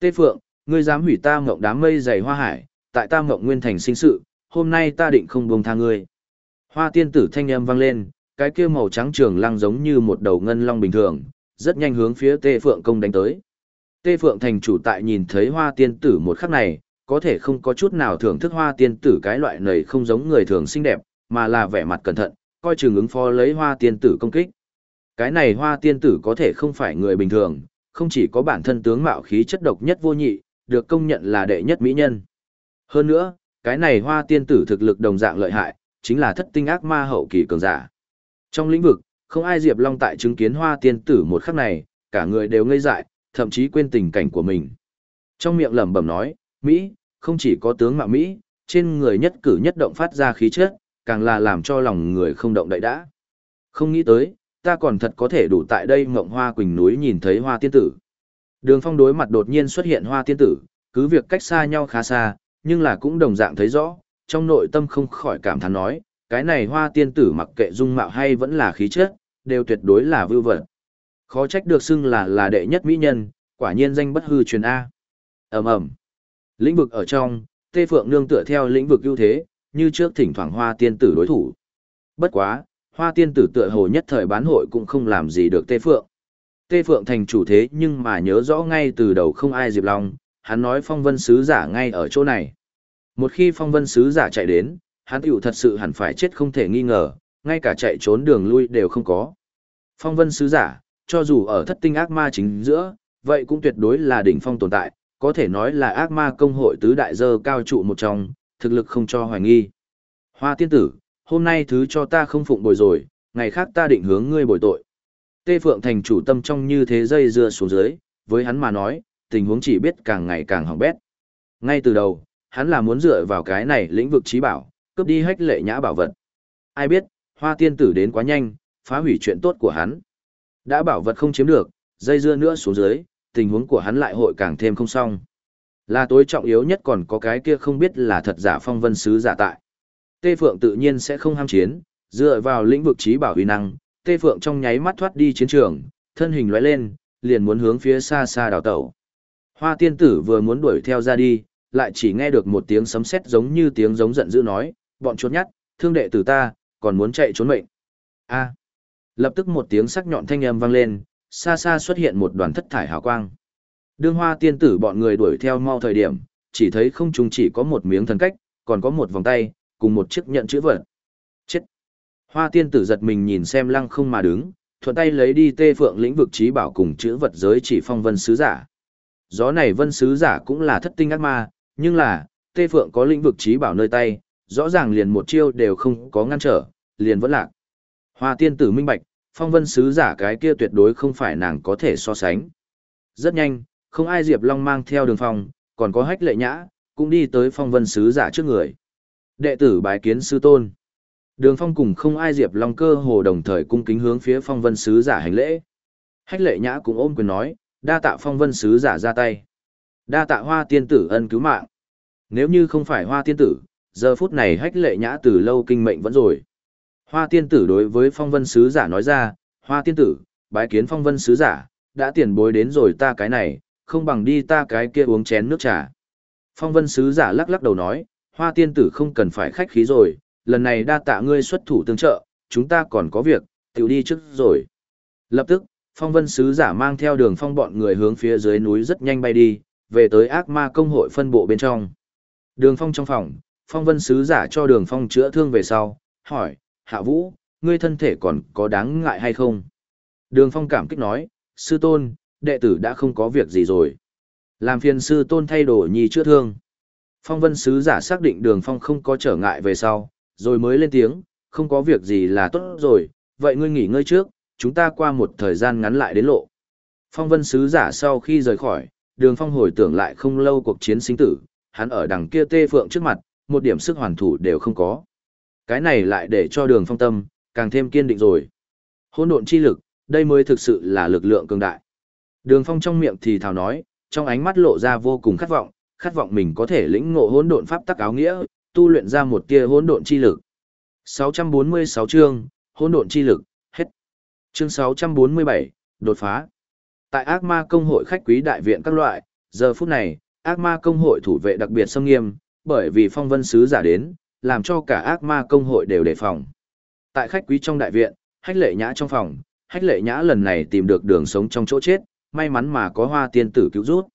Tê Phượng, ngươi dám hủy ta ngộng đám mây dày hoa hải, tại ta ngộng nguyên thành sinh sự, hôm nay ta định không buông tha ngươi. Hoa tiên tử thanh âm vang lên, cái kia màu trắng trường lăng giống như một đầu ngân long bình thường, rất nhanh hướng phía Tê Phượng công đánh tới. Tê Phượng thành chủ tại nhìn thấy hoa tiên tử một khắc này, có thể không có chút nào thưởng thức hoa tiên tử cái loại này không giống người thường xinh đẹp, mà là vẻ mặt cẩn thận, coi chừng ứng phó lấy hoa tiên tử công kích. Cái này hoa tiên tử có thể không phải người bình thường, không chỉ có bản thân tướng mạo khí chất độc nhất vô nhị, được công nhận là đệ nhất mỹ nhân. Hơn nữa, cái này hoa tiên tử thực lực đồng dạng lợi hại, chính là thất tinh ác ma hậu kỳ cường giả. Trong lĩnh vực, không ai Diệp Long tại chứng kiến hoa tiên tử một khắc này, cả người đều ngây dại, thậm chí quên tình cảnh của mình. Trong miệng lẩm bẩm nói, Mỹ, không chỉ có tướng mạo Mỹ, trên người nhất cử nhất động phát ra khí chất, càng là làm cho lòng người không động đậy đã. Không nghĩ tới, ta còn thật có thể đủ tại đây mộng hoa quỳnh núi nhìn thấy hoa tiên tử. Đường phong đối mặt đột nhiên xuất hiện hoa tiên tử, cứ việc cách xa nhau khá xa, nhưng là cũng đồng dạng thấy rõ, trong nội tâm không khỏi cảm thán nói, cái này hoa tiên tử mặc kệ dung mạo hay vẫn là khí chất, đều tuyệt đối là vưu vật. Khó trách được xưng là là đệ nhất mỹ nhân, quả nhiên danh bất hư truyền A. ầm ầm Lĩnh vực ở trong, Tê Phượng nương tựa theo lĩnh vực ưu thế, như trước thỉnh thoảng hoa tiên tử đối thủ. Bất quá, hoa tiên tử tựa hồ nhất thời bán hội cũng không làm gì được Tê Phượng. Tê Phượng thành chủ thế nhưng mà nhớ rõ ngay từ đầu không ai Diệp Long, hắn nói phong vân sứ giả ngay ở chỗ này. Một khi phong vân sứ giả chạy đến, hắn tựu thật sự hẳn phải chết không thể nghi ngờ, ngay cả chạy trốn đường lui đều không có. Phong vân sứ giả, cho dù ở thất tinh ác ma chính giữa, vậy cũng tuyệt đối là đỉnh phong tồn tại, có thể nói là ác ma công hội tứ đại dơ cao trụ một trong, thực lực không cho hoài nghi. Hoa tiên tử, hôm nay thứ cho ta không phụng bồi rồi, ngày khác ta định hướng ngươi bồi tội. Tê Phượng Thành chủ tâm trong như thế dây dưa xuống dưới, với hắn mà nói, tình huống chỉ biết càng ngày càng hỏng bét. Ngay từ đầu, hắn là muốn dựa vào cái này lĩnh vực trí bảo, cướp đi hách lệ nhã bảo vật. Ai biết, hoa tiên tử đến quá nhanh, phá hủy chuyện tốt của hắn. Đã bảo vật không chiếm được, dây dưa nữa xuống dưới, tình huống của hắn lại hội càng thêm không xong. Là tối trọng yếu nhất còn có cái kia không biết là thật giả phong vân sứ giả tại. Tê Phượng tự nhiên sẽ không ham chiến, dựa vào lĩnh vực trí bảo uy năng, Tê Phượng trong nháy mắt thoát đi chiến trường, thân hình lóe lên, liền muốn hướng phía xa xa đào tẩu. Hoa tiên tử vừa muốn đuổi theo ra đi, lại chỉ nghe được một tiếng sấm sét giống như tiếng giống giận dữ nói, bọn chuột nhắt, thương đệ tử ta, còn muốn chạy trốn mệnh. A. Lập tức một tiếng sắc nhọn thanh âm vang lên, xa xa xuất hiện một đoàn thất thải hào quang. Đương hoa tiên tử bọn người đuổi theo mau thời điểm, chỉ thấy không trùng chỉ có một miếng thần cách, còn có một vòng tay, cùng một chiếc nhận chữ vật. Chết! Hoa tiên tử giật mình nhìn xem lăng không mà đứng, thuận tay lấy đi tê phượng lĩnh vực trí bảo cùng chữ vật giới chỉ phong vân sứ giả. Gió này vân sứ giả cũng là thất tinh ác ma, nhưng là, tê phượng có lĩnh vực trí bảo nơi tay, rõ ràng liền một chiêu đều không có ngăn trở, liền vẫn lạc. Hoa tiên tử minh bạch, phong vân sứ giả cái kia tuyệt đối không phải nàng có thể so sánh. Rất nhanh, không ai Diệp Long mang theo đường phòng còn có hách lệ nhã, cũng đi tới phong vân sứ giả trước người. Đệ tử bái kiến sư tôn. Đường phong cùng không ai Diệp Long cơ hồ đồng thời cung kính hướng phía phong vân sứ giả hành lễ. Hách lệ nhã cũng ôm quyền nói, đa tạ phong vân sứ giả ra tay. Đa tạ hoa tiên tử ân cứu mạng. Nếu như không phải hoa tiên tử, giờ phút này hách lệ nhã từ lâu kinh mệnh vẫn rồi. Hoa tiên tử đối với phong vân sứ giả nói ra, hoa tiên tử, bái kiến phong vân sứ giả, đã tiền bối đến rồi ta cái này, không bằng đi ta cái kia uống chén nước trà. Phong vân sứ giả lắc lắc đầu nói, hoa tiên tử không cần phải khách khí rồi, lần này đa tạ ngươi xuất thủ tương trợ, chúng ta còn có việc, tiểu đi trước rồi. Lập tức, phong vân sứ giả mang theo đường phong bọn người hướng phía dưới núi rất nhanh bay đi, về tới ác ma công hội phân bộ bên trong. Đường phong trong phòng, phong vân sứ giả cho đường phong chữa thương về sau, hỏi, hạ vũ, ngươi thân thể còn có đáng ngại hay không? Đường phong cảm kích nói, sư tôn, đệ tử đã không có việc gì rồi. Làm phiền sư tôn thay đổi nhi chữa thương. Phong vân sứ giả xác định đường phong không có trở ngại về sau, rồi mới lên tiếng, không có việc gì là tốt rồi, vậy ngươi nghỉ ngơi trước, chúng ta qua một thời gian ngắn lại đến lộ. Phong vân sứ giả sau khi rời khỏi, đường phong hồi tưởng lại không lâu cuộc chiến sinh tử, hắn ở đằng kia tê phượng trước mặt, một điểm sức hoàn thủ đều không có. Cái này lại để cho đường phong tâm, càng thêm kiên định rồi. Hỗn độn chi lực, đây mới thực sự là lực lượng cường đại. Đường phong trong miệng thì thào nói, trong ánh mắt lộ ra vô cùng khát vọng, khát vọng mình có thể lĩnh ngộ hỗn độn pháp tắc áo nghĩa, tu luyện ra một tia hỗn độn chi lực. 646 chương, hỗn độn chi lực, hết. Chương 647, đột phá. Tại ác ma công hội khách quý đại viện các loại, giờ phút này, ác ma công hội thủ vệ đặc biệt sâm nghiêm, bởi vì phong vân sứ giả đến, làm cho cả ác ma công hội đều đề phòng. Tại khách quý trong đại viện, hách lệ nhã trong phòng, hách lệ nhã lần này tìm được đường sống trong chỗ chết, may mắn mà có hoa tiên tử cứu rút.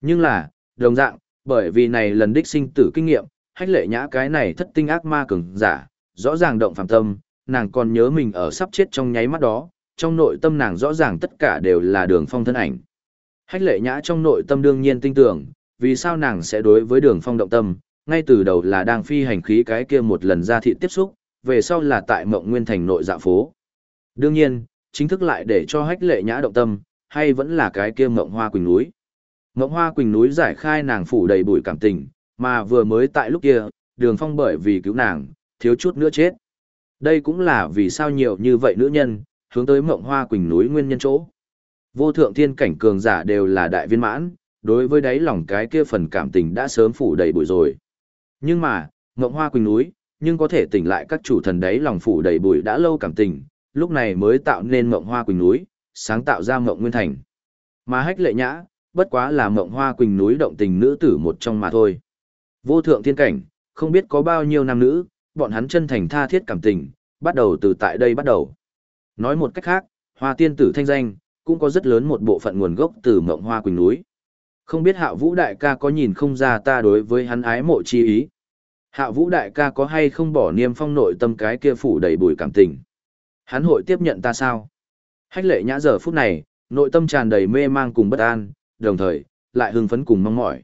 Nhưng là, đồng dạng, bởi vì này lần đích sinh tử kinh nghiệm, hách lệ nhã cái này thất tinh ác ma cường giả, rõ ràng động phàm tâm, nàng còn nhớ mình ở sắp chết trong nháy mắt đó, trong nội tâm nàng rõ ràng tất cả đều là đường phong thân ảnh. Hách lệ nhã trong nội tâm đương nhiên tin tưởng, vì sao nàng sẽ đối với đường phong động tâm, ngay từ đầu là đang phi hành khí cái kia một lần ra thị tiếp xúc, về sau là tại mộng nguyên thành nội dạ phố. Đương nhiên, chính thức lại để cho hách lệ nhã động tâm, hay vẫn là cái kia mộng hoa quỳnh núi. Mộng hoa quỳnh núi giải khai nàng phủ đầy bụi cảm tình, mà vừa mới tại lúc kia, đường phong bởi vì cứu nàng, thiếu chút nữa chết. Đây cũng là vì sao nhiều như vậy nữ nhân, hướng tới mộng hoa quỳnh núi nguyên nhân chỗ. Vô thượng thiên cảnh cường giả đều là đại viên mãn, đối với đáy lòng cái kia phần cảm tình đã sớm phủ đầy bụi rồi. Nhưng mà, mộng hoa quỳnh núi, nhưng có thể tỉnh lại các chủ thần đáy lòng phủ đầy bụi đã lâu cảm tình, lúc này mới tạo nên mộng hoa quỳnh núi, sáng tạo ra mộng nguyên thành. Mà hách lệ nhã, bất quá là mộng hoa quỳnh núi động tình nữ tử một trong mà thôi. Vô thượng thiên cảnh, không biết có bao nhiêu nam nữ, bọn hắn chân thành tha thiết cảm tình, bắt đầu từ tại đây bắt đầu. Nói một cách khác, hoa tiên tử thanh danh, cũng có rất lớn một bộ phận nguồn gốc từ mộng hoa quỳnh núi. Không biết hạ vũ đại ca có nhìn không ra ta đối với hắn ái mộ chi ý. Hạ vũ đại ca có hay không bỏ niêm phong nội tâm cái kia phủ đầy bùi cảm tình. Hắn hội tiếp nhận ta sao? Hách lệ nhã giờ phút này, nội tâm tràn đầy mê mang cùng bất an, đồng thời, lại hưng phấn cùng mong mỏi.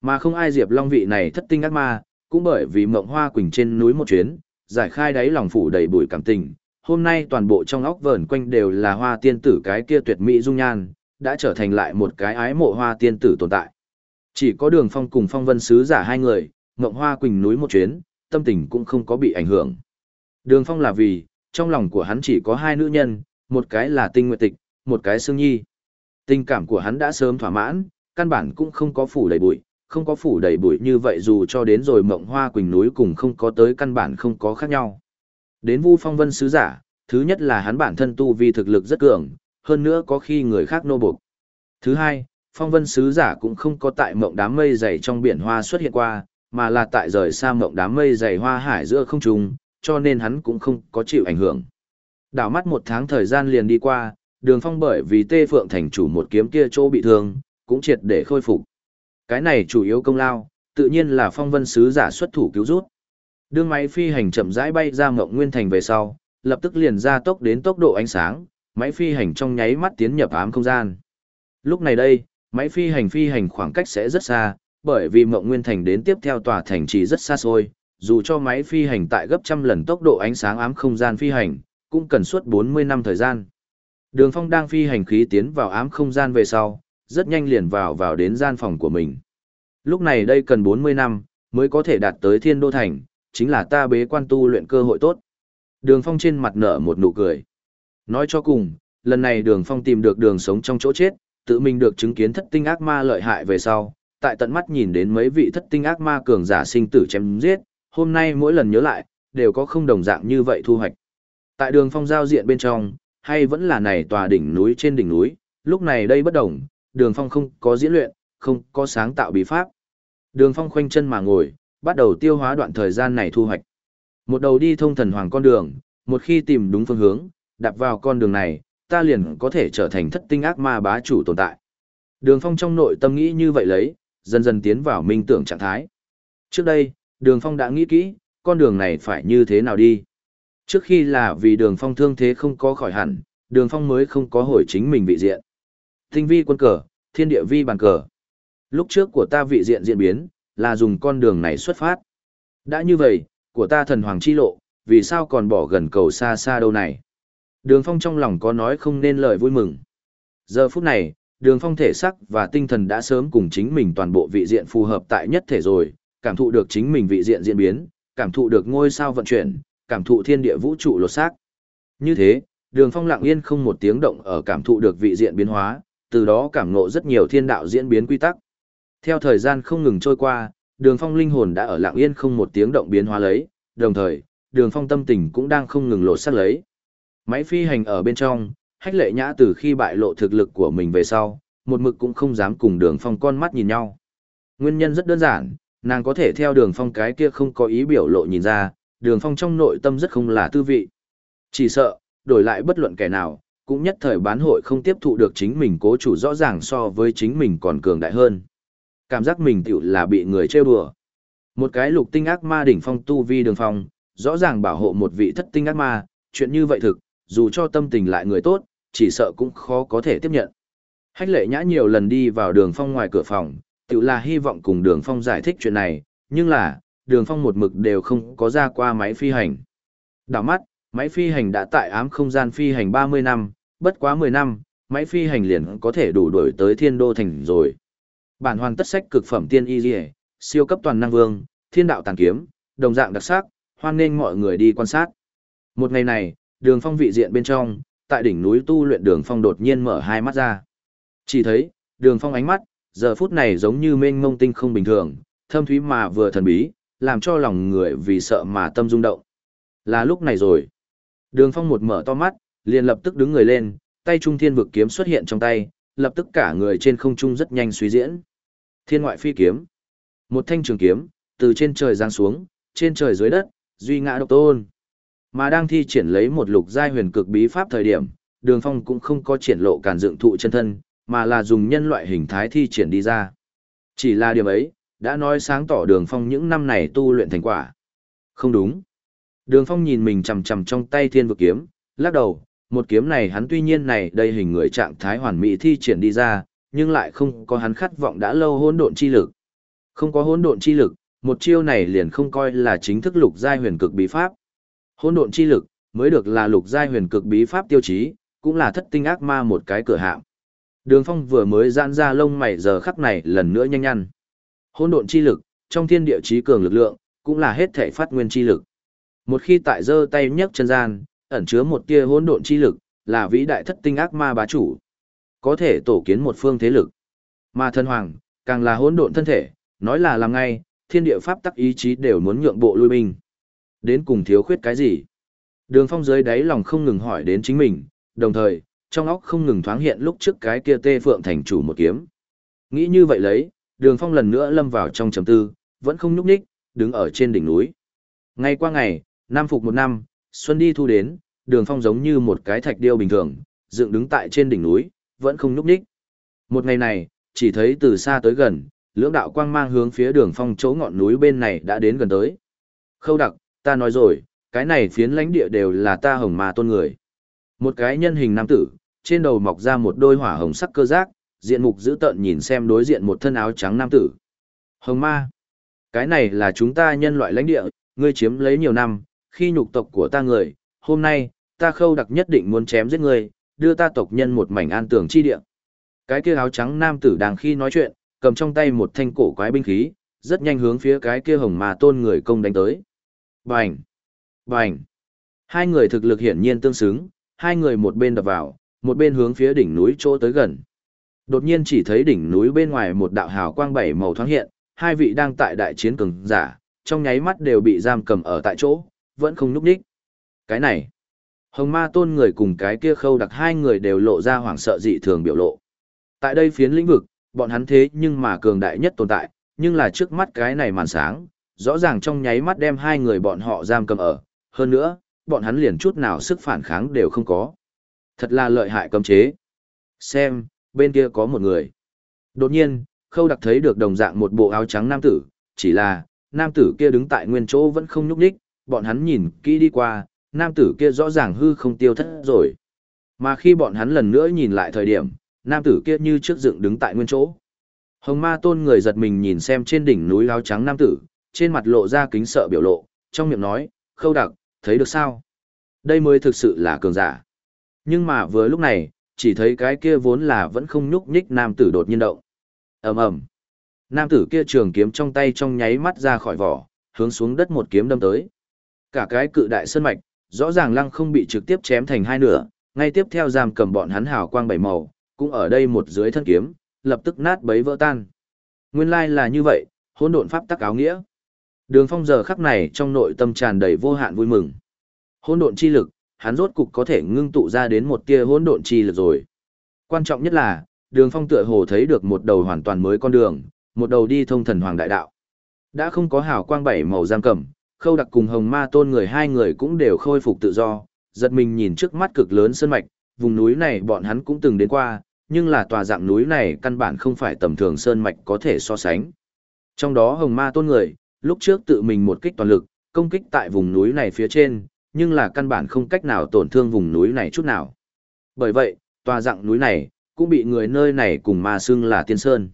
Mà không ai diệp long vị này thất tinh ác ma, cũng bởi vì mộng hoa quỳnh trên núi một chuyến, giải khai đáy lòng phủ đầy bụi cảm tình. Hôm nay toàn bộ trong óc vờn quanh đều là hoa tiên tử cái kia tuyệt mỹ dung nhan, đã trở thành lại một cái ái mộ hoa tiên tử tồn tại. Chỉ có đường phong cùng phong vân sứ giả hai người, mộng hoa quỳnh núi một chuyến, tâm tình cũng không có bị ảnh hưởng. Đường phong là vì, trong lòng của hắn chỉ có hai nữ nhân, một cái là tinh nguyệt tịch, một cái sương nhi. Tình cảm của hắn đã sớm thỏa mãn, căn bản cũng không có phủ đầy bụi, không có phủ đầy bụi như vậy dù cho đến rồi mộng hoa quỳnh núi cùng không có tới căn bản không có khác nhau. Đến vu phong vân sứ giả, thứ nhất là hắn bản thân tu vi thực lực rất cường, hơn nữa có khi người khác nô buộc. Thứ hai, phong vân sứ giả cũng không có tại mộng đám mây dày trong biển hoa xuất hiện qua, mà là tại rời xa mộng đám mây dày hoa hải giữa không trung, cho nên hắn cũng không có chịu ảnh hưởng. Đảo mắt một tháng thời gian liền đi qua, đường phong bởi vì tê phượng thành chủ một kiếm kia chỗ bị thương, cũng triệt để khôi phục. Cái này chủ yếu công lao, tự nhiên là phong vân sứ giả xuất thủ cứu rút. Đường máy phi hành chậm rãi bay ra mộng nguyên thành về sau, lập tức liền ra tốc đến tốc độ ánh sáng, máy phi hành trong nháy mắt tiến nhập ám không gian. Lúc này đây, máy phi hành phi hành khoảng cách sẽ rất xa, bởi vì mộng nguyên thành đến tiếp theo tòa thành chỉ rất xa xôi, dù cho máy phi hành tại gấp trăm lần tốc độ ánh sáng ám không gian phi hành, cũng cần suốt 40 năm thời gian. Đường Phong đang phi hành khí tiến vào ám không gian về sau, rất nhanh liền vào vào đến gian phòng của mình. Lúc này đây cần 40 năm, mới có thể đạt tới thiên đô thành, chính là ta bế quan tu luyện cơ hội tốt. Đường Phong trên mặt nở một nụ cười. Nói cho cùng, lần này đường Phong tìm được đường sống trong chỗ chết, tự mình được chứng kiến thất tinh ác ma lợi hại về sau, tại tận mắt nhìn đến mấy vị thất tinh ác ma cường giả sinh tử chém giết, hôm nay mỗi lần nhớ lại, đều có không đồng dạng như vậy thu hoạch. Tại đường phong giao diện bên trong, hay vẫn là này tòa đỉnh núi trên đỉnh núi, lúc này đây bất đồng, đường phong không có diễn luyện, không có sáng tạo bí pháp. Đường phong khoanh chân mà ngồi, bắt đầu tiêu hóa đoạn thời gian này thu hoạch. Một đầu đi thông thần hoàng con đường, một khi tìm đúng phương hướng, đạp vào con đường này, ta liền có thể trở thành thất tinh ác ma bá chủ tồn tại. Đường phong trong nội tâm nghĩ như vậy lấy, dần dần tiến vào minh tưởng trạng thái. Trước đây, đường phong đã nghĩ kỹ, con đường này phải như thế nào đi. Trước khi là vì đường phong thương thế không có khỏi hẳn, đường phong mới không có hồi chính mình vị diện. Tinh vi quân cờ, thiên địa vi bàn cờ. Lúc trước của ta vị diện diễn biến, là dùng con đường này xuất phát. Đã như vậy, của ta thần hoàng chi lộ, vì sao còn bỏ gần cầu xa xa đâu này. Đường phong trong lòng có nói không nên lời vui mừng. Giờ phút này, đường phong thể sắc và tinh thần đã sớm cùng chính mình toàn bộ vị diện phù hợp tại nhất thể rồi, cảm thụ được chính mình vị diện diễn biến, cảm thụ được ngôi sao vận chuyển, cảm thụ thiên địa vũ trụ lột xác. Như thế, đường phong lặng yên không một tiếng động ở cảm thụ được vị diện biến hóa, từ đó cảm ngộ rất nhiều thiên đạo diễn biến quy tắc. Theo thời gian không ngừng trôi qua, đường phong linh hồn đã ở lặng yên không một tiếng động biến hóa lấy, đồng thời, đường phong tâm tình cũng đang không ngừng lột xác lấy. Máy phi hành ở bên trong, hách lệ nhã từ khi bại lộ thực lực của mình về sau, một mực cũng không dám cùng đường phong con mắt nhìn nhau. Nguyên nhân rất đơn giản, nàng có thể theo đường phong cái kia không có ý biểu lộ nhìn ra, đường phong trong nội tâm rất không là tư vị. Chỉ sợ, đổi lại bất luận kẻ nào, cũng nhất thời bán hội không tiếp thụ được chính mình cố chủ rõ ràng so với chính mình còn cường đại hơn. Cảm giác mình tựu là bị người trêu đùa. Một cái lục tinh ác ma đỉnh phong tu vi đường phong, rõ ràng bảo hộ một vị thất tinh ác ma, chuyện như vậy thực, dù cho tâm tình lại người tốt, chỉ sợ cũng khó có thể tiếp nhận. Hách lệ nhã nhiều lần đi vào đường phong ngoài cửa phòng, tự là hy vọng cùng đường phong giải thích chuyện này, nhưng là, đường phong một mực đều không có ra qua máy phi hành. Đảo mắt, máy phi hành đã tại ám không gian phi hành 30 năm, bất quá 10 năm, máy phi hành liền có thể đủ đổi tới thiên đô thành rồi. Bản hoàn tất sách cực phẩm tiên y dì siêu cấp toàn năng vương, thiên đạo tàn kiếm, đồng dạng đặc sắc, hoan nghênh mọi người đi quan sát. Một ngày này, đường phong vị diện bên trong, tại đỉnh núi tu luyện đường phong đột nhiên mở hai mắt ra. Chỉ thấy, đường phong ánh mắt, giờ phút này giống như mênh mông tinh không bình thường, thâm thúy mà vừa thần bí, làm cho lòng người vì sợ mà tâm rung động. Là lúc này rồi. Đường phong một mở to mắt, liền lập tức đứng người lên, tay trung thiên vực kiếm xuất hiện trong tay, lập tức cả người trên không trung rất nhanh suy diễn. Thiên ngoại phi kiếm. Một thanh trường kiếm, từ trên trời giáng xuống, trên trời dưới đất, duy ngã độc tôn. Mà đang thi triển lấy một lục giai huyền cực bí pháp thời điểm, Đường Phong cũng không có triển lộ càn dựng thụ chân thân, mà là dùng nhân loại hình thái thi triển đi ra. Chỉ là điểm ấy, đã nói sáng tỏ Đường Phong những năm này tu luyện thành quả. Không đúng. Đường Phong nhìn mình chầm chầm trong tay thiên vực kiếm, lắc đầu, một kiếm này hắn tuy nhiên này đây hình người trạng thái hoàn mỹ thi triển đi ra, nhưng lại không có hắn khát vọng đã lâu hỗn độn chi lực. Không có hỗn độn chi lực, một chiêu này liền không coi là chính thức lục giai huyền cực bí pháp. Hỗn độn chi lực mới được là lục giai huyền cực bí pháp tiêu chí, cũng là thất tinh ác ma một cái cửa hạng. Đường Phong vừa mới giãn ra lông mày giờ khắc này lần nữa nhanh nhăn. Hỗn độn chi lực, trong thiên địa trí cường lực lượng, cũng là hết thể phát nguyên chi lực. Một khi tại giơ tay nhấc chân gian, ẩn chứa một tia hỗn độn chi lực, là vĩ đại thất tinh ác ma bá chủ, có thể tổ kiến một phương thế lực. Mà thân hoàng, càng là hỗn độn thân thể, nói là làm ngay, thiên địa pháp tắc ý chí đều muốn nhượng bộ lui binh. Đến cùng thiếu khuyết cái gì? Đường phong dưới đáy lòng không ngừng hỏi đến chính mình, đồng thời, trong óc không ngừng thoáng hiện lúc trước cái kia tê phượng thành chủ một kiếm. Nghĩ như vậy lấy, đường phong lần nữa lâm vào trong trầm tư, vẫn không nhúc nhích, đứng ở trên đỉnh núi. Ngày qua ngày, năm phục một năm, xuân đi thu đến, đường phong giống như một cái thạch điêu bình thường, dựng đứng tại trên đỉnh núi, vẫn không nhúc nhích. Một ngày này, chỉ thấy từ xa tới gần, lưỡng đạo quang mang hướng phía đường phong chỗ ngọn núi bên này đã đến gần tới. Khâu đặc, ta nói rồi, cái này phiến lãnh địa đều là ta hồng mà tôn người. Một cái nhân hình nam tử, trên đầu mọc ra một đôi hỏa hồng sắc cơ giác, diện mục dữ tợn nhìn xem đối diện một thân áo trắng nam tử. Hồng ma, cái này là chúng ta nhân loại lãnh địa, ngươi chiếm lấy nhiều năm, khi nhục tộc của ta người, hôm nay, ta khâu đặc nhất định muốn chém giết ngươi, đưa ta tộc nhân một mảnh an tường chi địa. Cái kia áo trắng nam tử đang khi nói chuyện, cầm trong tay một thanh cổ quái binh khí, rất nhanh hướng phía cái kia hồng ma tôn người công đánh tới. Bành! Bành! Hai người thực lực hiển nhiên tương xứng, hai người một bên đập vào, một bên hướng phía đỉnh núi chỗ tới gần. Đột nhiên chỉ thấy đỉnh núi bên ngoài một đạo hào quang bảy màu thoáng hiện, hai vị đang tại đại chiến cường giả, trong nháy mắt đều bị giam cầm ở tại chỗ, vẫn không nhúc nhích. Cái này, Hồng Ma Tôn người cùng cái kia khâu đặc hai người đều lộ ra hoảng sợ dị thường biểu lộ. Tại đây phiến lĩnh vực, bọn hắn thế nhưng mà cường đại nhất tồn tại, nhưng là trước mắt cái này màn sáng, rõ ràng trong nháy mắt đem hai người bọn họ giam cầm ở, hơn nữa, bọn hắn liền chút nào sức phản kháng đều không có. Thật là lợi hại cấm chế. Xem, bên kia có một người. Đột nhiên, khâu đặc thấy được đồng dạng một bộ áo trắng nam tử, chỉ là, nam tử kia đứng tại nguyên chỗ vẫn không nhúc nhích, bọn hắn nhìn kỹ đi qua, nam tử kia rõ ràng hư không tiêu thất rồi. Mà khi bọn hắn lần nữa nhìn lại thời điểm, nam tử kia như trước dựng đứng tại nguyên chỗ. Hồng ma tôn người giật mình nhìn xem trên đỉnh núi áo trắng nam tử, trên mặt lộ ra kính sợ biểu lộ, trong miệng nói, khâu đặc, thấy được sao? Đây mới thực sự là cường giả. Nhưng mà vừa lúc này, chỉ thấy cái kia vốn là vẫn không nhúc nhích nam tử đột nhiên động. ầm ầm Nam tử kia trường kiếm trong tay trong nháy mắt ra khỏi vỏ, hướng xuống đất một kiếm đâm tới. Cả cái cự đại sơn mạch, rõ ràng lăng không bị trực tiếp chém thành hai nửa, ngay tiếp theo giam cầm bọn hắn hào quang bảy màu, cũng ở đây một dưới thân kiếm, lập tức nát bấy vỡ tan. Nguyên lai là như vậy, hỗn độn pháp tắc áo nghĩa. Đường Phong giờ khắc này trong nội tâm tràn đầy vô hạn vui mừng. Hỗn độn chi lực, hắn rốt cục có thể ngưng tụ ra đến một tia hỗn độn chi lực rồi. Quan trọng nhất là, đường phong tựa hồ thấy được một đầu hoàn toàn mới con đường, một đầu đi thông thần hoàng đại đạo. Đã không có hào quang bảy màu giam cầm, khâu đặc cùng hồng ma tôn người hai người cũng đều khôi phục tự do, giật mình nhìn trước mắt cực lớn sơn mạch, vùng núi này bọn hắn cũng từng đến qua, nhưng là tòa dạng núi này căn bản không phải tầm thường sơn mạch có thể so sánh. Trong đó hồng ma tôn người, lúc trước tự mình một kích toàn lực, công kích tại vùng núi này phía trên, nhưng là căn bản không cách nào tổn thương vùng núi này chút nào. Bởi vậy, tòa dạng núi này, cũng bị người nơi này cùng ma xưng là tiên sơn.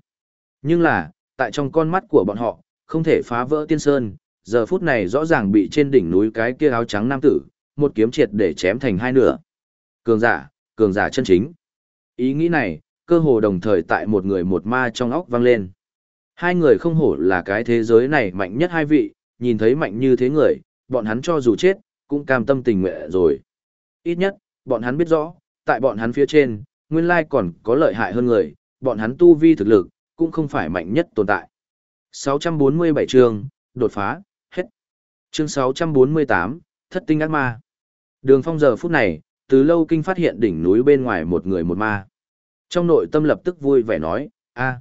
Nhưng là, tại trong con mắt của bọn họ, không thể phá vỡ tiên sơn, giờ phút này rõ ràng bị trên đỉnh núi cái kia áo trắng nam tử, một kiếm triệt để chém thành hai nửa. Cường giả, cường giả chân chính. Ý nghĩ này, cơ hồ đồng thời tại một người một ma trong óc vang lên. Hai người không hổ là cái thế giới này mạnh nhất hai vị, nhìn thấy mạnh như thế người, bọn hắn cho dù chết, cũng cam tâm tình nguyện rồi. Ít nhất, bọn hắn biết rõ, tại bọn hắn phía trên, nguyên lai còn có lợi hại hơn người, bọn hắn tu vi thực lực, cũng không phải mạnh nhất tồn tại. 647 chương, đột phá, hết. Chương 648, thất tinh ác ma. Đường phong giờ phút này, từ lâu kinh phát hiện đỉnh núi bên ngoài một người một ma. Trong nội tâm lập tức vui vẻ nói, a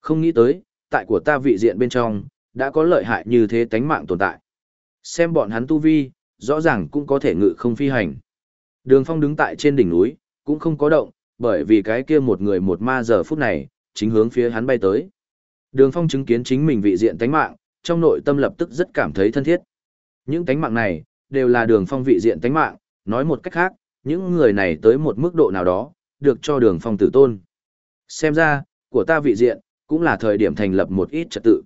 không nghĩ tới, tại của ta vị diện bên trong, đã có lợi hại như thế tánh mạng tồn tại. Xem bọn hắn tu vi, rõ ràng cũng có thể ngự không phi hành. Đường phong đứng tại trên đỉnh núi, cũng không có động, bởi vì cái kia một người một ma giờ phút này, chính hướng phía hắn bay tới. Đường phong chứng kiến chính mình vị diện tánh mạng, trong nội tâm lập tức rất cảm thấy thân thiết. Những tánh mạng này, đều là đường phong vị diện tánh mạng, nói một cách khác, những người này tới một mức độ nào đó, được cho đường phong tử tôn. Xem ra, của ta vị diện, cũng là thời điểm thành lập một ít trật tự.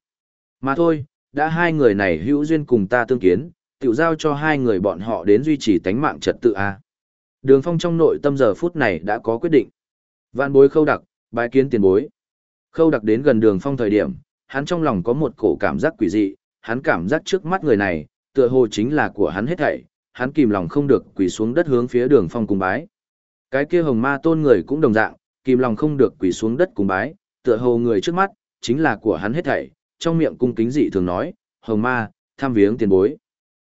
Mà thôi, đã hai người này hữu duyên cùng ta tương kiến, tiểu giao cho hai người bọn họ đến duy trì tánh mạng trật tự A. Đường phong trong nội tâm giờ phút này đã có quyết định. Vạn bối khâu đặc, bái kiến tiền bối. Khâu đặc đến gần đường phong thời điểm, hắn trong lòng có một cổ cảm giác quỷ dị, hắn cảm giác trước mắt người này, tựa hồ chính là của hắn hết thảy, hắn kìm lòng không được quỳ xuống đất hướng phía đường phong cùng bái. Cái kia hồng ma tôn người cũng đồng dạng, kìm lòng không được quỳ xuống đất cùng bái, tựa hồ người trước mắt, chính là của hắn hết thảy, trong miệng cung kính dị thường nói, hồng ma, tham viếng tiền bối.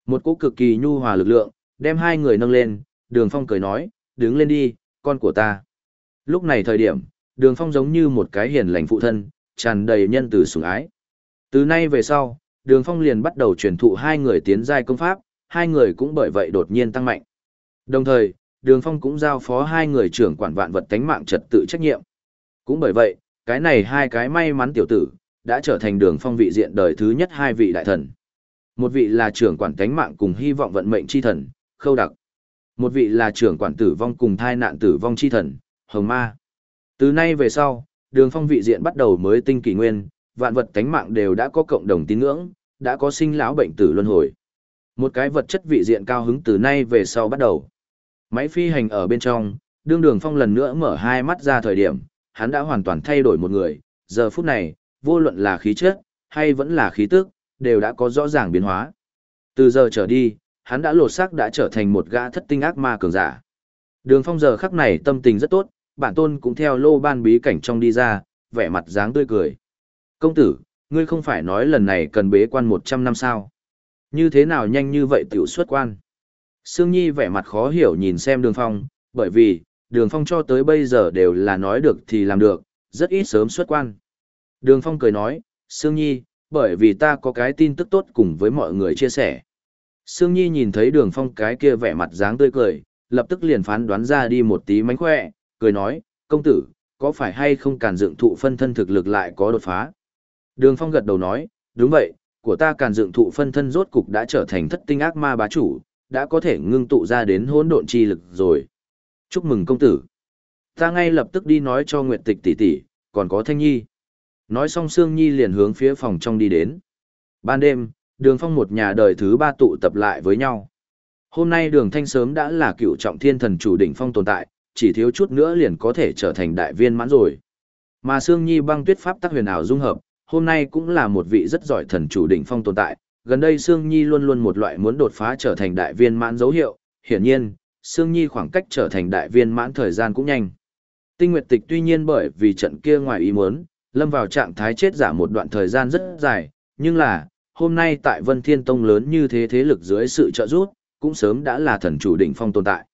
Một cỗ cực kỳ nhu hòa lực lượng, đem hai người nâng lên, đường phong cười nói, đứng lên đi, con của ta. Lúc này thời điểm, đường phong giống như một cái hiền lành phụ thân, tràn đầy nhân từ sủng ái. Từ nay về sau, đường phong liền bắt đầu truyền thụ hai người tiến giai công pháp, hai người cũng bởi vậy đột nhiên tăng mạnh. Đồng thời, đường phong cũng giao phó hai người trưởng quản vạn vật tánh mạng trật tự trách nhiệm. Cũng bởi vậy, cái này hai cái may mắn tiểu tử, đã trở thành đường phong vị diện đời thứ nhất hai vị đại thần. Một vị là trưởng quản tánh mạng cùng hy vọng vận mệnh chi thần, khâu đặc. Một vị là trưởng quản tử vong cùng thai nạn tử vong chi thần, hồng ma. Từ nay về sau, đường phong vị diện bắt đầu mới tinh kỷ nguyên, vạn vật tánh mạng đều đã có cộng đồng tín ngưỡng, đã có sinh lão bệnh tử luân hồi. Một cái vật chất vị diện cao hứng từ nay về sau bắt đầu. Máy phi hành ở bên trong, đương đường phong lần nữa mở hai mắt ra thời điểm, hắn đã hoàn toàn thay đổi một người, giờ phút này, vô luận là khí chất, hay vẫn là khí tức, đều đã có rõ ràng biến hóa. Từ giờ trở đi, hắn đã lột xác đã trở thành một gã thất tinh ác ma cường giả. Đường phong giờ khắc này tâm tình rất tốt, bản tôn cũng theo lô ban bí cảnh trong đi ra, vẻ mặt dáng tươi cười. Công tử, ngươi không phải nói lần này cần bế quan 100 năm sao? Như thế nào nhanh như vậy tiểu xuất quan? Sương Nhi vẻ mặt khó hiểu nhìn xem đường phong, bởi vì, đường phong cho tới bây giờ đều là nói được thì làm được, rất ít sớm xuất quan. Đường phong cười nói, Sương Nhi, bởi vì ta có cái tin tức tốt cùng với mọi người chia sẻ. Sương Nhi nhìn thấy đường phong cái kia vẻ mặt dáng tươi cười, lập tức liền phán đoán ra đi một tí mánh khỏe, cười nói, công tử, có phải hay không càn dựng thụ phân thân thực lực lại có đột phá? Đường phong gật đầu nói, đúng vậy, của ta càn dựng thụ phân thân rốt cục đã trở thành thất tinh ác ma bá chủ, đã có thể ngưng tụ ra đến hỗn độn chi lực rồi. Chúc mừng công tử. Ta ngay lập tức đi nói cho Nguyệt Tịch tỷ tỷ, còn có Thanh Nhi. Nói xong Sương Nhi liền hướng phía phòng trong đi đến. Ban đêm, Đường Phong một nhà đời thứ ba tụ tập lại với nhau. Hôm nay Đường Thanh sớm đã là cựu trọng thiên thần chủ đỉnh phong tồn tại, chỉ thiếu chút nữa liền có thể trở thành đại viên mãn rồi. Mà Sương Nhi băng tuyết pháp tác huyền ảo dung hợp, hôm nay cũng là một vị rất giỏi thần chủ đỉnh phong tồn tại. Gần đây Sương Nhi luôn luôn một loại muốn đột phá trở thành đại viên mãn dấu hiệu, hiển nhiên, Sương Nhi khoảng cách trở thành đại viên mãn thời gian cũng nhanh. Tinh Nguyệt Tịch tuy nhiên bởi vì trận kia ngoài ý muốn, lâm vào trạng thái chết giả một đoạn thời gian rất dài, nhưng là, hôm nay tại Vân Thiên Tông lớn như thế thế lực dưới sự trợ giúp, cũng sớm đã là thần chủ đỉnh phong tồn tại.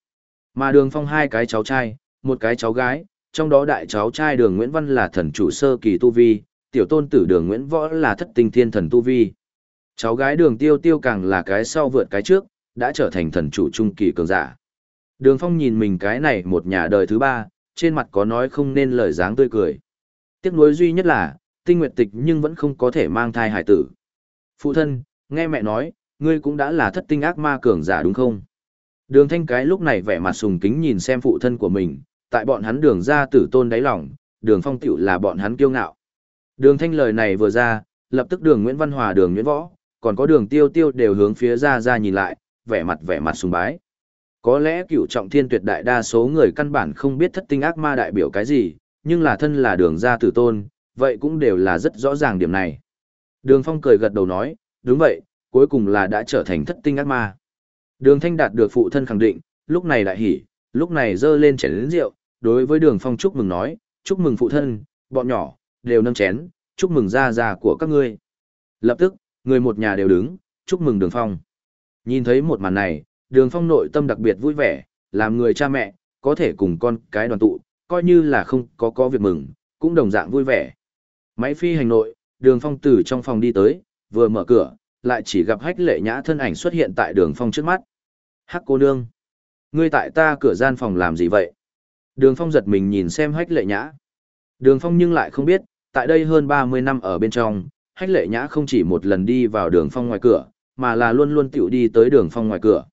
Mà đường phong hai cái cháu trai, một cái cháu gái, trong đó đại cháu trai đường Nguyễn Văn là thần chủ sơ kỳ tu vi, tiểu tôn tử đường Nguyễn Võ là thất tinh thiên thần tu vi. Cháu gái đường tiêu tiêu càng là cái sau vượt cái trước, đã trở thành thần chủ trung kỳ cường giả. Đường Phong nhìn mình cái này một nhà đời thứ ba, trên mặt có nói không nên lời dáng tươi cười. Tiếc nuối duy nhất là, tinh nguyệt tịch nhưng vẫn không có thể mang thai hải tử. Phụ thân, nghe mẹ nói, ngươi cũng đã là thất tinh ác ma cường giả đúng không? Đường thanh cái lúc này vẻ mặt sùng kính nhìn xem phụ thân của mình, tại bọn hắn đường ra tử tôn đáy lòng, đường phong tiểu là bọn hắn kiêu ngạo. Đường thanh lời này vừa ra, lập tức đường Nguyễn Văn Hòa đường Nguyễn Võ, còn có đường tiêu tiêu đều hướng phía ra ra nhìn lại, vẻ mặt vẻ mặt sùng bái. Có lẽ cựu trọng thiên tuyệt đại đa số người căn bản không biết thất tinh ác ma đại biểu cái gì, nhưng là thân là đường ra tử tôn, vậy cũng đều là rất rõ ràng điểm này. Đường phong cười gật đầu nói, đúng vậy, cuối cùng là đã trở thành thất tinh ác ma. Đường thanh đạt được phụ thân khẳng định, lúc này đại hỉ, lúc này dơ lên chén lớn rượu, đối với đường phong chúc mừng nói, chúc mừng phụ thân, bọn nhỏ, đều nâng chén, chúc mừng gia gia của các ngươi. Lập tức, người một nhà đều đứng, chúc mừng đường phong. Nhìn thấy một màn này, đường phong nội tâm đặc biệt vui vẻ, làm người cha mẹ, có thể cùng con cái đoàn tụ, coi như là không có có việc mừng, cũng đồng dạng vui vẻ. Máy phi hành nội, đường phong từ trong phòng đi tới, vừa mở cửa, lại chỉ gặp hách lệ nhã thân ảnh xuất hiện tại đường phong trước mắt. Hắc cô nương, ngươi tại ta cửa gian phòng làm gì vậy? Đường phong giật mình nhìn xem hách lệ nhã. Đường phong nhưng lại không biết, tại đây hơn 30 năm ở bên trong, hách lệ nhã không chỉ một lần đi vào đường phong ngoài cửa, mà là luôn luôn tiểu đi tới đường phong ngoài cửa.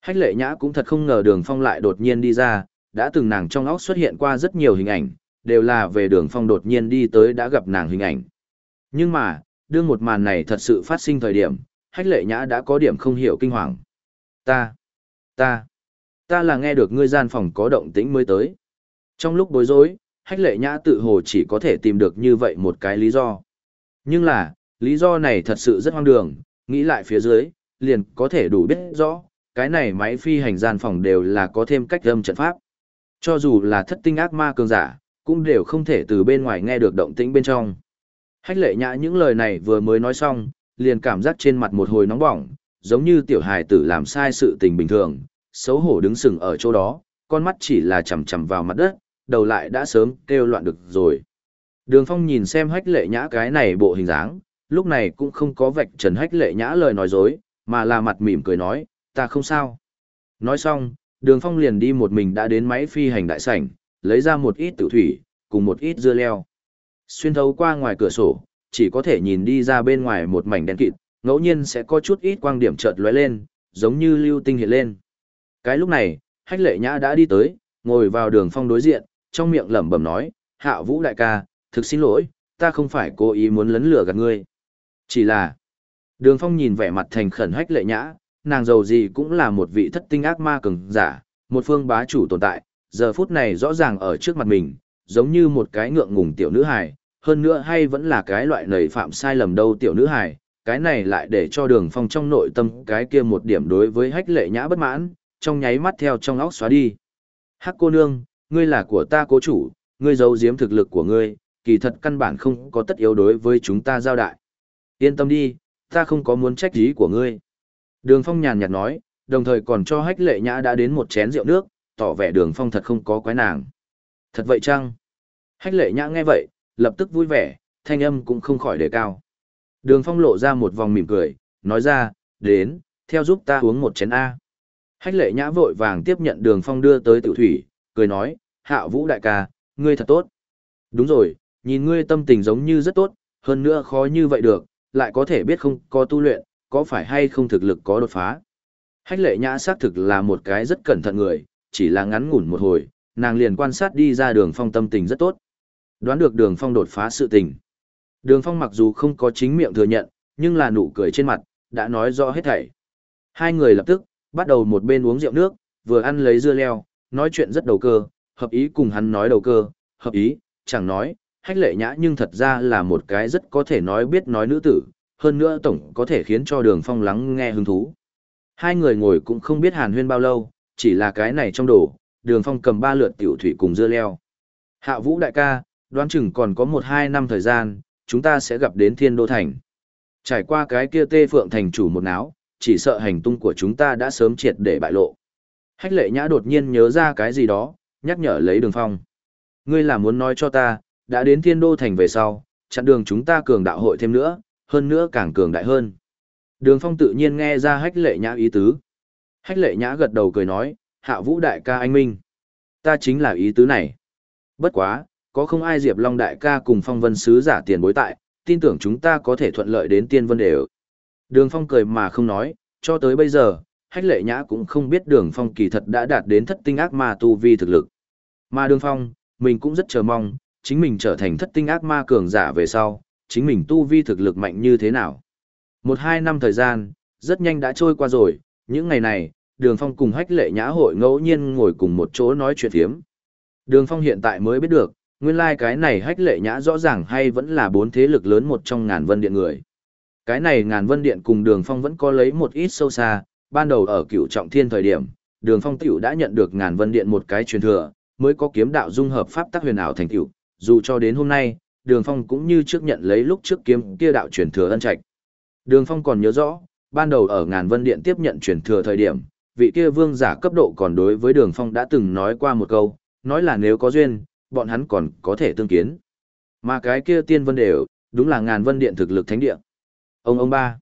Hách lệ nhã cũng thật không ngờ đường phong lại đột nhiên đi ra, đã từng nàng trong óc xuất hiện qua rất nhiều hình ảnh, đều là về đường phong đột nhiên đi tới đã gặp nàng hình ảnh. Nhưng mà, đương một màn này thật sự phát sinh thời điểm, hách lệ nhã đã có điểm không hiểu kinh hoàng. Ta, ta, ta là nghe được ngươi gian phòng có động tĩnh mới tới. Trong lúc bối rối, hách lệ nhã tự hồ chỉ có thể tìm được như vậy một cái lý do. Nhưng là, lý do này thật sự rất hoang đường, nghĩ lại phía dưới, liền có thể đủ biết rõ, cái này máy phi hành gian phòng đều là có thêm cách âm trận pháp. Cho dù là thất tinh ác ma cường giả, cũng đều không thể từ bên ngoài nghe được động tĩnh bên trong. Hách lệ nhã những lời này vừa mới nói xong, liền cảm giác trên mặt một hồi nóng bỏng, giống như tiểu hài tử làm sai sự tình bình thường, xấu hổ đứng sừng ở chỗ đó, con mắt chỉ là chầm chầm vào mặt đất, đầu lại đã sớm kêu loạn được rồi. Đường phong nhìn xem hách lệ nhã cái này bộ hình dáng, lúc này cũng không có vạch trần hách lệ nhã lời nói dối, mà là mặt mỉm cười nói, ta không sao. Nói xong, đường phong liền đi một mình đã đến máy phi hành đại sảnh, lấy ra một ít tử thủy, cùng một ít dưa leo. Xuyên thấu qua ngoài cửa sổ, chỉ có thể nhìn đi ra bên ngoài một mảnh đen kịt, ngẫu nhiên sẽ có chút ít quang điểm chợt lóe lên, giống như lưu tinh hiện lên. Cái lúc này, Hách Lệ Nhã đã đi tới, ngồi vào đường phong đối diện, trong miệng lẩm bẩm nói, "Hạ Vũ đại ca, thực xin lỗi, ta không phải cố ý muốn lấn lửa gạt ngươi. Chỉ là..." Đường phong nhìn vẻ mặt thành khẩn Hách Lệ Nhã, nàng giàu gì cũng là một vị thất tinh ác ma cường giả, một phương bá chủ tồn tại, giờ phút này rõ ràng ở trước mặt mình, giống như một cái ngượng ngùng tiểu nữ hài, hơn nữa hay vẫn là cái loại nầy phạm sai lầm đâu tiểu nữ hài, cái này lại để cho đường phong trong nội tâm cái kia một điểm đối với hách lệ nhã bất mãn, trong nháy mắt theo trong óc xóa đi. Hắc cô nương, ngươi là của ta cố chủ, ngươi giấu giếm thực lực của ngươi, kỳ thật căn bản không có tất yếu đối với chúng ta giao đại. Yên tâm đi, ta không có muốn trách ý của ngươi. Đường phong nhàn nhạt nói, đồng thời còn cho hách lệ nhã đã đến một chén rượu nước, tỏ vẻ đường phong thật không có quái nàng. Thật vậy chăng? Hách lệ nhã nghe vậy, lập tức vui vẻ, thanh âm cũng không khỏi đề cao. Đường phong lộ ra một vòng mỉm cười, nói ra, đến, theo giúp ta uống một chén A. Hách lệ nhã vội vàng tiếp nhận đường phong đưa tới tiểu thủy, cười nói, hạ vũ đại ca, ngươi thật tốt. Đúng rồi, nhìn ngươi tâm tình giống như rất tốt, hơn nữa khó như vậy được, lại có thể biết không có tu luyện, có phải hay không thực lực có đột phá. Hách lệ nhã xác thực là một cái rất cẩn thận người, chỉ là ngắn ngủn một hồi, nàng liền quan sát đi ra đường phong tâm tình rất tốt. Đoán được đường phong đột phá sự tình. Đường phong mặc dù không có chính miệng thừa nhận, nhưng là nụ cười trên mặt, đã nói rõ hết thảy. Hai người lập tức, bắt đầu một bên uống rượu nước, vừa ăn lấy dưa leo, nói chuyện rất đầu cơ, hợp ý cùng hắn nói đầu cơ, hợp ý, chẳng nói, hách lệ nhã nhưng thật ra là một cái rất có thể nói biết nói nữ tử, hơn nữa tổng có thể khiến cho đường phong lắng nghe hứng thú. Hai người ngồi cũng không biết hàn huyên bao lâu, chỉ là cái này trong đồ, đường phong cầm ba lượt tiểu thủy cùng dưa leo. Hạ vũ đại ca, đoán chừng còn có một hai năm thời gian, chúng ta sẽ gặp đến thiên đô thành. Trải qua cái kia tê phượng thành chủ một áo, chỉ sợ hành tung của chúng ta đã sớm triệt để bại lộ. Hách lệ nhã đột nhiên nhớ ra cái gì đó, nhắc nhở lấy đường phong. Ngươi là muốn nói cho ta, đã đến thiên đô thành về sau, chặn đường chúng ta cường đạo hội thêm nữa, hơn nữa càng cường đại hơn. Đường phong tự nhiên nghe ra hách lệ nhã ý tứ. Hách lệ nhã gật đầu cười nói, hạ vũ đại ca anh minh. Ta chính là ý tứ này. Bất quá, có không ai Diệp Long đại ca cùng phong vân sứ giả tiền bối tại, tin tưởng chúng ta có thể thuận lợi đến tiên vân đều. Đường phong cười mà không nói, cho tới bây giờ, hách lệ nhã cũng không biết đường phong kỳ thật đã đạt đến thất tinh ác ma tu vi thực lực. Mà đường phong, mình cũng rất chờ mong, chính mình trở thành thất tinh ác ma cường giả về sau, chính mình tu vi thực lực mạnh như thế nào. Một hai năm thời gian, rất nhanh đã trôi qua rồi, những ngày này, đường phong cùng hách lệ nhã hội ngẫu nhiên ngồi cùng một chỗ nói chuyện thiếm. Đường phong hiện tại mới biết được, nguyên lai like cái này hách lệ nhã rõ ràng hay vẫn là bốn thế lực lớn một trong ngàn vân điện người. Cái này ngàn vân điện cùng đường phong vẫn có lấy một ít sâu xa, ban đầu ở cựu trọng thiên thời điểm, đường phong tiểu đã nhận được ngàn vân điện một cái truyền thừa, mới có kiếm đạo dung hợp pháp tác huyền ảo thành cựu, dù cho đến hôm nay, đường phong cũng như trước nhận lấy lúc trước kiếm kia đạo truyền thừa ân trạch. Đường phong còn nhớ rõ, ban đầu ở ngàn vân điện tiếp nhận truyền thừa thời điểm, vị kia vương giả cấp độ còn đối với đường phong đã từng nói qua một câu, nói là nếu có duyên, bọn hắn còn có thể tương kiến. Mà cái kia tiên vân đều, đúng là ngàn vân điện thực lực thánh địa. Ông ông ba.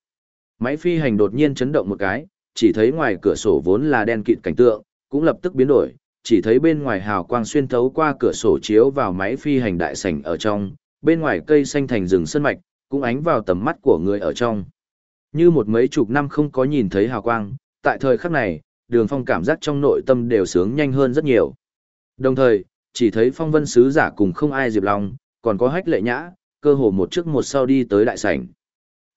Máy phi hành đột nhiên chấn động một cái, chỉ thấy ngoài cửa sổ vốn là đen kịt cảnh tượng, cũng lập tức biến đổi, chỉ thấy bên ngoài hào quang xuyên thấu qua cửa sổ chiếu vào máy phi hành đại sảnh ở trong, bên ngoài cây xanh thành rừng sơn mạch, cũng ánh vào tầm mắt của người ở trong. Như một mấy chục năm không có nhìn thấy hào quang, tại thời khắc này, đường phong cảm giác trong nội tâm đều sướng nhanh hơn rất nhiều. Đồng thời, chỉ thấy phong vân sứ giả cùng không ai diệp lòng, còn có hách lệ nhã, cơ hồ một trước một sau đi tới đại sảnh.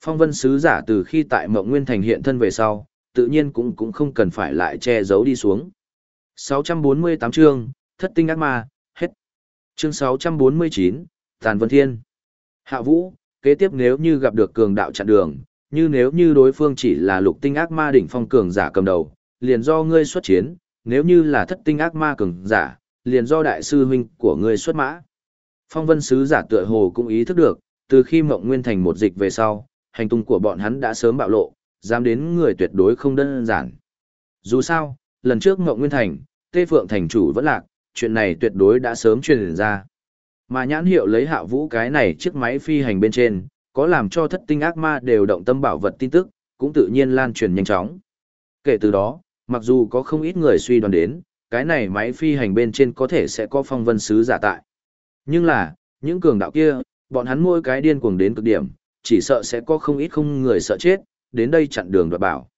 Phong vân sứ giả từ khi tại mộng nguyên thành hiện thân về sau, tự nhiên cũng cũng không cần phải lại che giấu đi xuống. 648 chương, thất tinh ác ma, hết. Chương 649, Tàn Vân Thiên. Hạ Vũ, kế tiếp nếu như gặp được cường đạo chặn đường, như nếu như đối phương chỉ là lục tinh ác ma đỉnh phong cường giả cầm đầu, liền do ngươi xuất chiến, nếu như là thất tinh ác ma cường giả, liền do đại sư huynh của ngươi xuất mã. Phong vân sứ giả tựa hồ cũng ý thức được, từ khi mộng nguyên thành một dịch về sau, hành tung của bọn hắn đã sớm bạo lộ, dám đến người tuyệt đối không đơn giản. Dù sao, lần trước mộng nguyên thành, Tê Phượng thành chủ vẫn lạc, chuyện này tuyệt đối đã sớm truyền ra. Mà nhãn hiệu lấy hạ vũ cái này chiếc máy phi hành bên trên, có làm cho thất tinh ác ma đều động tâm bảo vật tin tức, cũng tự nhiên lan truyền nhanh chóng. Kể từ đó, mặc dù có không ít người suy đoán đến, cái này máy phi hành bên trên có thể sẽ có phong vân sứ giả tại. Nhưng là, những cường đạo kia, bọn hắn mỗi cái điên cuồng đến cực điểm, chỉ sợ sẽ có không ít không người sợ chết, đến đây chặn đường đoạt bảo.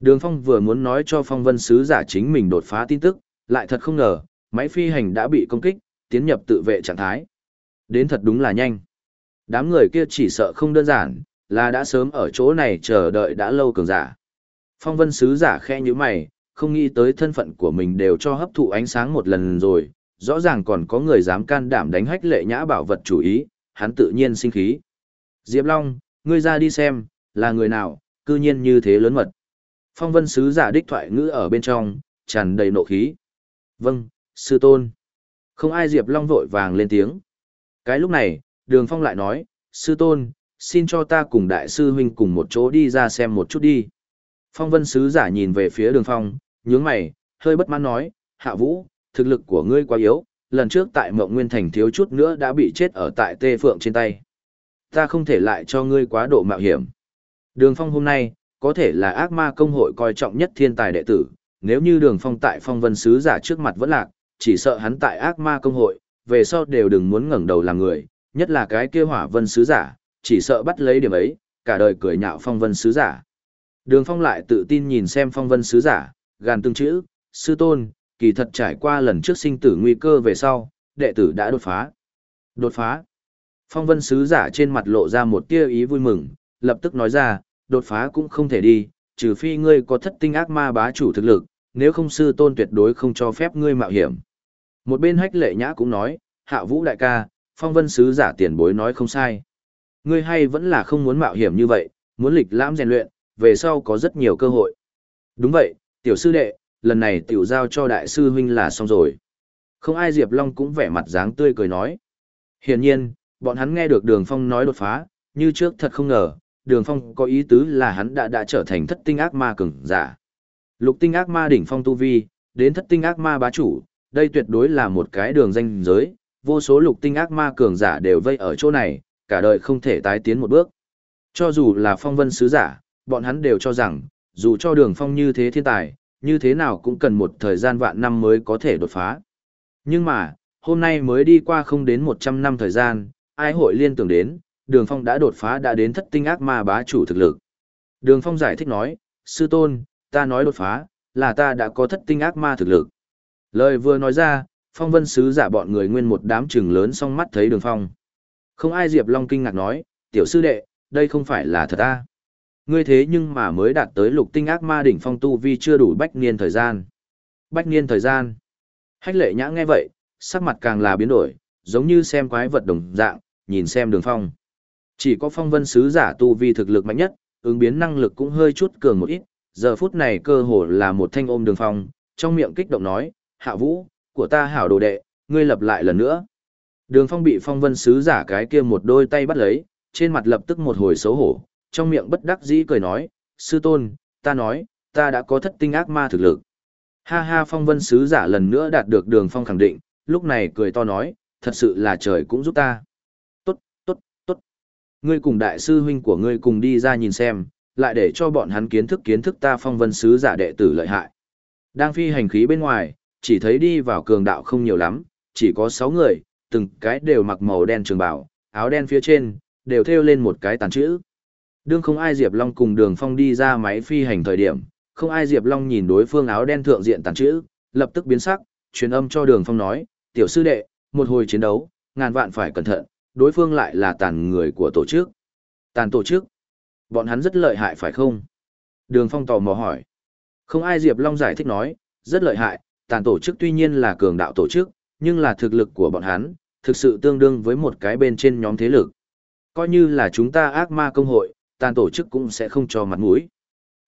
Đường Phong vừa muốn nói cho phong vân sứ giả chính mình đột phá tin tức, lại thật không ngờ, máy phi hành đã bị công kích, tiến nhập tự vệ trạng thái. Đến thật đúng là nhanh. Đám người kia chỉ sợ không đơn giản, là đã sớm ở chỗ này chờ đợi đã lâu cường giả. Phong vân sứ giả khe như mày, không nghĩ tới thân phận của mình đều cho hấp thụ ánh sáng một lần rồi, rõ ràng còn có người dám can đảm đánh hách lệ nhã bảo vật chủ ý, hắn tự nhiên sinh khí. Diệp Long, ngươi ra đi xem, là người nào, cư nhiên như thế lớn mật. Phong vân sứ giả đích thoại ngữ ở bên trong, tràn đầy nộ khí. Vâng, sư tôn. Không ai Diệp Long vội vàng lên tiếng. Cái lúc này, đường phong lại nói, sư tôn, xin cho ta cùng đại sư huynh cùng một chỗ đi ra xem một chút đi. Phong vân sứ giả nhìn về phía đường phong, nhướng mày, hơi bất mãn nói, hạ vũ, thực lực của ngươi quá yếu, lần trước tại mộng nguyên thành thiếu chút nữa đã bị chết ở tại tê phượng trên tay. Ta không thể lại cho ngươi quá độ mạo hiểm. Đường phong hôm nay, có thể là ác ma công hội coi trọng nhất thiên tài đệ tử, nếu như đường phong tại phong vân sứ giả trước mặt vẫn lạc, chỉ sợ hắn tại ác ma công hội, về sau đều đừng muốn ngẩng đầu làm người, nhất là cái kia hỏa vân sứ giả, chỉ sợ bắt lấy điểm ấy, cả đời cười nhạo phong vân sứ giả. Đường phong lại tự tin nhìn xem phong vân sứ giả, gàn từng chữ, sư tôn, kỳ thật trải qua lần trước sinh tử nguy cơ về sau, đệ tử đã đột phá. Đột phá. Phong vân sứ giả trên mặt lộ ra một tia ý vui mừng, lập tức nói ra, đột phá cũng không thể đi, trừ phi ngươi có thất tinh ác ma bá chủ thực lực, nếu không sư tôn tuyệt đối không cho phép ngươi mạo hiểm. Một bên hách lệ nhã cũng nói, hạ vũ đại ca, phong vân sứ giả tiền bối nói không sai. Ngươi hay vẫn là không muốn mạo hiểm như vậy, muốn lịch lãm rèn luyện, về sau có rất nhiều cơ hội. Đúng vậy, tiểu sư đệ, lần này tiểu giao cho đại sư huynh là xong rồi. Không ai Diệp Long cũng vẻ mặt dáng tươi cười nói. Hiển nhiên, bọn hắn nghe được đường phong nói đột phá, như trước thật không ngờ, đường phong có ý tứ là hắn đã đã trở thành thất tinh ác ma cường giả. Lục tinh ác ma đỉnh phong tu vi, đến thất tinh ác ma bá chủ, đây tuyệt đối là một cái đường danh giới, vô số lục tinh ác ma cường giả đều vây ở chỗ này, cả đời không thể tái tiến một bước. Cho dù là phong vân sứ giả, bọn hắn đều cho rằng, dù cho đường phong như thế thiên tài, như thế nào cũng cần một thời gian vạn năm mới có thể đột phá. Nhưng mà, hôm nay mới đi qua không đến 100 năm thời gian, ai hội liên tưởng đến, đường phong đã đột phá đã đến thất tinh ác ma bá chủ thực lực. Đường phong giải thích nói, sư tôn, ta nói đột phá, là ta đã có thất tinh ác ma thực lực. Lời vừa nói ra, phong vân sứ giả bọn người nguyên một đám trừng lớn song mắt thấy đường phong. Không ai Diệp Long kinh ngạc nói, tiểu sư đệ, đây không phải là thật ta. Ngươi thế nhưng mà mới đạt tới lục tinh ác ma đỉnh phong tu vi chưa đủ bách niên thời gian. Bách niên thời gian. Hách lệ nhã nghe vậy, sắc mặt càng là biến đổi, giống như xem quái vật đồng dạng, nhìn xem đường phong. Chỉ có phong vân sứ giả tu vi thực lực mạnh nhất, ứng biến năng lực cũng hơi chút cường một ít, giờ phút này cơ hồ là một thanh ôm đường phong, trong miệng kích động nói, hạ vũ, của ta hảo đồ đệ, ngươi lập lại lần nữa. Đường phong bị phong vân sứ giả cái kia một đôi tay bắt lấy, trên mặt lập tức một hồi xấu hổ, trong miệng bất đắc dĩ cười nói, sư tôn, ta nói, ta đã có thất tinh ác ma thực lực. Ha ha phong vân sứ giả lần nữa đạt được đường phong khẳng định, lúc này cười to nói, thật sự là trời cũng giúp ta. Tốt, tốt, tốt. Ngươi cùng đại sư huynh của ngươi cùng đi ra nhìn xem, lại để cho bọn hắn kiến thức kiến thức ta phong vân sứ giả đệ tử lợi hại. Đang phi hành khí bên ngoài, chỉ thấy đi vào cường đạo không nhiều lắm, chỉ có 6 người, từng cái đều mặc màu đen trường bào, áo đen phía trên, đều thêu lên một cái tàn chữ. Đương không ai Diệp Long cùng đường phong đi ra máy phi hành thời điểm, không ai Diệp Long nhìn đối phương áo đen thượng diện tàn chữ, lập tức biến sắc, truyền âm cho đường phong nói, tiểu sư đệ, một hồi chiến đấu, ngàn vạn phải cẩn thận, đối phương lại là tàn người của tổ chức. Tàn tổ chức? Bọn hắn rất lợi hại phải không? Đường phong tò mò hỏi. Không ai Diệp Long giải thích nói, rất lợi hại, tàn tổ chức tuy nhiên là cường đạo tổ chức, nhưng là thực lực của bọn hắn, thực sự tương đương với một cái bên trên nhóm thế lực. Coi như là chúng ta ác ma công hội, tàn tổ chức cũng sẽ không cho mặt mũi.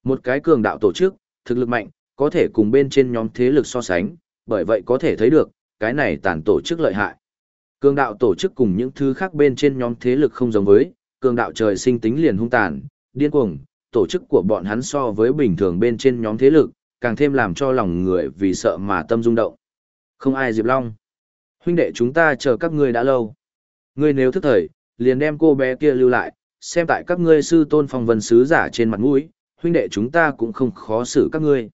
Một cái cường đạo tổ chức, thực lực mạnh, có thể cùng bên trên nhóm thế lực so sánh, bởi vậy có thể thấy được, cái này tàn tổ chức lợi hại. Cường đạo tổ chức cùng những thứ khác bên trên nhóm thế lực không giống với, cường đạo trời sinh tính liền hung tàn, điên cuồng, tổ chức của bọn hắn so với bình thường bên trên nhóm thế lực, càng thêm làm cho lòng người vì sợ mà tâm rung động. Không ai Diệp Long. Huynh đệ chúng ta chờ các ngươi đã lâu. Ngươi nếu thức thời, liền đem cô bé kia lưu lại, xem tại các ngươi sư tôn phong vân sứ giả trên mặt mũi, huynh đệ chúng ta cũng không khó xử các ngươi.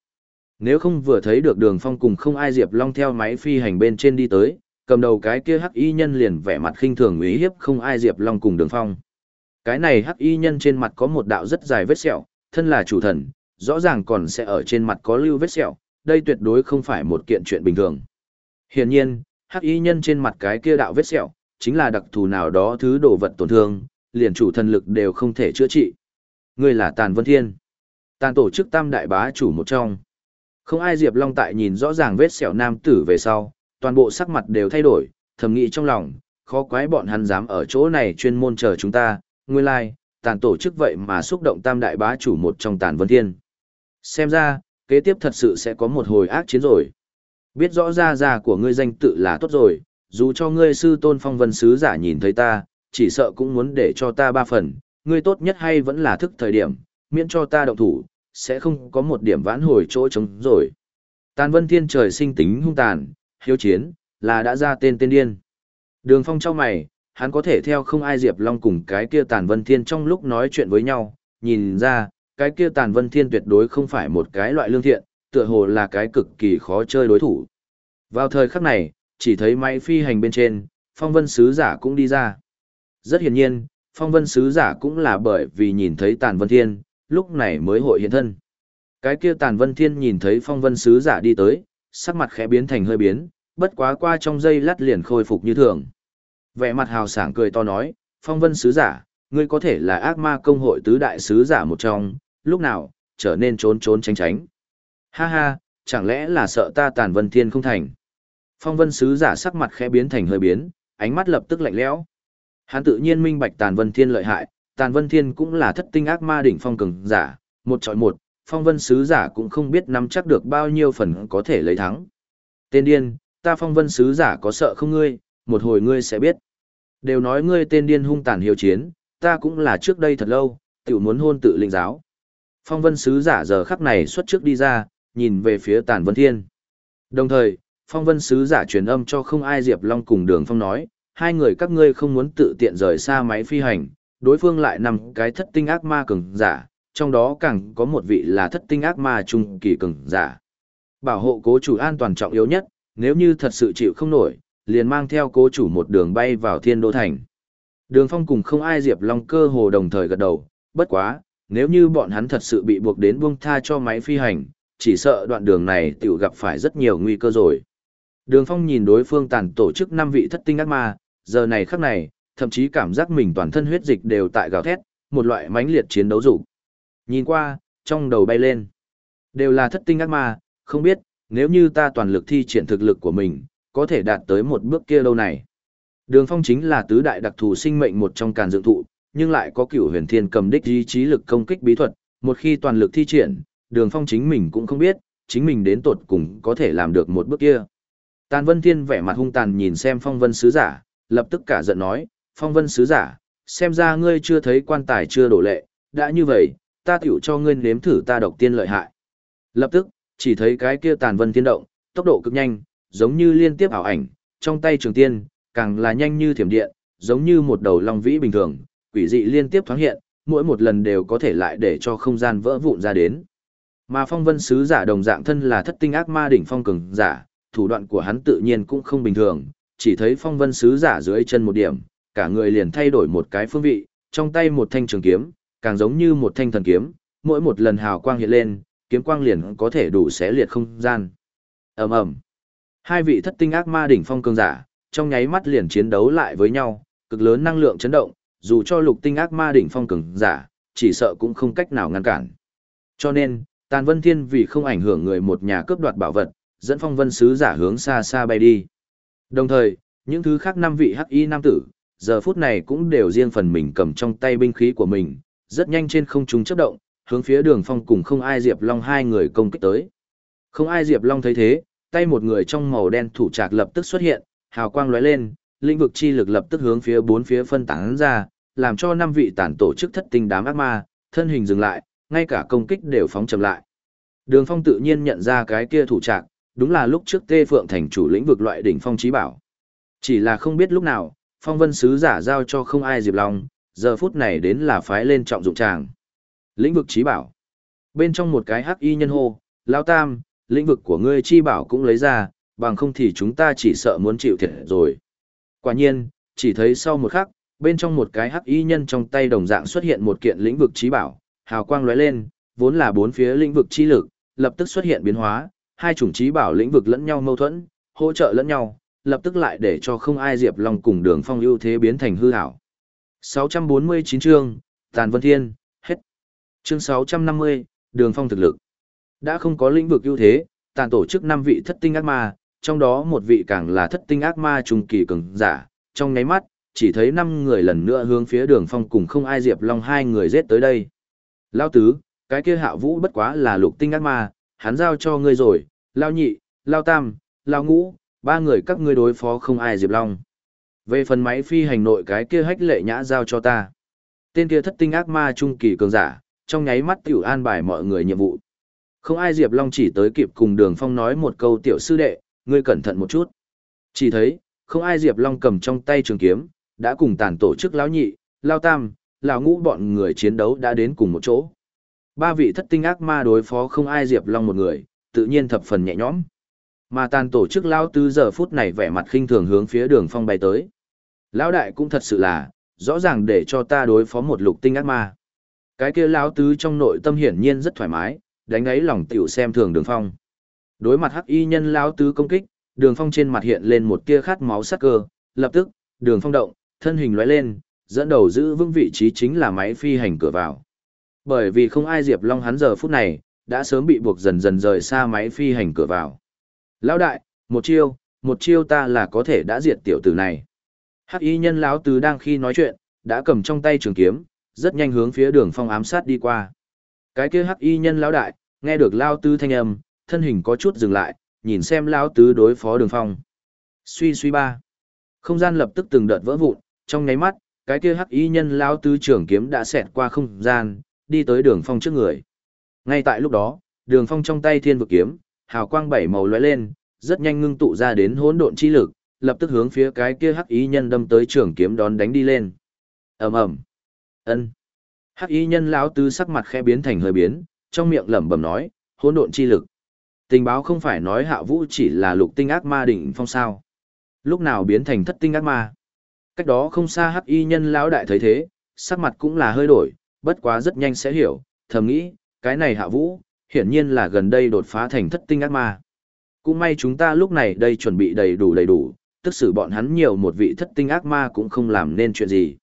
Nếu không vừa thấy được đường phong cùng không ai Diệp Long theo máy phi hành bên trên đi tới, cầm đầu cái kia hắc y nhân liền vẻ mặt khinh thường uy hiếp không ai Diệp Long cùng đường phong. Cái này hắc y nhân trên mặt có một đạo rất dài vết sẹo, thân là chủ thần, rõ ràng còn sẽ ở trên mặt có lưu vết sẹo, đây tuyệt đối không phải một kiện chuyện bình thường. Hiển nhiên, hắc y nhân trên mặt cái kia đạo vết sẹo, chính là đặc thù nào đó thứ đồ vật tổn thương, liền chủ thần lực đều không thể chữa trị. Ngươi là Tàn Vân Thiên. Tàn tổ chức tam đại bá chủ một trong. Không ai Diệp Long tại nhìn rõ ràng vết sẹo nam tử về sau, toàn bộ sắc mặt đều thay đổi, thầm nghĩ trong lòng, khó quái bọn hắn dám ở chỗ này chuyên môn chờ chúng ta, nguyên lai, like, tàn tổ chức vậy mà xúc động tam đại bá chủ một trong tàn vân thiên. Xem ra, kế tiếp thật sự sẽ có một hồi ác chiến rồi. Biết rõ ra ra của ngươi danh tự là tốt rồi, dù cho ngươi sư tôn phong vân sứ giả nhìn thấy ta, chỉ sợ cũng muốn để cho ta ba phần, ngươi tốt nhất hay vẫn là thức thời điểm, miễn cho ta động thủ, sẽ không có một điểm vãn hồi chỗ trống rồi. Tàn vân thiên trời sinh tính hung tàn, hiếu chiến, là đã ra tên tên điên. Đường phong trao mày, hắn có thể theo không ai Diệp Long cùng cái kia tàn vân thiên trong lúc nói chuyện với nhau, nhìn ra, cái kia tàn vân thiên tuyệt đối không phải một cái loại lương thiện, tựa hồ là cái cực kỳ khó chơi đối thủ. Vào thời khắc này, chỉ thấy máy phi hành bên trên, phong vân sứ giả cũng đi ra. Rất hiển nhiên, phong vân sứ giả cũng là bởi vì nhìn thấy tàn vân thiên, lúc này mới hội hiện thân. Cái kia tàn vân thiên nhìn thấy phong vân sứ giả đi tới, sắc mặt khẽ biến thành hơi biến, bất quá qua trong giây lát liền khôi phục như thường. Vẻ mặt hào sảng cười to nói, phong vân sứ giả, ngươi có thể là ác ma công hội tứ đại sứ giả một trong, lúc nào, trở nên trốn trốn tránh tránh. Ha ha, chẳng lẽ là sợ ta tàn vân thiên không thành. Phong vân sứ giả sắc mặt khẽ biến thành hơi biến, ánh mắt lập tức lạnh lẽo. Hắn tự nhiên minh bạch tàn vân thiên lợi hại, tàn vân thiên cũng là thất tinh ác ma đỉnh phong cường giả, một chọi một, phong vân sứ giả cũng không biết nắm chắc được bao nhiêu phần có thể lấy thắng. Tên điên, ta phong vân sứ giả có sợ không ngươi, một hồi ngươi sẽ biết. Đều nói ngươi tên điên hung tàn hiếu chiến, ta cũng là trước đây thật lâu, tiểu muốn hôn tự linh giáo. Phong vân sứ giả giờ khắc này xuất trước đi ra, nhìn về phía tàn vân thiên. Đồng thời, phong vân sứ giả truyền âm cho không ai Diệp Long cùng đường phong nói, hai người các ngươi không muốn tự tiện rời xa máy phi hành, đối phương lại nằm cái thất tinh ác ma cường giả, trong đó càng có một vị là thất tinh ác ma trung kỳ cường giả. Bảo hộ cố chủ an toàn trọng yếu nhất, nếu như thật sự chịu không nổi, liền mang theo cố chủ một đường bay vào thiên đô thành. Đường phong cùng không ai Diệp Long cơ hồ đồng thời gật đầu, bất quá, nếu như bọn hắn thật sự bị buộc đến buông tha cho máy phi hành, chỉ sợ đoạn đường này tiểu gặp phải rất nhiều nguy cơ rồi. Đường phong nhìn đối phương tàn tổ chức năm vị thất tinh ác ma, giờ này khắc này, thậm chí cảm giác mình toàn thân huyết dịch đều tại gào thét, một loại mãnh liệt chiến đấu dục. Nhìn qua, trong đầu bay lên. Đều là thất tinh ác ma, không biết, nếu như ta toàn lực thi triển thực lực của mình, có thể đạt tới một bước kia lâu này. Đường phong chính là tứ đại đặc thù sinh mệnh một trong càn dựng thụ, nhưng lại có cửu huyền thiên cầm đích ý chí lực công kích bí thuật, một khi toàn lực thi triển, đường phong chính mình cũng không biết, chính mình đến tột cùng có thể làm được một bước kia. Tàn Vân Thiên vẻ mặt hung tàn nhìn xem phong vân sứ giả, lập tức cả giận nói, phong vân sứ giả, xem ra ngươi chưa thấy quan tài chưa đổ lệ, đã như vậy, ta tiểu cho ngươi nếm thử ta độc tiên lợi hại. Lập tức, chỉ thấy cái kia tàn vân thiên động, tốc độ cực nhanh, giống như liên tiếp ảo ảnh, trong tay trường tiên, càng là nhanh như thiểm điện, giống như một đầu long vĩ bình thường, quỷ dị liên tiếp thoáng hiện, mỗi một lần đều có thể lại để cho không gian vỡ vụn ra đến. Mà phong vân sứ giả đồng dạng thân là thất tinh ác ma đỉnh phong cường giả, thủ đoạn của hắn tự nhiên cũng không bình thường, chỉ thấy phong vân sứ giả dưới chân một điểm, cả người liền thay đổi một cái phương vị, trong tay một thanh trường kiếm, càng giống như một thanh thần kiếm, mỗi một lần hào quang hiện lên, kiếm quang liền có thể đủ xé liệt không gian. Ầm ầm. Hai vị thất tinh ác ma đỉnh phong cường giả, trong nháy mắt liền chiến đấu lại với nhau, cực lớn năng lượng chấn động, dù cho lục tinh ác ma đỉnh phong cường giả, chỉ sợ cũng không cách nào ngăn cản. Cho nên, Tàn Vân Thiên vì không ảnh hưởng người một nhà cướp đoạt bảo vật, dẫn phong vân sứ giả hướng xa xa bay đi. Đồng thời, những thứ khác năm vị hắc y nam tử, giờ phút này cũng đều riêng phần mình cầm trong tay binh khí của mình, rất nhanh trên không trung chớp động, hướng phía đường phong cùng không ai Diệp Long hai người công kích tới. Không ai Diệp Long thấy thế, tay một người trong màu đen thủ trạc lập tức xuất hiện, hào quang lóe lên, lĩnh vực chi lực lập tức hướng phía bốn phía phân tán ra, làm cho năm vị tản tổ chức thất tinh đám ác ma, thân hình dừng lại, ngay cả công kích đều phóng chậm lại. Đường Phong tự nhiên nhận ra cái kia thủ trạc, đúng là lúc trước Tê Phượng thành chủ lĩnh vực loại đỉnh phong trí bảo. Chỉ là không biết lúc nào, Phong Vân sứ giả giao cho không ai Diệp Long, giờ phút này đến là phái lên trọng dụng tràng. Lĩnh vực trí bảo. Bên trong một cái hắc y nhân hô, Lão Tam, lĩnh vực của ngươi chi bảo cũng lấy ra, bằng không thì chúng ta chỉ sợ muốn chịu thiệt rồi. Quả nhiên, chỉ thấy sau một khắc, bên trong một cái hắc y nhân trong tay đồng dạng xuất hiện một kiện lĩnh vực trí bảo, hào quang lóe lên, vốn là bốn phía lĩnh vực chi lực, lập tức xuất hiện biến hóa, hai chủng trí bảo lĩnh vực lẫn nhau mâu thuẫn, hỗ trợ lẫn nhau, lập tức lại để cho không ai Diệp Long cùng Đường Phong ưu thế biến thành hư ảo. 649 chương, Tàn Vân Thiên, hết. Chương 650, Đường Phong thực lực. Đã không có lĩnh vực ưu thế, tàn tổ chức năm vị thất tinh ác ma, trong đó một vị càng là thất tinh ác ma trung kỳ cường giả, trong nháy mắt, chỉ thấy năm người lần nữa hướng phía Đường Phong cùng không ai Diệp Long hai người giết tới đây. Lao tứ, cái kia hạ vũ bất quá là lục tinh ác ma, hắn giao cho ngươi rồi, lao nhị, lao tam, lao ngũ, ba người các ngươi đối phó không ai Diệp Long. Về phần máy phi hành nội cái kia hách lệ nhã giao cho ta. Tên kia thất tinh ác ma trung kỳ cường giả, trong nháy mắt tiểu an bài mọi người nhiệm vụ. Không ai Diệp Long chỉ tới kịp cùng đường phong nói một câu tiểu sư đệ, ngươi cẩn thận một chút. Chỉ thấy, không ai Diệp Long cầm trong tay trường kiếm, đã cùng tàn tổ chức lão nhị, lao tam, lão ngũ bọn người chiến đấu đã đến cùng một chỗ. Ba vị thất tinh ác ma đối phó không ai Diệp Long một người, tự nhiên thập phần nhẹ nhõm. Mà tàn tổ chức lão tứ giờ phút này vẻ mặt khinh thường hướng phía đường phong bay tới. Lão đại cũng thật sự là, rõ ràng để cho ta đối phó một lục tinh ác ma. Cái kia lão tứ trong nội tâm hiển nhiên rất thoải mái, đánh ấy lòng tiểu xem thường đường phong. Đối mặt hắc y nhân lão tứ công kích, đường phong trên mặt hiện lên một tia khát máu sắc cơ, lập tức, đường phong động, thân hình lóe lên, dẫn đầu giữ vững vị trí chính là máy phi hành cửa vào. Bởi vì không ai Diệp Long hắn giờ phút này, đã sớm bị buộc dần dần rời xa máy phi hành cửa vào. Lão đại, một chiêu, một chiêu ta là có thể đã diệt tiểu tử này. Hắc y nhân lão tứ đang khi nói chuyện, đã cầm trong tay trường kiếm, rất nhanh hướng phía đường phong ám sát đi qua. Cái kia hắc y nhân lão đại, nghe được lão tứ thanh âm, thân hình có chút dừng lại, nhìn xem lão tứ đối phó đường phong. Suy suy ba. Không gian lập tức từng đợt vỡ vụn, trong nháy mắt, cái kia hắc y nhân lão tứ trường kiếm đã xẹt qua không gian, đi tới đường phong trước người. Ngay tại lúc đó, đường phong trong tay thiên vực kiếm, hào quang bảy màu lóe lên, rất nhanh ngưng tụ ra đến hỗn độn chi lực, lập tức hướng phía cái kia hắc y nhân đâm tới trường kiếm đón đánh đi lên. Ầm ầm. Ân. Hắc Y nhân lão tứ sắc mặt khẽ biến thành hơi biến, trong miệng lẩm bẩm nói, hỗn độn chi lực. Tình báo không phải nói Hạ Vũ chỉ là lục tinh ác ma đỉnh phong sao? Lúc nào biến thành thất tinh ác ma? Cách đó không xa Hắc y nhân lão đại thấy thế, sắc mặt cũng là hơi đổi, bất quá rất nhanh sẽ hiểu, thầm nghĩ, cái này Hạ Vũ, hiển nhiên là gần đây đột phá thành thất tinh ác ma. Cũng may chúng ta lúc này đây chuẩn bị đầy đủ đầy đủ, tức sự bọn hắn nhiều một vị thất tinh ác ma cũng không làm nên chuyện gì.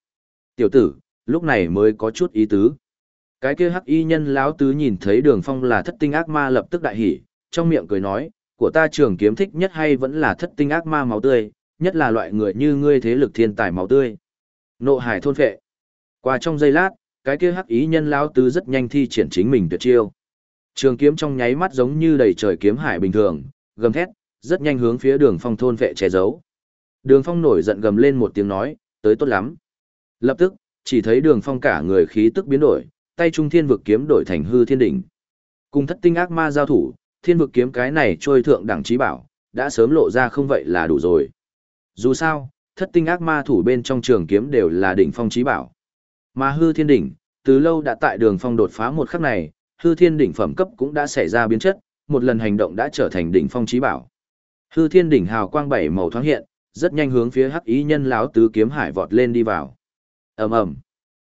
Tiểu tử, lúc này mới có chút ý tứ. Cái kia hắc y nhân lão tứ nhìn thấy đường phong là thất tinh ác ma lập tức đại hỉ, trong miệng cười nói, của ta trường kiếm thích nhất hay vẫn là thất tinh ác ma máu tươi, nhất là loại người như ngươi thế lực thiên tài máu tươi. Nộ hải thôn phệ. Qua trong giây lát, cái kia hắc ý nhân lão tứ rất nhanh thi triển chính mình tuyệt chiêu. Trường kiếm trong nháy mắt giống như đầy trời kiếm hải bình thường, gầm thét, rất nhanh hướng phía đường phong thôn vệ che giấu. Đường phong nổi giận gầm lên một tiếng nói, tới tốt lắm. Lập tức, chỉ thấy đường phong cả người khí tức biến đổi, tay trung thiên vực kiếm đổi thành hư thiên đỉnh. Cùng thất tinh ác ma giao thủ, thiên vực kiếm cái này trôi thượng đẳng trí bảo, đã sớm lộ ra không vậy là đủ rồi. Dù sao, thất tinh ác ma thủ bên trong trường kiếm đều là đỉnh phong trí bảo. Mà hư thiên đỉnh, từ lâu đã tại đường phong đột phá một khắc này, hư thiên đỉnh phẩm cấp cũng đã xảy ra biến chất, một lần hành động đã trở thành đỉnh phong trí bảo. Hư thiên đỉnh hào quang bảy màu thoáng hiện, rất nhanh hướng phía hắc ý nhân lão tứ kiếm hải vọt lên đi vào ầm ầm,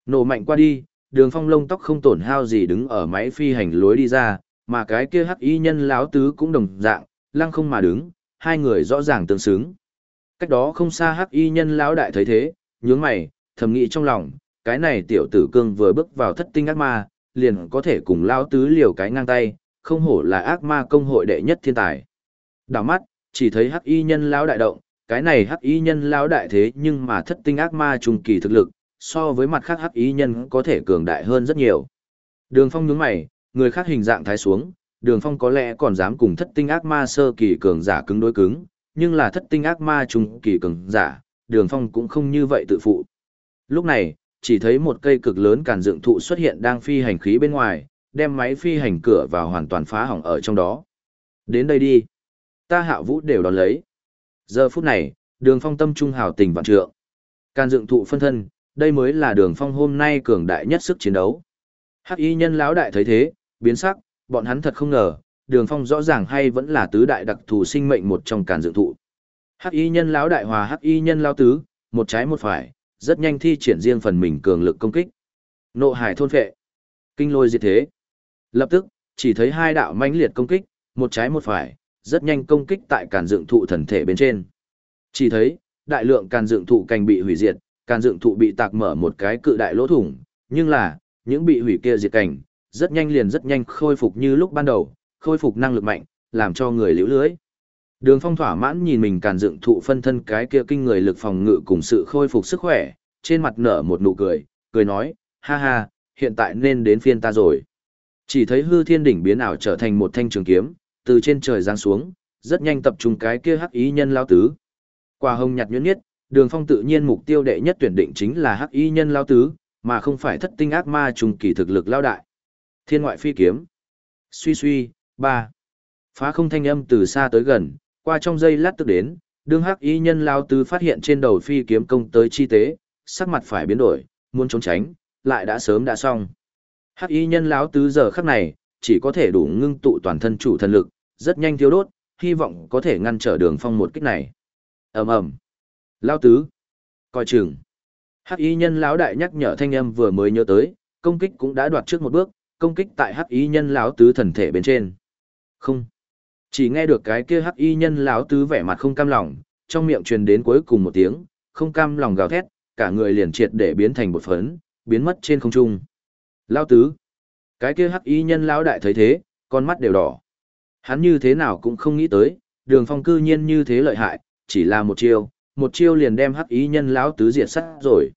nổ mạnh qua đi, đường phong lông tóc không tổn hao gì đứng ở máy phi hành lối đi ra, mà cái kia hắc y nhân Láo tứ cũng đồng dạng, lăng không mà đứng, hai người rõ ràng tương xứng. Cách đó không xa hắc y nhân lão đại thấy thế, nhướng mày, thầm nghĩ trong lòng, cái này tiểu tử cương vừa bước vào thất tinh ác ma, liền có thể cùng lão tứ liều cái ngang tay, không hổ là ác ma công hội đệ nhất thiên tài. Đảo mắt, chỉ thấy hắc y nhân lão đại động, cái này hắc y nhân lão đại thế nhưng mà thất tinh ác ma trùng kỳ thực lực, so với mặt khác hắc ý nhân có thể cường đại hơn rất nhiều. Đường Phong nhướng mày, người khác hình dạng thái xuống, Đường Phong có lẽ còn dám cùng thất tinh ác ma sơ kỳ cường giả cứng đối cứng, nhưng là thất tinh ác ma trung kỳ cường giả, Đường Phong cũng không như vậy tự phụ. Lúc này, chỉ thấy một cây cực lớn càn dựng thụ xuất hiện đang phi hành khí bên ngoài, đem máy phi hành cửa vào hoàn toàn phá hỏng ở trong đó. Đến đây đi. Ta hạ vũ đều đón lấy. Giờ phút này, đường phong tâm trung hào tình vạn trượng. Càn dựng thụ phân thân, đây mới là đường phong hôm nay cường đại nhất sức chiến đấu. Hắc y nhân lão đại thấy thế, biến sắc, bọn hắn thật không ngờ, đường phong rõ ràng hay vẫn là tứ đại đặc thù sinh mệnh một trong càn dựng thụ. Hắc y nhân lão đại hòa hắc y nhân lao tứ, một trái một phải, rất nhanh thi triển riêng phần mình cường lực công kích. Nộ hải thôn phệ, kinh lôi diệt thế. Lập tức, chỉ thấy hai đạo mãnh liệt công kích, một trái một phải, rất nhanh công kích tại càn dựng thụ thần thể bên trên. Chỉ thấy, đại lượng càn dựng thụ cành bị hủy diệt, càn dựng thụ bị tạc mở một cái cự đại lỗ thủng, nhưng là, những bị hủy kia diệt cảnh, rất nhanh liền rất nhanh khôi phục như lúc ban đầu, khôi phục năng lực mạnh, làm cho người liễu lưới. Đường phong thỏa mãn nhìn mình càn dựng thụ phân thân cái kia kinh người lực phòng ngự cùng sự khôi phục sức khỏe, trên mặt nở một nụ cười, cười nói, ha ha, hiện tại nên đến phiên ta rồi. Chỉ thấy hư thiên đỉnh biến ảo trở thành một thanh trường kiếm, từ trên trời giáng xuống, rất nhanh tập trung cái kia hắc ý nhân lao tứ. Quả hồng nhạt nhuyễn nhất, đường phong tự nhiên mục tiêu đệ nhất tuyển định chính là hắc Y nhân lao tứ, mà không phải thất tinh ác ma trùng kỳ thực lực lao đại. Thiên ngoại phi kiếm. Suy suy, ba. Phá không thanh âm từ xa tới gần, qua trong giây lát tức đến, đương hắc Y nhân lao tứ phát hiện trên đầu phi kiếm công tới chi tế, sắc mặt phải biến đổi, muốn trốn tránh, lại đã sớm đã xong. Hắc y nhân lão tứ giờ khắc này, chỉ có thể đủ ngưng tụ toàn thân chủ thần lực, rất nhanh thiếu đốt, hy vọng có thể ngăn trở đường phong một kích này. ầm ầm, lão tứ, coi chừng. Hắc y nhân lão đại nhắc nhở thanh âm vừa mới nhớ tới, công kích cũng đã đoạt trước một bước, công kích tại hắc y nhân lão tứ thần thể bên trên. Không, chỉ nghe được cái kia hắc y nhân lão tứ vẻ mặt không cam lòng, trong miệng truyền đến cuối cùng một tiếng, không cam lòng gào thét, cả người liền triệt để biến thành một phấn, biến mất trên không trung. Lao tứ. Cái kia hắc y nhân lão đại thấy thế, con mắt đều đỏ. Hắn như thế nào cũng không nghĩ tới, đường phong cư nhiên như thế lợi hại, chỉ là một chiêu, một chiêu liền đem hắc ý nhân lão tứ diệt sát rồi.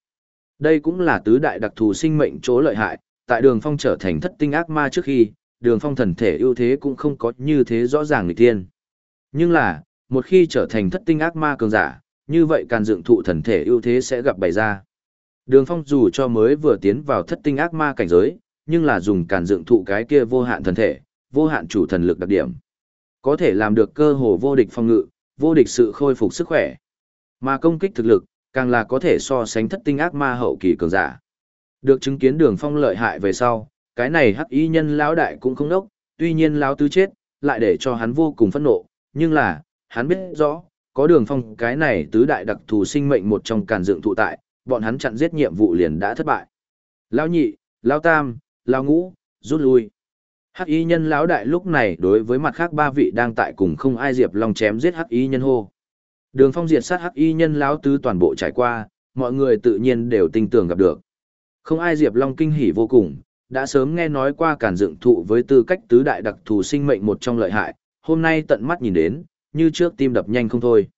Đây cũng là tứ đại đặc thù sinh mệnh chỗ lợi hại, tại đường phong trở thành thất tinh ác ma trước khi, đường phong thần thể ưu thế cũng không có như thế rõ ràng người tiên. Nhưng là, một khi trở thành thất tinh ác ma cường giả, như vậy càn dựng thụ thần thể ưu thế sẽ gặp bày ra. Đường phong dù cho mới vừa tiến vào thất tinh ác ma cảnh giới, nhưng là dùng càn dựng thụ cái kia vô hạn thần thể, vô hạn chủ thần lực đặc điểm. Có thể làm được cơ hồ vô địch phong ngự, vô địch sự khôi phục sức khỏe. Mà công kích thực lực, càng là có thể so sánh thất tinh ác ma hậu kỳ cường giả. Được chứng kiến đường phong lợi hại về sau, cái này hắc y nhân lão đại cũng không đốc, tuy nhiên lão tứ chết, lại để cho hắn vô cùng phẫn nộ, nhưng là, hắn biết rõ, có đường phong cái này tứ đại đặc thù sinh mệnh một trong càn dựng thụ tại, bọn hắn chặn giết nhiệm vụ liền đã thất bại. Lão nhị, lão tam, lão ngũ, rút lui. Hắc y nhân lão đại lúc này đối với mặt khác ba vị đang tại cùng không ai diệp long chém giết hắc y nhân hô. Đường phong diệt sát hắc y nhân lão tứ toàn bộ trải qua, mọi người tự nhiên đều tin tưởng gặp được. Không ai diệp long kinh hỉ vô cùng, đã sớm nghe nói qua cản dựng thụ với tư cách tứ đại đặc thù sinh mệnh một trong lợi hại, hôm nay tận mắt nhìn đến, như trước tim đập nhanh không thôi.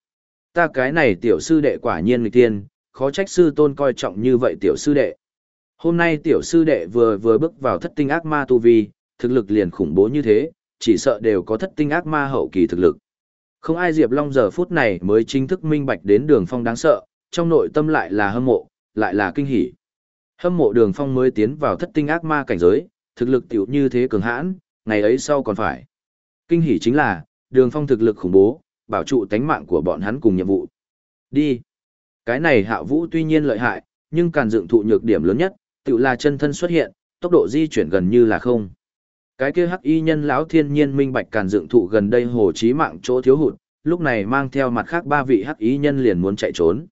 Ta cái này tiểu sư đệ quả nhiên người tiên, khó trách sư tôn coi trọng như vậy tiểu sư đệ. Hôm nay tiểu sư đệ vừa vừa bước vào thất tinh ác ma tu vi, thực lực liền khủng bố như thế, chỉ sợ đều có thất tinh ác ma hậu kỳ thực lực. Không ai Diệp Long giờ phút này mới chính thức minh bạch đến đường phong đáng sợ, trong nội tâm lại là hâm mộ, lại là kinh hỉ. Hâm mộ đường phong mới tiến vào thất tinh ác ma cảnh giới, thực lực tiểu như thế cường hãn, ngày ấy sau còn phải. Kinh hỉ chính là, đường phong thực lực khủng bố, bảo trụ tánh mạng của bọn hắn cùng nhiệm vụ. Đi. Cái này hạ vũ tuy nhiên lợi hại, nhưng càn dựng thụ nhược điểm lớn nhất, tự là chân thân xuất hiện, tốc độ di chuyển gần như là không. Cái kia hắc y nhân lão thiên nhiên minh bạch càn dựng thụ gần đây hồ chí mạng chỗ thiếu hụt, lúc này mang theo mặt khác ba vị hắc y nhân liền muốn chạy trốn.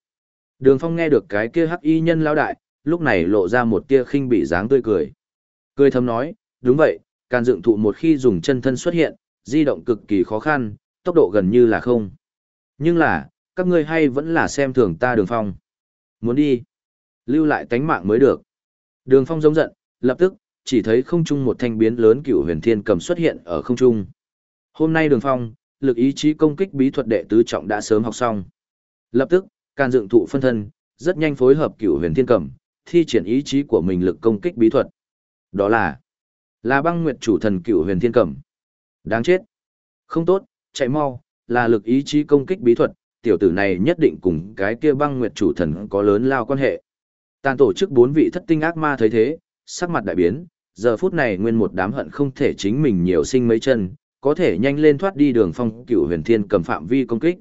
Đường Phong nghe được cái kia hắc y nhân lão đại, lúc này lộ ra một tia khinh bị dáng tươi cười. Cười thầm nói, đúng vậy, càn dựng thụ một khi dùng chân thân xuất hiện, di động cực kỳ khó khăn, tốc độ gần như là không. Nhưng là, các ngươi hay vẫn là xem thường ta đường phong. Muốn đi, lưu lại tánh mạng mới được. Đường phong giống giận, lập tức, chỉ thấy không trung một thanh biến lớn cựu huyền thiên cầm xuất hiện ở không trung. Hôm nay đường phong, lực ý chí công kích bí thuật đệ tứ trọng đã sớm học xong. Lập tức, can dựng thụ phân thân, rất nhanh phối hợp cựu huyền thiên cầm, thi triển ý chí của mình lực công kích bí thuật. Đó là, là băng nguyệt chủ thần cựu huyền thiên cầm. Đáng chết. Không tốt, chạy mau, là lực ý chí công kích bí thuật, tiểu tử này nhất định cùng cái kia băng nguyệt chủ thần có lớn lao quan hệ. Tàn tổ chức bốn vị thất tinh ác ma thấy thế, sắc mặt đại biến, giờ phút này nguyên một đám hận không thể chính mình nhiều sinh mấy chân, có thể nhanh lên thoát đi đường phong cựu huyền thiên cầm phạm vi công kích.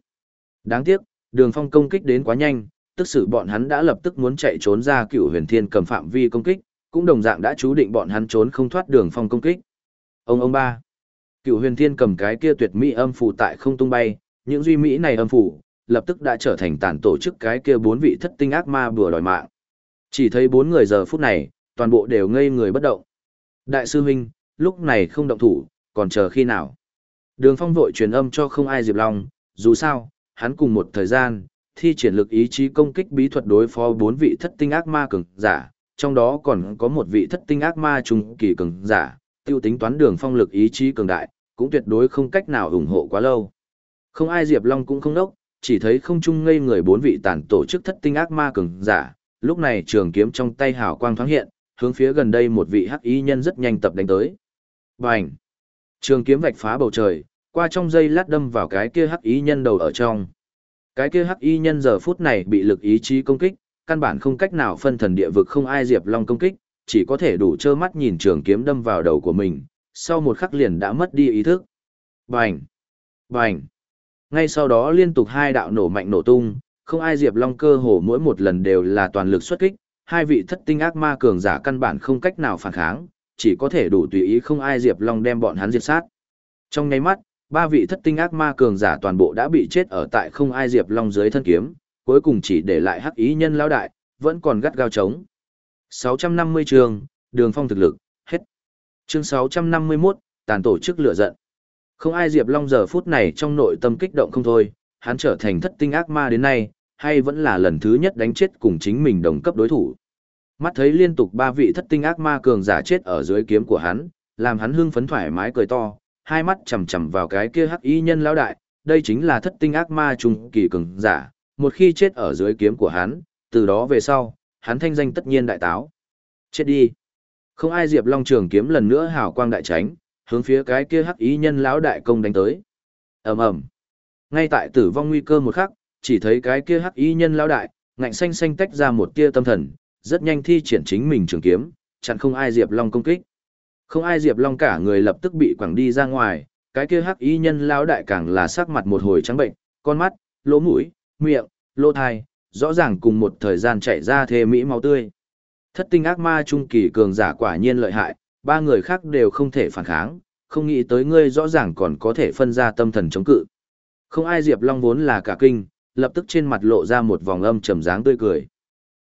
Đáng tiếc, đường phong công kích đến quá nhanh, tức sự bọn hắn đã lập tức muốn chạy trốn ra cựu huyền thiên cầm phạm vi công kích, cũng đồng dạng đã chú định bọn hắn trốn không thoát đường phong công kích. Ông ông ba. Cựu huyền thiên cầm cái kia tuyệt mỹ âm phủ tại không tung bay, những duy mỹ này âm phủ, lập tức đã trở thành tàn tổ chức cái kia bốn vị thất tinh ác ma vừa đòi mạng. Chỉ thấy bốn người giờ phút này, toàn bộ đều ngây người bất động. Đại sư huynh, lúc này không động thủ, còn chờ khi nào? Đường phong vội truyền âm cho không ai Diệp Long, dù sao, hắn cùng một thời gian, thi triển lực ý chí công kích bí thuật đối phó bốn vị thất tinh ác ma cường giả, trong đó còn có một vị thất tinh ác ma trung kỳ cường giả, tiêu tính toán đường phong lực ý chí cường đại, cũng tuyệt đối không cách nào ủng hộ quá lâu. Không ai Diệp Long cũng không đốc, chỉ thấy không trung ngây người bốn vị tàn tổ chức thất tinh ác ma cường giả, lúc này trường kiếm trong tay hào quang thoáng hiện, hướng phía gần đây một vị hắc y nhân rất nhanh tập đánh tới. Bành! Trường kiếm vạch phá bầu trời, qua trong dây lát đâm vào cái kia hắc y nhân đầu ở trong. Cái kia hắc y nhân giờ phút này bị lực ý chí công kích, căn bản không cách nào phân thần địa vực không ai Diệp Long công kích, chỉ có thể đủ trơ mắt nhìn trường kiếm đâm vào đầu của mình, sau một khắc liền đã mất đi ý thức. Bành! Bành! Ngay sau đó liên tục hai đạo nổ mạnh nổ tung, không ai Diệp Long cơ hồ mỗi một lần đều là toàn lực xuất kích, hai vị thất tinh ác ma cường giả căn bản không cách nào phản kháng, chỉ có thể đủ tùy ý không ai Diệp Long đem bọn hắn diệt sát. Trong nháy mắt, ba vị thất tinh ác ma cường giả toàn bộ đã bị chết ở tại không ai Diệp Long dưới thân kiếm, cuối cùng chỉ để lại hắc ý nhân lão đại, vẫn còn gắt gao chống. 650 trường, đường phong thực lực, hết. Chương 651, tàn tổ chức lửa giận. Không ai Diệp Long giờ phút này trong nội tâm kích động không thôi, hắn trở thành thất tinh ác ma đến nay, hay vẫn là lần thứ nhất đánh chết cùng chính mình đồng cấp đối thủ. Mắt thấy liên tục ba vị thất tinh ác ma cường giả chết ở dưới kiếm của hắn, làm hắn hưng phấn thoải mái cười to, hai mắt chầm chầm vào cái kia hắc y nhân lão đại, đây chính là thất tinh ác ma trung kỳ cường giả, một khi chết ở dưới kiếm của hắn, từ đó về sau, hắn thanh danh tất nhiên đại táo. Chết đi. Không ai Diệp Long trường kiếm lần nữa hào quang đại tránh, hướng phía cái kia hắc ý nhân lão đại công đánh tới. Ầm ầm. Ngay tại tử vong nguy cơ một khắc, chỉ thấy cái kia hắc y nhân lão đại, ngạnh xanh xanh tách ra một tia tâm thần, rất nhanh thi triển chính mình trường kiếm, chặn không ai Diệp Long công kích. Không ai Diệp Long cả người lập tức bị quẳng đi ra ngoài, cái kia hắc y nhân lão đại càng là sắc mặt một hồi trắng bệnh, con mắt, lỗ mũi, miệng, lỗ thai, rõ ràng cùng một thời gian chảy ra thê mỹ máu tươi. Thất tinh ác ma trung kỳ cường giả quả nhiên lợi hại, ba người khác đều không thể phản kháng, không nghĩ tới ngươi rõ ràng còn có thể phân ra tâm thần chống cự. Không ai Diệp Long vốn là cả kinh, lập tức trên mặt lộ ra một vòng âm trầm dáng tươi cười.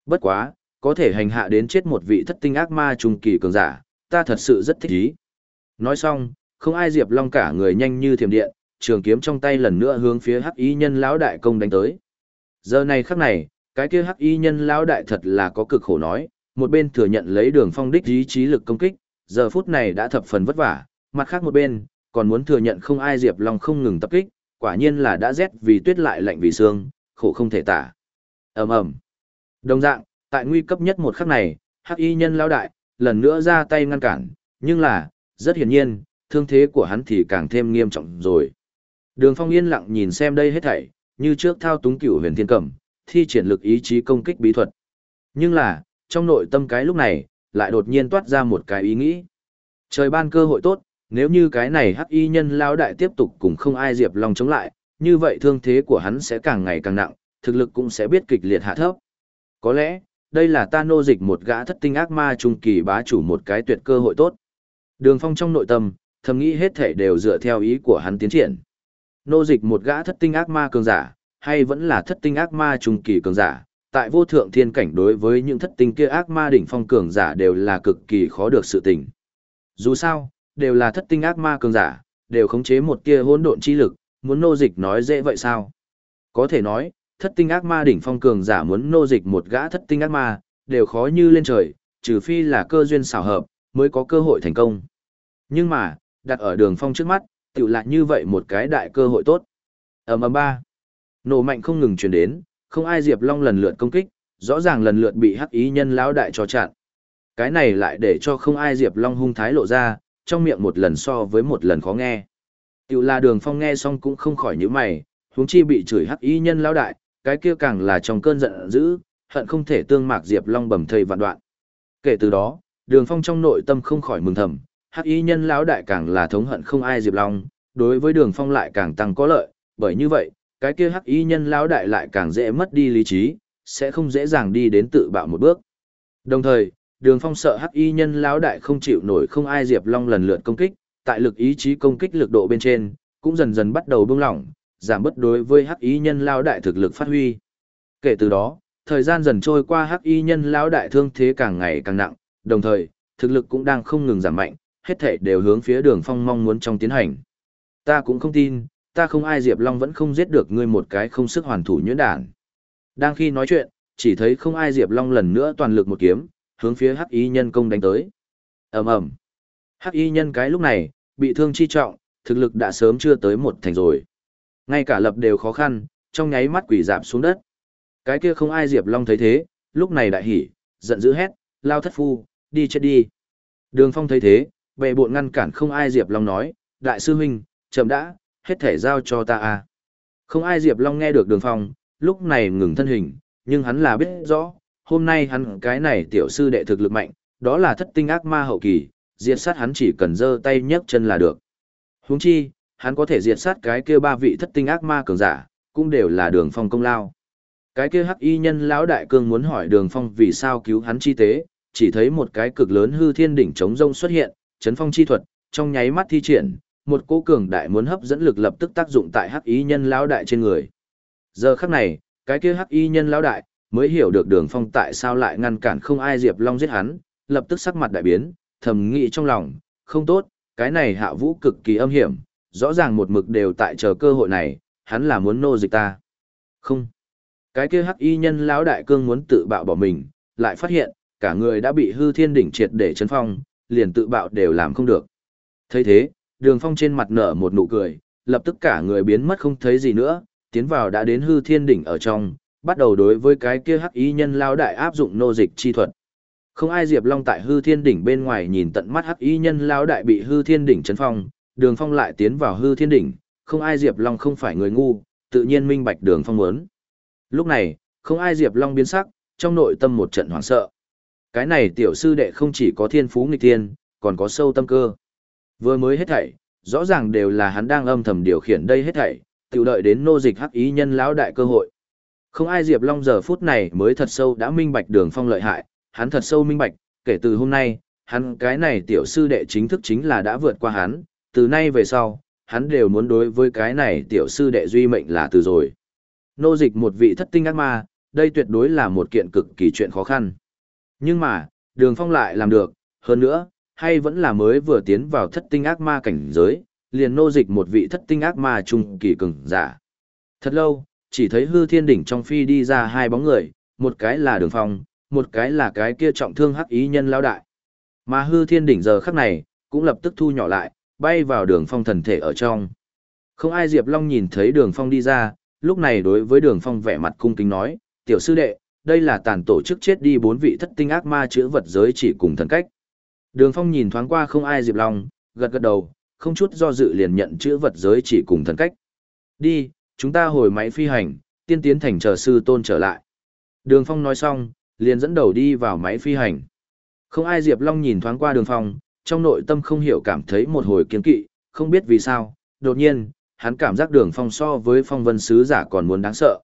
Bất quá, có thể hành hạ đến chết một vị thất tinh ác ma trung kỳ cường giả, ta thật sự rất thích ý. Nói xong, không ai Diệp Long cả người nhanh như thiểm điện, trường kiếm trong tay lần nữa hướng phía hắc y nhân lão đại công đánh tới. Giờ này khắc này, cái kia hắc y nhân lão đại thật là có cực khổ nói, một bên thừa nhận lấy đường phong đích ý chí lực công kích, giờ phút này đã thập phần vất vả, mặt khác một bên, còn muốn thừa nhận không ai Diệp Long không ngừng tập kích, quả nhiên là đã rét vì tuyết lại lạnh vì xương, khổ không thể tả. ầm ầm. Đồng dạng, tại nguy cấp nhất một khắc này, hắc y nhân lão đại, lần nữa ra tay ngăn cản, nhưng là, rất hiển nhiên, thương thế của hắn thì càng thêm nghiêm trọng rồi. Đường Phong yên lặng nhìn xem đây hết thảy, như trước thao túng cửu huyền thiên cẩm, thi triển lực ý chí công kích bí thuật. Nhưng là, trong nội tâm cái lúc này, lại đột nhiên toát ra một cái ý nghĩ. Trời ban cơ hội tốt, nếu như cái này hắc y nhân lao đại tiếp tục cùng không ai diệp long chống lại, như vậy thương thế của hắn sẽ càng ngày càng nặng, thực lực cũng sẽ biết kịch liệt hạ thấp. Có lẽ, đây là ta nô dịch một gã thất tinh ác ma trung kỳ bá chủ một cái tuyệt cơ hội tốt. Đường phong trong nội tâm, thầm nghĩ hết thể đều dựa theo ý của hắn tiến triển. Nô dịch một gã thất tinh ác ma cường giả, hay vẫn là thất tinh ác ma trung kỳ cường giả, tại vô thượng thiên cảnh đối với những thất tinh kia ác ma đỉnh phong cường giả đều là cực kỳ khó được sự tình. Dù sao, đều là thất tinh ác ma cường giả, đều khống chế một tia hỗn độn chi lực, muốn nô dịch nói dễ vậy sao? Có thể nói, thất tinh ác ma đỉnh phong cường giả muốn nô dịch một gã thất tinh ác ma, đều khó như lên trời, trừ phi là cơ duyên xảo hợp, mới có cơ hội thành công. Nhưng mà, đặt ở đường phong trước mắt, tự lại như vậy một cái đại cơ hội tốt. Ầm ầm ba. Nổ mạnh không ngừng truyền đến, không ai Diệp Long lần lượt công kích, rõ ràng lần lượt bị hắc ý nhân lão đại cho chặn. Cái này lại để cho không ai Diệp Long hung thái lộ ra, trong miệng một lần so với một lần khó nghe. Tiểu là đường phong nghe xong cũng không khỏi nhíu mày, huống chi bị chửi hắc y nhân lão đại, cái kia càng là trong cơn giận dữ, hận không thể tương mạc Diệp Long bầm thây vạn đoạn. Kể từ đó, đường phong trong nội tâm không khỏi mừng thầm, hắc y nhân lão đại càng là thống hận không ai Diệp Long, đối với đường phong lại càng tăng có lợi, bởi như vậy, cái kia hắc y nhân lão đại lại càng dễ mất đi lý trí, sẽ không dễ dàng đi đến tự bạo một bước. Đồng thời, đường phong sợ hắc y nhân lão đại không chịu nổi không ai diệp long lần lượt công kích, tại lực ý chí công kích lực độ bên trên, cũng dần dần bắt đầu buông lỏng, giảm bớt đối với hắc y nhân lão đại thực lực phát huy. Kể từ đó, thời gian dần trôi qua hắc y nhân lão đại thương thế càng ngày càng nặng, đồng thời, thực lực cũng đang không ngừng giảm mạnh, hết thể đều hướng phía đường phong mong muốn trong tiến hành. Ta cũng không tin, ta không ai diệp long vẫn không giết được ngươi một cái không sức hoàn thủ nhuyễn đản. Đang khi nói chuyện, chỉ thấy không ai diệp long lần nữa toàn lực một kiếm hướng phía hắc y nhân công đánh tới. Ầm ầm. Hắc y nhân cái lúc này, bị thương chi trọng, thực lực đã sớm chưa tới một thành rồi. Ngay cả lập đều khó khăn, trong nháy mắt quỷ dạp xuống đất. Cái kia không ai diệp long thấy thế, lúc này đại hỉ, giận dữ hét, lao thất phu, đi chết đi. Đường phong thấy thế, bệ bộn ngăn cản không ai diệp long nói, đại sư huynh, chậm đã, hết thể giao cho ta à. không ai diệp long nghe được đường phong, lúc này ngừng thân hình, nhưng hắn là biết rõ hôm nay hắn cái này tiểu sư đệ thực lực mạnh, đó là thất tinh ác ma hậu kỳ, diệt sát hắn chỉ cần giơ tay nhấc chân là được. Huống chi, hắn có thể diệt sát cái kia ba vị thất tinh ác ma cường giả, cũng đều là đường phong công lao. Cái kia hắc y nhân lão đại cương muốn hỏi đường phong vì sao cứu hắn chi tế, chỉ thấy một cái cực lớn hư thiên đỉnh chống rông xuất hiện, chấn phong chi thuật, trong nháy mắt thi triển, một cỗ cường đại muốn hấp dẫn lực lập tức tác dụng tại hắc y nhân lão đại trên người. Giờ khắc này, cái kia hắc y nhân lão đại, mới hiểu được đường phong tại sao lại ngăn cản không ai diệp long giết hắn, lập tức sắc mặt đại biến, thầm nghĩ trong lòng, không tốt, cái này hạ vũ cực kỳ âm hiểm, rõ ràng một mực đều tại chờ cơ hội này, hắn là muốn nô dịch ta. Không. Cái kia hắc y nhân lão đại cương muốn tự bạo bỏ mình, lại phát hiện, cả người đã bị hư thiên đỉnh triệt để chấn phong, liền tự bạo đều làm không được. Thấy thế, đường phong trên mặt nở một nụ cười, lập tức cả người biến mất không thấy gì nữa, tiến vào đã đến hư thiên đỉnh ở trong bắt đầu đối với cái kia hắc y nhân lao đại áp dụng nô dịch chi thuật. Không ai Diệp Long tại hư thiên đỉnh bên ngoài nhìn tận mắt hắc y nhân lao đại bị hư thiên đỉnh chấn phong, đường phong lại tiến vào hư thiên đỉnh, không ai Diệp Long không phải người ngu, tự nhiên minh bạch đường phong muốn. Lúc này, không ai Diệp Long biến sắc, trong nội tâm một trận hoảng sợ. Cái này tiểu sư đệ không chỉ có thiên phú nghịch thiên, còn có sâu tâm cơ. Vừa mới hết thảy, rõ ràng đều là hắn đang âm thầm điều khiển đây hết thảy, tự đợi đến nô dịch hắc ý nhân lão đại cơ hội. Không ai Diệp Long giờ phút này mới thật sâu đã minh bạch đường phong lợi hại, hắn thật sâu minh bạch, kể từ hôm nay, hắn cái này tiểu sư đệ chính thức chính là đã vượt qua hắn, từ nay về sau, hắn đều muốn đối với cái này tiểu sư đệ duy mệnh là từ rồi. Nô dịch một vị thất tinh ác ma, đây tuyệt đối là một kiện cực kỳ chuyện khó khăn. Nhưng mà, đường phong lại làm được, hơn nữa, hay vẫn là mới vừa tiến vào thất tinh ác ma cảnh giới, liền nô dịch một vị thất tinh ác ma trung kỳ cường giả. Thật lâu, chỉ thấy hư thiên đỉnh trong phi đi ra hai bóng người, một cái là đường phong, một cái là cái kia trọng thương hắc ý nhân lao đại. Mà hư thiên đỉnh giờ khắc này, cũng lập tức thu nhỏ lại, bay vào đường phong thần thể ở trong. Không ai Diệp Long nhìn thấy đường phong đi ra, lúc này đối với đường phong vẻ mặt cung kính nói, tiểu sư đệ, đây là tàn tổ chức chết đi bốn vị thất tinh ác ma chữa vật giới chỉ cùng thần cách. Đường phong nhìn thoáng qua không ai Diệp Long, gật gật đầu, không chút do dự liền nhận chữa vật giới chỉ cùng thần cách. Đi, chúng ta hồi máy phi hành, tiên tiến thành chờ sư tôn trở lại. Đường phong nói xong, liền dẫn đầu đi vào máy phi hành. Không ai Diệp Long nhìn thoáng qua đường phong, trong nội tâm không hiểu cảm thấy một hồi kiên kỵ, không biết vì sao, đột nhiên, hắn cảm giác đường phong so với phong vân sứ giả còn muốn đáng sợ.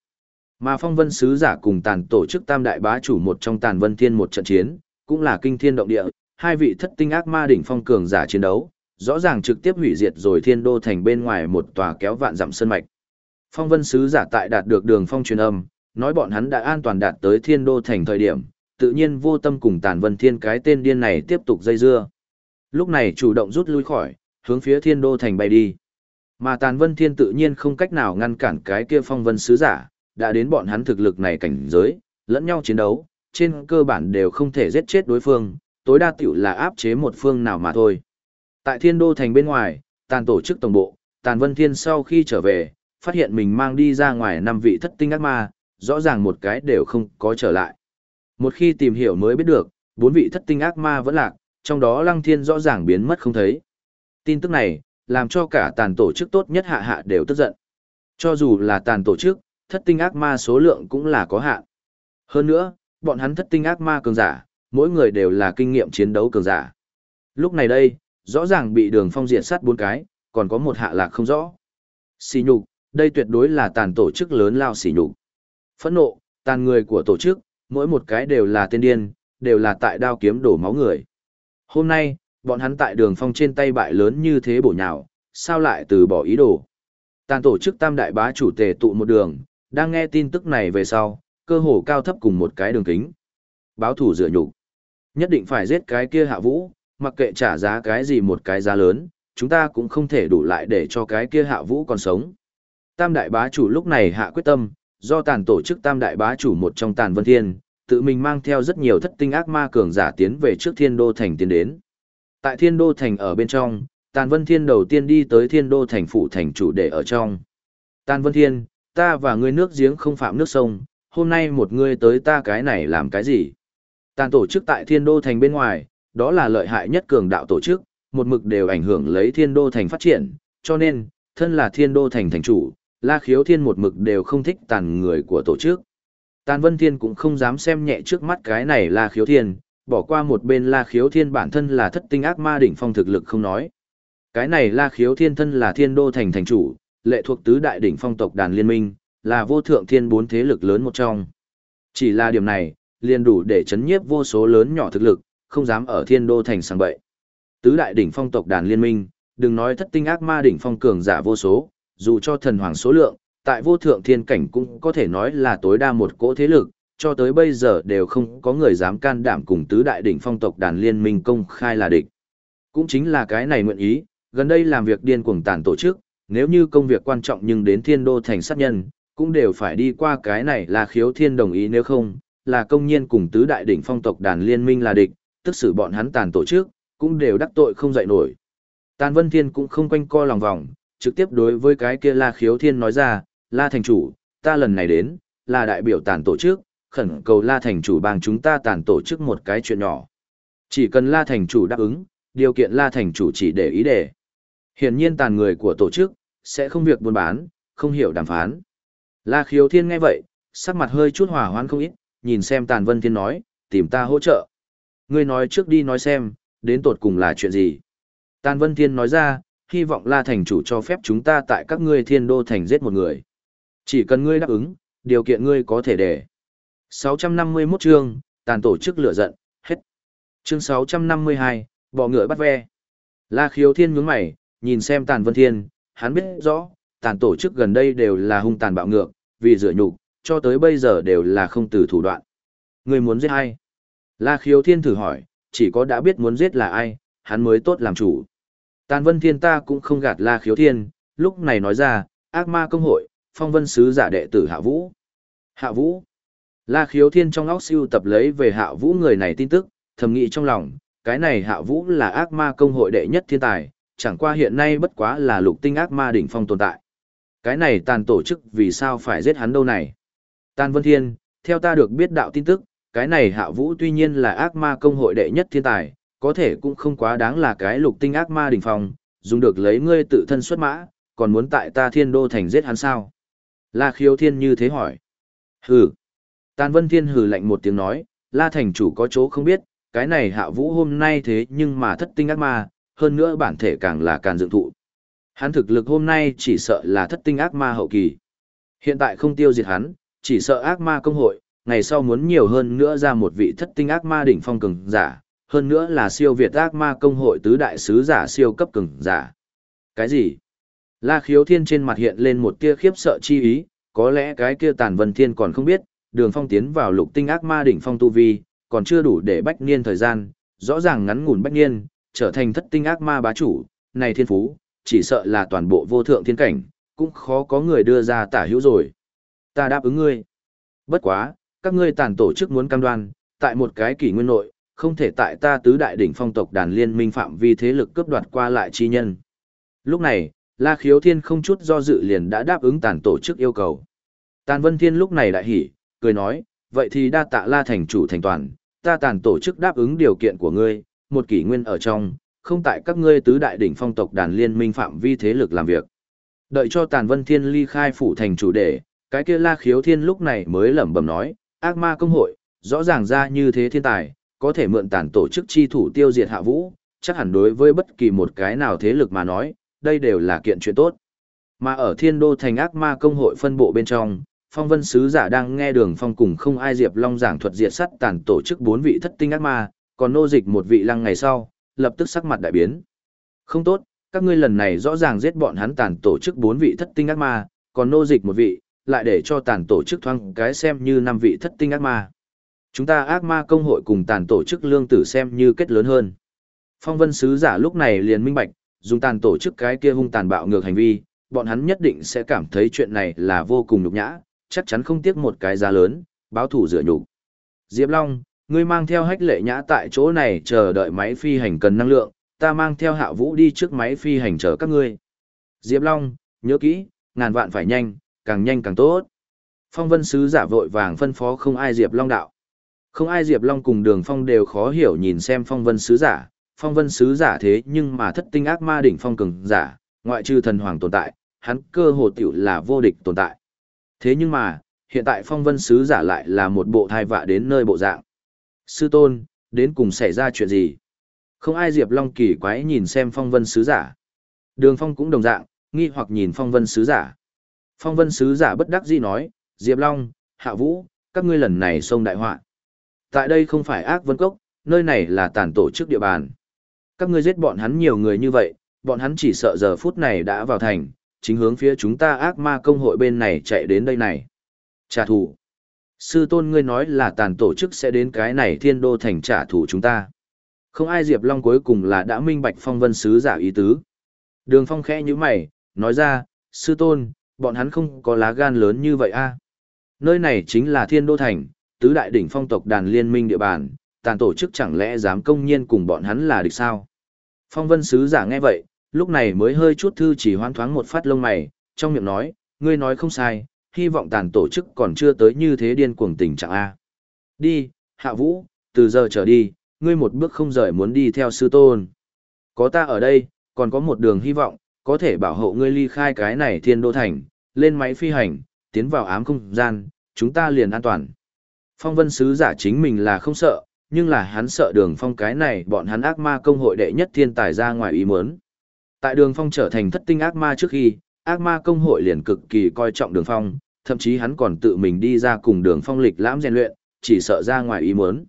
Mà phong vân sứ giả cùng tàn tổ chức tam đại bá chủ một trong tàn vân thiên một trận chiến, cũng là kinh thiên động địa, hai vị thất tinh ác ma đỉnh phong cường giả chiến đấu, rõ ràng trực tiếp hủy diệt rồi thiên đô thành bên ngoài một tòa kéo vạn dặm sơn mạch. Phong vân sứ giả tại đạt được đường phong truyền âm, nói bọn hắn đã an toàn đạt tới thiên đô thành thời điểm, tự nhiên vô tâm cùng tàn vân thiên cái tên điên này tiếp tục dây dưa. Lúc này chủ động rút lui khỏi, hướng phía thiên đô thành bay đi. Mà tàn vân thiên tự nhiên không cách nào ngăn cản cái kia phong vân sứ giả, đã đến bọn hắn thực lực này cảnh giới, lẫn nhau chiến đấu, trên cơ bản đều không thể giết chết đối phương, tối đa tiểu là áp chế một phương nào mà thôi. Tại thiên đô thành bên ngoài, tàn tổ chức tổng bộ, tàn vân thiên sau khi trở về, phát hiện mình mang đi ra ngoài năm vị thất tinh ác ma, rõ ràng một cái đều không có trở lại. Một khi tìm hiểu mới biết được, bốn vị thất tinh ác ma vẫn lạc, trong đó lăng thiên rõ ràng biến mất không thấy. Tin tức này, làm cho cả tàn tổ chức tốt nhất hạ hạ đều tức giận. Cho dù là tàn tổ chức, thất tinh ác ma số lượng cũng là có hạn. Hơn nữa, bọn hắn thất tinh ác ma cường giả, mỗi người đều là kinh nghiệm chiến đấu cường giả. Lúc này đây, rõ ràng bị đường phong diện sát bốn cái, còn có một hạ lạc không rõ. Xì nhục, đây tuyệt đối là tàn tổ chức lớn lao xỉ nhục. Phẫn nộ, tàn người của tổ chức, mỗi một cái đều là tên điên, đều là tại đao kiếm đổ máu người. Hôm nay, bọn hắn tại đường phong trên tay bại lớn như thế bổ nhào, sao lại từ bỏ ý đồ. Tàn tổ chức tam đại bá chủ tề tụ một đường, đang nghe tin tức này về sau, cơ hồ cao thấp cùng một cái đường kính. Báo thủ rửa nhục Nhất định phải giết cái kia hạ vũ, mặc kệ trả giá cái gì một cái giá lớn, chúng ta cũng không thể đủ lại để cho cái kia hạ vũ còn sống. Tam đại bá chủ lúc này hạ quyết tâm, do tàn tổ chức tam đại bá chủ một trong tàn vân thiên, tự mình mang theo rất nhiều thất tinh ác ma cường giả tiến về trước thiên đô thành tiến đến. Tại thiên đô thành ở bên trong, tàn vân thiên đầu tiên đi tới thiên đô thành phủ thành chủ để ở trong. Tàn vân thiên, ta và ngươi nước giếng không phạm nước sông, hôm nay một ngươi tới ta cái này làm cái gì? Tàn tổ chức tại thiên đô thành bên ngoài, đó là lợi hại nhất cường đạo tổ chức, một mực đều ảnh hưởng lấy thiên đô thành phát triển, cho nên, thân là thiên đô thành thành chủ, la khiếu thiên một mực đều không thích tàn người của tổ chức. Tàn Vân Thiên cũng không dám xem nhẹ trước mắt cái này La Khiếu Thiên, bỏ qua một bên La Khiếu Thiên bản thân là thất tinh ác ma đỉnh phong thực lực không nói. Cái này La Khiếu Thiên thân là Thiên Đô thành thành chủ, lệ thuộc tứ đại đỉnh phong tộc đàn liên minh, là vô thượng thiên bốn thế lực lớn một trong. Chỉ là điểm này, liền đủ để chấn nhiếp vô số lớn nhỏ thực lực, không dám ở Thiên Đô thành sang bậy. Tứ đại đỉnh phong tộc đàn liên minh, đừng nói thất tinh ác ma đỉnh phong cường giả vô số, dù cho thần hoàng số lượng, tại vô thượng thiên cảnh cũng có thể nói là tối đa một cỗ thế lực, cho tới bây giờ đều không có người dám can đảm cùng tứ đại đỉnh phong tộc đàn liên minh công khai là địch. Cũng chính là cái này nguyện ý, gần đây làm việc điên cuồng tàn tổ chức, nếu như công việc quan trọng nhưng đến thiên đô thành sát nhân, cũng đều phải đi qua cái này là khiếu thiên đồng ý nếu không, là công nhiên cùng tứ đại đỉnh phong tộc đàn liên minh là địch, tức xử bọn hắn tàn tổ chức, cũng đều đắc tội không dậy nổi. Tàn Vân Thiên cũng không quanh co lòng vòng, trực tiếp đối với cái kia La Khiếu Thiên nói ra, La Thành Chủ, ta lần này đến, là đại biểu tàn tổ chức, khẩn cầu La Thành Chủ bằng chúng ta tàn tổ chức một cái chuyện nhỏ. Chỉ cần La Thành Chủ đáp ứng, điều kiện La Thành Chủ chỉ để ý để. Hiển nhiên tàn người của tổ chức, sẽ không việc buôn bán, không hiểu đàm phán. La Khiếu Thiên nghe vậy, sắc mặt hơi chút hỏa hoãn không ít, nhìn xem Tàn Vân Thiên nói, tìm ta hỗ trợ. Ngươi nói trước đi nói xem, đến tột cùng là chuyện gì. Tàn Vân Thiên nói ra, hy vọng La thành chủ cho phép chúng ta tại các ngươi thiên đô thành giết một người. Chỉ cần ngươi đáp ứng, điều kiện ngươi có thể để. 651 chương, tàn tổ chức lửa giận, hết. Chương 652, bỏ ngựa bắt ve. La khiếu thiên nhướng mày, nhìn xem tàn vân thiên, hắn biết rõ, tàn tổ chức gần đây đều là hung tàn bạo ngược, vì rửa nhục, cho tới bây giờ đều là không từ thủ đoạn. Người muốn giết ai? La khiếu thiên thử hỏi, chỉ có đã biết muốn giết là ai, hắn mới tốt làm chủ. Tàn vân thiên ta cũng không gạt la khiếu thiên, lúc này nói ra, ác ma công hội, phong vân sứ giả đệ tử hạ vũ. Hạ vũ. La khiếu thiên trong óc siêu tập lấy về hạ vũ người này tin tức, thầm nghĩ trong lòng, cái này hạ vũ là ác ma công hội đệ nhất thiên tài, chẳng qua hiện nay bất quá là lục tinh ác ma đỉnh phong tồn tại. Cái này tàn tổ chức vì sao phải giết hắn đâu này? Tàn Vân Thiên, theo ta được biết đạo tin tức, cái này hạ vũ tuy nhiên là ác ma công hội đệ nhất thiên tài, có thể cũng không quá đáng là cái lục tinh ác ma đỉnh phong, dùng được lấy ngươi tự thân xuất mã, còn muốn tại ta thiên đô thành giết hắn sao? La khiếu thiên như thế hỏi. Hừ. Tàn Vân Thiên hừ lạnh một tiếng nói, La thành chủ có chỗ không biết, cái này hạ vũ hôm nay thế nhưng mà thất tinh ác ma, hơn nữa bản thể càng là càng dựng thụ. Hắn thực lực hôm nay chỉ sợ là thất tinh ác ma hậu kỳ. Hiện tại không tiêu diệt hắn, chỉ sợ ác ma công hội, ngày sau muốn nhiều hơn nữa ra một vị thất tinh ác ma đỉnh phong cường giả, hơn nữa là siêu việt ác ma công hội tứ đại sứ giả siêu cấp cường giả. Cái gì? La khiếu thiên trên mặt hiện lên một tia khiếp sợ chi ý, có lẽ cái kia tàn vân thiên còn không biết, đường phong tiến vào lục tinh ác ma đỉnh phong tu vi, còn chưa đủ để bách niên thời gian, rõ ràng ngắn ngủn bách niên, trở thành thất tinh ác ma bá chủ, này thiên phú, chỉ sợ là toàn bộ vô thượng thiên cảnh, cũng khó có người đưa ra tả hữu rồi. Ta đáp ứng ngươi. Bất quá, các ngươi tàn tổ chức muốn cam đoan, tại một cái kỷ nguyên nội, không thể tại ta tứ đại đỉnh phong tộc đàn liên minh phạm vi thế lực cướp đoạt qua lại chi nhân. Lúc này, La Khiếu Thiên không chút do dự liền đã đáp ứng tàn tổ chức yêu cầu. Tàn Vân Thiên lúc này đại hỉ, cười nói, vậy thì đa tạ La thành chủ thành toàn, ta tàn tổ chức đáp ứng điều kiện của ngươi, một kỷ nguyên ở trong, không tại các ngươi tứ đại đỉnh phong tộc đàn liên minh phạm vi thế lực làm việc. Đợi cho Tàn Vân Thiên ly khai phủ thành chủ đề, cái kia La Khiếu Thiên lúc này mới lẩm bẩm nói, ác ma công hội, rõ ràng ra như thế thiên tài, có thể mượn tàn tổ chức chi thủ tiêu diệt hạ vũ, chắc hẳn đối với bất kỳ một cái nào thế lực mà nói, đây đều là kiện chuyện tốt. Mà ở thiên đô thành ác ma công hội phân bộ bên trong, phong vân sứ giả đang nghe đường phong cùng không ai diệp long giảng thuật diệt sắt tàn tổ chức bốn vị thất tinh ác ma, còn nô dịch một vị lăng ngày sau, lập tức sắc mặt đại biến. Không tốt, các ngươi lần này rõ ràng giết bọn hắn tàn tổ chức bốn vị thất tinh ác ma, còn nô dịch một vị, lại để cho tàn tổ chức thoang cái xem như năm vị thất tinh ác ma. Chúng ta ác ma công hội cùng tàn tổ chức lương tử xem như kết lớn hơn. Phong vân sứ giả lúc này liền minh bạch, dùng tàn tổ chức cái kia hung tàn bạo ngược hành vi, bọn hắn nhất định sẽ cảm thấy chuyện này là vô cùng nhục nhã, chắc chắn không tiếc một cái giá lớn, báo thủ rửa nhục. Diệp Long, ngươi mang theo hách lệ nhã tại chỗ này chờ đợi máy phi hành cần năng lượng, ta mang theo hạ vũ đi trước máy phi hành chờ các ngươi. Diệp Long, nhớ kỹ, ngàn vạn phải nhanh, càng nhanh càng tốt. Phong vân sứ giả vội vàng phân phó không ai Diệp Long đạo. Không ai Diệp Long cùng đường phong đều khó hiểu nhìn xem phong vân sứ giả, phong vân sứ giả thế nhưng mà thất tinh ác ma đỉnh phong cường giả, ngoại trừ thần hoàng tồn tại, hắn cơ hồ tiểu là vô địch tồn tại. Thế nhưng mà, hiện tại phong vân sứ giả lại là một bộ thai vạ đến nơi bộ dạng. Sư tôn, đến cùng xảy ra chuyện gì? Không ai Diệp Long kỳ quái nhìn xem phong vân sứ giả. Đường phong cũng đồng dạng, nghi hoặc nhìn phong vân sứ giả. Phong vân sứ giả bất đắc dĩ nói, Diệp Long, Hạ Vũ, các ngươi lần này xông đại họa. Tại đây không phải ác vân cốc, nơi này là tàn tổ chức địa bàn. Các ngươi giết bọn hắn nhiều người như vậy, bọn hắn chỉ sợ giờ phút này đã vào thành, chính hướng phía chúng ta ác ma công hội bên này chạy đến đây này. Trả thù. Sư tôn ngươi nói là tàn tổ chức sẽ đến cái này thiên đô thành trả thù chúng ta. Không ai Diệp Long cuối cùng là đã minh bạch phong vân sứ giả ý tứ. Đường phong khẽ như mày, nói ra, sư tôn, bọn hắn không có lá gan lớn như vậy a. Nơi này chính là thiên đô thành, tứ đại đỉnh phong tộc đàn liên minh địa bàn, tàn tổ chức chẳng lẽ dám công nhiên cùng bọn hắn là địch sao? Phong vân sứ giả nghe vậy, lúc này mới hơi chút thư chỉ hoan thoáng một phát lông mày, trong miệng nói, ngươi nói không sai, hy vọng tàn tổ chức còn chưa tới như thế điên cuồng tình trạng A. Đi, hạ vũ, từ giờ trở đi, ngươi một bước không rời muốn đi theo sư tôn. Có ta ở đây, còn có một đường hy vọng, có thể bảo hộ ngươi ly khai cái này thiên đô thành, lên máy phi hành, tiến vào ám không gian, chúng ta liền an toàn. Phong vân sứ giả chính mình là không sợ, nhưng là hắn sợ đường phong cái này bọn hắn ác ma công hội đệ nhất thiên tài ra ngoài ý muốn. Tại đường phong trở thành thất tinh ác ma trước khi, ác ma công hội liền cực kỳ coi trọng đường phong, thậm chí hắn còn tự mình đi ra cùng đường phong lịch lãm rèn luyện, chỉ sợ ra ngoài ý muốn.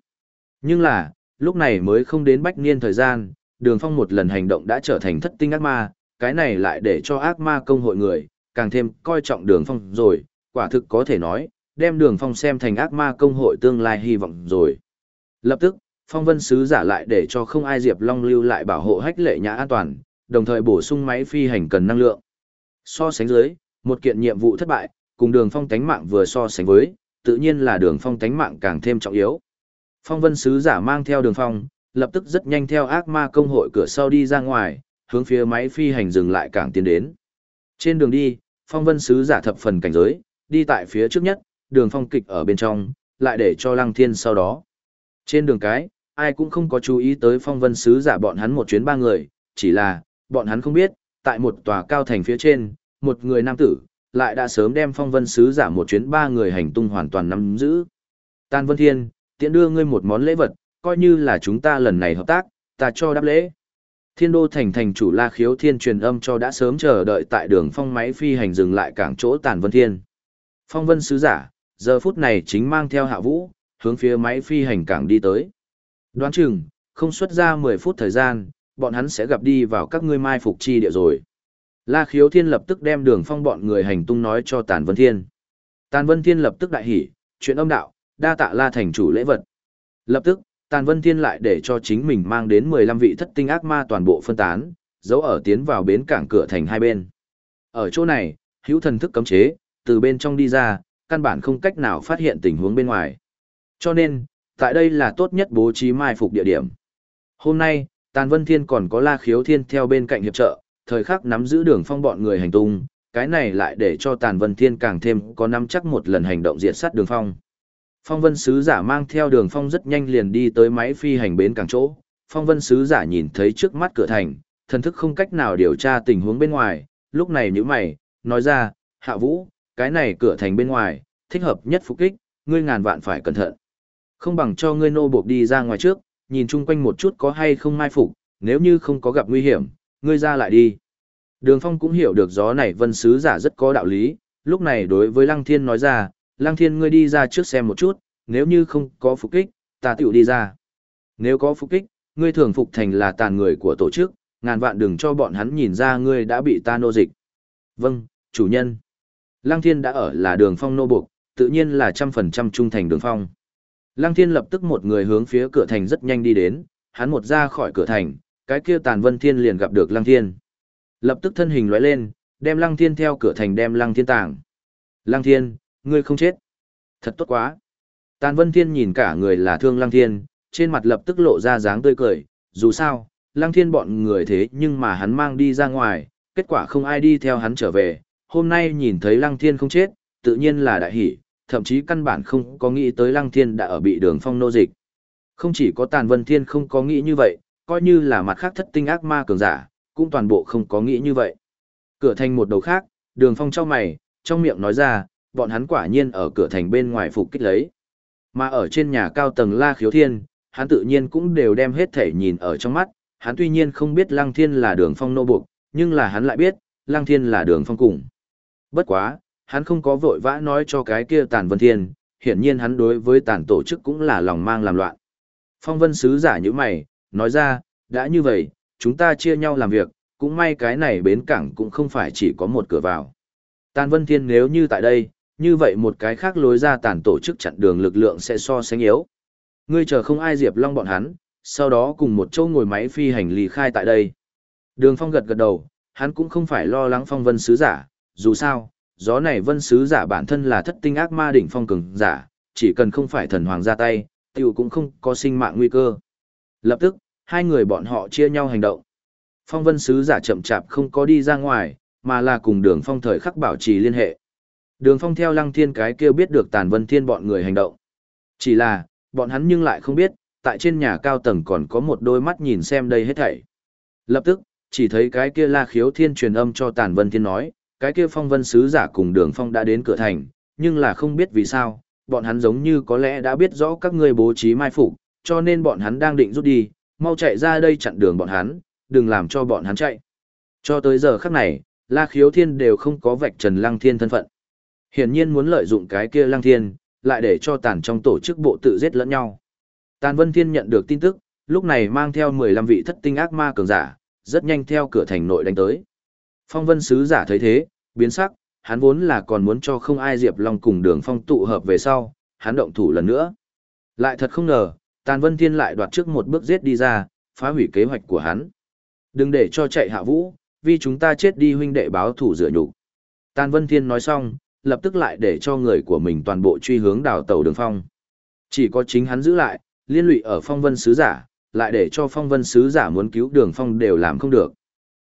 Nhưng là, lúc này mới không đến bách niên thời gian, đường phong một lần hành động đã trở thành thất tinh ác ma, cái này lại để cho ác ma công hội người, càng thêm coi trọng đường phong rồi, quả thực có thể nói, đem đường phong xem thành ác ma công hội tương lai hy vọng rồi. Lập tức, phong vân sứ giả lại để cho không ai Diệp Long lưu lại bảo hộ hách lệ nhã an toàn, đồng thời bổ sung máy phi hành cần năng lượng. So sánh dưới, một kiện nhiệm vụ thất bại, cùng đường phong tánh mạng vừa so sánh với, tự nhiên là đường phong tánh mạng càng thêm trọng yếu. Phong vân sứ giả mang theo đường phong, lập tức rất nhanh theo ác ma công hội cửa sau đi ra ngoài, hướng phía máy phi hành dừng lại càng tiến đến. Trên đường đi, phong vân sứ giả thập phần cảnh giới, đi tại phía trước nhất, đường phong kịch ở bên trong, lại để cho lăng thiên sau đó. Trên đường cái, ai cũng không có chú ý tới phong vân sứ giả bọn hắn một chuyến ba người, chỉ là, bọn hắn không biết, tại một tòa cao thành phía trên, một người nam tử, lại đã sớm đem phong vân sứ giả một chuyến ba người hành tung hoàn toàn nắm giữ. Tan Vân Thiên, tiện đưa ngươi một món lễ vật, coi như là chúng ta lần này hợp tác, ta cho đáp lễ. Thiên đô thành thành chủ La Khiếu Thiên truyền âm cho đã sớm chờ đợi tại đường phong máy phi hành dừng lại cảng chỗ Tàn Vân Thiên. Phong Vân sứ giả, giờ phút này chính mang theo Hạ Vũ, hướng phía máy phi hành cảng đi tới. Đoán chừng, không xuất ra 10 phút thời gian, bọn hắn sẽ gặp đi vào các ngươi mai phục chi địa rồi. La Khiếu Thiên lập tức đem đường phong bọn người hành tung nói cho Tàn Vân Thiên. Tàn Vân Thiên lập tức đại hỉ, chuyện âm đạo, đa tạ La thành chủ lễ vật. Lập tức, Tàn Vân Thiên lại để cho chính mình mang đến 15 vị thất tinh ác ma toàn bộ phân tán, giấu ở tiến vào bến cảng cửa thành hai bên. Ở chỗ này, hữu thần thức cấm chế, từ bên trong đi ra, căn bản không cách nào phát hiện tình huống bên ngoài. Cho nên, tại đây là tốt nhất bố trí mai phục địa điểm. Hôm nay, Tàn Vân Thiên còn có La Khiếu Thiên theo bên cạnh hiệp trợ, thời khắc nắm giữ đường phong bọn người hành tung, cái này lại để cho Tàn Vân Thiên càng thêm có nắm chắc một lần hành động diệt sát đường phong. Phong vân sứ giả mang theo đường phong rất nhanh liền đi tới máy phi hành bến càng chỗ. Phong vân sứ giả nhìn thấy trước mắt cửa thành, thần thức không cách nào điều tra tình huống bên ngoài, lúc này nếu mày, nói ra, hạ vũ, cái này cửa thành bên ngoài, thích hợp nhất phục kích, ngươi ngàn vạn phải cẩn thận. Không bằng cho ngươi nô buộc đi ra ngoài trước, nhìn chung quanh một chút có hay không mai phục, nếu như không có gặp nguy hiểm, ngươi ra lại đi. Đường Phong cũng hiểu được gió này vân sứ giả rất có đạo lý, lúc này đối với Lăng Thiên nói ra, Lăng Thiên ngươi đi ra trước xem một chút, nếu như không có phục kích, ta tiểu đi ra. Nếu có phục kích, ngươi thường phục thành là tàn người của tổ chức, ngàn vạn đừng cho bọn hắn nhìn ra ngươi đã bị ta nô dịch. Vâng, chủ nhân. Lăng Thiên đã ở là đường phong nô buộc, tự nhiên là trăm phần trăm trung thành đường phong. Lăng Thiên lập tức một người hướng phía cửa thành rất nhanh đi đến, hắn một ra khỏi cửa thành, cái kia tàn vân thiên liền gặp được Lăng Thiên. Lập tức thân hình lóe lên, đem Lăng Thiên theo cửa thành đem Lăng Thiên tàng. Lăng Thiên, ngươi không chết. Thật tốt quá. Tàn Vân Thiên nhìn cả người là thương Lăng Thiên, trên mặt lập tức lộ ra dáng tươi cười, dù sao, Lăng Thiên bọn người thế nhưng mà hắn mang đi ra ngoài, kết quả không ai đi theo hắn trở về, hôm nay nhìn thấy Lăng Thiên không chết, tự nhiên là đại hỷ, thậm chí căn bản không có nghĩ tới Lăng Thiên đã ở bị đường phong nô dịch. Không chỉ có Tàn Vân Thiên không có nghĩ như vậy, coi như là mặt khác thất tinh ác ma cường giả, cũng toàn bộ không có nghĩ như vậy. Cửa thành một đầu khác, đường phong trao mày, trong miệng nói ra, bọn hắn quả nhiên ở cửa thành bên ngoài phục kích lấy. Mà ở trên nhà cao tầng La Khiếu Thiên, hắn tự nhiên cũng đều đem hết thể nhìn ở trong mắt, hắn tuy nhiên không biết Lăng Thiên là đường phong nô buộc, nhưng là hắn lại biết, Lăng Thiên là đường phong cùng. Bất quá, hắn không có vội vã nói cho cái kia tàn vân thiên, hiển nhiên hắn đối với tàn tổ chức cũng là lòng mang làm loạn. Phong vân sứ giả như mày, nói ra, đã như vậy, chúng ta chia nhau làm việc, cũng may cái này bến cảng cũng không phải chỉ có một cửa vào. Tàn vân thiên nếu như tại đây, như vậy một cái khác lối ra tàn tổ chức chặn đường lực lượng sẽ so sánh yếu. Ngươi chờ không ai diệp long bọn hắn, sau đó cùng một châu ngồi máy phi hành lý khai tại đây. Đường phong gật gật đầu, hắn cũng không phải lo lắng phong vân sứ giả, dù sao, gió này vân sứ giả bản thân là thất tinh ác ma đỉnh phong cường giả, chỉ cần không phải thần hoàng ra tay, tiểu cũng không có sinh mạng nguy cơ. Lập tức, hai người bọn họ chia nhau hành động. Phong vân sứ giả chậm chạp không có đi ra ngoài, mà là cùng đường phong thời khắc bảo trì liên hệ. Đường phong theo lăng thiên cái kêu biết được tàn vân thiên bọn người hành động. Chỉ là, bọn hắn nhưng lại không biết, tại trên nhà cao tầng còn có một đôi mắt nhìn xem đây hết thảy. Lập tức, chỉ thấy cái kia la khiếu thiên truyền âm cho tàn vân thiên nói, cái kia phong vân sứ giả cùng đường phong đã đến cửa thành, nhưng là không biết vì sao, bọn hắn giống như có lẽ đã biết rõ các ngươi bố trí mai phục, cho nên bọn hắn đang định rút đi, mau chạy ra đây chặn đường bọn hắn, đừng làm cho bọn hắn chạy. Cho tới giờ khắc này, La Khiếu Thiên đều không có vạch trần Lăng Thiên thân phận. Hiển nhiên muốn lợi dụng cái kia Lăng Thiên, lại để cho tàn trong tổ chức bộ tự giết lẫn nhau. Tàn Vân Thiên nhận được tin tức, lúc này mang theo 15 vị thất tinh ác ma cường giả, rất nhanh theo cửa thành nội đánh tới. Phong Vân sứ giả thấy thế, biến sắc, hắn vốn là còn muốn cho không ai Diệp Long cùng Đường Phong tụ hợp về sau, hắn động thủ lần nữa. Lại thật không ngờ, Tàn Vân Thiên lại đoạt trước một bước giết đi ra, phá hủy kế hoạch của hắn. Đừng để cho chạy hạ vũ, vì chúng ta chết đi huynh đệ báo thủ rửa nhục. Tàn Vân Thiên nói xong, lập tức lại để cho người của mình toàn bộ truy hướng đảo tàu đường phong. Chỉ có chính hắn giữ lại, liên lụy ở phong vân sứ giả, lại để cho phong vân sứ giả muốn cứu đường phong đều làm không được.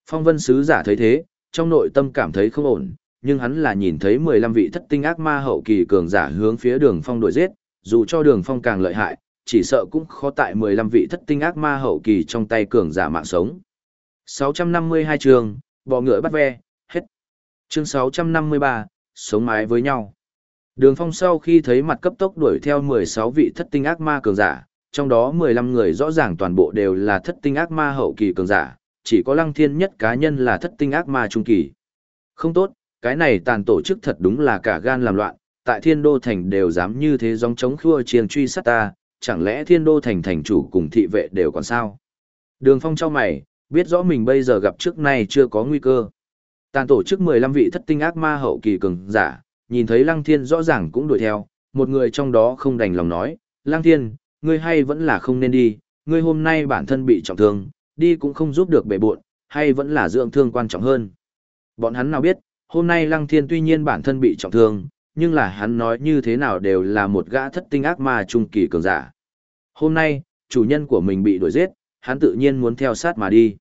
Phong vân sứ giả thấy thế, trong nội tâm cảm thấy không ổn, nhưng hắn là nhìn thấy 15 vị thất tinh ác ma hậu kỳ cường giả hướng phía đường phong đuổi giết, dù cho đường phong càng lợi hại, chỉ sợ cũng khó tại 15 vị thất tinh ác ma hậu kỳ trong tay cường giả mạng sống. 652 trường, bò ngựa bắt ve, hết. Chương 653, sống mái với nhau. Đường phong sau khi thấy mặt cấp tốc đuổi theo 16 vị thất tinh ác ma cường giả, trong đó 15 người rõ ràng toàn bộ đều là thất tinh ác ma hậu kỳ cường giả, chỉ có lăng thiên nhất cá nhân là thất tinh ác ma trung kỳ. Không tốt, cái này tàn tổ chức thật đúng là cả gan làm loạn, tại thiên đô thành đều dám như thế dòng chống khua chiêng truy sát ta, chẳng lẽ thiên đô thành thành chủ cùng thị vệ đều còn sao? Đường phong cho mày, biết rõ mình bây giờ gặp trước nay chưa có nguy cơ. Tàn tổ chức 15 vị thất tinh ác ma hậu kỳ cường giả, nhìn thấy lăng thiên rõ ràng cũng đuổi theo, một người trong đó không đành lòng nói, lăng thiên, ngươi hay vẫn là không nên đi, ngươi hôm nay bản thân bị trọng thương, đi cũng không giúp được bể bộn, hay vẫn là dưỡng thương quan trọng hơn. Bọn hắn nào biết, hôm nay lăng thiên tuy nhiên bản thân bị trọng thương, nhưng là hắn nói như thế nào đều là một gã thất tinh ác ma trung kỳ cường giả. Hôm nay, chủ nhân của mình bị đuổi giết, hắn tự nhiên muốn theo sát mà đi.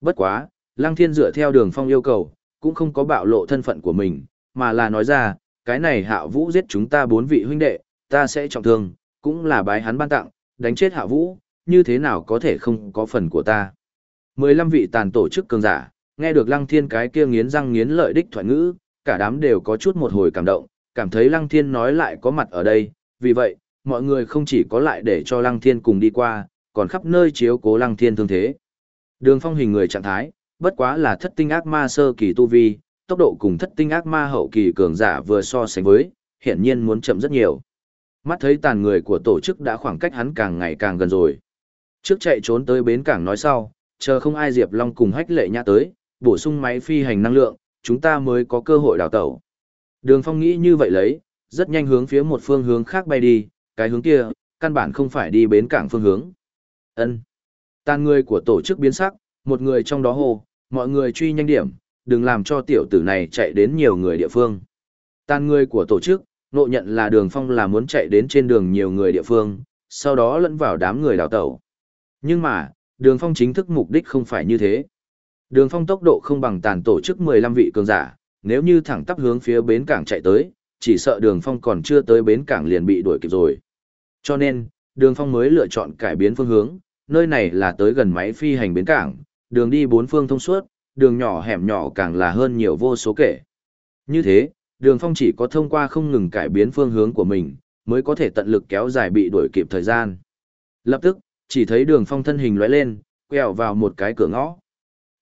Bất quá, lăng thiên dựa theo đường phong yêu cầu, cũng không có bạo lộ thân phận của mình, mà là nói ra, cái này hạ vũ giết chúng ta bốn vị huynh đệ, ta sẽ trọng thương, cũng là bái hắn ban tặng, đánh chết hạ vũ, như thế nào có thể không có phần của ta. 15 vị tàn tổ chức cường giả, nghe được lăng thiên cái kia nghiến răng nghiến lợi đích thoại ngữ, cả đám đều có chút một hồi cảm động, cảm thấy lăng thiên nói lại có mặt ở đây, vì vậy, mọi người không chỉ có lại để cho lăng thiên cùng đi qua, còn khắp nơi chiếu cố lăng thiên thương thế. Đường phong hình người trạng thái, bất quá là thất tinh ác ma sơ kỳ tu vi, tốc độ cùng thất tinh ác ma hậu kỳ cường giả vừa so sánh với, hiển nhiên muốn chậm rất nhiều. Mắt thấy tàn người của tổ chức đã khoảng cách hắn càng ngày càng gần rồi. Trước chạy trốn tới bến cảng nói sau, chờ không ai Diệp Long cùng hách lệ nhã tới, bổ sung máy phi hành năng lượng, chúng ta mới có cơ hội đào tẩu. Đường Phong nghĩ như vậy lấy, rất nhanh hướng phía một phương hướng khác bay đi, cái hướng kia, căn bản không phải đi bến cảng phương hướng. Ân. Tàn người của tổ chức biến sắc, một người trong đó hô, mọi người truy nhanh điểm, đừng làm cho tiểu tử này chạy đến nhiều người địa phương. Tàn người của tổ chức, nộ nhận là đường phong là muốn chạy đến trên đường nhiều người địa phương, sau đó lẫn vào đám người đào tẩu. Nhưng mà, đường phong chính thức mục đích không phải như thế. Đường phong tốc độ không bằng tàn tổ chức 15 vị cường giả, nếu như thẳng tắp hướng phía bến cảng chạy tới, chỉ sợ đường phong còn chưa tới bến cảng liền bị đuổi kịp rồi. Cho nên, đường phong mới lựa chọn cải biến phương hướng, nơi này là tới gần máy phi hành bến cảng, đường đi bốn phương thông suốt, đường nhỏ hẻm nhỏ càng là hơn nhiều vô số kể. Như thế, đường phong chỉ có thông qua không ngừng cải biến phương hướng của mình, mới có thể tận lực kéo dài bị đuổi kịp thời gian. Lập tức, chỉ thấy đường phong thân hình lóe lên, quẹo vào một cái cửa ngõ.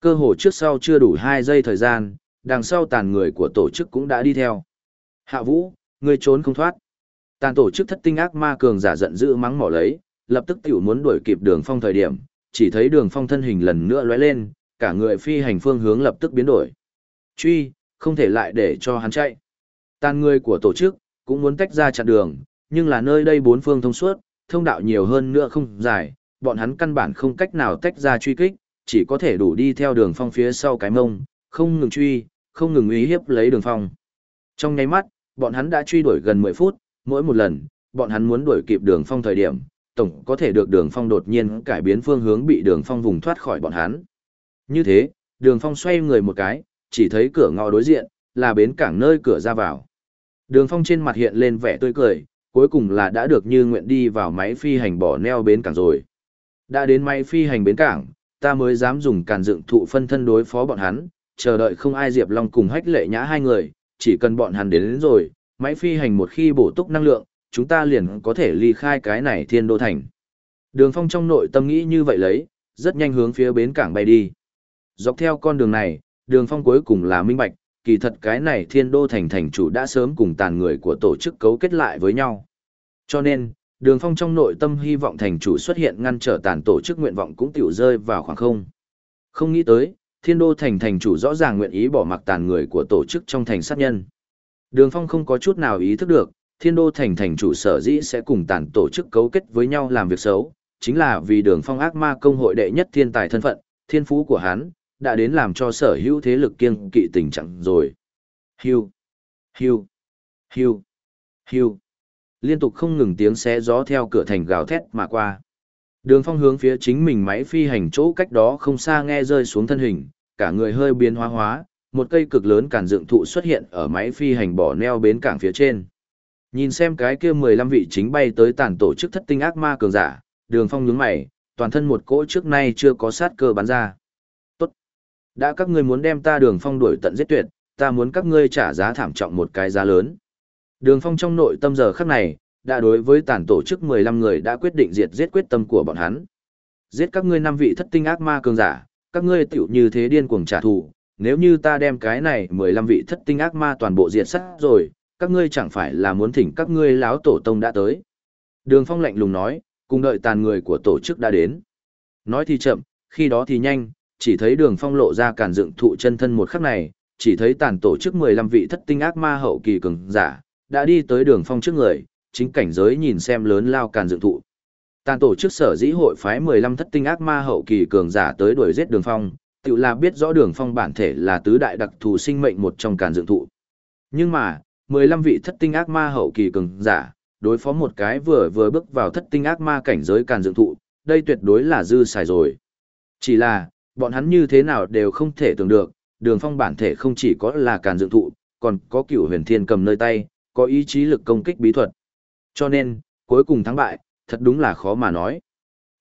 Cơ hồ trước sau chưa đủ 2 giây thời gian, đằng sau tàn người của tổ chức cũng đã đi theo. Hạ vũ, ngươi trốn không thoát. Tàn tổ chức thất tinh ác ma cường giả giận dữ mắng mỏ lấy, lập tức tiểu muốn đuổi kịp đường phong thời điểm, chỉ thấy đường phong thân hình lần nữa lóe lên, cả người phi hành phương hướng lập tức biến đổi. Truy, không thể lại để cho hắn chạy. Tàn người của tổ chức, cũng muốn tách ra chặn đường, nhưng là nơi đây bốn phương thông suốt, thông đạo nhiều hơn nữa không dài, bọn hắn căn bản không cách nào tách ra truy kích, chỉ có thể đủ đi theo đường phong phía sau cái mông, không ngừng truy, không ngừng uy hiếp lấy đường phong. Trong nháy mắt, bọn hắn đã truy đuổi gần 10 phút, mỗi một lần, bọn hắn muốn đuổi kịp đường phong thời điểm, tổng có thể được đường phong đột nhiên cải biến phương hướng bị đường phong vùng thoát khỏi bọn hắn. Như thế, đường phong xoay người một cái, chỉ thấy cửa ngõ đối diện, là bến cảng nơi cửa ra vào. Đường phong trên mặt hiện lên vẻ tươi cười, cuối cùng là đã được như nguyện đi vào máy phi hành bỏ neo bến cảng rồi. Đã đến máy phi hành bến cảng, ta mới dám dùng càn dựng thụ phân thân đối phó bọn hắn, chờ đợi không ai Diệp Long cùng hách lệ nhã hai người, chỉ cần bọn hắn đến, đến rồi, máy phi hành một khi bổ túc năng lượng, chúng ta liền có thể ly khai cái này thiên đô thành. Đường phong trong nội tâm nghĩ như vậy lấy, rất nhanh hướng phía bến cảng bay đi. Dọc theo con đường này, đường phong cuối cùng là minh bạch, kỳ thật cái này thiên đô thành thành chủ đã sớm cùng tàn người của tổ chức cấu kết lại với nhau. Cho nên, đường phong trong nội tâm hy vọng thành chủ xuất hiện ngăn trở tàn tổ chức nguyện vọng cũng tiểu rơi vào khoảng không. Không nghĩ tới, thiên đô thành thành chủ rõ ràng nguyện ý bỏ mặc tàn người của tổ chức trong thành sát nhân. Đường phong không có chút nào ý thức được, thiên đô thành thành chủ sở dĩ sẽ cùng tàn tổ chức cấu kết với nhau làm việc xấu, chính là vì đường phong ác ma công hội đệ nhất thiên tài thân phận, thiên phú của hắn, đã đến làm cho sở hữu thế lực kiêng kỵ tình trạng rồi. Hiu, hiu, hiu, hiu. Liên tục không ngừng tiếng xé gió theo cửa thành gào thét mà qua. Đường phong hướng phía chính mình máy phi hành chỗ cách đó không xa nghe rơi xuống thân hình, cả người hơi biến hóa hóa, một cây cực lớn cản dựng thụ xuất hiện ở máy phi hành bỏ neo bến cảng phía trên. Nhìn xem cái kia 15 vị chính bay tới tàn tổ chức thất tinh ác ma cường giả, đường phong nhướng mày, toàn thân một cỗ trước nay chưa có sát cơ bắn ra. Đã các ngươi muốn đem ta đường phong đuổi tận giết tuyệt, ta muốn các ngươi trả giá thảm trọng một cái giá lớn. Đường phong trong nội tâm giờ khắc này, đã đối với tàn tổ chức 15 người đã quyết định diệt giết quyết tâm của bọn hắn. Giết các ngươi năm vị thất tinh ác ma cường giả, các ngươi tiểu như thế điên cuồng trả thù, nếu như ta đem cái này 15 vị thất tinh ác ma toàn bộ diệt sát rồi, các ngươi chẳng phải là muốn thỉnh các ngươi láo tổ tông đã tới. Đường phong lạnh lùng nói, cùng đợi tàn người của tổ chức đã đến. Nói thì chậm, khi đó thì nhanh, chỉ thấy đường phong lộ ra cản dựng thụ chân thân một khắc này, chỉ thấy tàn tổ chức 15 vị thất tinh ác ma hậu kỳ cường giả, đã đi tới đường phong trước người, chính cảnh giới nhìn xem lớn lao càn dựng thụ. Tàn tổ chức sở dĩ hội phái 15 thất tinh ác ma hậu kỳ cường giả tới đuổi giết đường phong, tự là biết rõ đường phong bản thể là tứ đại đặc thù sinh mệnh một trong càn dựng thụ. Nhưng mà, 15 vị thất tinh ác ma hậu kỳ cường giả, đối phó một cái vừa vừa bước vào thất tinh ác ma cảnh giới càn dựng thụ, đây tuyệt đối là dư xài rồi. Chỉ là, bọn hắn như thế nào đều không thể tưởng được, đường phong bản thể không chỉ có là càn dựng thụ, còn có cửu huyền thiên cầm nơi tay, có ý chí lực công kích bí thuật. Cho nên, cuối cùng thắng bại, thật đúng là khó mà nói.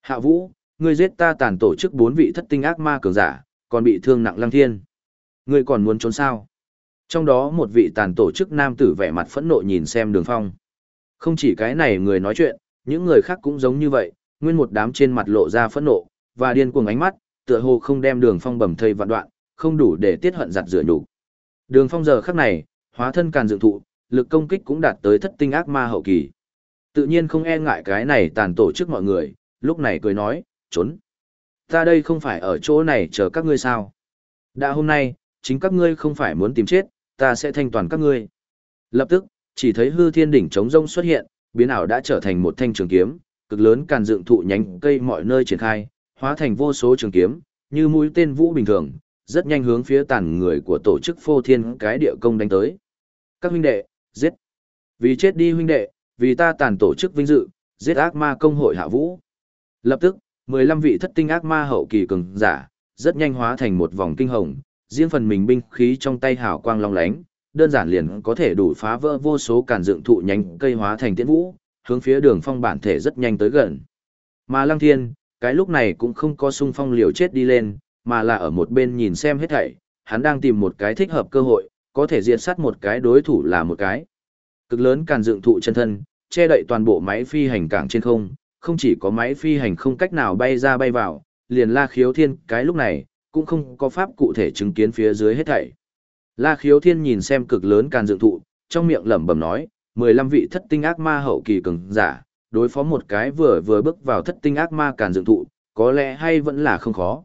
Hạ vũ, ngươi giết ta tàn tổ chức bốn vị thất tinh ác ma cường giả, còn bị thương nặng lăng thiên. Ngươi còn muốn trốn sao? Trong đó một vị tàn tổ chức nam tử vẻ mặt phẫn nộ nhìn xem đường phong. Không chỉ cái này người nói chuyện, những người khác cũng giống như vậy, nguyên một đám trên mặt lộ ra phẫn nộ, và điên cuồng ánh mắt, tựa hồ không đem đường phong bầm thây vạn đoạn, không đủ để tiết hận giặt rửa nhục. Đường phong giờ khắc này, hóa thân càn dựng thụ, lực công kích cũng đạt tới thất tinh ác ma hậu kỳ. Tự nhiên không e ngại cái này tàn tổ trước mọi người, lúc này cười nói, trốn. Ta đây không phải ở chỗ này chờ các ngươi sao. Đã hôm nay, chính các ngươi không phải muốn tìm chết, ta sẽ thanh toàn các ngươi. Lập tức, chỉ thấy hư thiên đỉnh trống rông xuất hiện, biến ảo đã trở thành một thanh trường kiếm, cực lớn càn dựng thụ nhánh cây mọi nơi triển khai, hóa thành vô số trường kiếm, như mũi tên vũ bình thường, rất nhanh hướng phía tàn người của tổ chức phô thiên cái địa công đánh tới. Các huynh đệ, giết. Vì chết đi huynh đệ, vì ta tàn tổ chức vinh dự, giết ác ma công hội hạ vũ. Lập tức, 15 vị thất tinh ác ma hậu kỳ cường giả, rất nhanh hóa thành một vòng kinh hồng, riêng phần mình binh khí trong tay hào quang long lánh, đơn giản liền có thể đủ phá vỡ vô số cản dựng thụ nhánh cây hóa thành tiễn vũ, hướng phía đường phong bản thể rất nhanh tới gần. Mà Lăng Thiên, cái lúc này cũng không có sung phong liều chết đi lên, mà là ở một bên nhìn xem hết thảy, hắn đang tìm một cái thích hợp cơ hội, có thể diệt sát một cái đối thủ là một cái. Cực lớn càn dựng thụ chân thân, che đậy toàn bộ máy phi hành cảng trên không, không chỉ có máy phi hành không cách nào bay ra bay vào, liền la khiếu thiên cái lúc này, cũng không có pháp cụ thể chứng kiến phía dưới hết thảy. La khiếu thiên nhìn xem cực lớn càn dựng thụ, trong miệng lẩm bẩm nói, 15 vị thất tinh ác ma hậu kỳ cường giả, đối phó một cái vừa vừa bước vào thất tinh ác ma càn dựng thụ, có lẽ hay vẫn là không khó.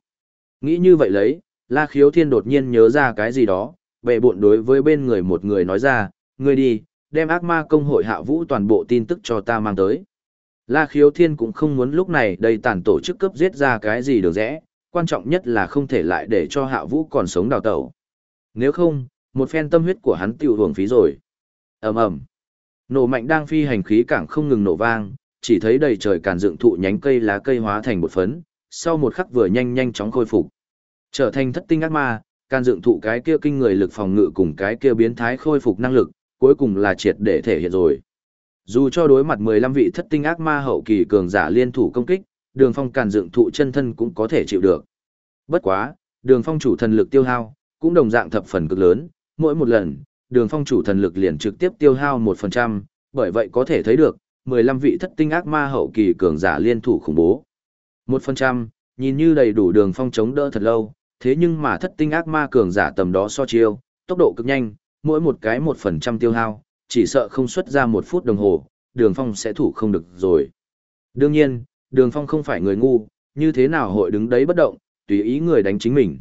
Nghĩ như vậy lấy, La khiếu thiên đột nhiên nhớ ra cái gì đó, bệ bộn đối với bên người một người nói ra, người đi, đem ác ma công hội hạ vũ toàn bộ tin tức cho ta mang tới. La khiếu thiên cũng không muốn lúc này đầy tàn tổ chức cấp giết ra cái gì được rẽ, quan trọng nhất là không thể lại để cho hạ vũ còn sống đào tẩu. Nếu không, một phen tâm huyết của hắn tiêu hưởng phí rồi. ầm ầm Nổ mạnh đang phi hành khí cảng không ngừng nổ vang, chỉ thấy đầy trời càn dựng thụ nhánh cây lá cây hóa thành một phấn, sau một khắc vừa nhanh nhanh chóng khôi phục. Trở thành thất tinh ác ma, càn dựng thụ cái kia kinh người lực phòng ngự cùng cái kia biến thái khôi phục năng lực, cuối cùng là triệt để thể hiện rồi. Dù cho đối mặt 15 vị thất tinh ác ma hậu kỳ cường giả liên thủ công kích, đường phong càn dựng thụ chân thân cũng có thể chịu được. Bất quá, đường phong chủ thần lực tiêu hao, cũng đồng dạng thập phần cực lớn, mỗi một lần, đường phong chủ thần lực liền trực tiếp tiêu hao 1%, bởi vậy có thể thấy được, 15 vị thất tinh ác ma hậu kỳ cường giả liên thủ khủng bố. 1%, nhìn như đầy đủ đường phong chống đỡ thật lâu, thế nhưng mà thất tinh ác ma cường giả tầm đó so chiêu, tốc độ cực nhanh, mỗi một cái một phần trăm tiêu hao, chỉ sợ không xuất ra một phút đồng hồ, đường phong sẽ thủ không được rồi. Đương nhiên, đường phong không phải người ngu, như thế nào hội đứng đấy bất động, tùy ý người đánh chính mình.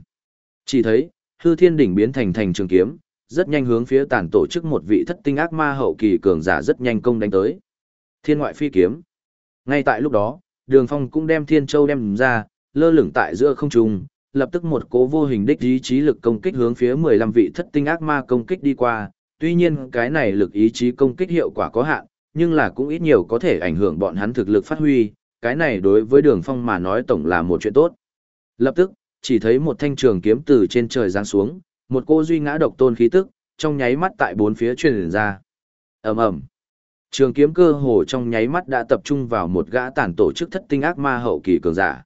Chỉ thấy, hư thiên đỉnh biến thành thành trường kiếm, rất nhanh hướng phía tàn tổ chức một vị thất tinh ác ma hậu kỳ cường giả rất nhanh công đánh tới. Thiên ngoại phi kiếm. Ngay tại lúc đó, đường phong cũng đem thiên châu đem ra, lơ lửng tại giữa không trung, lập tức một cố vô hình đích ý chí lực công kích hướng phía 15 vị thất tinh ác ma công kích đi qua, tuy nhiên cái này lực ý chí công kích hiệu quả có hạn, nhưng là cũng ít nhiều có thể ảnh hưởng bọn hắn thực lực phát huy, cái này đối với đường phong mà nói tổng là một chuyện tốt. Lập tức, chỉ thấy một thanh trường kiếm từ trên trời giáng xuống, một cô duy ngã độc tôn khí tức, trong nháy mắt tại bốn phía truyền ra. ầm ầm Trường kiếm cơ hồ trong nháy mắt đã tập trung vào một gã tản tổ chức thất tinh ác ma hậu kỳ cường giả.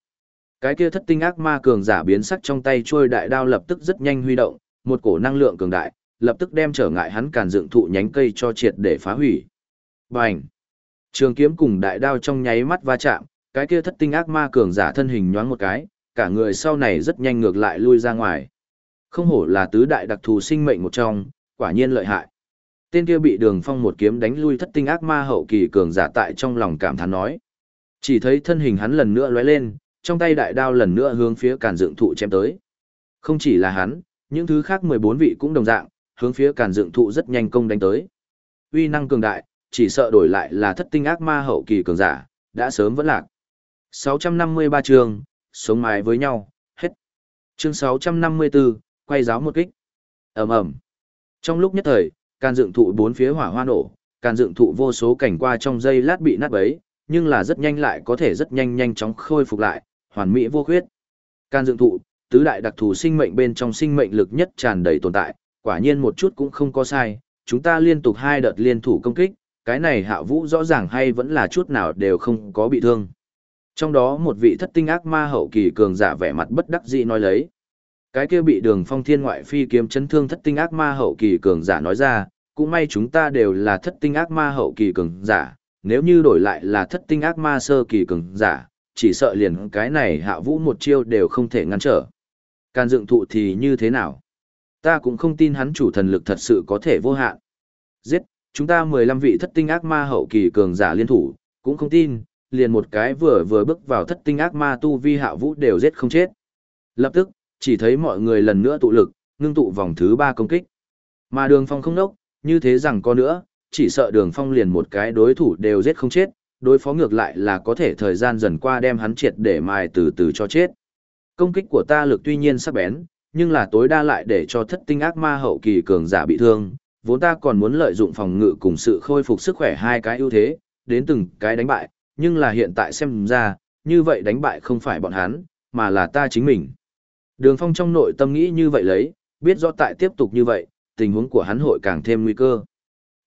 Cái kia thất tinh ác ma cường giả biến sắc trong tay trôi đại đao lập tức rất nhanh huy động, một cổ năng lượng cường đại, lập tức đem trở ngại hắn càn dựng thụ nhánh cây cho triệt để phá hủy. Bành! Trường kiếm cùng đại đao trong nháy mắt va chạm, cái kia thất tinh ác ma cường giả thân hình nhoáng một cái, cả người sau này rất nhanh ngược lại lui ra ngoài. Không hổ là tứ đại đặc thù sinh mệnh một trong, quả nhiên lợi hại. Tên kia bị đường phong một kiếm đánh lui thất tinh ác ma hậu kỳ cường giả tại trong lòng cảm thán nói. Chỉ thấy thân hình hắn lần nữa lóe lên, trong tay đại đao lần nữa hướng phía càn dựng thụ chém tới. Không chỉ là hắn, những thứ khác 14 vị cũng đồng dạng, hướng phía càn dựng thụ rất nhanh công đánh tới. Uy năng cường đại, chỉ sợ đổi lại là thất tinh ác ma hậu kỳ cường giả, đã sớm vẫn lạc. 653 trường, sống mái với nhau, hết. Chương 654, quay giáo một kích. ầm ầm Trong lúc nhất thời, can dựng thụ bốn phía hỏa hoa nổ, can dựng thụ vô số cảnh qua trong dây lát bị nát bấy, nhưng là rất nhanh lại có thể rất nhanh nhanh chóng khôi phục lại, hoàn mỹ vô khuyết. can dựng thụ, tứ đại đặc thù sinh mệnh bên trong sinh mệnh lực nhất tràn đầy tồn tại, quả nhiên một chút cũng không có sai, chúng ta liên tục hai đợt liên thủ công kích, cái này hạ vũ rõ ràng hay vẫn là chút nào đều không có bị thương. Trong đó một vị thất tinh ác ma hậu kỳ cường giả vẻ mặt bất đắc dĩ nói lấy. Cái kia bị đường phong thiên ngoại phi kiếm chấn thương thất tinh ác ma hậu kỳ cường giả nói ra, cũng may chúng ta đều là thất tinh ác ma hậu kỳ cường giả, nếu như đổi lại là thất tinh ác ma sơ kỳ cường giả, chỉ sợ liền cái này hạ vũ một chiêu đều không thể ngăn trở. Càn dựng thụ thì như thế nào? Ta cũng không tin hắn chủ thần lực thật sự có thể vô hạn. Giết, chúng ta 15 vị thất tinh ác ma hậu kỳ cường giả liên thủ, cũng không tin, liền một cái vừa vừa bước vào thất tinh ác ma tu vi hạ vũ đều giết không chết. Lập tức, chỉ thấy mọi người lần nữa tụ lực, ngưng tụ vòng thứ ba công kích. Mà đường phong không nốc, như thế rằng có nữa, chỉ sợ đường phong liền một cái đối thủ đều giết không chết, đối phó ngược lại là có thể thời gian dần qua đem hắn triệt để mài từ từ cho chết. Công kích của ta lực tuy nhiên sắc bén, nhưng là tối đa lại để cho thất tinh ác ma hậu kỳ cường giả bị thương, vốn ta còn muốn lợi dụng phòng ngự cùng sự khôi phục sức khỏe hai cái ưu thế, đến từng cái đánh bại, nhưng là hiện tại xem ra, như vậy đánh bại không phải bọn hắn, mà là ta chính mình. Đường Phong trong nội tâm nghĩ như vậy lấy, biết rõ tại tiếp tục như vậy, tình huống của hắn hội càng thêm nguy cơ.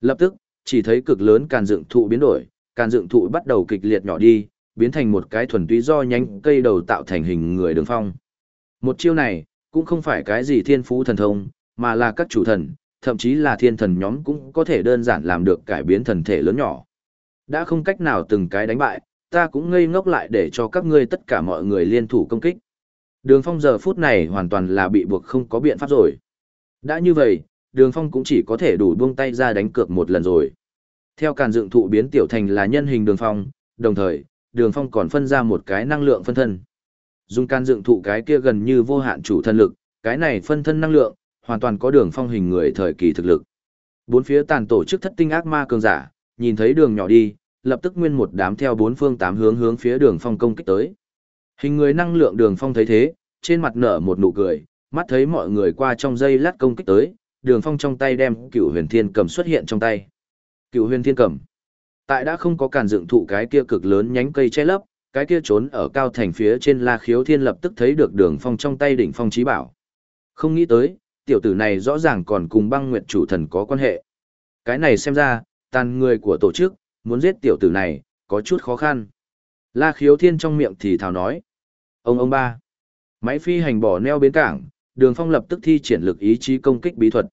Lập tức, chỉ thấy cực lớn càn dựng thụ biến đổi, càn dựng thụ bắt đầu kịch liệt nhỏ đi, biến thành một cái thuần túy do nhánh cây đầu tạo thành hình người đường phong. Một chiêu này, cũng không phải cái gì thiên phú thần thông, mà là các chủ thần, thậm chí là thiên thần nhóm cũng có thể đơn giản làm được cải biến thần thể lớn nhỏ. Đã không cách nào từng cái đánh bại, ta cũng ngây ngốc lại để cho các ngươi tất cả mọi người liên thủ công kích. Đường phong giờ phút này hoàn toàn là bị buộc không có biện pháp rồi. Đã như vậy, đường phong cũng chỉ có thể đủ buông tay ra đánh cược một lần rồi. Theo càn dựng thụ biến tiểu thành là nhân hình đường phong, đồng thời, đường phong còn phân ra một cái năng lượng phân thân. Dùng can dựng thụ cái kia gần như vô hạn chủ thân lực, cái này phân thân năng lượng, hoàn toàn có đường phong hình người thời kỳ thực lực. Bốn phía tàn tổ chức thất tinh ác ma cường giả, nhìn thấy đường nhỏ đi, lập tức nguyên một đám theo bốn phương tám hướng hướng phía đường phong công kích tới. Hình người năng lượng đường phong thấy thế, trên mặt nở một nụ cười, mắt thấy mọi người qua trong dây lát công kích tới, đường phong trong tay đem cựu huyền thiên cầm xuất hiện trong tay. Cựu huyền thiên cầm. Tại đã không có cản dựng thụ cái kia cực lớn nhánh cây che lấp, cái kia trốn ở cao thành phía trên la khiếu thiên lập tức thấy được đường phong trong tay đỉnh phong trí bảo. Không nghĩ tới, tiểu tử này rõ ràng còn cùng băng nguyện chủ thần có quan hệ. Cái này xem ra, tàn người của tổ chức, muốn giết tiểu tử này, có chút khó khăn. La khiếu thiên trong miệng thì thào nói. Ông ông ba. Máy phi hành bỏ neo bến cảng, đường phong lập tức thi triển lực ý chí công kích bí thuật.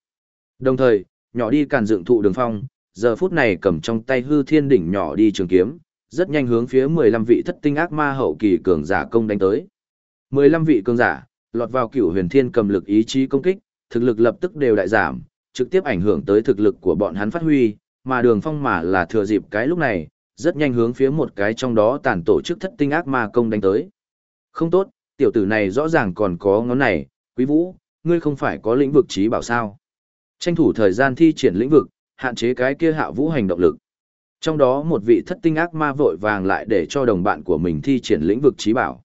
Đồng thời, nhỏ đi càn dựng thụ đường phong, giờ phút này cầm trong tay hư thiên đỉnh nhỏ đi trường kiếm, rất nhanh hướng phía 15 vị thất tinh ác ma hậu kỳ cường giả công đánh tới. 15 vị cường giả, lọt vào cửu huyền thiên cầm lực ý chí công kích, thực lực lập tức đều đại giảm, trực tiếp ảnh hưởng tới thực lực của bọn hắn phát huy, mà đường phong mà là thừa dịp cái lúc này, rất nhanh hướng phía một cái trong đó tàn tổ chức thất tinh ác ma công đánh tới. Không tốt, tiểu tử này rõ ràng còn có ngón này, quý vũ, ngươi không phải có lĩnh vực trí bảo sao. Tranh thủ thời gian thi triển lĩnh vực, hạn chế cái kia hạ vũ hành động lực. Trong đó một vị thất tinh ác ma vội vàng lại để cho đồng bạn của mình thi triển lĩnh vực trí bảo.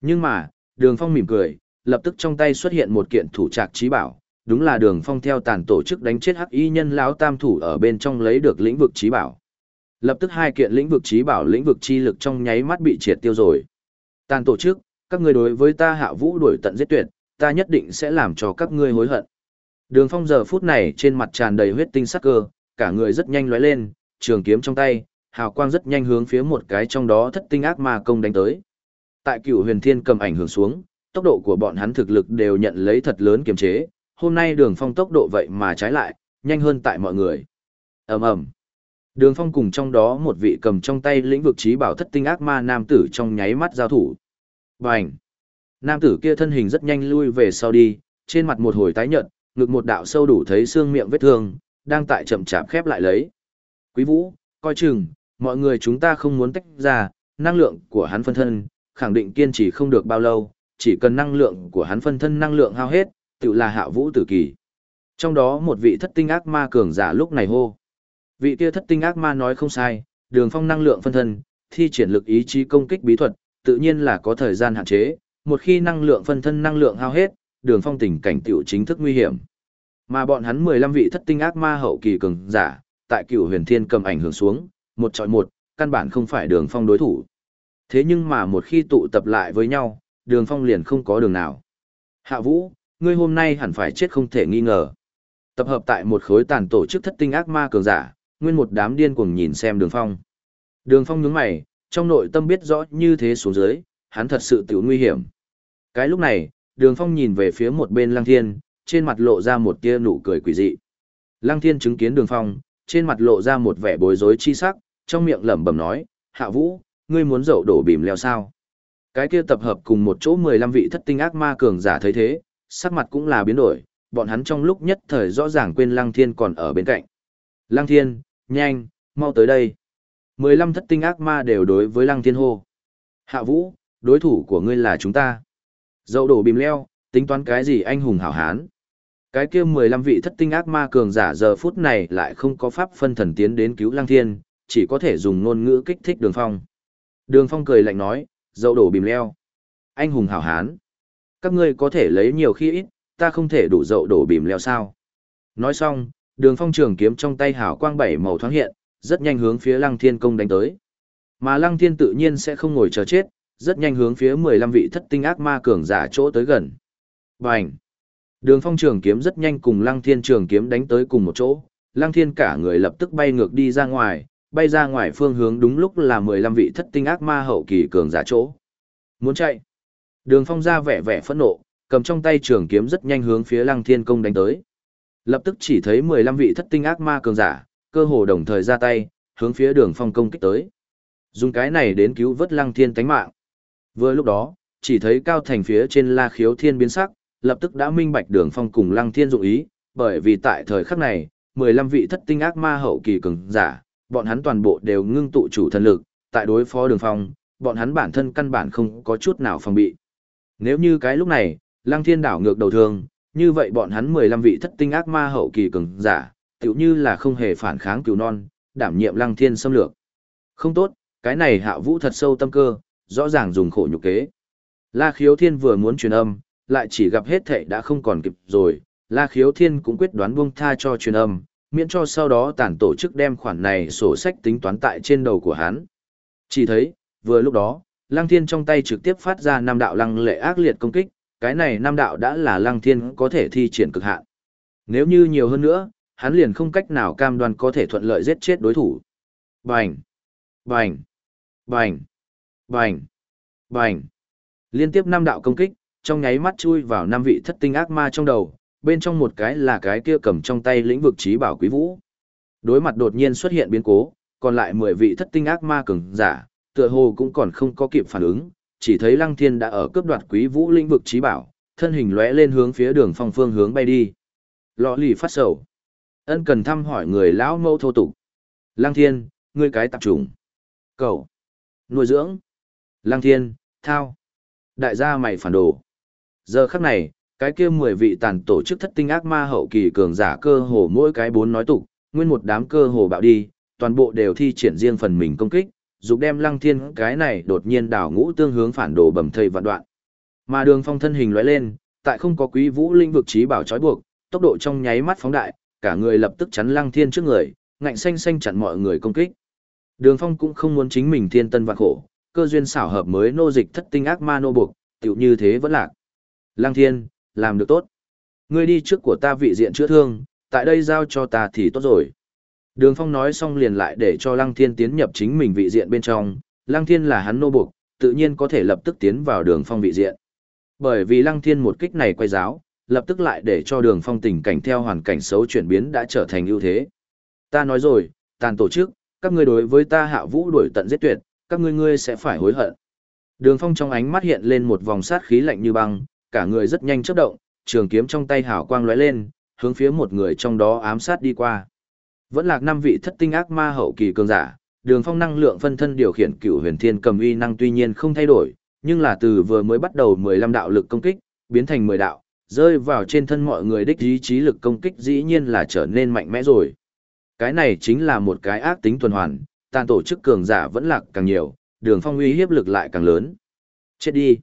Nhưng mà, đường phong mỉm cười, lập tức trong tay xuất hiện một kiện thủ trạc trí bảo, đúng là đường phong theo tàn tổ chức đánh chết hắc y nhân lão tam thủ ở bên trong lấy được lĩnh vực trí bảo. Lập tức hai kiện lĩnh vực trí bảo lĩnh vực chi lực trong nháy mắt bị triệt tiêu rồi. Tàn tổ chức, các ngươi đối với ta hạ vũ đuổi tận giết tuyệt, ta nhất định sẽ làm cho các ngươi hối hận. Đường phong giờ phút này trên mặt tràn đầy huyết tinh sắc cơ, cả người rất nhanh lóe lên, trường kiếm trong tay, hào quang rất nhanh hướng phía một cái trong đó thất tinh ác ma công đánh tới. Tại cựu huyền thiên cầm ảnh hưởng xuống, tốc độ của bọn hắn thực lực đều nhận lấy thật lớn kiềm chế, hôm nay đường phong tốc độ vậy mà trái lại, nhanh hơn tại mọi người. ầm ầm Đường phong cùng trong đó một vị cầm trong tay lĩnh vực trí bảo thất tinh ác ma nam tử trong nháy mắt giao thủ. Bành! Nam tử kia thân hình rất nhanh lui về sau đi, trên mặt một hồi tái nhợt, ngực một đạo sâu đủ thấy xương miệng vết thương, đang tại chậm chạp khép lại lấy. Quý vũ, coi chừng, mọi người chúng ta không muốn tách ra, năng lượng của hắn phân thân, khẳng định kiên trì không được bao lâu, chỉ cần năng lượng của hắn phân thân năng lượng hao hết, tự là hạ vũ tử kỳ. Trong đó một vị thất tinh ác ma cường giả lúc này hô. Vị kia thất tinh ác ma nói không sai, đường phong năng lượng phân thân, thi triển lực ý chí công kích bí thuật, tự nhiên là có thời gian hạn chế, một khi năng lượng phân thân năng lượng hao hết, đường phong tình cảnh tiểu chính thức nguy hiểm. Mà bọn hắn 15 vị thất tinh ác ma hậu kỳ cường giả, tại cửu huyền thiên cầm ảnh hưởng xuống, một chọi một, căn bản không phải đường phong đối thủ. Thế nhưng mà một khi tụ tập lại với nhau, đường phong liền không có đường nào. Hạ vũ, ngươi hôm nay hẳn phải chết không thể nghi ngờ. Tập hợp tại một khối tàn tổ chức thất tinh ác ma cường giả, nguyên một đám điên cuồng nhìn xem đường phong. Đường phong nhướng mày, trong nội tâm biết rõ như thế xuống dưới, hắn thật sự tiểu nguy hiểm. Cái lúc này, đường phong nhìn về phía một bên lăng thiên, trên mặt lộ ra một tia nụ cười quỷ dị. Lăng thiên chứng kiến đường phong, trên mặt lộ ra một vẻ bối rối chi sắc, trong miệng lẩm bẩm nói, hạ vũ, ngươi muốn dậu đổ bìm leo sao. Cái kia tập hợp cùng một chỗ 15 vị thất tinh ác ma cường giả thấy thế, sắc mặt cũng là biến đổi, bọn hắn trong lúc nhất thời rõ ràng quên Lăng Thiên còn ở bên cạnh. Lăng Thiên, nhanh, mau tới đây. 15 thất tinh ác ma đều đối với Lăng Thiên hô. Hạ Vũ, đối thủ của ngươi là chúng ta. Dậu đổ bìm leo, tính toán cái gì anh hùng hảo hán. Cái kia 15 vị thất tinh ác ma cường giả giờ phút này lại không có pháp phân thần tiến đến cứu Lăng Thiên, chỉ có thể dùng ngôn ngữ kích thích Đường Phong. Đường Phong cười lạnh nói, dậu đổ bìm leo. Anh hùng hảo hán. Các ngươi có thể lấy nhiều khi ít, ta không thể đủ dậu đổ bìm leo sao. Nói xong, đường phong trường kiếm trong tay hảo quang bảy màu thoáng hiện, rất nhanh hướng phía lăng thiên công đánh tới. Mà lăng thiên tự nhiên sẽ không ngồi chờ chết, rất nhanh hướng phía 15 vị thất tinh ác ma cường giả chỗ tới gần. Bành! Đường phong trường kiếm rất nhanh cùng lăng thiên trường kiếm đánh tới cùng một chỗ, lăng thiên cả người lập tức bay ngược đi ra ngoài, bay ra ngoài phương hướng đúng lúc là 15 vị thất tinh ác ma hậu kỳ cường giả chỗ. Muốn chạy! Đường phong ra vẻ vẻ phẫn nộ, cầm trong tay trường kiếm rất nhanh hướng phía lăng thiên công đánh tới. Lập tức chỉ thấy 15 vị thất tinh ác ma cường giả, cơ hồ đồng thời ra tay, hướng phía đường phong công kích tới. Dùng cái này đến cứu vớt lăng thiên tánh mạng. Vừa lúc đó, chỉ thấy cao thành phía trên la khiếu thiên biến sắc, lập tức đã minh bạch đường phong cùng lăng thiên dụng ý, bởi vì tại thời khắc này, 15 vị thất tinh ác ma hậu kỳ cường giả, bọn hắn toàn bộ đều ngưng tụ chủ thần lực, tại đối phó đường phong, bọn hắn bản thân căn bản không có chút nào phòng bị. Nếu như cái lúc này, Lăng Thiên đảo ngược đầu thường như vậy bọn hắn 15 vị thất tinh ác ma hậu kỳ cường giả, tựu như là không hề phản kháng cứu non, đảm nhiệm Lăng Thiên xâm lược. Không tốt, cái này hạ vũ thật sâu tâm cơ, rõ ràng dùng khổ nhục kế. La Khiếu Thiên vừa muốn truyền âm, lại chỉ gặp hết thệ đã không còn kịp rồi, La Khiếu Thiên cũng quyết đoán buông tha cho truyền âm, miễn cho sau đó tản tổ chức đem khoản này sổ sách tính toán tại trên đầu của hắn. Chỉ thấy, vừa lúc đó, Lăng Thiên trong tay trực tiếp phát ra năm đạo lăng lệ ác liệt công kích, cái này nam đạo đã là Lăng Thiên có thể thi triển cực hạn. Nếu như nhiều hơn nữa, hắn liền không cách nào cam đoan có thể thuận lợi giết chết đối thủ. Bành! Bành! Bành! Bành! Bành! Liên tiếp năm đạo công kích, trong nháy mắt chui vào năm vị thất tinh ác ma trong đầu, bên trong một cái là cái kia cầm trong tay lĩnh vực trí bảo quý vũ. Đối mặt đột nhiên xuất hiện biến cố, còn lại 10 vị thất tinh ác ma cường giả, tựa hồ cũng còn không có kịp phản ứng, chỉ thấy Lăng Thiên đã ở cướp đoạt quý vũ lĩnh vực trí bảo, thân hình lóe lên hướng phía đường phong phương hướng bay đi. Lọ lì phát sầu. Ân cần thăm hỏi người lão mẫu thô tục. Lăng thiên, ngươi cái tạp trùng. Cậu. Nuôi dưỡng. Lăng thiên, thao. Đại gia mày phản đồ. Giờ khắc này, cái kia mười vị tàn tổ chức thất tinh ác ma hậu kỳ cường giả cơ hồ mỗi cái bốn nói tục, nguyên một đám cơ hồ bạo đi, toàn bộ đều thi triển riêng phần mình công kích, dục đem lăng thiên cái này đột nhiên đảo ngũ tương hướng phản đồ bầm thây vạn đoạn. Mà đường phong thân hình lóe lên, tại không có quý vũ linh vực trí bảo trói buộc, tốc độ trong nháy mắt phóng đại, cả người lập tức chắn lăng thiên trước người, ngạnh xanh xanh chặn mọi người công kích. Đường phong cũng không muốn chính mình thiên tân vạn khổ, cơ duyên xảo hợp mới nô dịch thất tinh ác ma nô buộc, tựu như thế vẫn lạc. Lăng thiên, làm được tốt. Ngươi đi trước của ta vị diện chữa thương, tại đây giao cho ta thì tốt rồi. Đường Phong nói xong liền lại để cho Lăng Thiên tiến nhập chính mình vị diện bên trong, Lăng Thiên là hắn nô buộc, tự nhiên có thể lập tức tiến vào Đường Phong vị diện. Bởi vì Lăng Thiên một kích này quay giáo, lập tức lại để cho Đường Phong tình cảnh theo hoàn cảnh xấu chuyển biến đã trở thành ưu thế. Ta nói rồi, tàn tổ chức, các ngươi đối với ta hạ vũ đuổi tận giết tuyệt, các ngươi ngươi sẽ phải hối hận. Đường Phong trong ánh mắt hiện lên một vòng sát khí lạnh như băng, cả người rất nhanh chớp động, trường kiếm trong tay hảo quang lóe lên, hướng phía một người trong đó ám sát đi qua. Vẫn lạc năm vị thất tinh ác ma hậu kỳ cường giả, Đường Phong năng lượng phân thân điều khiển Cửu Huyền Thiên cầm uy năng tuy nhiên không thay đổi, nhưng là từ vừa mới bắt đầu 15 đạo lực công kích, biến thành 10 đạo, rơi vào trên thân mọi người đích ý chí lực công kích dĩ nhiên là trở nên mạnh mẽ rồi. Cái này chính là một cái ác tính tuần hoàn, tàn tổ chức cường giả vẫn lạc càng nhiều, Đường Phong uy hiếp lực lại càng lớn. Chết đi.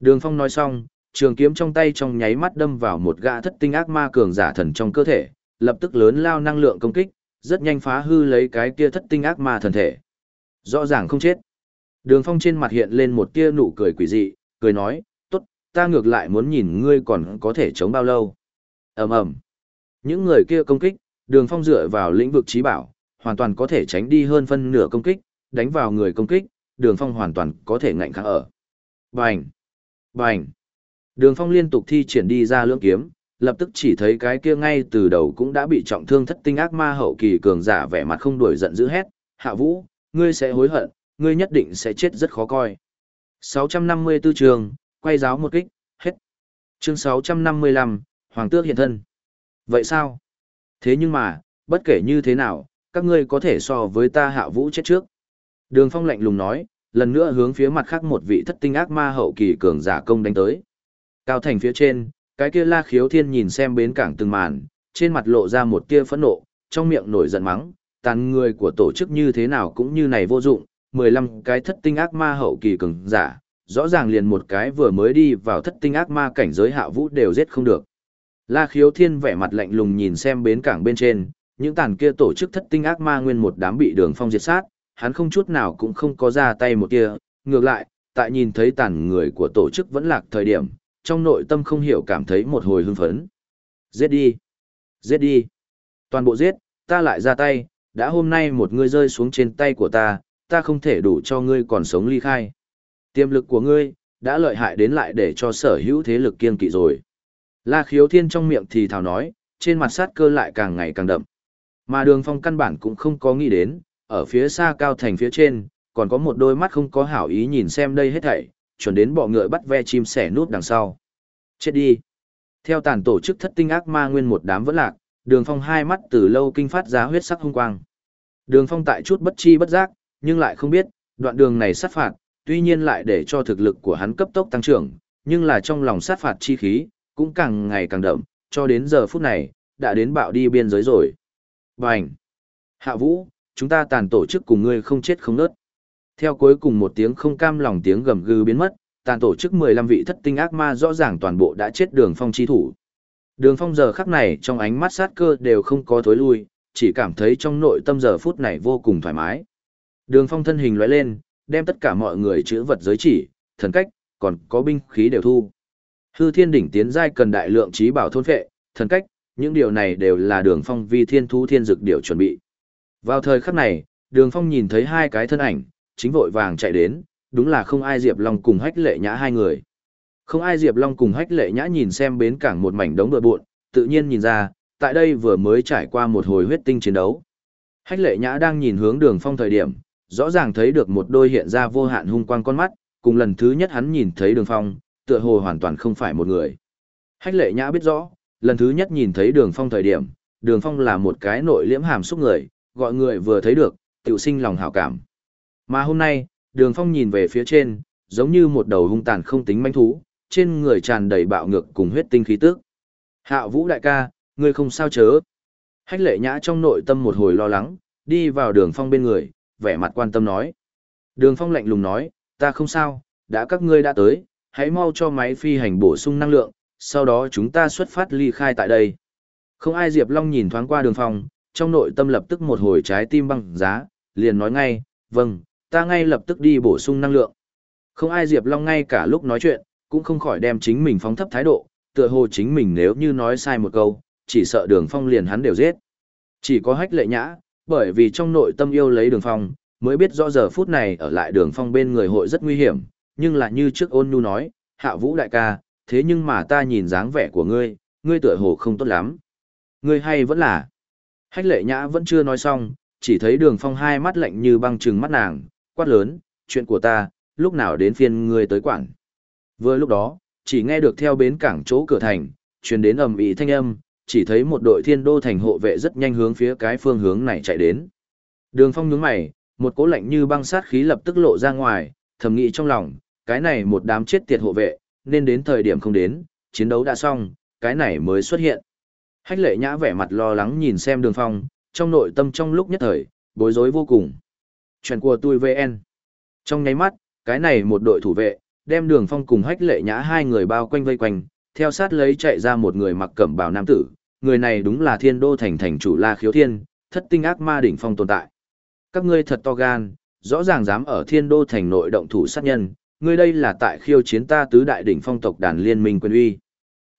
Đường Phong nói xong, trường kiếm trong tay trong nháy mắt đâm vào một gã thất tinh ác ma cường giả thần trong cơ thể, lập tức lớn lao năng lượng công kích, rất nhanh phá hư lấy cái kia thất tinh ác ma thần thể. Rõ ràng không chết. Đường Phong trên mặt hiện lên một tia nụ cười quỷ dị, cười nói, tốt, ta ngược lại muốn nhìn ngươi còn có thể chống bao lâu. ầm ầm Những người kia công kích, đường Phong dựa vào lĩnh vực trí bảo, hoàn toàn có thể tránh đi hơn phân nửa công kích, đánh vào người công kích, đường Phong hoàn toàn có thể ngạnh kháng ở. Bành! Bành! Đường Phong liên tục thi triển đi ra lưỡng kiếm, lập tức chỉ thấy cái kia ngay từ đầu cũng đã bị trọng thương thất tinh ác ma hậu kỳ cường giả vẻ mặt không đuổi giận dữ hét, "Hạ Vũ, ngươi sẽ hối hận, ngươi nhất định sẽ chết rất khó coi." 654 trường, quay giáo một kích, hết. Chương 655, Hoàng tước hiện thân. Vậy sao? Thế nhưng mà, bất kể như thế nào, các ngươi có thể so với ta Hạ Vũ chết trước. Đường Phong lạnh lùng nói, lần nữa hướng phía mặt khác một vị thất tinh ác ma hậu kỳ cường giả công đánh tới. Cao thành phía trên, cái kia la khiếu thiên nhìn xem bến cảng từng màn, trên mặt lộ ra một tia phẫn nộ, trong miệng nổi giận mắng, tàn người của tổ chức như thế nào cũng như này vô dụng, 15 cái thất tinh ác ma hậu kỳ cường giả, rõ ràng liền một cái vừa mới đi vào thất tinh ác ma cảnh giới hạ vũ đều giết không được. La khiếu thiên vẻ mặt lạnh lùng nhìn xem bến cảng bên trên, những tàn kia tổ chức thất tinh ác ma nguyên một đám bị đường phong diệt sát, hắn không chút nào cũng không có ra tay một tia, ngược lại, tại nhìn thấy tàn người của tổ chức vẫn lạc thời điểm, trong nội tâm không hiểu cảm thấy một hồi hưng phấn. Giết đi! Giết đi! Toàn bộ giết, ta lại ra tay, đã hôm nay một ngươi rơi xuống trên tay của ta, ta không thể đủ cho ngươi còn sống ly khai. Tiềm lực của ngươi, đã lợi hại đến lại để cho sở hữu thế lực kiên kỵ rồi. La khiếu thiên trong miệng thì thào nói, trên mặt sát cơ lại càng ngày càng đậm. Mà đường phong căn bản cũng không có nghĩ đến, ở phía xa cao thành phía trên, còn có một đôi mắt không có hảo ý nhìn xem đây hết thảy, chuẩn đến bọ ngựa bắt ve chim sẻ nút đằng sau. Chết đi. Theo tàn tổ chức thất tinh ác ma nguyên một đám vẫn lạc, đường phong hai mắt từ lâu kinh phát ra huyết sắc hung quang. Đường phong tại chút bất chi bất giác, nhưng lại không biết, đoạn đường này sát phạt, tuy nhiên lại để cho thực lực của hắn cấp tốc tăng trưởng, nhưng là trong lòng sát phạt chi khí, cũng càng ngày càng đậm, cho đến giờ phút này, đã đến bạo đi biên giới rồi. Bành! Hạ Vũ, chúng ta tàn tổ chức cùng ngươi không chết không nớt. Theo cuối cùng một tiếng không cam lòng tiếng gầm gừ biến mất, tàn tổ chức 15 vị thất tinh ác ma rõ ràng toàn bộ đã chết đường phong chi thủ. Đường phong giờ khắc này trong ánh mắt sát cơ đều không có thối lui, chỉ cảm thấy trong nội tâm giờ phút này vô cùng thoải mái. Đường phong thân hình lóe lên, đem tất cả mọi người chữ vật giới chỉ, thần cách, còn có binh khí đều thu. Hư thiên đỉnh tiến giai cần đại lượng trí bảo thôn phệ, thần cách, những điều này đều là đường phong vi thiên thu thiên dực điều chuẩn bị. Vào thời khắc này, đường phong nhìn thấy hai cái thân ảnh, chính vội vàng chạy đến, đúng là không ai Diệp Long cùng hách lệ nhã hai người. Không ai Diệp Long cùng hách lệ nhã nhìn xem bến cảng một mảnh đống bừa bộn, tự nhiên nhìn ra, tại đây vừa mới trải qua một hồi huyết tinh chiến đấu. Hách lệ nhã đang nhìn hướng đường phong thời điểm, rõ ràng thấy được một đôi hiện ra vô hạn hung quang con mắt, cùng lần thứ nhất hắn nhìn thấy đường phong, tựa hồ hoàn toàn không phải một người. Hách lệ nhã biết rõ, lần thứ nhất nhìn thấy đường phong thời điểm, đường phong là một cái nội liễm hàm xúc người, gọi người vừa thấy được, tự sinh lòng hảo cảm. Mà hôm nay, đường phong nhìn về phía trên, giống như một đầu hung tàn không tính manh thú, trên người tràn đầy bạo ngược cùng huyết tinh khí tức. Hạ vũ đại ca, ngươi không sao chớ. Hách lệ nhã trong nội tâm một hồi lo lắng, đi vào đường phong bên người, vẻ mặt quan tâm nói. Đường phong lạnh lùng nói, ta không sao, đã các ngươi đã tới, hãy mau cho máy phi hành bổ sung năng lượng, sau đó chúng ta xuất phát ly khai tại đây. Không ai Diệp Long nhìn thoáng qua đường phong, trong nội tâm lập tức một hồi trái tim băng giá, liền nói ngay, vâng, ta ngay lập tức đi bổ sung năng lượng. Không ai Diệp Long ngay cả lúc nói chuyện, cũng không khỏi đem chính mình phóng thấp thái độ, tựa hồ chính mình nếu như nói sai một câu, chỉ sợ đường phong liền hắn đều giết. Chỉ có hách lệ nhã, bởi vì trong nội tâm yêu lấy đường phong, mới biết rõ giờ phút này ở lại đường phong bên người hội rất nguy hiểm, nhưng là như trước ôn nhu nói, hạ vũ đại ca, thế nhưng mà ta nhìn dáng vẻ của ngươi, ngươi tựa hồ không tốt lắm. Ngươi hay vẫn là. Hách lệ nhã vẫn chưa nói xong, chỉ thấy đường phong hai mắt lạnh như băng trừng mắt nàng, quát lớn, chuyện của ta, lúc nào đến phiên ngươi tới quản. Vừa lúc đó, chỉ nghe được theo bến cảng chỗ cửa thành, truyền đến ầm ĩ thanh âm, chỉ thấy một đội thiên đô thành hộ vệ rất nhanh hướng phía cái phương hướng này chạy đến. Đường phong nhướng mày, một cỗ lạnh như băng sát khí lập tức lộ ra ngoài, thầm nghĩ trong lòng, cái này một đám chết tiệt hộ vệ, nên đến thời điểm không đến, chiến đấu đã xong, cái này mới xuất hiện. Hách lệ nhã vẻ mặt lo lắng nhìn xem đường phong, trong nội tâm trong lúc nhất thời, bối rối vô cùng. Chuyện của tôi VN. Trong nháy mắt, cái này một đội thủ vệ, đem đường phong cùng hách lệ nhã hai người bao quanh vây quanh, theo sát lấy chạy ra một người mặc cẩm bào nam tử, người này đúng là thiên đô thành thành chủ La Khiếu Thiên, thất tinh ác ma đỉnh phong tồn tại. Các ngươi thật to gan, rõ ràng dám ở thiên đô thành nội động thủ sát nhân, ngươi đây là tại khiêu chiến ta tứ đại đỉnh phong tộc đàn liên minh quân uy.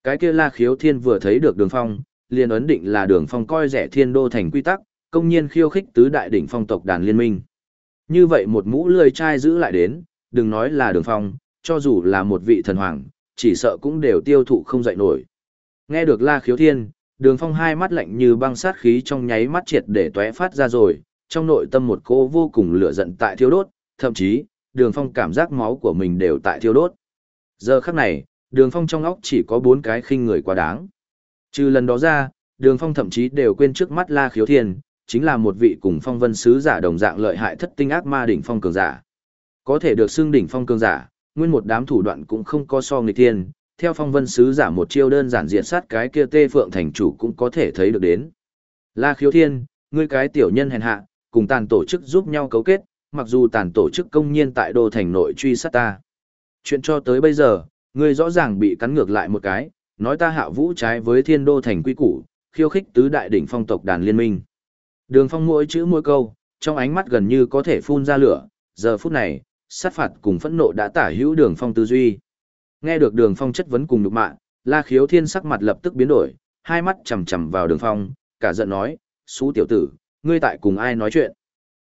Cái kia La Khiếu Thiên vừa thấy được đường phong, liền ấn định là đường phong coi rẻ thiên đô thành quy tắc, công nhiên khiêu khích tứ đại đỉnh phong tộc đàn liên minh. Như vậy một mũ lười trai giữ lại đến, đừng nói là đường phong, cho dù là một vị thần hoàng, chỉ sợ cũng đều tiêu thụ không dậy nổi. Nghe được La Khiếu Thiên, Đường Phong hai mắt lạnh như băng sát khí trong nháy mắt triệt để tóe phát ra rồi, trong nội tâm một cô vô cùng lửa giận tại thiêu đốt, thậm chí, Đường Phong cảm giác máu của mình đều tại thiêu đốt. Giờ khắc này, Đường Phong trong óc chỉ có bốn cái khinh người quá đáng. Trừ lần đó ra, Đường Phong thậm chí đều quên trước mắt La Khiếu Thiên, chính là một vị cùng phong vân sứ giả đồng dạng lợi hại thất tinh ác ma đỉnh phong cường giả. Có thể được xưng đỉnh phong cường giả, nguyên một đám thủ đoạn cũng không có so nghịch thiên, theo phong vân sứ giả một chiêu đơn giản diệt sát cái kia tê phượng thành chủ cũng có thể thấy được đến. La khiếu thiên, ngươi cái tiểu nhân hèn hạ, cùng tàn tổ chức giúp nhau cấu kết, mặc dù tàn tổ chức công nhiên tại đô thành nội truy sát ta. Chuyện cho tới bây giờ, ngươi rõ ràng bị cắn ngược lại một cái, nói ta hạ vũ trái với thiên đô thành quy củ, khiêu khích tứ đại đỉnh phong tộc đàn liên minh. Đường phong mỗi chữ mỗi câu, trong ánh mắt gần như có thể phun ra lửa, giờ phút này, sát phạt cùng phẫn nộ đã tả hữu đường phong tư duy. Nghe được đường phong chất vấn cùng nhục mạ, la khiếu thiên sắc mặt lập tức biến đổi, hai mắt chầm chầm vào đường phong, cả giận nói, xú tiểu tử, ngươi tại cùng ai nói chuyện?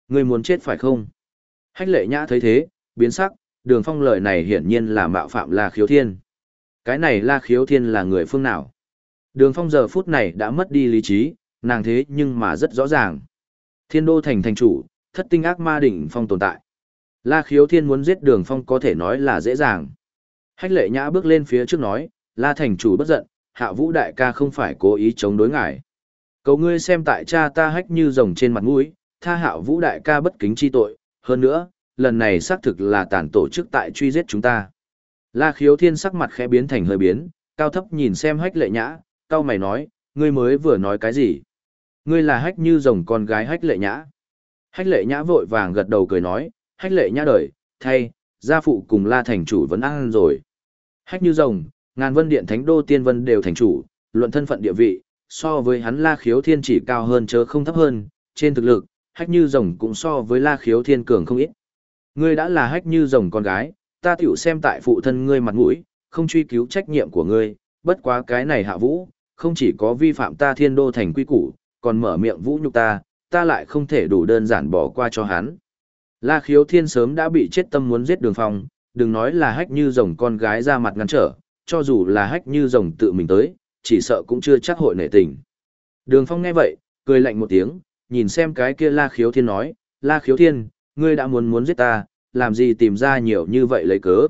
Ngươi muốn chết phải không? Hách lệ nhã thấy thế, biến sắc, đường phong lời này hiển nhiên là mạo phạm la khiếu thiên. Cái này la khiếu thiên là người phương nào? Đường phong giờ phút này đã mất đi lý trí, nàng thế nhưng mà rất rõ ràng. Thiên đô thành thành chủ, thất tinh ác ma đỉnh phong tồn tại. La khiếu thiên muốn giết đường phong có thể nói là dễ dàng. Hách lệ nhã bước lên phía trước nói, La thành chủ bất giận, hạ vũ đại ca không phải cố ý chống đối ngài. Cầu ngươi xem tại cha ta hách như rồng trên mặt mũi, tha hạ vũ đại ca bất kính chi tội, hơn nữa, lần này xác thực là tàn tổ chức tại truy giết chúng ta. La khiếu thiên sắc mặt khẽ biến thành hơi biến, cao thấp nhìn xem hách lệ nhã, cao mày nói, ngươi mới vừa nói cái gì? Ngươi là hách như rồng con gái hách lệ nhã. Hách lệ nhã vội vàng gật đầu cười nói, hách lệ nhã đời, thay, gia phụ cùng la thành chủ vẫn ăn rồi. Hách như rồng, ngàn vân điện thánh đô tiên vân đều thành chủ, luận thân phận địa vị, so với hắn la khiếu thiên chỉ cao hơn chớ không thấp hơn, trên thực lực, hách như rồng cũng so với la khiếu thiên cường không ít. Ngươi đã là hách như rồng con gái, ta tiểu xem tại phụ thân ngươi mặt mũi, không truy cứu trách nhiệm của ngươi, bất quá cái này hạ vũ, không chỉ có vi phạm ta thiên đô thành quy củ, còn mở miệng vũ nhục ta, ta lại không thể đủ đơn giản bỏ qua cho hắn. La khiếu thiên sớm đã bị chết tâm muốn giết đường phong, đừng nói là hách như rồng con gái ra mặt ngăn trở, cho dù là hách như rồng tự mình tới, chỉ sợ cũng chưa chắc hội nể tình. Đường phong nghe vậy, cười lạnh một tiếng, nhìn xem cái kia la khiếu thiên nói, la khiếu thiên, ngươi đã muốn muốn giết ta, làm gì tìm ra nhiều như vậy lấy cớ.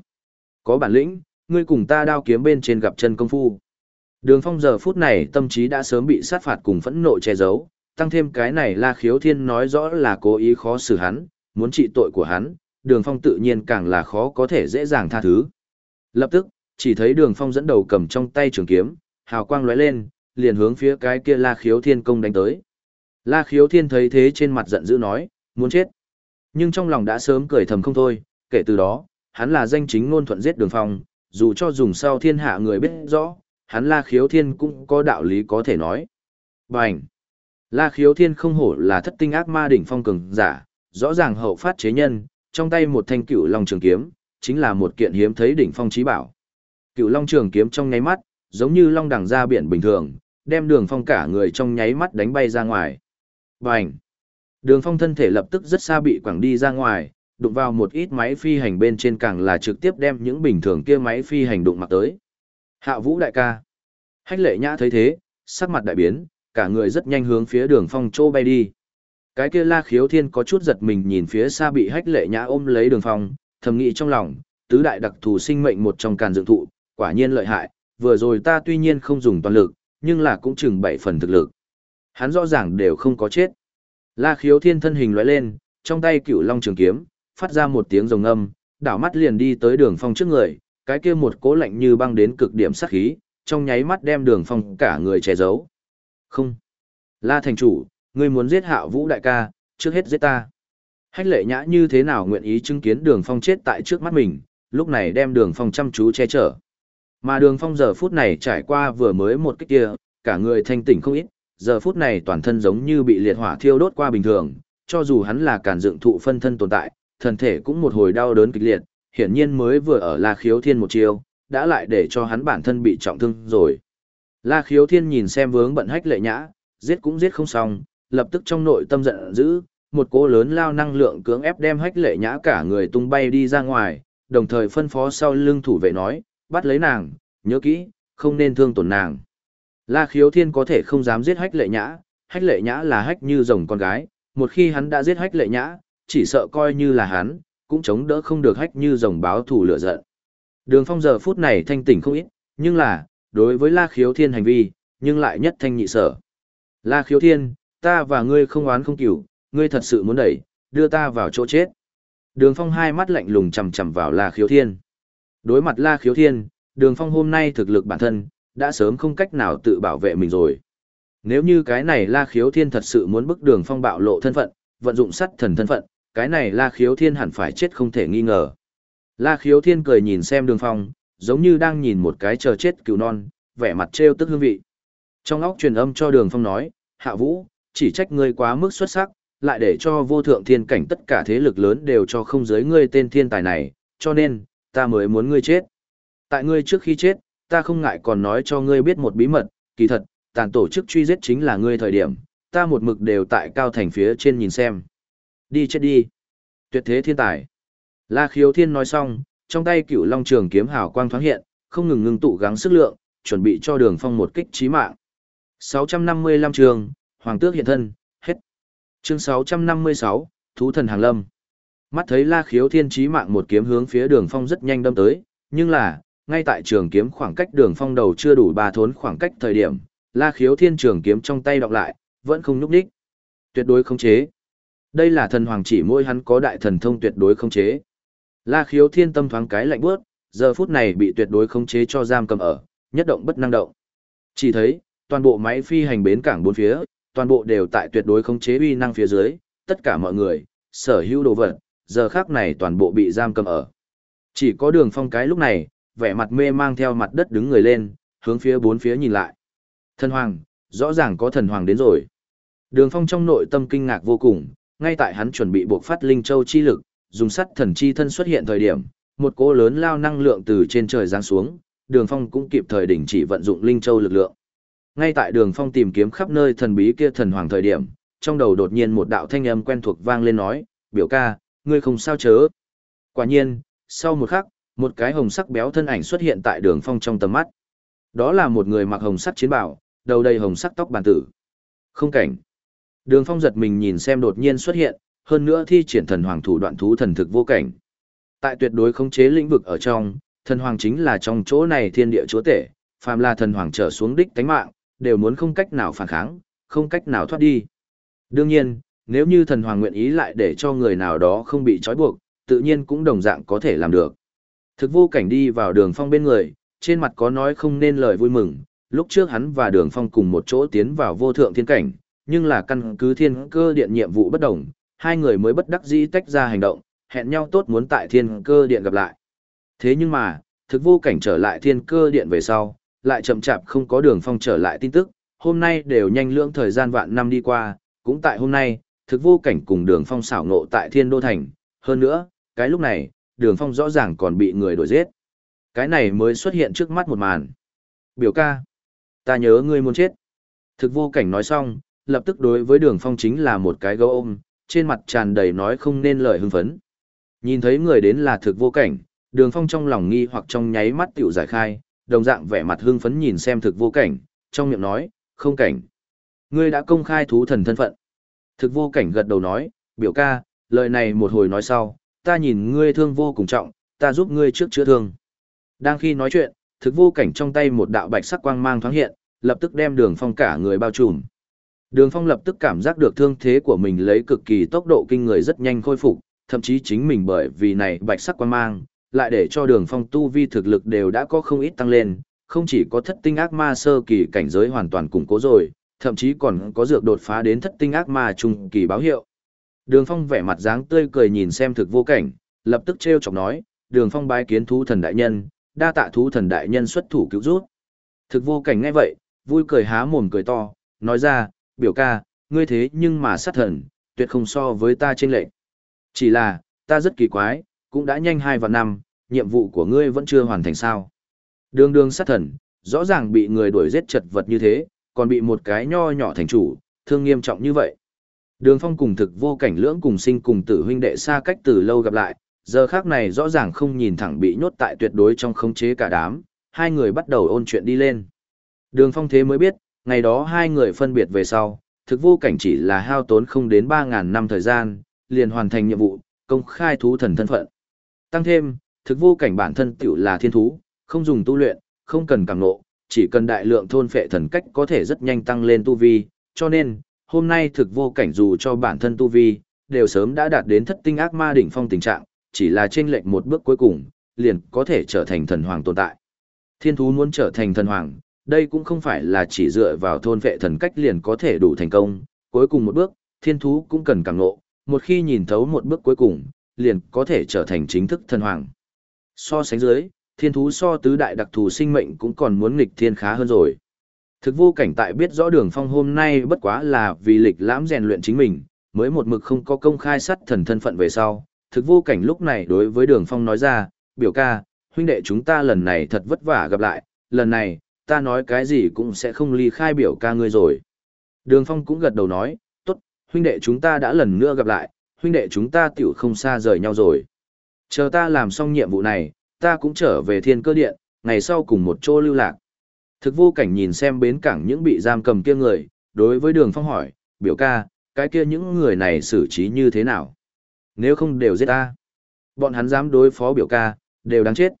Có bản lĩnh, ngươi cùng ta đao kiếm bên trên gặp chân công phu. Đường phong giờ phút này tâm trí đã sớm bị sát phạt cùng phẫn nộ che giấu, tăng thêm cái này la khiếu thiên nói rõ là cố ý khó xử hắn, muốn trị tội của hắn, đường phong tự nhiên càng là khó có thể dễ dàng tha thứ. Lập tức, chỉ thấy đường phong dẫn đầu cầm trong tay trường kiếm, hào quang lóe lên, liền hướng phía cái kia la khiếu thiên công đánh tới. La khiếu thiên thấy thế trên mặt giận dữ nói, muốn chết. Nhưng trong lòng đã sớm cười thầm không thôi, kể từ đó, hắn là danh chính ngôn thuận giết đường phong, dù cho dùng sau thiên hạ người biết rõ, hắn la khiếu thiên cũng có đạo lý có thể nói. Bành! La khiếu thiên không hổ là thất tinh ác ma đỉnh phong cường giả, rõ ràng hậu phát chế nhân, trong tay một thanh cựu long trường kiếm, chính là một kiện hiếm thấy đỉnh phong trí bảo. Cựu long trường kiếm trong nháy mắt, giống như long đằng ra biển bình thường, đem đường phong cả người trong nháy mắt đánh bay ra ngoài. Bành! Đường phong thân thể lập tức rất xa bị quẳng đi ra ngoài, đụng vào một ít máy phi hành bên trên càng là trực tiếp đem những bình thường kia máy phi hành đụng mặt tới. Hạ vũ đại ca. Hách lệ nhã thấy thế, sắc mặt đại biến, cả người rất nhanh hướng phía đường phong chỗ bay đi. Cái kia la khiếu thiên có chút giật mình nhìn phía xa bị hách lệ nhã ôm lấy đường phong, thầm nghĩ trong lòng, tứ đại đặc thù sinh mệnh một trong càn dựng thụ, quả nhiên lợi hại, vừa rồi ta tuy nhiên không dùng toàn lực, nhưng là cũng chừng bảy phần thực lực. Hắn rõ ràng đều không có chết. La khiếu thiên thân hình lóe lên, trong tay cựu long trường kiếm, phát ra một tiếng rồng âm, đảo mắt liền đi tới đường phong trước người, cái kia một cố lạnh như băng đến cực điểm sát khí, trong nháy mắt đem đường phong cả người che giấu. Không. La thành chủ, ngươi muốn giết hạo vũ đại ca, trước hết giết ta. Hách lệ nhã như thế nào nguyện ý chứng kiến đường phong chết tại trước mắt mình, lúc này đem đường phong chăm chú che chở. Mà đường phong giờ phút này trải qua vừa mới một cái kia, cả người thanh tỉnh không ít, giờ phút này toàn thân giống như bị liệt hỏa thiêu đốt qua bình thường, cho dù hắn là cản dựng thụ phân thân tồn tại, thân thể cũng một hồi đau đớn kịch liệt, hiển nhiên mới vừa ở La Khiếu Thiên một chiêu, đã lại để cho hắn bản thân bị trọng thương rồi. La Khiếu Thiên nhìn xem vướng bận hách lệ nhã, giết cũng giết không xong, lập tức trong nội tâm giận dữ, một cỗ lớn lao năng lượng cưỡng ép đem hách lệ nhã cả người tung bay đi ra ngoài, đồng thời phân phó sau lưng thủ vệ nói, bắt lấy nàng, nhớ kỹ, không nên thương tổn nàng. La Khiếu Thiên có thể không dám giết hách lệ nhã, hách lệ nhã là hách như rồng con gái, một khi hắn đã giết hách lệ nhã, chỉ sợ coi như là hắn, cũng chống đỡ không được hách như dòng báo thù lửa giận. Đường phong giờ phút này thanh tỉnh không ít, nhưng là, đối với La Khiếu Thiên hành vi, nhưng lại nhất thanh nhị sở. La Khiếu Thiên, ta và ngươi không oán không cửu, ngươi thật sự muốn đẩy, đưa ta vào chỗ chết. Đường phong hai mắt lạnh lùng chầm chầm vào La Khiếu Thiên. Đối mặt La Khiếu Thiên, đường phong hôm nay thực lực bản thân, đã sớm không cách nào tự bảo vệ mình rồi. Nếu như cái này La Khiếu Thiên thật sự muốn bức đường phong bạo lộ thân phận, vận dụng sắt thần thân phận, cái này La Khiếu Thiên hẳn phải chết không thể nghi ngờ. La Khiếu Thiên cười nhìn xem đường phong, giống như đang nhìn một cái chờ chết cừu non, vẻ mặt trêu tức hương vị. Trong óc truyền âm cho đường phong nói, hạ vũ, chỉ trách ngươi quá mức xuất sắc, lại để cho vô thượng thiên cảnh tất cả thế lực lớn đều cho không giới ngươi tên thiên tài này, cho nên, ta mới muốn ngươi chết. Tại ngươi trước khi chết, ta không ngại còn nói cho ngươi biết một bí mật, kỳ thật, tàn tổ chức truy giết chính là ngươi thời điểm, ta một mực đều tại cao thành phía trên nhìn xem. Đi chết đi. Tuyệt thế thiên tài. La khiếu thiên nói xong, trong tay cựu long trường kiếm hào quang thoáng hiện, không ngừng ngưng tụ gắng sức lượng, chuẩn bị cho đường phong một kích trí mạng. 655 trường, Hoàng tước hiện thân, hết. Chương 656, Thú thần hàng lâm. Mắt thấy la khiếu thiên trí mạng một kiếm hướng phía đường phong rất nhanh đâm tới, nhưng là, ngay tại trường kiếm khoảng cách đường phong đầu chưa đủ ba thốn khoảng cách thời điểm, la khiếu thiên trường kiếm trong tay đọc lại, vẫn không nhúc đích. Tuyệt đối không chế. Đây là thần hoàng chỉ môi hắn có đại thần thông tuyệt đối không chế. La khiếu thiên tâm thoáng cái lạnh bước, giờ phút này bị tuyệt đối không chế cho giam cầm ở, nhất động bất năng động. Chỉ thấy, toàn bộ máy phi hành bến cảng bốn phía, toàn bộ đều tại tuyệt đối không chế uy năng phía dưới, tất cả mọi người, sở hữu đồ vật, giờ khác này toàn bộ bị giam cầm ở. Chỉ có đường phong cái lúc này, vẻ mặt mê mang theo mặt đất đứng người lên, hướng phía bốn phía nhìn lại. Thần hoàng, rõ ràng có thần hoàng đến rồi. Đường phong trong nội tâm kinh ngạc vô cùng, ngay tại hắn chuẩn bị buộc phát linh châu chi lực, dùng sắt thần chi thân xuất hiện thời điểm, một cỗ lớn lao năng lượng từ trên trời giáng xuống, đường phong cũng kịp thời đình chỉ vận dụng linh châu lực lượng. Ngay tại đường phong tìm kiếm khắp nơi thần bí kia thần hoàng thời điểm, trong đầu đột nhiên một đạo thanh âm quen thuộc vang lên nói, biểu ca, ngươi không sao chớ. Quả nhiên, sau một khắc, một cái hồng sắc béo thân ảnh xuất hiện tại đường phong trong tầm mắt. Đó là một người mặc hồng sắc chiến bảo, đầu đầy hồng sắc tóc bàn tử. Không cảnh. Đường phong giật mình nhìn xem đột nhiên xuất hiện, hơn nữa thi triển thần hoàng thủ đoạn thú thần thực vô cảnh. Tại tuyệt đối khống chế lĩnh vực ở trong, thần hoàng chính là trong chỗ này thiên địa chúa tể, phàm là thần hoàng trở xuống đích tánh mạng, đều muốn không cách nào phản kháng, không cách nào thoát đi. Đương nhiên, nếu như thần hoàng nguyện ý lại để cho người nào đó không bị trói buộc, tự nhiên cũng đồng dạng có thể làm được. Thực vô cảnh đi vào đường phong bên người, trên mặt có nói không nên lời vui mừng, lúc trước hắn và đường phong cùng một chỗ tiến vào vô thượng thiên cảnh, nhưng là căn cứ thiên cơ điện nhiệm vụ bất đồng, hai người mới bất đắc dĩ tách ra hành động, hẹn nhau tốt muốn tại thiên cơ điện gặp lại. Thế nhưng mà, thực vô cảnh trở lại thiên cơ điện về sau, lại chậm chạp không có đường phong trở lại tin tức, hôm nay đều nhanh lưỡng thời gian vạn năm đi qua, cũng tại hôm nay, thực vô cảnh cùng đường phong xảo nộ tại thiên đô thành, hơn nữa, cái lúc này, đường phong rõ ràng còn bị người đuổi giết. Cái này mới xuất hiện trước mắt một màn. Biểu ca, ta nhớ ngươi muốn chết. Thực vô cảnh nói xong, lập tức đối với đường phong chính là một cái gấu ôm, trên mặt tràn đầy nói không nên lời hưng phấn. Nhìn thấy người đến là thực vô cảnh, đường phong trong lòng nghi hoặc trong nháy mắt tiểu giải khai, đồng dạng vẻ mặt hưng phấn nhìn xem thực vô cảnh, trong miệng nói, không cảnh. Ngươi đã công khai thú thần thân phận. Thực vô cảnh gật đầu nói, biểu ca, lời này một hồi nói sau, ta nhìn ngươi thương vô cùng trọng, ta giúp ngươi trước chữa thương. Đang khi nói chuyện, thực vô cảnh trong tay một đạo bạch sắc quang mang thoáng hiện, lập tức đem đường phong cả người bao trùm. Đường phong lập tức cảm giác được thương thế của mình lấy cực kỳ tốc độ kinh người rất nhanh khôi phục, thậm chí chính mình bởi vì này bạch sắc quan mang, lại để cho đường phong tu vi thực lực đều đã có không ít tăng lên, không chỉ có thất tinh ác ma sơ kỳ cảnh giới hoàn toàn củng cố rồi, thậm chí còn có dược đột phá đến thất tinh ác ma trung kỳ báo hiệu. Đường Phong vẻ mặt dáng tươi cười nhìn xem thực vô cảnh, lập tức trêu chọc nói, Đường Phong bái kiến thú thần đại nhân, đa tạ thú thần đại nhân xuất thủ cứu rút. Thực vô cảnh nghe vậy, vui cười há mồm cười to, nói ra, biểu ca, ngươi thế nhưng mà sát thần, tuyệt không so với ta trên lệnh. Chỉ là, ta rất kỳ quái, cũng đã nhanh hai vạn năm, nhiệm vụ của ngươi vẫn chưa hoàn thành sao. Đường đường sát thần, rõ ràng bị người đuổi giết chật vật như thế, còn bị một cái nho nhỏ thành chủ, thương nghiêm trọng như vậy. Đường phong cùng thực vô cảnh lưỡng cùng sinh cùng tử huynh đệ xa cách từ lâu gặp lại, giờ khác này rõ ràng không nhìn thẳng bị nhốt tại tuyệt đối trong khống chế cả đám, hai người bắt đầu ôn chuyện đi lên. Đường phong thế mới biết, ngày đó hai người phân biệt về sau, thực vô cảnh chỉ là hao tốn không đến 3.000 năm thời gian, liền hoàn thành nhiệm vụ, công khai thú thần thân phận. Tăng thêm, thực vô cảnh bản thân tiểu là thiên thú, không dùng tu luyện, không cần cảm nộ, chỉ cần đại lượng thôn phệ thần cách có thể rất nhanh tăng lên tu vi, cho nên, hôm nay thực vô cảnh dù cho bản thân tu vi, đều sớm đã đạt đến thất tinh ác ma đỉnh phong tình trạng, chỉ là trên lệch một bước cuối cùng, liền có thể trở thành thần hoàng tồn tại. Thiên thú muốn trở thành thần hoàng, đây cũng không phải là chỉ dựa vào thôn vệ thần cách liền có thể đủ thành công, cuối cùng một bước, thiên thú cũng cần càng ngộ, một khi nhìn thấu một bước cuối cùng, liền có thể trở thành chính thức thần hoàng. So sánh dưới, thiên thú so tứ đại đặc thù sinh mệnh cũng còn muốn nghịch thiên khá hơn rồi. Thực vô cảnh tại biết rõ đường phong hôm nay bất quá là vì lịch lãm rèn luyện chính mình, mới một mực không có công khai sắt thần thân phận về sau. Thực vô cảnh lúc này đối với đường phong nói ra, biểu ca, huynh đệ chúng ta lần này thật vất vả gặp lại, lần này, ta nói cái gì cũng sẽ không ly khai biểu ca ngươi rồi. Đường phong cũng gật đầu nói, tốt, huynh đệ chúng ta đã lần nữa gặp lại, huynh đệ chúng ta tiểu không xa rời nhau rồi. Chờ ta làm xong nhiệm vụ này, ta cũng trở về thiên cơ điện, ngày sau cùng một chỗ lưu lạc. Thực vô cảnh nhìn xem bến cảng những bị giam cầm kia người, đối với đường phong hỏi, biểu ca, cái kia những người này xử trí như thế nào? Nếu không đều giết ta, bọn hắn dám đối phó biểu ca, đều đáng chết.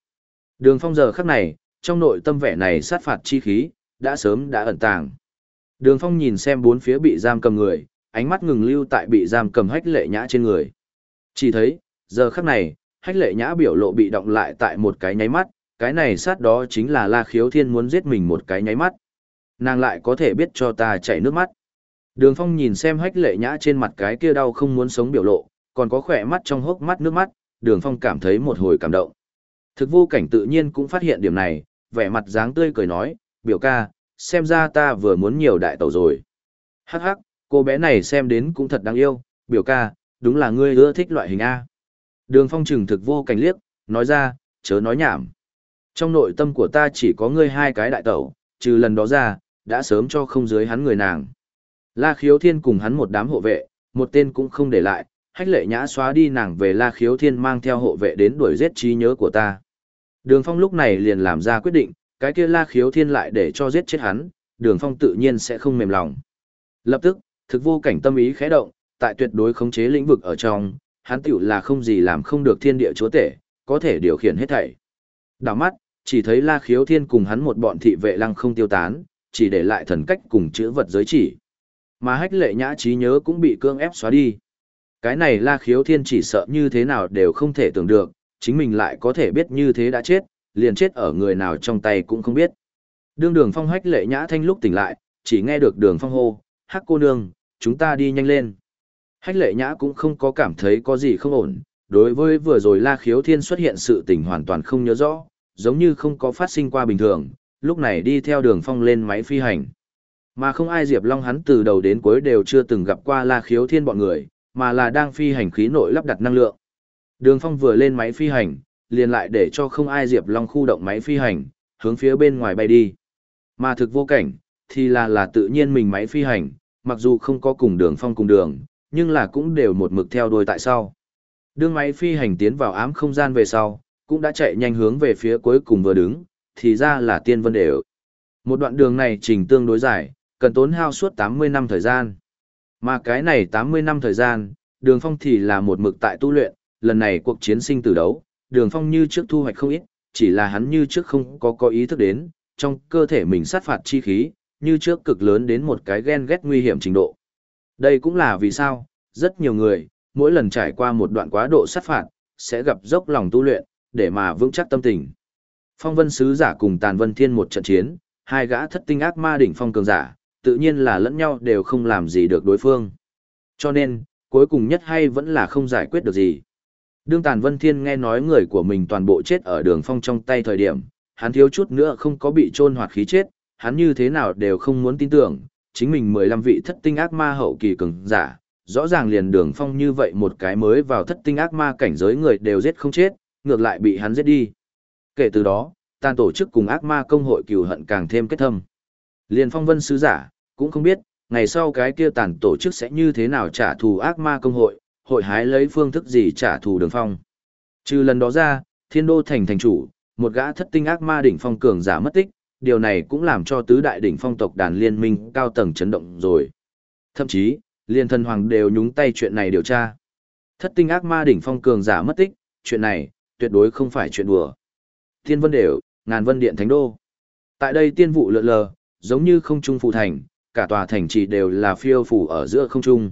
Đường phong giờ khắc này, trong nội tâm vẻ này sát phạt chi khí, đã sớm đã ẩn tàng. Đường phong nhìn xem bốn phía bị giam cầm người, ánh mắt ngừng lưu tại bị giam cầm hách lệ nhã trên người. Chỉ thấy, giờ khắc này, hách lệ nhã biểu lộ bị động lại tại một cái nháy mắt, cái này sát đó chính là la khiếu thiên muốn giết mình một cái nháy mắt. Nàng lại có thể biết cho ta chảy nước mắt. Đường phong nhìn xem hách lệ nhã trên mặt cái kia đau không muốn sống biểu lộ, còn có khỏe mắt trong hốc mắt nước mắt, đường phong cảm thấy một hồi cảm động. Thực vô cảnh tự nhiên cũng phát hiện điểm này, vẻ mặt dáng tươi cười nói, biểu ca, xem ra ta vừa muốn nhiều đại tẩu rồi. Hắc hắc, cô bé này xem đến cũng thật đáng yêu, biểu ca, đúng là ngươi ưa thích loại hình A. Đường phong trừng thực vô cảnh liếc, nói ra, chớ nói nhảm. Trong nội tâm của ta chỉ có ngươi hai cái đại tẩu, trừ lần đó ra, đã sớm cho không dưới hắn người nàng. La khiếu thiên cùng hắn một đám hộ vệ, một tên cũng không để lại, hách lệ nhã xóa đi nàng về la khiếu thiên mang theo hộ vệ đến đuổi giết trí nhớ của ta. Đường phong lúc này liền làm ra quyết định, cái kia la khiếu thiên lại để cho giết chết hắn, đường phong tự nhiên sẽ không mềm lòng. Lập tức, thực vô cảnh tâm ý khẽ động, tại tuyệt đối khống chế lĩnh vực ở trong, hắn tiểu là không gì làm không được thiên địa chúa tể, có thể điều khiển hết thảy. Đảo mắt, Chỉ thấy La Khiếu Thiên cùng hắn một bọn thị vệ lăng không tiêu tán, chỉ để lại thần cách cùng chữ vật giới chỉ. Mà hách lệ nhã trí nhớ cũng bị cương ép xóa đi. Cái này La Khiếu Thiên chỉ sợ như thế nào đều không thể tưởng được, chính mình lại có thể biết như thế đã chết, liền chết ở người nào trong tay cũng không biết. đường đường phong hách lệ nhã thanh lúc tỉnh lại, chỉ nghe được đường phong hô, hắc cô nương, chúng ta đi nhanh lên. Hách lệ nhã cũng không có cảm thấy có gì không ổn, đối với vừa rồi la khiếu thiên xuất hiện sự tình hoàn toàn không nhớ rõ, giống như không có phát sinh qua bình thường, lúc này đi theo đường phong lên máy phi hành. Mà không ai Diệp Long hắn từ đầu đến cuối đều chưa từng gặp qua la khiếu thiên bọn người, mà là đang phi hành khí nội lắp đặt năng lượng. Đường phong vừa lên máy phi hành, liền lại để cho không ai Diệp Long khu động máy phi hành, hướng phía bên ngoài bay đi. Mà thực vô cảnh, thì là là tự nhiên mình máy phi hành, mặc dù không có cùng đường phong cùng đường, nhưng là cũng đều một mực theo đuôi tại sau. Đường máy phi hành tiến vào ám không gian về sau, cũng đã chạy nhanh hướng về phía cuối cùng vừa đứng, thì ra là tiên vân đều. Một đoạn đường này trình tương đối dài, cần tốn hao suốt 80 năm thời gian. Mà cái này 80 năm thời gian, đường phong thì là một mực tại tu luyện, lần này cuộc chiến sinh tử đấu, đường phong như trước thu hoạch không ít, chỉ là hắn như trước không có có ý thức đến, trong cơ thể mình sát phạt chi khí, như trước cực lớn đến một cái ghen ghét nguy hiểm trình độ. Đây cũng là vì sao, rất nhiều người, mỗi lần trải qua một đoạn quá độ sát phạt, sẽ gặp dốc lòng tu luyện, để mà vững chắc tâm tình. Phong vân sứ giả cùng tàn vân thiên một trận chiến, hai gã thất tinh ác ma đỉnh phong cường giả, tự nhiên là lẫn nhau đều không làm gì được đối phương. Cho nên, cuối cùng nhất hay vẫn là không giải quyết được gì. Đương Tàn Vân Thiên nghe nói người của mình toàn bộ chết ở đường phong trong tay thời điểm, hắn thiếu chút nữa không có bị trôn hoặc khí chết, hắn như thế nào đều không muốn tin tưởng, chính mình 15 vị thất tinh ác ma hậu kỳ cường giả, rõ ràng liền đường phong như vậy một cái mới vào thất tinh ác ma cảnh giới người đều giết không chết, ngược lại bị hắn giết đi. Kể từ đó, tàn tổ chức cùng ác ma công hội cừu hận càng thêm kết thâm. Liền phong vân sứ giả, cũng không biết, ngày sau cái kia tàn tổ chức sẽ như thế nào trả thù ác ma công hội, hội hái lấy phương thức gì trả thù đường phong. Trừ lần đó ra, thiên đô thành thành chủ, một gã thất tinh ác ma đỉnh phong cường giả mất tích, điều này cũng làm cho tứ đại đỉnh phong tộc đàn liên minh cao tầng chấn động rồi. Thậm chí, liên thân hoàng đều nhúng tay chuyện này điều tra. Thất tinh ác ma đỉnh phong cường giả mất tích, chuyện này, tuyệt đối không phải chuyện đùa. thiên vân đều, ngàn vân điện thánh đô. Tại đây tiên vụ lượn lờ, giống như không trung phụ thành, cả tòa thành chỉ đều là phiêu phủ ở giữa không trung.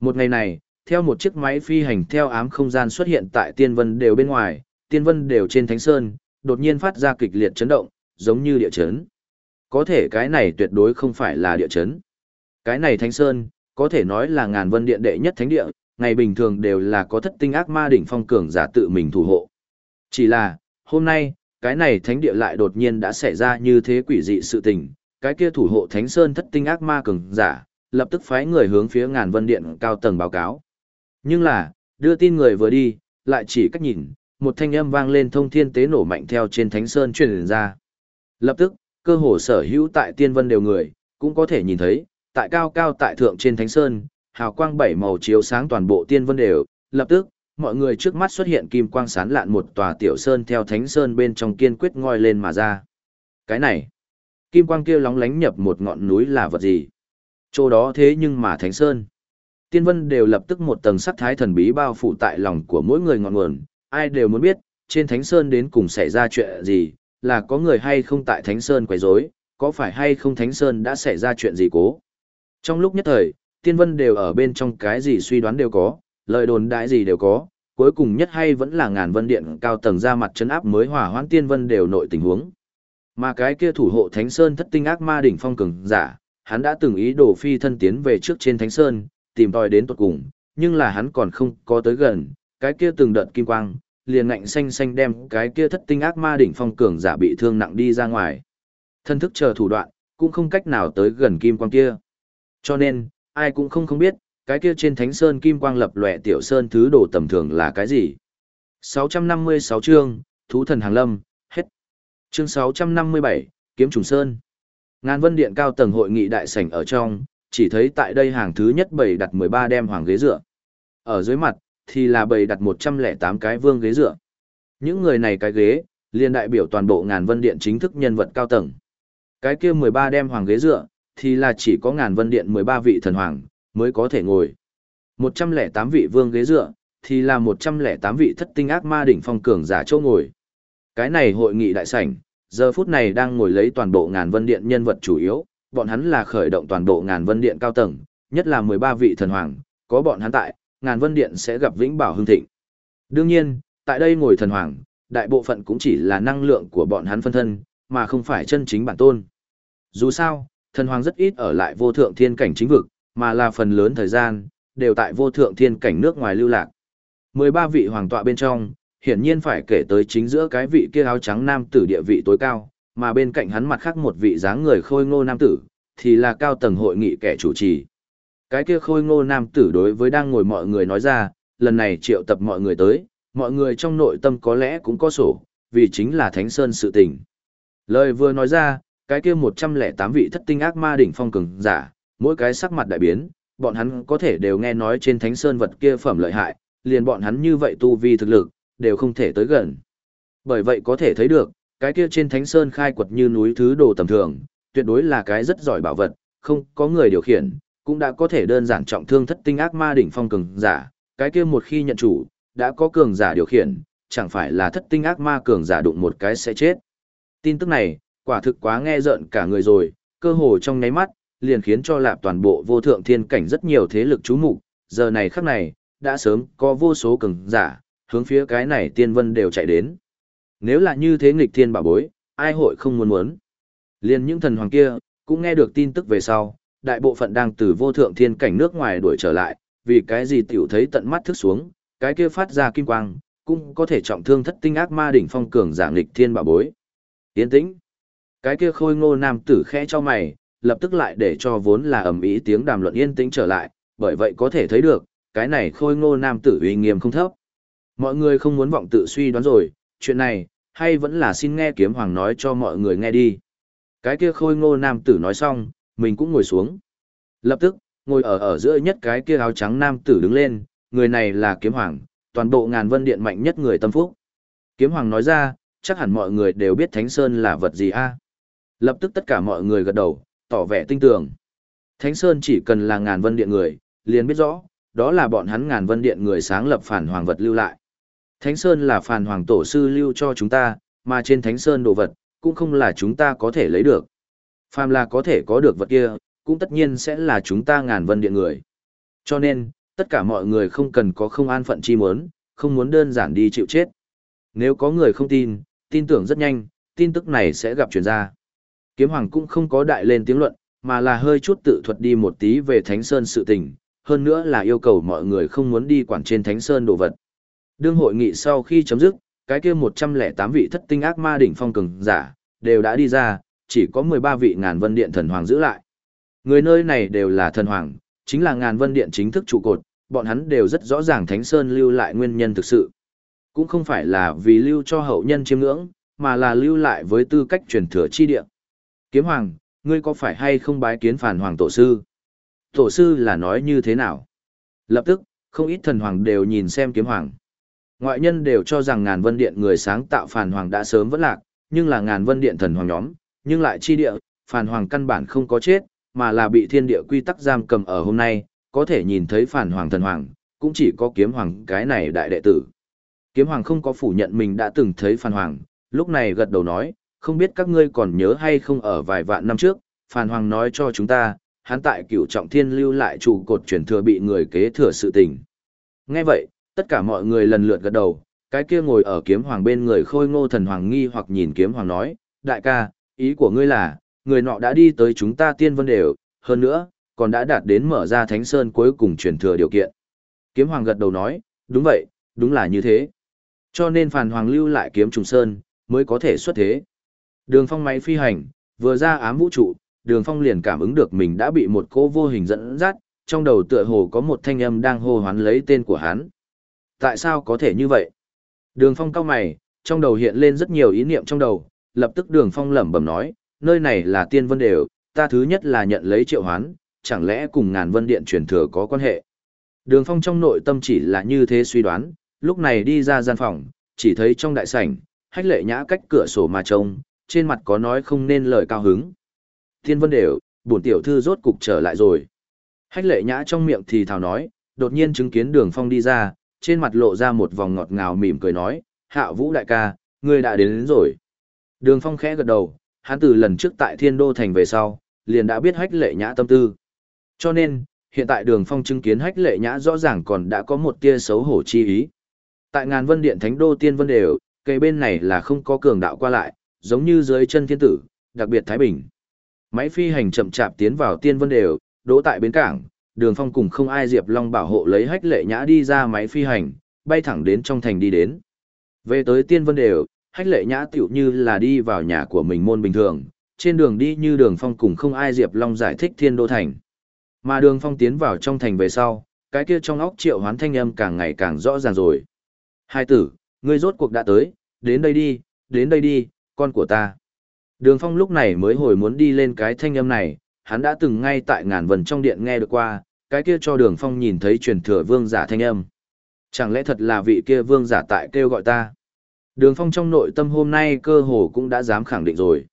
Một ngày này, theo một chiếc máy phi hành theo ám không gian xuất hiện tại tiên vân đều bên ngoài, tiên vân đều trên thánh sơn, đột nhiên phát ra kịch liệt chấn động, giống như địa chấn. Có thể cái này tuyệt đối không phải là địa chấn. Cái này thánh sơn, có thể nói là ngàn vân điện đệ nhất thánh địa, ngày bình thường đều là có thất tinh ác ma đỉnh phong cường giả tự mình thủ hộ. Chỉ là, hôm nay, cái này thánh địa lại đột nhiên đã xảy ra như thế quỷ dị sự tình, cái kia thủ hộ thánh sơn thất tinh ác ma cường giả, lập tức phái người hướng phía ngàn vân điện cao tầng báo cáo. Nhưng là, đưa tin người vừa đi, lại chỉ cách nhìn, một thanh âm vang lên thông thiên tế nổ mạnh theo trên thánh sơn truyền ra. Lập tức, cơ hồ sở hữu tại tiên vân đều người, cũng có thể nhìn thấy, tại cao cao tại thượng trên thánh sơn, hào quang bảy màu chiếu sáng toàn bộ tiên vân đều, lập tức, mọi người trước mắt xuất hiện kim quang sán lạn một tòa tiểu sơn theo thánh sơn bên trong kiên quyết ngoi lên mà ra. Cái này, kim quang kia lóng lánh nhập một ngọn núi là vật gì? Chỗ đó thế nhưng mà thánh sơn. Tiên vân đều lập tức một tầng sắc thái thần bí bao phủ tại lòng của mỗi người ngọn nguồn, ai đều muốn biết, trên thánh sơn đến cùng xảy ra chuyện gì, là có người hay không tại thánh sơn quấy rối, có phải hay không thánh sơn đã xảy ra chuyện gì cố. Trong lúc nhất thời, tiên vân đều ở bên trong cái gì suy đoán đều có, lời đồn đại gì đều có, cuối cùng nhất hay vẫn là ngàn vân điện cao tầng ra mặt chấn áp mới hỏa hoãn tiên vân đều nội tình huống. Mà cái kia thủ hộ Thánh Sơn thất tinh ác ma đỉnh phong cường giả, hắn đã từng ý đồ phi thân tiến về trước trên Thánh Sơn, tìm tòi đến tuột cùng, nhưng là hắn còn không có tới gần, cái kia từng đợt kim quang, liền ngạnh xanh xanh đem cái kia thất tinh ác ma đỉnh phong cường giả bị thương nặng đi ra ngoài. Thân thức chờ thủ đoạn, cũng không cách nào tới gần kim quang kia. Cho nên, ai cũng không không biết, cái kia trên thánh sơn kim quang lập lòe tiểu sơn thứ đồ tầm thường là cái gì. 656 chương, Thú thần hàng lâm, hết. Chương 657, Kiếm trùng sơn. Ngàn vân điện cao tầng hội nghị đại sảnh ở trong, chỉ thấy tại đây hàng thứ nhất bày đặt 13 đem hoàng ghế dựa. Ở dưới mặt, thì là bày đặt 108 cái vương ghế dựa. Những người này cái ghế, liên đại biểu toàn bộ ngàn vân điện chính thức nhân vật cao tầng. Cái kia 13 đem hoàng ghế dựa, thì là chỉ có ngàn vân điện 13 vị thần hoàng, mới có thể ngồi. 108 vị vương ghế dựa, thì là 108 vị thất tinh ác ma đỉnh phong cường giả châu ngồi. Cái này hội nghị đại sảnh, giờ phút này đang ngồi lấy toàn bộ ngàn vân điện nhân vật chủ yếu, bọn hắn là khởi động toàn bộ ngàn vân điện cao tầng, nhất là 13 vị thần hoàng, có bọn hắn tại, ngàn vân điện sẽ gặp vĩnh bảo hưng thịnh. Đương nhiên, tại đây ngồi thần hoàng, đại bộ phận cũng chỉ là năng lượng của bọn hắn phân thân, mà không phải chân chính bản tôn. Dù sao, thần hoàng rất ít ở lại vô thượng thiên cảnh chính vực, mà là phần lớn thời gian, đều tại vô thượng thiên cảnh nước ngoài lưu lạc. 13 vị hoàng tọa bên trong, hiển nhiên phải kể tới chính giữa cái vị kia áo trắng nam tử địa vị tối cao, mà bên cạnh hắn mặt khác một vị dáng người khôi ngô nam tử, thì là cao tầng hội nghị kẻ chủ trì. Cái kia khôi ngô nam tử đối với đang ngồi mọi người nói ra, lần này triệu tập mọi người tới, mọi người trong nội tâm có lẽ cũng có sổ, vì chính là Thánh Sơn sự tình. Lời vừa nói ra, cái kia 108 vị thất tinh ác ma đỉnh phong cường giả, mỗi cái sắc mặt đại biến, bọn hắn có thể đều nghe nói trên Thánh Sơn vật kia phẩm lợi hại, liền bọn hắn như vậy tu vi thực lực, đều không thể tới gần. Bởi vậy có thể thấy được, cái kia trên Thánh Sơn khai quật như núi thứ đồ tầm thường, tuyệt đối là cái rất giỏi bảo vật, không có người điều khiển, cũng đã có thể đơn giản trọng thương thất tinh ác ma đỉnh phong cường giả, cái kia một khi nhận chủ, đã có cường giả điều khiển, chẳng phải là thất tinh ác ma cường giả đụng một cái sẽ chết. Tin tức này, quả thực quá nghe rợn cả người rồi, cơ hồ trong nháy mắt, liền khiến cho lạp toàn bộ vô thượng thiên cảnh rất nhiều thế lực chú mục giờ này khắc này, đã sớm có vô số cường giả, hướng phía cái này tiên vân đều chạy đến. Nếu là như thế nghịch thiên bảo bối, ai hội không muốn muốn. liên những thần hoàng kia, cũng nghe được tin tức về sau, đại bộ phận đang từ vô thượng thiên cảnh nước ngoài đuổi trở lại, vì cái gì tiểu thấy tận mắt thức xuống, cái kia phát ra kim quang, cũng có thể trọng thương thất tinh ác ma đỉnh phong cường giả nghịch thiên bảo bối. Yên tĩnh. Cái kia khôi ngô nam tử khẽ cho mày, lập tức lại để cho vốn là ầm ĩ tiếng đàm luận yên tĩnh trở lại, bởi vậy có thể thấy được, cái này khôi ngô nam tử uy nghiêm không thấp. Mọi người không muốn vọng tự suy đoán rồi, chuyện này, hay vẫn là xin nghe kiếm hoàng nói cho mọi người nghe đi. Cái kia khôi ngô nam tử nói xong, mình cũng ngồi xuống. Lập tức, ngồi ở ở giữa nhất cái kia áo trắng nam tử đứng lên, người này là kiếm hoàng, toàn bộ ngàn vân điện mạnh nhất người tâm phúc. Kiếm hoàng nói ra, chắc hẳn mọi người đều biết Thánh Sơn là vật gì a. Lập tức tất cả mọi người gật đầu, tỏ vẻ tinh tường. Thánh Sơn chỉ cần là ngàn vân điện người, liền biết rõ, đó là bọn hắn ngàn vân điện người sáng lập phản hoàng vật lưu lại. Thánh Sơn là phàn hoàng tổ sư lưu cho chúng ta, mà trên Thánh Sơn đồ vật, cũng không là chúng ta có thể lấy được. Phàm là có thể có được vật kia, cũng tất nhiên sẽ là chúng ta ngàn vân điện người. Cho nên, tất cả mọi người không cần có không an phận chi muốn, không muốn đơn giản đi chịu chết. Nếu có người không tin, tin tưởng rất nhanh, tin tức này sẽ gặp truyền ra. Kiếm Hoàng cũng không có đại lên tiếng luận, mà là hơi chút tự thuật đi một tí về Thánh Sơn sự tình, hơn nữa là yêu cầu mọi người không muốn đi quản trên Thánh Sơn đồ vật. Đương hội nghị sau khi chấm dứt, cái kia 108 vị thất tinh ác ma đỉnh phong cường giả, đều đã đi ra, chỉ có 13 vị ngàn vân điện thần hoàng giữ lại. Người nơi này đều là thần hoàng, chính là ngàn vân điện chính thức trụ cột, bọn hắn đều rất rõ ràng Thánh Sơn lưu lại nguyên nhân thực sự. Cũng không phải là vì lưu cho hậu nhân chiêm ngưỡng, mà là lưu lại với tư cách truyền thừa chi địa. Kiếm Hoàng, ngươi có phải hay không bái kiến phản hoàng tổ sư? Tổ sư là nói như thế nào? Lập tức, không ít thần hoàng đều nhìn xem kiếm hoàng. Ngoại nhân đều cho rằng ngàn vân điện người sáng tạo phản hoàng đã sớm vẫn lạc, nhưng là ngàn vân điện thần hoàng nhóm, nhưng lại chi địa, phản hoàng căn bản không có chết, mà là bị thiên địa quy tắc giam cầm ở hôm nay, có thể nhìn thấy phản hoàng thần hoàng, cũng chỉ có kiếm hoàng cái này đại đệ tử. Kiếm hoàng không có phủ nhận mình đã từng thấy phản hoàng, lúc này gật đầu nói, không biết các ngươi còn nhớ hay không ở vài vạn năm trước, phản hoàng nói cho chúng ta, hắn tại cửu trọng thiên lưu lại trụ cột truyền thừa bị người kế thừa sự tình. Nghe vậy, tất cả mọi người lần lượt gật đầu, cái kia ngồi ở kiếm hoàng bên người khôi ngô thần hoàng nghi hoặc nhìn kiếm hoàng nói, đại ca, ý của ngươi là, người nọ đã đi tới chúng ta tiên vân đều, hơn nữa, còn đã đạt đến mở ra thánh sơn cuối cùng truyền thừa điều kiện. Kiếm hoàng gật đầu nói, đúng vậy, đúng là như thế. Cho nên phản hoàng lưu lại kiếm trùng sơn, mới có thể xuất thế. Đường phong máy phi hành, vừa ra ám vũ trụ, đường phong liền cảm ứng được mình đã bị một cô vô hình dẫn dắt, trong đầu tựa hồ có một thanh âm đang hô hoán lấy tên của hắn. Tại sao có thể như vậy? Đường phong cao mày, trong đầu hiện lên rất nhiều ý niệm trong đầu, lập tức đường phong lẩm bẩm nói, nơi này là tiên vân đều, ta thứ nhất là nhận lấy triệu hoán, chẳng lẽ cùng ngàn vân điện truyền thừa có quan hệ. Đường phong trong nội tâm chỉ là như thế suy đoán, lúc này đi ra gian phòng, chỉ thấy trong đại sảnh, hách lệ nhã cách cửa sổ mà trông, trên mặt có nói không nên lời cao hứng. Tiên vân đều, bổn tiểu thư rốt cục trở lại rồi. Hách lệ nhã trong miệng thì thào nói, đột nhiên chứng kiến đường phong đi ra, trên mặt lộ ra một vòng ngọt ngào mỉm cười nói, hạ vũ đại ca, ngươi đã đến, đến rồi. Đường Phong khẽ gật đầu, hắn từ lần trước tại Thiên Đô Thành về sau, liền đã biết hách lệ nhã tâm tư. Cho nên, hiện tại đường Phong chứng kiến hách lệ nhã rõ ràng còn đã có một tia xấu hổ chi ý. Tại ngàn vân điện thánh đô tiên vân đều, cây bên này là không có cường đạo qua lại, giống như dưới chân thiên tử, đặc biệt Thái Bình. Máy phi hành chậm chạp tiến vào tiên vân đều, đỗ tại bến cảng, đường phong cùng không ai diệp long bảo hộ lấy hách lệ nhã đi ra máy phi hành, bay thẳng đến trong thành đi đến. Về tới tiên vân đều, hách lệ nhã tựu như là đi vào nhà của mình môn bình thường, trên đường đi như đường phong cùng không ai diệp long giải thích thiên đô thành. Mà đường phong tiến vào trong thành về sau, cái kia trong óc triệu hoán thanh âm càng ngày càng rõ ràng rồi. Hai tử, ngươi rốt cuộc đã tới, đến đây đi, đến đây đi, con của ta. Đường phong lúc này mới hồi muốn đi lên cái thanh âm này, hắn đã từng ngay tại ngàn vần trong điện nghe được qua, cái kia cho đường phong nhìn thấy truyền thừa vương giả thanh âm. Chẳng lẽ thật là vị kia vương giả tại kêu gọi ta? Đường phong trong nội tâm hôm nay cơ hồ cũng đã dám khẳng định rồi.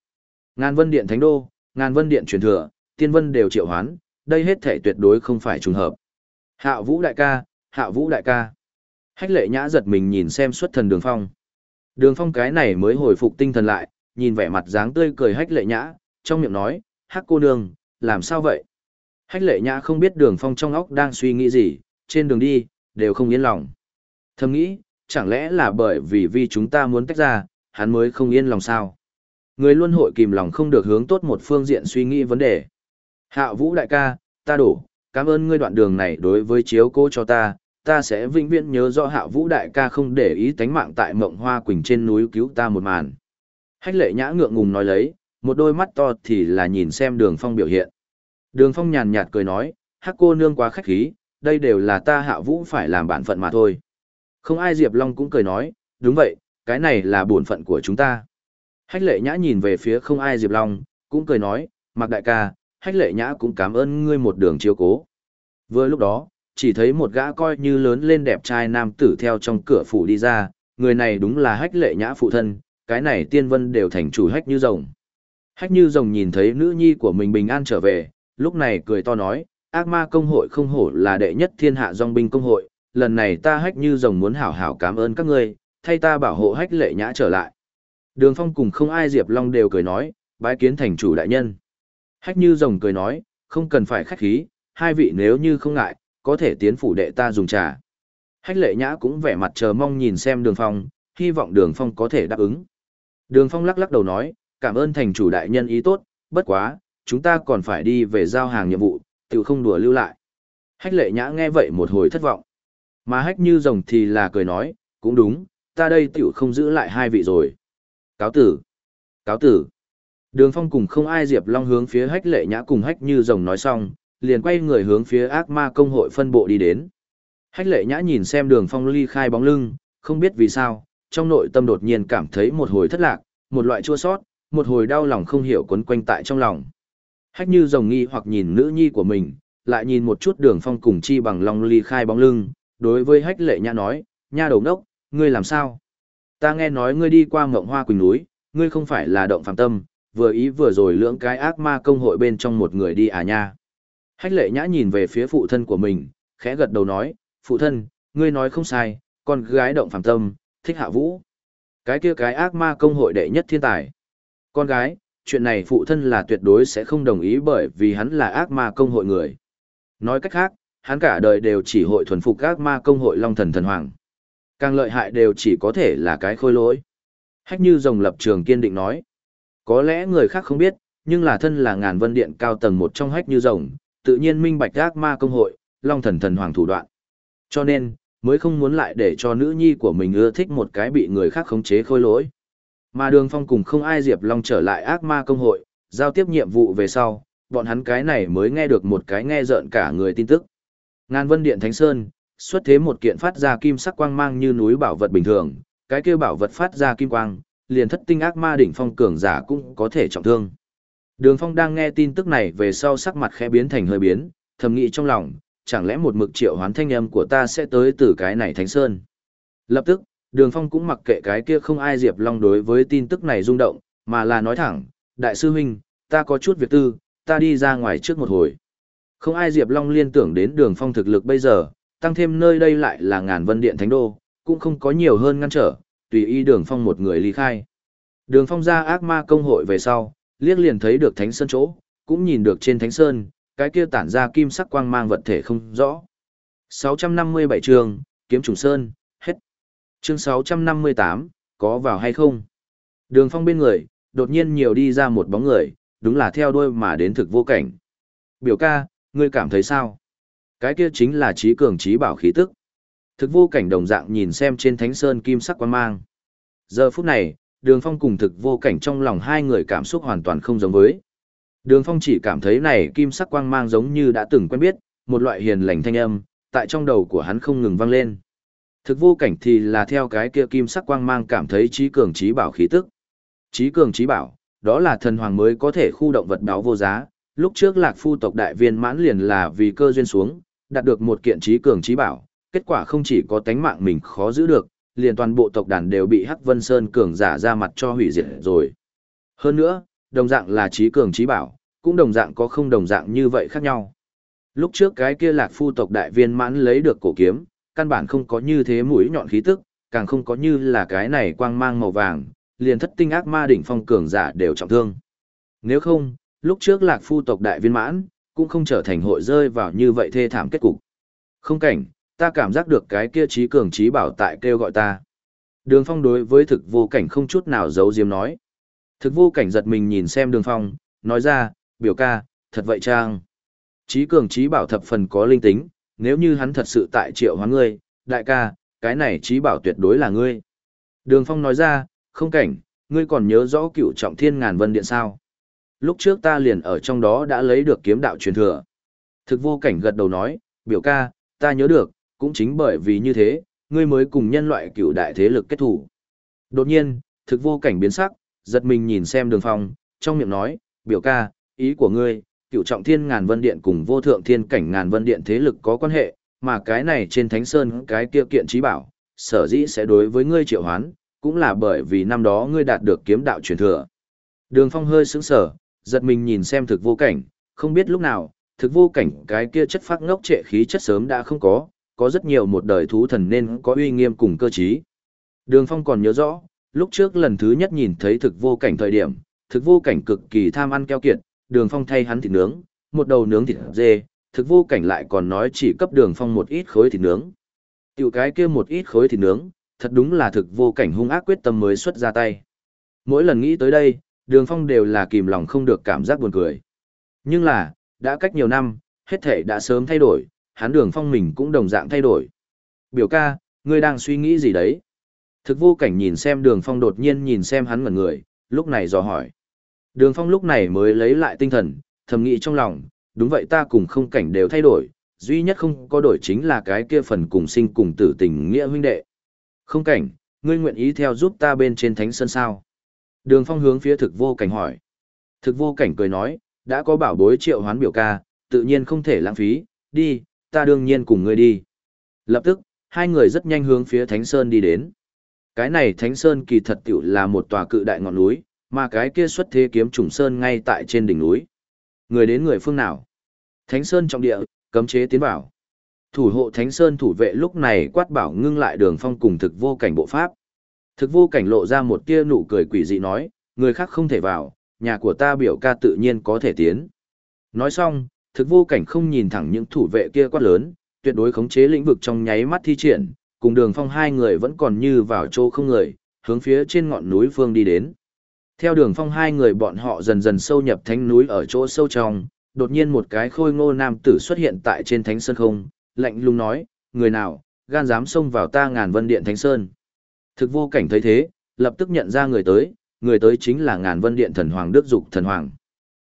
Ngàn vân điện thánh đô, ngàn vân điện truyền thừa, tiên vân đều triệu hoán, đây hết thể tuyệt đối không phải trùng hợp. Hạ vũ đại ca, hạ vũ đại ca. Hách lệ nhã giật mình nhìn xem xuất thần đường phong. Đường phong cái này mới hồi phục tinh thần lại, nhìn vẻ mặt dáng tươi cười hách lệ nhã, trong miệng nói, hắc cô nương, làm sao vậy? Hách lệ nhã không biết đường phong trong óc đang suy nghĩ gì, trên đường đi, đều không yên lòng. Thầm nghĩ, chẳng lẽ là bởi vì vì chúng ta muốn tách ra, hắn mới không yên lòng sao? Người luôn hội kìm lòng không được hướng tốt một phương diện suy nghĩ vấn đề. Hạ vũ đại ca, ta đổ, cảm ơn ngươi đoạn đường này đối với chiếu cố cho ta, ta sẽ vĩnh viễn nhớ rõ hạ vũ đại ca không để ý tánh mạng tại mộng hoa quỳnh trên núi cứu ta một màn. Hách lệ nhã ngượng ngùng nói lấy, một đôi mắt to thì là nhìn xem đường phong biểu hiện. Đường phong nhàn nhạt cười nói, hắc cô nương quá khách khí, đây đều là ta hạ vũ phải làm bản phận mà thôi. Không ai Diệp Long cũng cười nói, đúng vậy, cái này là bổn phận của chúng ta. Hách lệ nhã nhìn về phía không ai Diệp Long, cũng cười nói, mặc đại ca, hách lệ nhã cũng cảm ơn ngươi một đường chiếu cố. Vừa lúc đó, chỉ thấy một gã coi như lớn lên đẹp trai nam tử theo trong cửa phủ đi ra, người này đúng là hách lệ nhã phụ thân, cái này tiên vân đều thành chủ hách như rồng. Hách như rồng nhìn thấy nữ nhi của mình bình an trở về, lúc này cười to nói, ác ma công hội không hổ là đệ nhất thiên hạ dòng binh công hội, lần này ta hách như rồng muốn hảo hảo cảm ơn các ngươi, thay ta bảo hộ hách lệ nhã trở lại. Đường phong cùng không ai Diệp Long đều cười nói, bái kiến thành chủ đại nhân. Hách như rồng cười nói, không cần phải khách khí, hai vị nếu như không ngại, có thể tiến phủ đệ ta dùng trà. Hách lệ nhã cũng vẻ mặt chờ mong nhìn xem đường phong, hy vọng đường phong có thể đáp ứng. Đường phong lắc lắc đầu nói, cảm ơn thành chủ đại nhân ý tốt, bất quá, chúng ta còn phải đi về giao hàng nhiệm vụ, tự không đùa lưu lại. Hách lệ nhã nghe vậy một hồi thất vọng. Mà hách như rồng thì là cười nói, cũng đúng, ta đây tiểu không giữ lại hai vị rồi. Cáo tử. Cáo tử. Đường phong cùng không ai diệp long hướng phía hách lệ nhã cùng hách như rồng nói xong, liền quay người hướng phía ác ma công hội phân bộ đi đến. Hách lệ nhã nhìn xem đường phong ly khai bóng lưng, không biết vì sao, trong nội tâm đột nhiên cảm thấy một hồi thất lạc, một loại chua sót, một hồi đau lòng không hiểu quấn quanh tại trong lòng. Hách như rồng nghi hoặc nhìn nữ nhi của mình, lại nhìn một chút đường phong cùng chi bằng long ly khai bóng lưng, đối với hách lệ nhã nói, nha đầu đốc, ngươi làm sao? Ta nghe nói ngươi đi qua mộng hoa quỳnh núi, ngươi không phải là động phàm tâm, vừa ý vừa rồi lưỡng cái ác ma công hội bên trong một người đi à nha. Hách lệ nhã nhìn về phía phụ thân của mình, khẽ gật đầu nói, phụ thân, ngươi nói không sai, con gái động phàm tâm, thích hạ vũ. Cái kia cái ác ma công hội đệ nhất thiên tài. Con gái, chuyện này phụ thân là tuyệt đối sẽ không đồng ý bởi vì hắn là ác ma công hội người. Nói cách khác, hắn cả đời đều chỉ hội thuần phục ác ma công hội Long Thần Thần Hoàng. Càng lợi hại đều chỉ có thể là cái khôi lỗi. Hách như rồng lập trường kiên định nói. Có lẽ người khác không biết, nhưng là thân là ngàn vân điện cao tầng một trong hách như rồng, tự nhiên minh bạch ác ma công hội, Long Thần Thần Hoàng thủ đoạn. Cho nên, mới không muốn lại để cho nữ nhi của mình ưa thích một cái bị người khác khống chế khôi lỗi. Mà đường phong cùng không ai Diệp Long trở lại ác ma công hội, giao tiếp nhiệm vụ về sau, bọn hắn cái này mới nghe được một cái nghe rợn cả người tin tức. Ngàn vân điện Thánh Sơn, xuất thế một kiện phát ra kim sắc quang mang như núi bảo vật bình thường, cái kia bảo vật phát ra kim quang, liền thất tinh ác ma đỉnh phong cường giả cũng có thể trọng thương. Đường Phong đang nghe tin tức này về sau sắc mặt khẽ biến thành hơi biến, thầm nghĩ trong lòng, chẳng lẽ một mực triệu hoán thanh âm của ta sẽ tới từ cái này Thánh Sơn. Lập tức, Đường Phong cũng mặc kệ cái kia không ai Diệp Long đối với tin tức này rung động, mà là nói thẳng, Đại sư huynh, ta có chút việc tư, ta đi ra ngoài trước một hồi. Không ai Diệp Long liên tưởng đến Đường Phong thực lực bây giờ, tăng thêm nơi đây lại là ngàn vân điện thánh đô, cũng không có nhiều hơn ngăn trở, tùy ý đường phong một người ly khai. Đường phong ra ác ma công hội về sau, liếc liền thấy được thánh sơn chỗ, cũng nhìn được trên thánh sơn, cái kia tản ra kim sắc quang mang vật thể không rõ. 657 trường kiếm trùng sơn. Chương 658, có vào hay không? Đường phong bên người, đột nhiên nhiều đi ra một bóng người, đúng là theo đuôi mà đến thực vô cảnh. Biểu ca, ngươi cảm thấy sao? Cái kia chính là trí cường trí bảo khí tức. Thực vô cảnh đồng dạng nhìn xem trên thánh sơn kim sắc quang mang. Giờ phút này, đường phong cùng thực vô cảnh trong lòng hai người cảm xúc hoàn toàn không giống với. Đường phong chỉ cảm thấy này kim sắc quang mang giống như đã từng quen biết, một loại hiền lành thanh âm, tại trong đầu của hắn không ngừng vang lên. Thực vô cảnh thì là theo cái kia kim sắc quang mang cảm thấy trí cường trí bảo khí tức. Trí cường trí bảo, đó là thần hoàng mới có thể khu động vật báo vô giá. Lúc trước lạc phu tộc đại viên mãn liền là vì cơ duyên xuống, đạt được một kiện trí cường trí bảo, kết quả không chỉ có tánh mạng mình khó giữ được, liền toàn bộ tộc đàn đều bị Hắc Vân Sơn cường giả ra mặt cho hủy diệt rồi. Hơn nữa, đồng dạng là trí cường trí bảo, cũng đồng dạng có không đồng dạng như vậy khác nhau. Lúc trước cái kia lạc phu tộc đại viên mãn lấy được cổ kiếm, căn bản không có như thế mũi nhọn khí tức, càng không có như là cái này quang mang màu vàng, liền thất tinh ác ma đỉnh phong cường giả đều trọng thương. Nếu không, lúc trước lạc phu tộc đại viên mãn, cũng không trở thành hội rơi vào như vậy thê thảm kết cục. Không cảnh, ta cảm giác được cái kia trí cường trí bảo tại kêu gọi ta. Đường phong đối với thực vô cảnh không chút nào giấu diếm nói. Thực vô cảnh giật mình nhìn xem đường phong, nói ra, biểu ca, thật vậy trang. Trí cường trí bảo thập phần có linh tính, nếu như hắn thật sự tại triệu hóa ngươi, đại ca, cái này trí bảo tuyệt đối là ngươi. Đường phong nói ra, không cảnh, ngươi còn nhớ rõ cựu trọng thiên ngàn vân điện sao? Lúc trước ta liền ở trong đó đã lấy được kiếm đạo truyền thừa. Thực vô cảnh gật đầu nói, biểu ca, ta nhớ được, cũng chính bởi vì như thế, ngươi mới cùng nhân loại cựu đại thế lực kết thủ. Đột nhiên, thực vô cảnh biến sắc, giật mình nhìn xem đường phong, trong miệng nói, biểu ca, ý của ngươi, cựu trọng thiên ngàn vân điện cùng vô thượng thiên cảnh ngàn vân điện thế lực có quan hệ, mà cái này trên thánh sơn cái kia kiện trí bảo, sở dĩ sẽ đối với ngươi triệu hoán, cũng là bởi vì năm đó ngươi đạt được kiếm đạo truyền thừa. Đường phong hơi sững sờ, giật mình nhìn xem thực vô cảnh, không biết lúc nào, thực vô cảnh cái kia chất phát ngốc trệ khí chất sớm đã không có, có rất nhiều một đời thú thần nên có uy nghiêm cùng cơ trí. Đường Phong còn nhớ rõ, lúc trước lần thứ nhất nhìn thấy thực vô cảnh thời điểm, thực vô cảnh cực kỳ tham ăn keo kiệt, Đường Phong thay hắn thịt nướng, một đầu nướng thịt dê, thực vô cảnh lại còn nói chỉ cấp Đường Phong một ít khối thịt nướng. Tiểu cái kia một ít khối thịt nướng, thật đúng là thực vô cảnh hung ác quyết tâm mới xuất ra tay. Mỗi lần nghĩ tới đây, Đường Phong đều là kìm lòng không được cảm giác buồn cười. Nhưng là, đã cách nhiều năm, hết thể đã sớm thay đổi, hắn đường phong mình cũng đồng dạng thay đổi. Biểu ca, ngươi đang suy nghĩ gì đấy? Thực vô cảnh nhìn xem đường phong đột nhiên nhìn xem hắn ngẩn người, lúc này dò hỏi. Đường phong lúc này mới lấy lại tinh thần, thầm nghĩ trong lòng, đúng vậy ta cùng không cảnh đều thay đổi, duy nhất không có đổi chính là cái kia phần cùng sinh cùng tử tình nghĩa huynh đệ. Không cảnh, ngươi nguyện ý theo giúp ta bên trên thánh sơn sao? Đường phong hướng phía thực vô cảnh hỏi. Thực vô cảnh cười nói, đã có bảo bối triệu hoán biểu ca, tự nhiên không thể lãng phí, đi, ta đương nhiên cùng ngươi đi. Lập tức, hai người rất nhanh hướng phía Thánh Sơn đi đến. Cái này Thánh Sơn kỳ thật tiểu là một tòa cự đại ngọn núi, mà cái kia xuất thế kiếm trùng sơn ngay tại trên đỉnh núi. Người đến người phương nào? Thánh Sơn trọng địa, cấm chế tiến vào. Thủ hộ Thánh Sơn thủ vệ lúc này quát bảo ngưng lại đường phong cùng thực vô cảnh bộ pháp. Thực vô cảnh lộ ra một tia nụ cười quỷ dị nói, người khác không thể vào, nhà của ta biểu ca tự nhiên có thể tiến. Nói xong, thực vô cảnh không nhìn thẳng những thủ vệ kia quát lớn, tuyệt đối khống chế lĩnh vực trong nháy mắt thi triển, cùng đường phong hai người vẫn còn như vào chỗ không người, hướng phía trên ngọn núi phương đi đến. Theo đường phong hai người bọn họ dần dần sâu nhập thánh núi ở chỗ sâu trong, đột nhiên một cái khôi ngô nam tử xuất hiện tại trên thánh sơn không, lạnh lùng nói, người nào, gan dám xông vào ta ngàn vân điện thánh sơn. Thực vô cảnh thấy thế, lập tức nhận ra người tới, người tới chính là ngàn vân điện thần hoàng Đức Dục thần hoàng.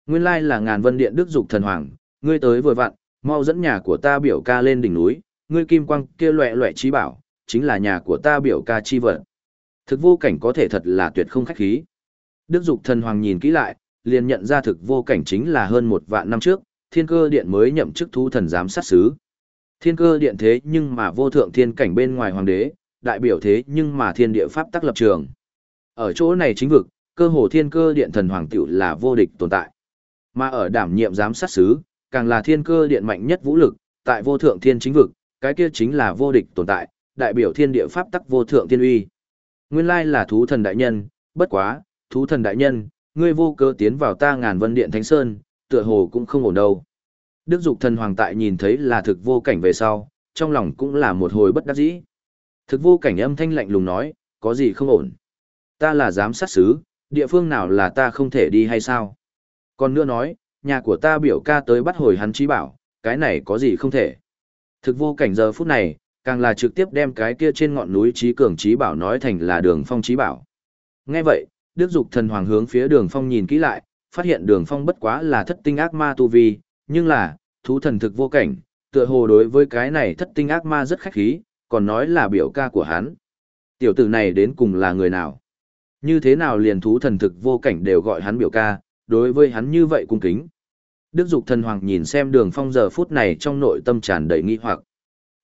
Nguyên lai là ngàn vân điện Đức Dục thần hoàng, ngươi tới vừa vặn, mau dẫn nhà của ta biểu ca lên đỉnh núi, ngươi kim quang kia loẹ loẹ trí bảo, chính là nhà của ta biểu ca chi vật. Thực vô cảnh có thể thật là tuyệt không khách khí. Đức Dục thần hoàng nhìn kỹ lại, liền nhận ra thực vô cảnh chính là hơn một vạn năm trước, thiên cơ điện mới nhậm chức thú thần giám sát sứ. Thiên cơ điện thế nhưng mà vô thượng thiên cảnh bên ngoài hoàng đế, đại biểu thế nhưng mà thiên địa pháp tắc lập trường. Ở chỗ này chính vực, cơ hồ thiên cơ điện thần hoàng tiểu là vô địch tồn tại. Mà ở đảm nhiệm giám sát sứ, càng là thiên cơ điện mạnh nhất vũ lực, tại vô thượng thiên chính vực, cái kia chính là vô địch tồn tại, đại biểu thiên địa pháp tắc vô thượng thiên uy. Nguyên lai là thú thần đại nhân, bất quá, thú thần đại nhân, ngươi vô cơ tiến vào ta ngàn vân điện thánh sơn, tựa hồ cũng không ổn đâu. Đức dục thần hoàng tại nhìn thấy là thực vô cảnh về sau, trong lòng cũng là một hồi bất đắc dĩ. Thực vô cảnh âm thanh lạnh lùng nói, có gì không ổn. Ta là giám sát sứ, địa phương nào là ta không thể đi hay sao? Còn nữa nói, nhà của ta biểu ca tới bắt hồi hắn trí bảo, cái này có gì không thể. Thực vô cảnh giờ phút này, càng là trực tiếp đem cái kia trên ngọn núi trí cường trí bảo nói thành là đường phong trí bảo. Nghe vậy, Đức Dục thần hoàng hướng phía đường phong nhìn kỹ lại, phát hiện đường phong bất quá là thất tinh ác ma tu vi, nhưng là, thú thần thực vô cảnh, tựa hồ đối với cái này thất tinh ác ma rất khách khí, còn nói là biểu ca của hắn. Tiểu tử này đến cùng là người nào? Như thế nào liền thú thần thực vô cảnh đều gọi hắn biểu ca, đối với hắn như vậy cung kính. Đức Dục thần hoàng nhìn xem đường phong giờ phút này trong nội tâm tràn đầy nghi hoặc.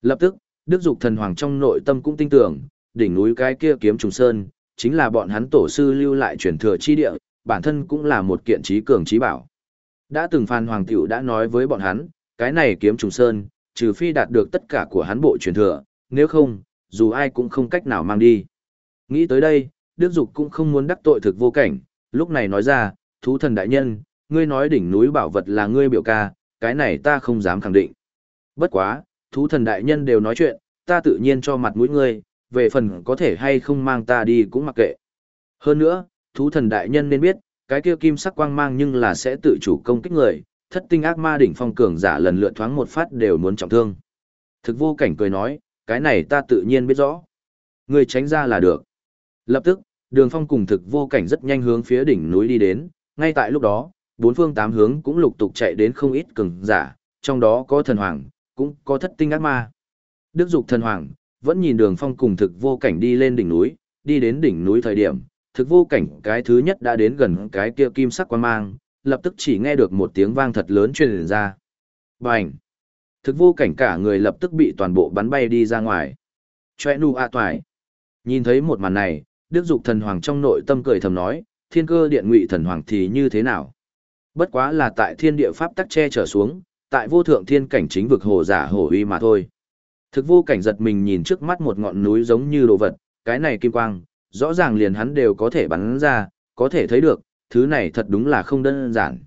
Lập tức, Đức Dục thần hoàng trong nội tâm cũng tin tưởng, đỉnh núi cái kia kiếm trùng sơn, chính là bọn hắn tổ sư lưu lại truyền thừa chi địa, bản thân cũng là một kiện trí cường trí bảo. Đã từng Phan Hoàng Tiểu đã nói với bọn hắn, cái này kiếm trùng sơn, trừ phi đạt được tất cả của hắn bộ truyền thừa, nếu không, dù ai cũng không cách nào mang đi. Nghĩ tới đây, Đức Dục cũng không muốn đắc tội thực vô cảnh, lúc này nói ra, thú thần đại nhân, ngươi nói đỉnh núi bảo vật là ngươi biểu ca, cái này ta không dám khẳng định. Bất quá, thú thần đại nhân đều nói chuyện, ta tự nhiên cho mặt mũi ngươi, về phần có thể hay không mang ta đi cũng mặc kệ. Hơn nữa, thú thần đại nhân nên biết, cái kia kim sắc quang mang nhưng là sẽ tự chủ công kích người, thất tinh ác ma đỉnh phong cường giả lần lượt thoáng một phát đều muốn trọng thương. Thực vô cảnh cười nói, cái này ta tự nhiên biết rõ. người tránh ra là được. Lập tức, đường phong cùng thực vô cảnh rất nhanh hướng phía đỉnh núi đi đến, ngay tại lúc đó, bốn phương tám hướng cũng lục tục chạy đến không ít cường giả, trong đó có thần hoàng, cũng có thất tinh ác ma. Đức dục thần hoàng, vẫn nhìn đường phong cùng thực vô cảnh đi lên đỉnh núi, đi đến đỉnh núi thời điểm, thực vô cảnh cái thứ nhất đã đến gần cái kia kim sắc quan mang, lập tức chỉ nghe được một tiếng vang thật lớn truyền ra. Bành! Thực vô cảnh cả người lập tức bị toàn bộ bắn bay đi ra ngoài. Chòe nu a toài! Nhìn thấy một màn này, Đức Dục thần hoàng trong nội tâm cười thầm nói, thiên cơ điện ngụy thần hoàng thì như thế nào? Bất quá là tại thiên địa pháp tắc che trở xuống, tại vô thượng thiên cảnh chính vực hồ giả hồ uy mà thôi. Thực vô cảnh giật mình nhìn trước mắt một ngọn núi giống như đồ vật, cái này kim quang, rõ ràng liền hắn đều có thể bắn ra, có thể thấy được, thứ này thật đúng là không đơn giản.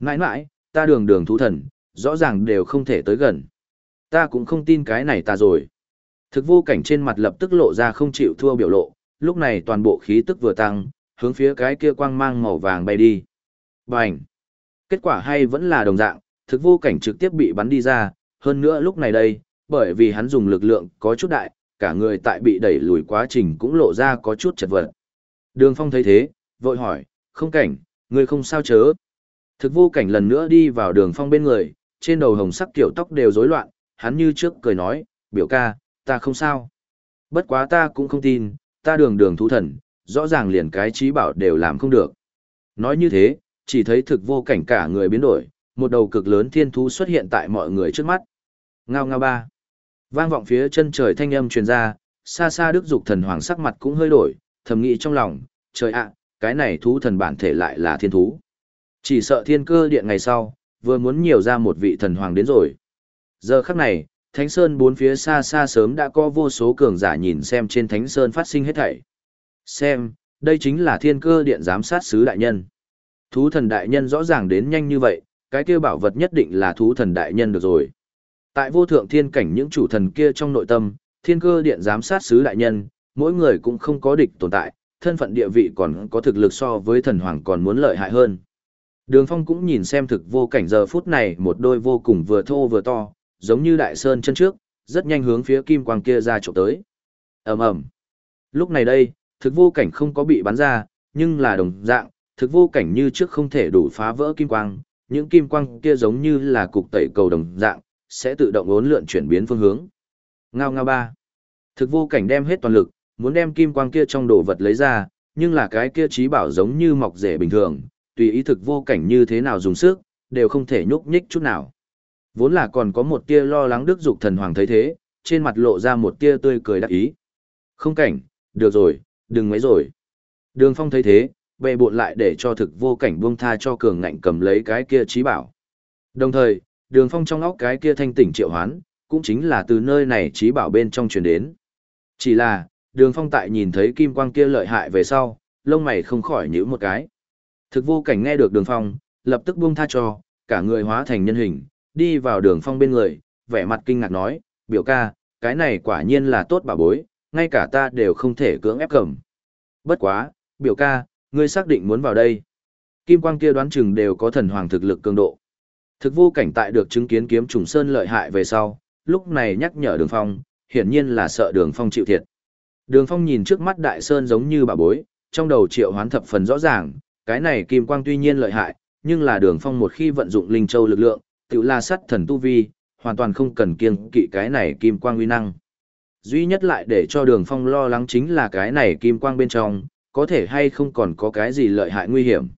Ngãi ngãi, ta đường đường thú thần, rõ ràng đều không thể tới gần. Ta cũng không tin cái này ta rồi. Thực vô cảnh trên mặt lập tức lộ ra không chịu thua biểu lộ, lúc này toàn bộ khí tức vừa tăng, hướng phía cái kia quang mang màu vàng bay đi. Bành! Kết quả hay vẫn là đồng dạng, thực vô cảnh trực tiếp bị bắn đi ra, hơn nữa lúc này đây, bởi vì hắn dùng lực lượng có chút đại, cả người tại bị đẩy lùi quá trình cũng lộ ra có chút chật vật. Đường Phong thấy thế, vội hỏi, không cảnh, người không sao chớ. Thực vô cảnh lần nữa đi vào đường Phong bên người, trên đầu hồng sắc kiểu tóc đều rối loạn, hắn như trước cười nói, biểu ca, ta không sao. Bất quá ta cũng không tin, ta đường đường thú thần, rõ ràng liền cái trí bảo đều làm không được. Nói như thế, chỉ thấy thực vô cảnh cả người biến đổi, một đầu cực lớn thiên thú xuất hiện tại mọi người trước mắt. Ngao ngao ba. Vang vọng phía chân trời thanh âm truyền ra, xa xa đức dục thần hoàng sắc mặt cũng hơi đổi, thầm nghĩ trong lòng, trời ạ, cái này thú thần bản thể lại là thiên thú. Chỉ sợ thiên cơ điện ngày sau, vừa muốn nhiều ra một vị thần hoàng đến rồi. Giờ khắc này, Thánh Sơn bốn phía xa xa sớm đã có vô số cường giả nhìn xem trên Thánh Sơn phát sinh hết thảy. Xem, đây chính là thiên cơ điện giám sát sứ đại nhân. Thú thần đại nhân rõ ràng đến nhanh như vậy, cái kia bảo vật nhất định là thú thần đại nhân được rồi. Tại vô thượng thiên cảnh những chủ thần kia trong nội tâm, thiên cơ điện giám sát sứ đại nhân, mỗi người cũng không có địch tồn tại, thân phận địa vị còn có thực lực so với thần hoàng còn muốn lợi hại hơn. Đường Phong cũng nhìn xem thực vô cảnh giờ phút này một đôi vô cùng vừa thô vừa to, giống như đại sơn chân trước, rất nhanh hướng phía kim quang kia ra trộm tới. ầm ầm. Lúc này đây, thực vô cảnh không có bị bắn ra, nhưng là đồng dạng, thực vô cảnh như trước không thể đủ phá vỡ kim quang, những kim quang kia giống như là cục tẩy cầu đồng dạng, sẽ tự động ốn lượn chuyển biến phương hướng. Ngao ngao ba. Thực vô cảnh đem hết toàn lực, muốn đem kim quang kia trong đồ vật lấy ra, nhưng là cái kia trí bảo giống như mọc rễ bình thường, tùy ý thực vô cảnh như thế nào dùng sức, đều không thể nhúc nhích chút nào. Vốn là còn có một tia lo lắng đức dục thần hoàng thấy thế, trên mặt lộ ra một tia tươi cười đắc ý. Không cảnh, được rồi, đừng mấy rồi. Đường phong thấy thế, bệ bộn lại để cho thực vô cảnh buông tha cho cường ngạnh cầm lấy cái kia trí bảo. Đồng thời, đường phong trong óc cái kia thanh tỉnh triệu hoán, cũng chính là từ nơi này trí bảo bên trong truyền đến. Chỉ là, đường phong tại nhìn thấy kim quang kia lợi hại về sau, lông mày không khỏi nhíu một cái. Thực vô cảnh nghe được đường phong, lập tức buông tha cho, cả người hóa thành nhân hình, đi vào đường phong bên người, vẻ mặt kinh ngạc nói, biểu ca, cái này quả nhiên là tốt bà bối, ngay cả ta đều không thể cưỡng ép cầm. Bất quá, biểu ca, ngươi xác định muốn vào đây. Kim quang kia đoán chừng đều có thần hoàng thực lực cường độ. Thực vô cảnh tại được chứng kiến kiếm trùng sơn lợi hại về sau, lúc này nhắc nhở đường phong, hiển nhiên là sợ đường phong chịu thiệt. Đường phong nhìn trước mắt đại sơn giống như bà bối, trong đầu triệu hoán thập phần rõ ràng, cái này kim quang tuy nhiên lợi hại, nhưng là đường phong một khi vận dụng linh châu lực lượng, tự la sắt thần tu vi, hoàn toàn không cần kiêng kỵ cái này kim quang uy năng. Duy nhất lại để cho đường phong lo lắng chính là cái này kim quang bên trong, có thể hay không còn có cái gì lợi hại nguy hiểm.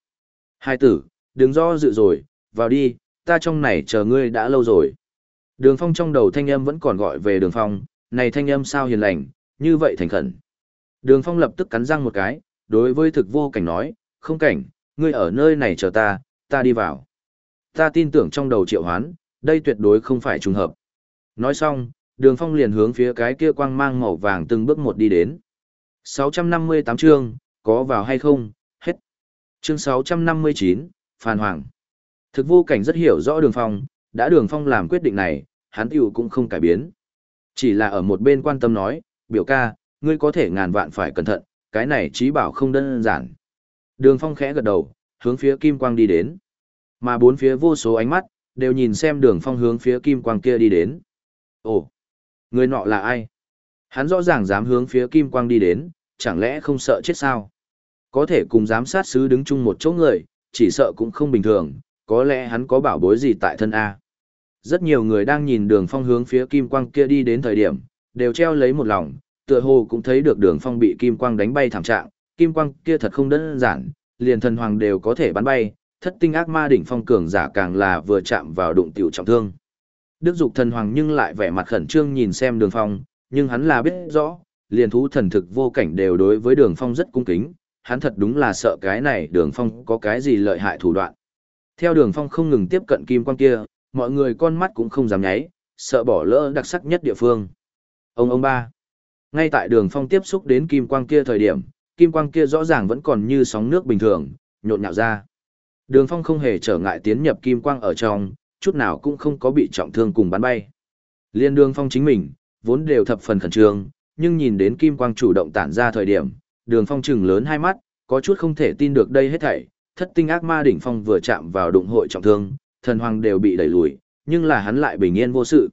Hai tử, đừng do dự rồi, vào đi, ta trong này chờ ngươi đã lâu rồi. Đường phong trong đầu thanh âm vẫn còn gọi về đường phong, này thanh âm sao hiền lành, như vậy thành khẩn. Đường phong lập tức cắn răng một cái, đối với thực vô cảnh nói, không cảnh, ngươi ở nơi này chờ ta, ta đi vào. Ta tin tưởng trong đầu triệu hoán, đây tuyệt đối không phải trùng hợp. Nói xong, đường phong liền hướng phía cái kia quang mang màu vàng từng bước một đi đến. 658 chương, có vào hay không, hết. Chương 659, Phan Hoàng. Thực vô cảnh rất hiểu rõ đường phong, đã đường phong làm quyết định này, hắn tiểu cũng không cải biến. Chỉ là ở một bên quan tâm nói, biểu ca, ngươi có thể ngàn vạn phải cẩn thận, cái này trí bảo không đơn giản. Đường phong khẽ gật đầu, hướng phía kim quang đi đến. Mà bốn phía vô số ánh mắt, đều nhìn xem đường phong hướng phía kim quang kia đi đến. Ồ, người nọ là ai? Hắn rõ ràng dám hướng phía kim quang đi đến, chẳng lẽ không sợ chết sao? Có thể cùng giám sát sứ đứng chung một chỗ người, chỉ sợ cũng không bình thường, có lẽ hắn có bảo bối gì tại thân A. Rất nhiều người đang nhìn đường phong hướng phía kim quang kia đi đến thời điểm, đều treo lấy một lòng, tựa hồ cũng thấy được đường phong bị kim quang đánh bay thảm trạng, kim quang kia thật không đơn giản, liền thần hoàng đều có thể bắn bay, thất tinh ác ma đỉnh phong cường giả càng là vừa chạm vào đụng tiểu trọng thương. Đức dục thần hoàng nhưng lại vẻ mặt khẩn trương nhìn xem đường phong, nhưng hắn là biết rõ, liền thú thần thực vô cảnh đều đối với đường phong rất cung kính, hắn thật đúng là sợ cái này đường phong có cái gì lợi hại thủ đoạn. Theo đường phong không ngừng tiếp cận kim quang kia, mọi người con mắt cũng không dám nháy, sợ bỏ lỡ đặc sắc nhất địa phương. Ông ông ba. Ngay tại đường phong tiếp xúc đến kim quang kia thời điểm, kim quang kia rõ ràng vẫn còn như sóng nước bình thường, nhộn nhạo ra. Đường phong không hề trở ngại tiến nhập kim quang ở trong, chút nào cũng không có bị trọng thương cùng bắn bay. Liên đường phong chính mình, vốn đều thập phần khẩn trương, nhưng nhìn đến kim quang chủ động tản ra thời điểm, đường phong chừng lớn hai mắt, có chút không thể tin được đây hết thảy, thất tinh ác ma đỉnh phong vừa chạm vào đụng hội trọng thương, thần hoàng đều bị đẩy lùi, nhưng là hắn lại bình yên vô sự.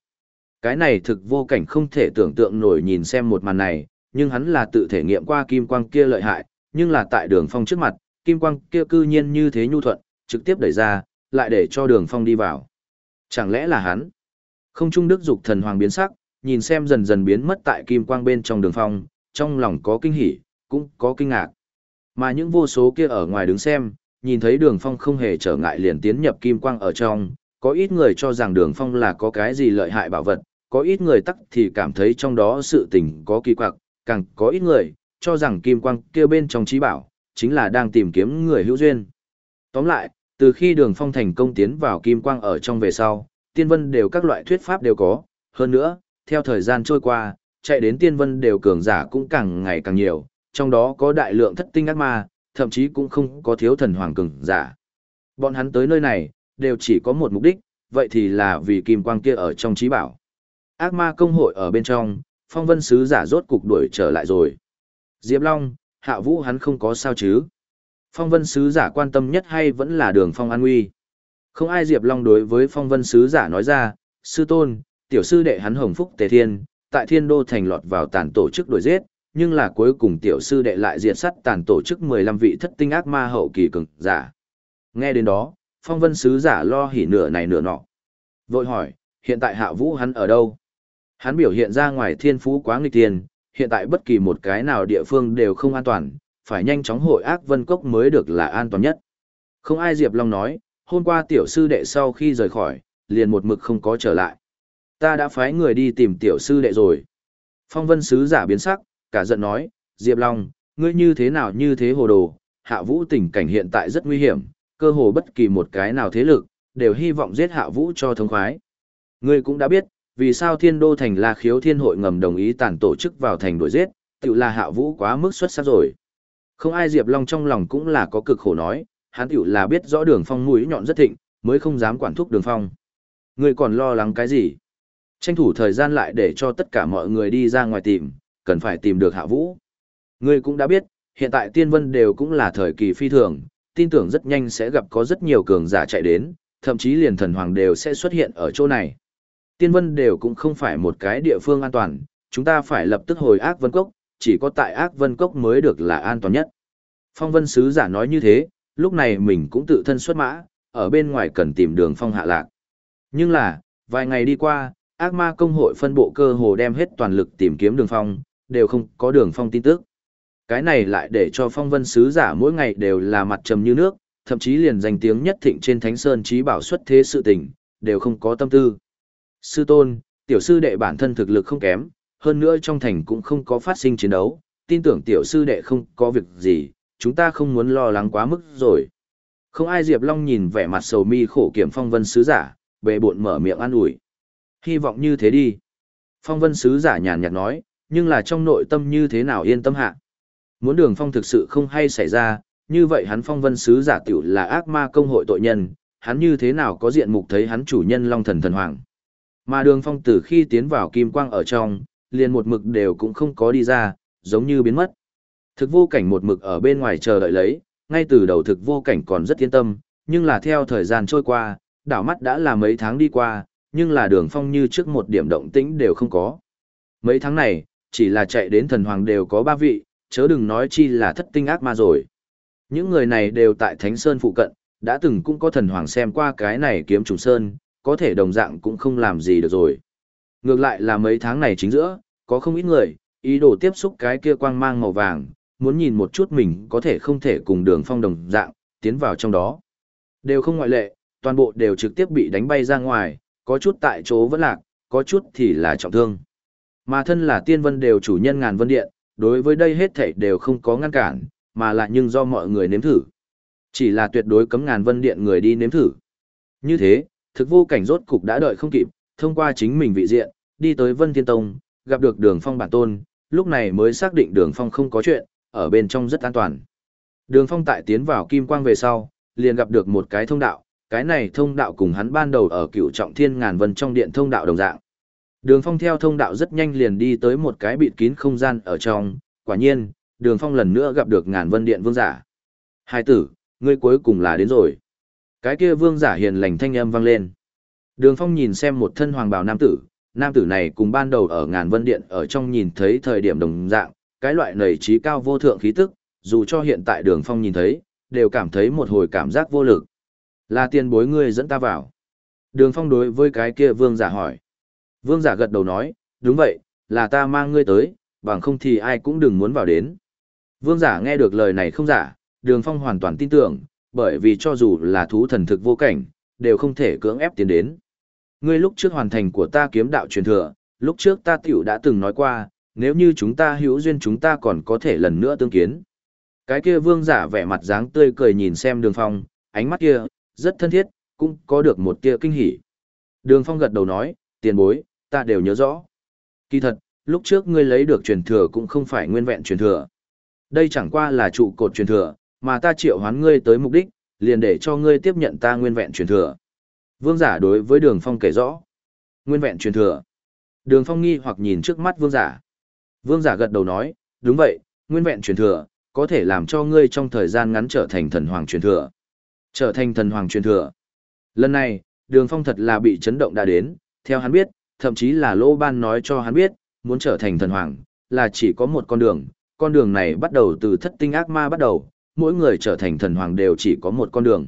Cái này thực vô cảnh không thể tưởng tượng nổi nhìn xem một màn này, nhưng hắn là tự thể nghiệm qua kim quang kia lợi hại, nhưng là tại đường phong trước mặt, kim quang kia cư nhiên như thế nhu thuận, trực tiếp đẩy ra, lại để cho đường phong đi vào. Chẳng lẽ là hắn? Không trung đức dục thần hoàng biến sắc, nhìn xem dần dần biến mất tại kim quang bên trong đường phong, trong lòng có kinh hỉ, cũng có kinh ngạc. Mà những vô số kia ở ngoài đứng xem, nhìn thấy đường phong không hề trở ngại liền tiến nhập kim quang ở trong, có ít người cho rằng đường phong là có cái gì lợi hại bảo vật, có ít người tắc thì cảm thấy trong đó sự tình có kỳ quặc, càng có ít người cho rằng kim quang kia bên trong trí bảo, chính là đang tìm kiếm người hữu duyên. Tóm lại, từ khi đường phong thành công tiến vào kim quang ở trong về sau, tiên vân đều các loại thuyết pháp đều có, hơn nữa, theo thời gian trôi qua, chạy đến tiên vân đều cường giả cũng càng ngày càng nhiều, trong đó có đại lượng thất tinh ác ma, thậm chí cũng không có thiếu thần hoàng cường giả. Bọn hắn tới nơi này, đều chỉ có một mục đích, vậy thì là vì kim quang kia ở trong trí bảo. Ác ma công hội ở bên trong, phong vân sứ giả rốt cục đuổi trở lại rồi. Diệp Long, hạ vũ hắn không có sao chứ. Phong vân sứ giả quan tâm nhất hay vẫn là đường phong an nguy. Không ai Diệp Long đối với phong vân sứ giả nói ra, sư tôn, tiểu sư đệ hắn hồng phúc tề thiên, tại thiên đô thành lọt vào tàn tổ chức đuổi giết, nhưng là cuối cùng tiểu sư đệ lại diệt sát tàn tổ chức 15 vị thất tinh ác ma hậu kỳ cường giả. Nghe đến đó, phong vân sứ giả lo hỉ nửa này nửa nọ. Vội hỏi, hiện tại hạ vũ hắn ở đâu? Hắn biểu hiện ra ngoài thiên phú quá nghịch tiền, hiện tại bất kỳ một cái nào địa phương đều không an toàn, phải nhanh chóng hội ác vân cốc mới được là an toàn nhất. Không ai Diệp Long nói, hôm qua tiểu sư đệ sau khi rời khỏi, liền một mực không có trở lại. Ta đã phái người đi tìm tiểu sư đệ rồi. Phong vân sứ giả biến sắc, cả giận nói, Diệp Long, ngươi như thế nào như thế hồ đồ, hạ vũ tình cảnh hiện tại rất nguy hiểm, cơ hồ bất kỳ một cái nào thế lực, đều hy vọng giết hạ vũ cho thống khoái. Ngươi cũng đã biết, vì sao thiên đô thành la khiếu thiên hội ngầm đồng ý tàn tổ chức vào thành đuổi giết, Tự là hạ vũ quá mức xuất sắc rồi. Không ai Diệp Long trong lòng cũng là có cực khổ nói, hắn tiểu là biết rõ đường phong mũi nhọn rất thịnh, mới không dám quản thúc đường phong. Ngươi còn lo lắng cái gì? Tranh thủ thời gian lại để cho tất cả mọi người đi ra ngoài tìm, cần phải tìm được hạ vũ. Ngươi cũng đã biết, hiện tại tiên vân đều cũng là thời kỳ phi thường, tin tưởng rất nhanh sẽ gặp có rất nhiều cường giả chạy đến, thậm chí liền thần hoàng đều sẽ xuất hiện ở chỗ này. Tiên vân đều cũng không phải một cái địa phương an toàn, chúng ta phải lập tức hồi ác vân cốc, chỉ có tại ác vân cốc mới được là an toàn nhất. Phong vân sứ giả nói như thế, lúc này mình cũng tự thân xuất mã, ở bên ngoài cần tìm đường phong hạ lạc. Nhưng là, vài ngày đi qua, ác ma công hội phân bộ cơ hồ đem hết toàn lực tìm kiếm đường phong, đều không có đường phong tin tức. Cái này lại để cho phong vân sứ giả mỗi ngày đều là mặt trầm như nước, thậm chí liền danh tiếng nhất thịnh trên Thánh Sơn trí bảo xuất thế sự tình, đều không có tâm tư. Sư tôn, tiểu sư đệ bản thân thực lực không kém, hơn nữa trong thành cũng không có phát sinh chiến đấu, tin tưởng tiểu sư đệ không có việc gì, chúng ta không muốn lo lắng quá mức rồi. Không ai Diệp Long nhìn vẻ mặt sầu mi khổ kiểm phong vân sứ giả, bệ bộn mở miệng an ủi. Hy vọng như thế đi. Phong vân sứ giả nhàn nhạt nói, nhưng là trong nội tâm như thế nào yên tâm hạ. Muốn đường phong thực sự không hay xảy ra, như vậy hắn phong vân sứ giả tiểu là ác ma công hội tội nhân, hắn như thế nào có diện mục thấy hắn chủ nhân long thần thần hoàng. Mà đường phong từ khi tiến vào kim quang ở trong, liền một mực đều cũng không có đi ra, giống như biến mất. Thực vô cảnh một mực ở bên ngoài chờ đợi lấy, ngay từ đầu thực vô cảnh còn rất yên tâm, nhưng là theo thời gian trôi qua, đảo mắt đã là mấy tháng đi qua, nhưng là đường phong như trước một điểm động tĩnh đều không có. Mấy tháng này, chỉ là chạy đến thần hoàng đều có ba vị, chớ đừng nói chi là thất tinh ác ma rồi. Những người này đều tại Thánh Sơn phụ cận, đã từng cũng có thần hoàng xem qua cái này kiếm trùng sơn, có thể đồng dạng cũng không làm gì được rồi. Ngược lại là mấy tháng này chính giữa, có không ít người, ý đồ tiếp xúc cái kia quang mang màu vàng, muốn nhìn một chút mình có thể không thể cùng đường phong đồng dạng, tiến vào trong đó. Đều không ngoại lệ, toàn bộ đều trực tiếp bị đánh bay ra ngoài, có chút tại chỗ vẫn lạc, có chút thì là trọng thương. Mà thân là tiên vân đều chủ nhân ngàn vân điện, đối với đây hết thảy đều không có ngăn cản, mà lại nhưng do mọi người nếm thử. Chỉ là tuyệt đối cấm ngàn vân điện người đi nếm thử. Như thế, thực vô cảnh rốt cục đã đợi không kịp, thông qua chính mình vị diện, đi tới Vân Thiên Tông, gặp được đường phong bản tôn, lúc này mới xác định đường phong không có chuyện, ở bên trong rất an toàn. Đường phong tại tiến vào kim quang về sau, liền gặp được một cái thông đạo, cái này thông đạo cùng hắn ban đầu ở cựu trọng thiên ngàn vân trong điện thông đạo đồng dạng. Đường phong theo thông đạo rất nhanh liền đi tới một cái bịt kín không gian ở trong, quả nhiên, đường phong lần nữa gặp được ngàn vân điện vương giả. Hai tử, ngươi cuối cùng là đến rồi. Cái kia vương giả hiền lành thanh âm vang lên. Đường phong nhìn xem một thân hoàng bào nam tử, nam tử này cùng ban đầu ở ngàn vân điện ở trong nhìn thấy thời điểm đồng dạng, cái loại nầy trí cao vô thượng khí tức, dù cho hiện tại đường phong nhìn thấy, đều cảm thấy một hồi cảm giác vô lực. Là tiền bối ngươi dẫn ta vào. Đường phong đối với cái kia vương giả hỏi. Vương giả gật đầu nói, đúng vậy, là ta mang ngươi tới, bằng không thì ai cũng đừng muốn vào đến. Vương giả nghe được lời này không giả, đường phong hoàn toàn tin tưởng, bởi vì cho dù là thú thần thực vô cảnh, đều không thể cưỡng ép tiến đến. Ngươi lúc trước hoàn thành của ta kiếm đạo truyền thừa, lúc trước ta tiểu đã từng nói qua, nếu như chúng ta hữu duyên chúng ta còn có thể lần nữa tương kiến. Cái kia vương giả vẻ mặt dáng tươi cười nhìn xem đường phong, ánh mắt kia, rất thân thiết, cũng có được một tia kinh hỉ. Đường phong gật đầu nói, tiền bối, ta đều nhớ rõ. Kỳ thật, lúc trước ngươi lấy được truyền thừa cũng không phải nguyên vẹn truyền thừa. Đây chẳng qua là trụ cột truyền thừa, mà ta triệu hoán ngươi tới mục đích, liền để cho ngươi tiếp nhận ta nguyên vẹn truyền thừa. Vương giả đối với đường phong kể rõ. Nguyên vẹn truyền thừa. Đường phong nghi hoặc nhìn trước mắt vương giả. Vương giả gật đầu nói, đúng vậy, nguyên vẹn truyền thừa, có thể làm cho ngươi trong thời gian ngắn trở thành thần hoàng truyền thừa. Trở thành thần hoàng truyền thừa. Lần này, đường phong thật là bị chấn động đã đến, theo hắn biết, thậm chí là lô ban nói cho hắn biết, muốn trở thành thần hoàng, là chỉ có một con đường, con đường này bắt đầu từ thất tinh ác ma bắt đầu, mỗi người trở thành thần hoàng đều chỉ có một con đường.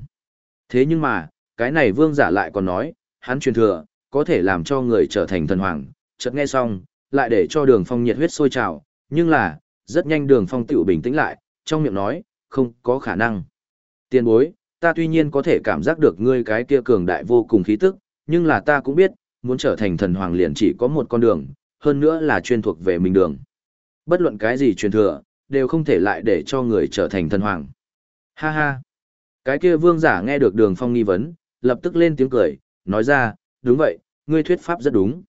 Thế nhưng mà, cái này vương giả lại còn nói, hắn truyền thừa, có thể làm cho người trở thành thần hoàng, chợt nghe xong, lại để cho đường phong nhiệt huyết sôi trào, nhưng là, rất nhanh đường phong tự bình tĩnh lại, trong miệng nói, không có khả năng. Tiên bối, ta tuy nhiên có thể cảm giác được ngươi cái kia cường đại vô cùng khí tức, nhưng là ta cũng biết, muốn trở thành thần hoàng liền chỉ có một con đường, hơn nữa là chuyên thuộc về mình đường. Bất luận cái gì truyền thừa, đều không thể lại để cho người trở thành thần hoàng. Ha ha! Cái kia vương giả nghe được đường phong nghi vấn, lập tức lên tiếng cười, nói ra, đúng vậy, ngươi thuyết pháp rất đúng.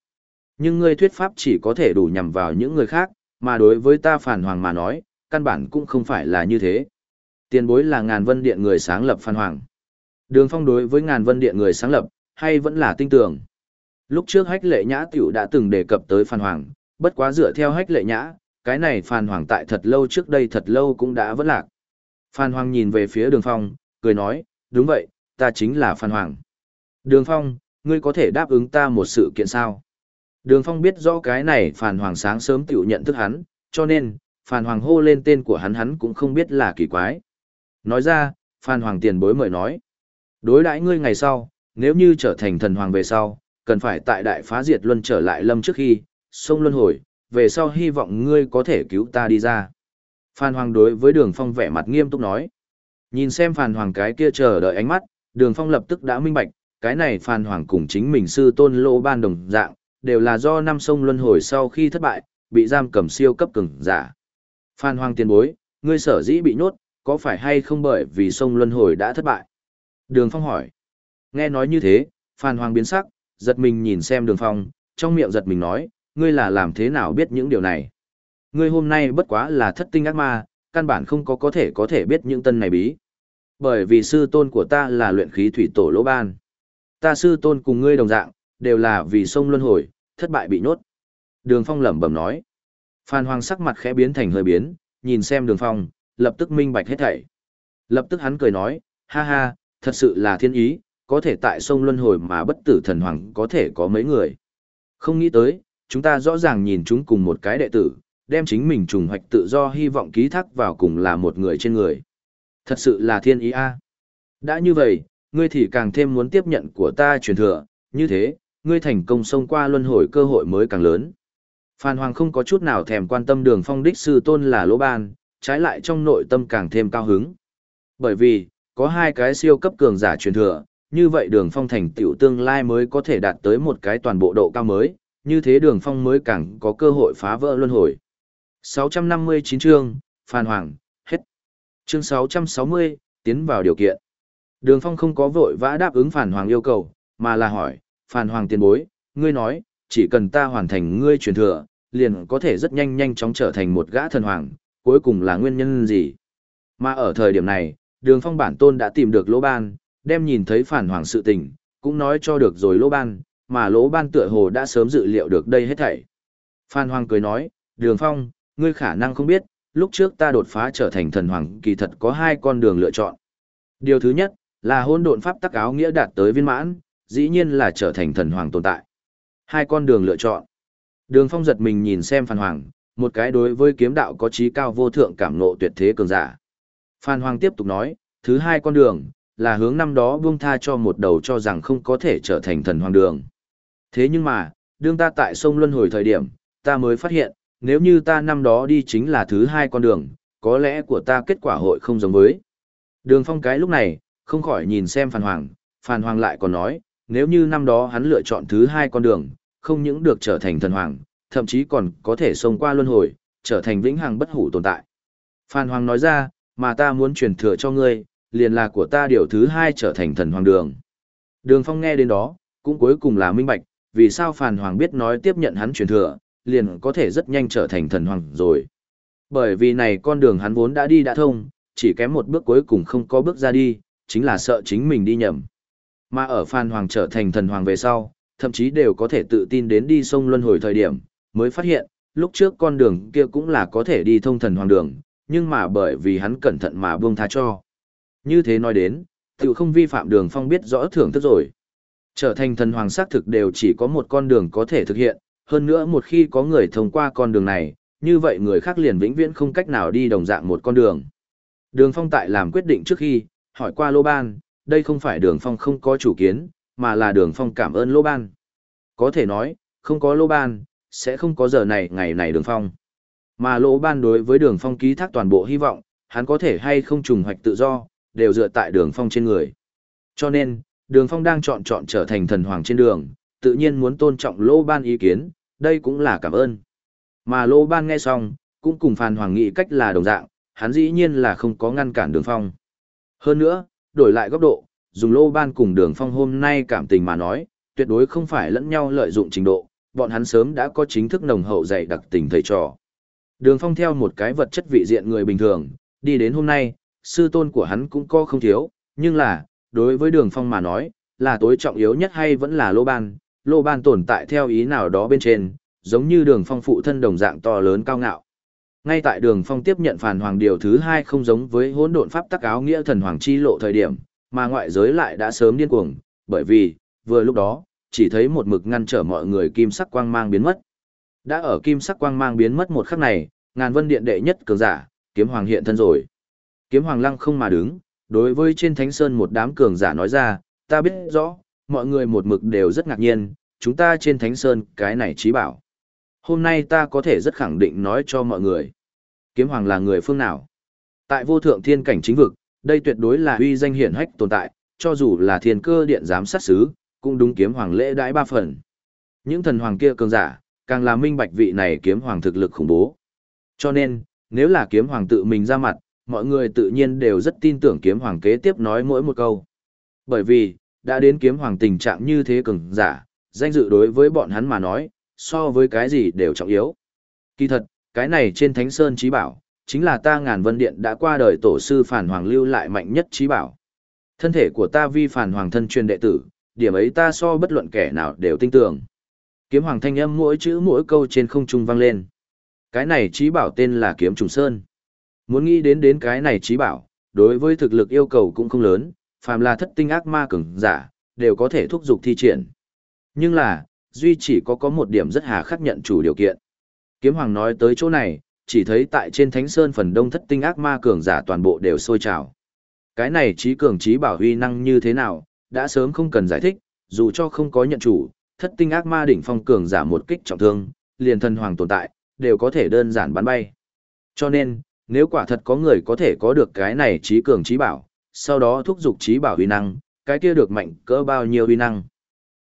Nhưng ngươi thuyết pháp chỉ có thể đủ nhằm vào những người khác, Mà đối với ta phản hoàng mà nói, căn bản cũng không phải là như thế. Tiền bối là ngàn vân điện người sáng lập phản hoàng. Đường phong đối với ngàn vân điện người sáng lập, hay vẫn là tinh tưởng. Lúc trước hách lệ nhã tiểu đã từng đề cập tới phan hoàng, bất quá dựa theo hách lệ nhã, cái này phan hoàng tại thật lâu trước đây thật lâu cũng đã vẫn lạc. Phan Hoàng nhìn về phía đường phong, cười nói, đúng vậy, ta chính là Phan Hoàng. Đường phong, ngươi có thể đáp ứng ta một sự kiện sao? Đường phong biết rõ cái này Phan Hoàng sáng sớm tiểu nhận thức hắn, cho nên, Phan Hoàng hô lên tên của hắn hắn cũng không biết là kỳ quái. Nói ra, Phan Hoàng tiền bối mời nói. Đối đãi ngươi ngày sau, nếu như trở thành thần hoàng về sau, cần phải tại đại phá diệt luân trở lại lâm trước khi, sông luân hồi, về sau hy vọng ngươi có thể cứu ta đi ra. Phan Hoàng đối với đường phong vẻ mặt nghiêm túc nói. Nhìn xem Phan Hoàng cái kia chờ đợi ánh mắt, đường phong lập tức đã minh bạch, cái này Phan Hoàng cùng chính mình sư tôn lô ban đồng dạng, đều là do năm sông luân hồi sau khi thất bại, bị giam cầm siêu cấp cường giả. Phan Hoàng tiền bối, ngươi sở dĩ bị nhốt, có phải hay không bởi vì sông luân hồi đã thất bại? Đường phong hỏi. Nghe nói như thế, Phan Hoàng biến sắc, giật mình nhìn xem đường phong, trong miệng giật mình nói, ngươi là làm thế nào biết những điều này? Ngươi hôm nay bất quá là thất tinh ác ma, căn bản không có có thể có thể biết những tân này bí. Bởi vì sư tôn của ta là luyện khí thủy tổ lỗ ban. Ta sư tôn cùng ngươi đồng dạng, đều là vì sông luân hồi, thất bại bị nhốt. Đường Phong lẩm bẩm nói. Phan Hoàng sắc mặt khẽ biến thành hơi biến, nhìn xem Đường Phong, lập tức minh bạch hết thảy. Lập tức hắn cười nói, ha ha, thật sự là thiên ý, có thể tại sông luân hồi mà bất tử thần hoàng có thể có mấy người. Không nghĩ tới, chúng ta rõ ràng nhìn chúng cùng một cái đệ tử, đem chính mình trùng hoạch tự do hy vọng ký thác vào cùng là một người trên người. Thật sự là thiên ý a. Đã như vậy, ngươi thì càng thêm muốn tiếp nhận của ta truyền thừa, như thế, ngươi thành công xông qua luân hồi cơ hội mới càng lớn. Phan Hoàng không có chút nào thèm quan tâm đường phong đích sư tôn là lỗ ban, trái lại trong nội tâm càng thêm cao hứng. Bởi vì, có hai cái siêu cấp cường giả truyền thừa, như vậy đường phong thành tựu tương lai mới có thể đạt tới một cái toàn bộ độ cao mới, như thế đường phong mới càng có cơ hội phá vỡ luân hồi. 659 chương, Phan Hoàng, hết. Chương 660, tiến vào điều kiện. Đường Phong không có vội vã đáp ứng Phan Hoàng yêu cầu, mà là hỏi, Phan Hoàng tiền bối, ngươi nói, chỉ cần ta hoàn thành ngươi truyền thừa, liền có thể rất nhanh nhanh chóng trở thành một gã thần hoàng, cuối cùng là nguyên nhân gì? Mà ở thời điểm này, đường phong bản tôn đã tìm được lỗ ban, đem nhìn thấy phản hoàng sự tình, cũng nói cho được rồi lỗ ban, mà lỗ ban tựa hồ đã sớm dự liệu được đây hết thảy. Phan Hoàng cười nói, đường phong, ngươi khả năng không biết, lúc trước ta đột phá trở thành thần hoàng kỳ thật có hai con đường lựa chọn. Điều thứ nhất, là hôn độn pháp tắc áo nghĩa đạt tới viên mãn, dĩ nhiên là trở thành thần hoàng tồn tại. Hai con đường lựa chọn. Đường phong giật mình nhìn xem Phan Hoàng, một cái đối với kiếm đạo có trí cao vô thượng cảm nộ tuyệt thế cường giả. Phan Hoàng tiếp tục nói, thứ hai con đường, là hướng năm đó buông tha cho một đầu cho rằng không có thể trở thành thần hoàng đường. Thế nhưng mà, đương ta tại sông Luân hồi thời điểm, ta mới phát hiện, nếu như ta năm đó đi chính là thứ hai con đường, có lẽ của ta kết quả hội không giống với. Đường phong cái lúc này, không khỏi nhìn xem Phan Hoàng, Phan Hoàng lại còn nói, nếu như năm đó hắn lựa chọn thứ hai con đường, không những được trở thành thần hoàng, thậm chí còn có thể xông qua luân hồi, trở thành vĩnh hằng bất hủ tồn tại. Phan Hoàng nói ra, mà ta muốn truyền thừa cho ngươi, liền là của ta điều thứ hai trở thành thần hoàng đường. Đường Phong nghe đến đó, cũng cuối cùng là minh bạch, vì sao phàn Hoàng biết nói tiếp nhận hắn truyền thừa, liền có thể rất nhanh trở thành thần hoàng rồi. Bởi vì này con đường hắn vốn đã đi đã thông, chỉ kém một bước cuối cùng không có bước ra đi, chính là sợ chính mình đi nhầm. Mà ở phàn Hoàng trở thành thần hoàng về sau, thậm chí đều có thể tự tin đến đi sông luân hồi thời điểm, mới phát hiện, lúc trước con đường kia cũng là có thể đi thông thần hoàng đường, nhưng mà bởi vì hắn cẩn thận mà buông tha cho. Như thế nói đến, tự không vi phạm đường phong biết rõ thưởng thức rồi. Trở thành thần hoàng xác thực đều chỉ có một con đường có thể thực hiện, hơn nữa một khi có người thông qua con đường này, như vậy người khác liền vĩnh viễn không cách nào đi đồng dạng một con đường. Đường phong tại làm quyết định trước khi, hỏi qua Lô Ban, đây không phải đường phong không có chủ kiến, mà là đường phong cảm ơn Lô Ban. Có thể nói, không có Lô Ban, sẽ không có giờ này ngày này đường phong. Mà Lô Ban đối với đường phong ký thác toàn bộ hy vọng, hắn có thể hay không trùng hoạch tự do, đều dựa tại đường phong trên người. Cho nên, đường phong đang chọn chọn trở thành thần hoàng trên đường, tự nhiên muốn tôn trọng Lô Ban ý kiến, đây cũng là cảm ơn. Mà Lô Ban nghe xong, cũng cùng Phan Hoàng nghĩ cách là đồng dạng, hắn dĩ nhiên là không có ngăn cản đường phong. Hơn nữa, đổi lại góc độ, dùng Lô Ban cùng đường phong hôm nay cảm tình mà nói, tuyệt đối không phải lẫn nhau lợi dụng trình độ, bọn hắn sớm đã có chính thức nồng hậu dạy đặc tình thầy trò. Đường Phong theo một cái vật chất vị diện người bình thường, đi đến hôm nay, sư tôn của hắn cũng có không thiếu, nhưng là, đối với Đường Phong mà nói, là tối trọng yếu nhất hay vẫn là lô ban, lô ban tồn tại theo ý nào đó bên trên, giống như Đường Phong phụ thân đồng dạng to lớn cao ngạo. Ngay tại Đường Phong tiếp nhận phản hoàng điều thứ hai không giống với hỗn độn pháp tắc áo nghĩa thần hoàng chi lộ thời điểm, mà ngoại giới lại đã sớm điên cuồng, bởi vì, vừa lúc đó, chỉ thấy một mực ngăn trở mọi người kim sắc quang mang biến mất. Đã ở kim sắc quang mang biến mất một khắc này, ngàn vân điện đệ nhất cường giả, kiếm hoàng hiện thân rồi. Kiếm hoàng lăng không mà đứng, đối với trên thánh sơn một đám cường giả nói ra, ta biết rõ, mọi người một mực đều rất ngạc nhiên, chúng ta trên thánh sơn cái này trí bảo. Hôm nay ta có thể rất khẳng định nói cho mọi người. Kiếm hoàng là người phương nào? Tại vô thượng thiên cảnh chính vực, đây tuyệt đối là uy danh hiển hách tồn tại, cho dù là thiên cơ điện giám sát sứ, cũng đúng kiếm hoàng lễ đãi ba phần. Những thần hoàng kia cường giả, càng là minh bạch vị này kiếm hoàng thực lực khủng bố. Cho nên, nếu là kiếm hoàng tự mình ra mặt, mọi người tự nhiên đều rất tin tưởng kiếm hoàng kế tiếp nói mỗi một câu. Bởi vì, đã đến kiếm hoàng tình trạng như thế cường giả, danh dự đối với bọn hắn mà nói, so với cái gì đều trọng yếu. Kỳ thật, cái này trên Thánh Sơn trí bảo, chính là ta ngàn vân điện đã qua đời tổ sư phản hoàng lưu lại mạnh nhất trí bảo. Thân thể của ta vi phản hoàng thân truyền đệ tử, điểm ấy ta so bất luận kẻ nào đều tin tưởng. Kiếm hoàng thanh âm mỗi chữ mỗi câu trên không trung vang lên. Cái này trí bảo tên là kiếm trùng sơn. Muốn nghĩ đến đến cái này trí bảo, đối với thực lực yêu cầu cũng không lớn, phàm là thất tinh ác ma cường giả, đều có thể thúc giục thi triển. Nhưng là, duy chỉ có có một điểm rất hà khắc nhận chủ điều kiện. Kiếm hoàng nói tới chỗ này, chỉ thấy tại trên thánh sơn phần đông thất tinh ác ma cường giả toàn bộ đều sôi trào. Cái này trí cường trí bảo huy năng như thế nào, đã sớm không cần giải thích, dù cho không có nhận chủ, thất tinh ác ma đỉnh phong cường giả một kích trọng thương, liền thần hoàng tồn tại, đều có thể đơn giản bắn bay. Cho nên, nếu quả thật có người có thể có được cái này trí cường trí bảo, sau đó thúc giục trí bảo uy năng, cái kia được mạnh cỡ bao nhiêu uy năng.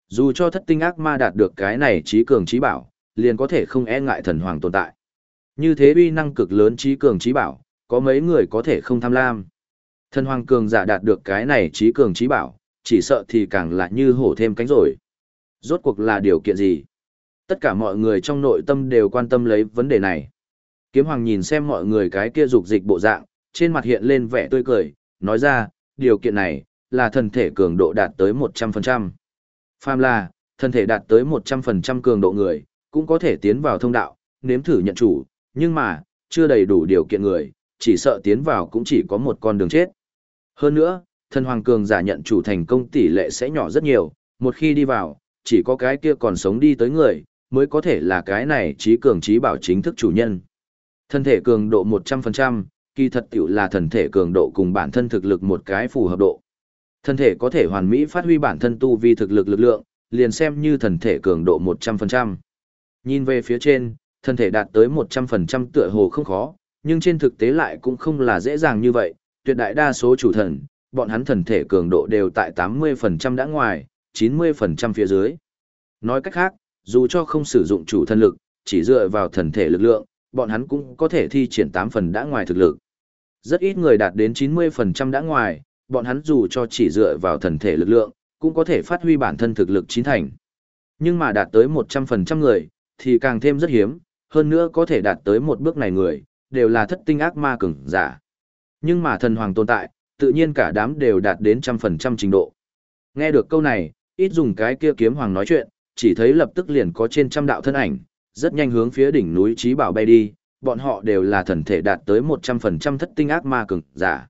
Dù cho thất tinh ác ma đạt được cái này trí cường trí bảo, liền có thể không e ngại thần hoàng tồn tại. Như thế uy năng cực lớn trí cường trí bảo, có mấy người có thể không tham lam. Thần hoàng cường giả đạt được cái này trí cường trí bảo, chỉ sợ thì càng là như hổ thêm cánh rồi. Rốt cuộc là điều kiện gì? Tất cả mọi người trong nội tâm đều quan tâm lấy vấn đề này. Kiếm hoàng nhìn xem mọi người cái kia dục dịch bộ dạng, trên mặt hiện lên vẻ tươi cười, nói ra, điều kiện này, là thần thể cường độ đạt tới 100%. Phàm là, thân thể đạt tới 100% cường độ người, cũng có thể tiến vào thông đạo, nếm thử nhận chủ, nhưng mà, chưa đầy đủ điều kiện người, chỉ sợ tiến vào cũng chỉ có một con đường chết. Hơn nữa, thần hoàng cường giả nhận chủ thành công tỷ lệ sẽ nhỏ rất nhiều, một khi đi vào, chỉ có cái kia còn sống đi tới người, mới có thể là cái này trí cường trí bảo chính thức chủ nhân. Thân thể cường độ 100%, kỳ thật tiểu là thần thể cường độ cùng bản thân thực lực một cái phù hợp độ. Thân thể có thể hoàn mỹ phát huy bản thân tu vi thực lực lực lượng, liền xem như thần thể cường độ 100%. Nhìn về phía trên, thân thể đạt tới 100% tựa hồ không khó, nhưng trên thực tế lại cũng không là dễ dàng như vậy, tuyệt đại đa số chủ thần, bọn hắn thần thể cường độ đều tại 80% đã ngoài, 90% phía dưới. Nói cách khác, dù cho không sử dụng chủ thần lực, chỉ dựa vào thần thể lực lượng, bọn hắn cũng có thể thi triển 8 phần đã ngoài thực lực. Rất ít người đạt đến 90% đã ngoài, bọn hắn dù cho chỉ dựa vào thần thể lực lượng, cũng có thể phát huy bản thân thực lực chín thành. Nhưng mà đạt tới 100% người, thì càng thêm rất hiếm, hơn nữa có thể đạt tới một bước này người, đều là thất tinh ác ma cường giả. Nhưng mà thần hoàng tồn tại, tự nhiên cả đám đều đạt đến trăm phần trăm trình độ. Nghe được câu này, ít dùng cái kia kiếm hoàng nói chuyện, chỉ thấy lập tức liền có trên trăm đạo thân ảnh, rất nhanh hướng phía đỉnh núi trí bảo bay đi, bọn họ đều là thần thể đạt tới 100% thất tinh ác ma cường giả.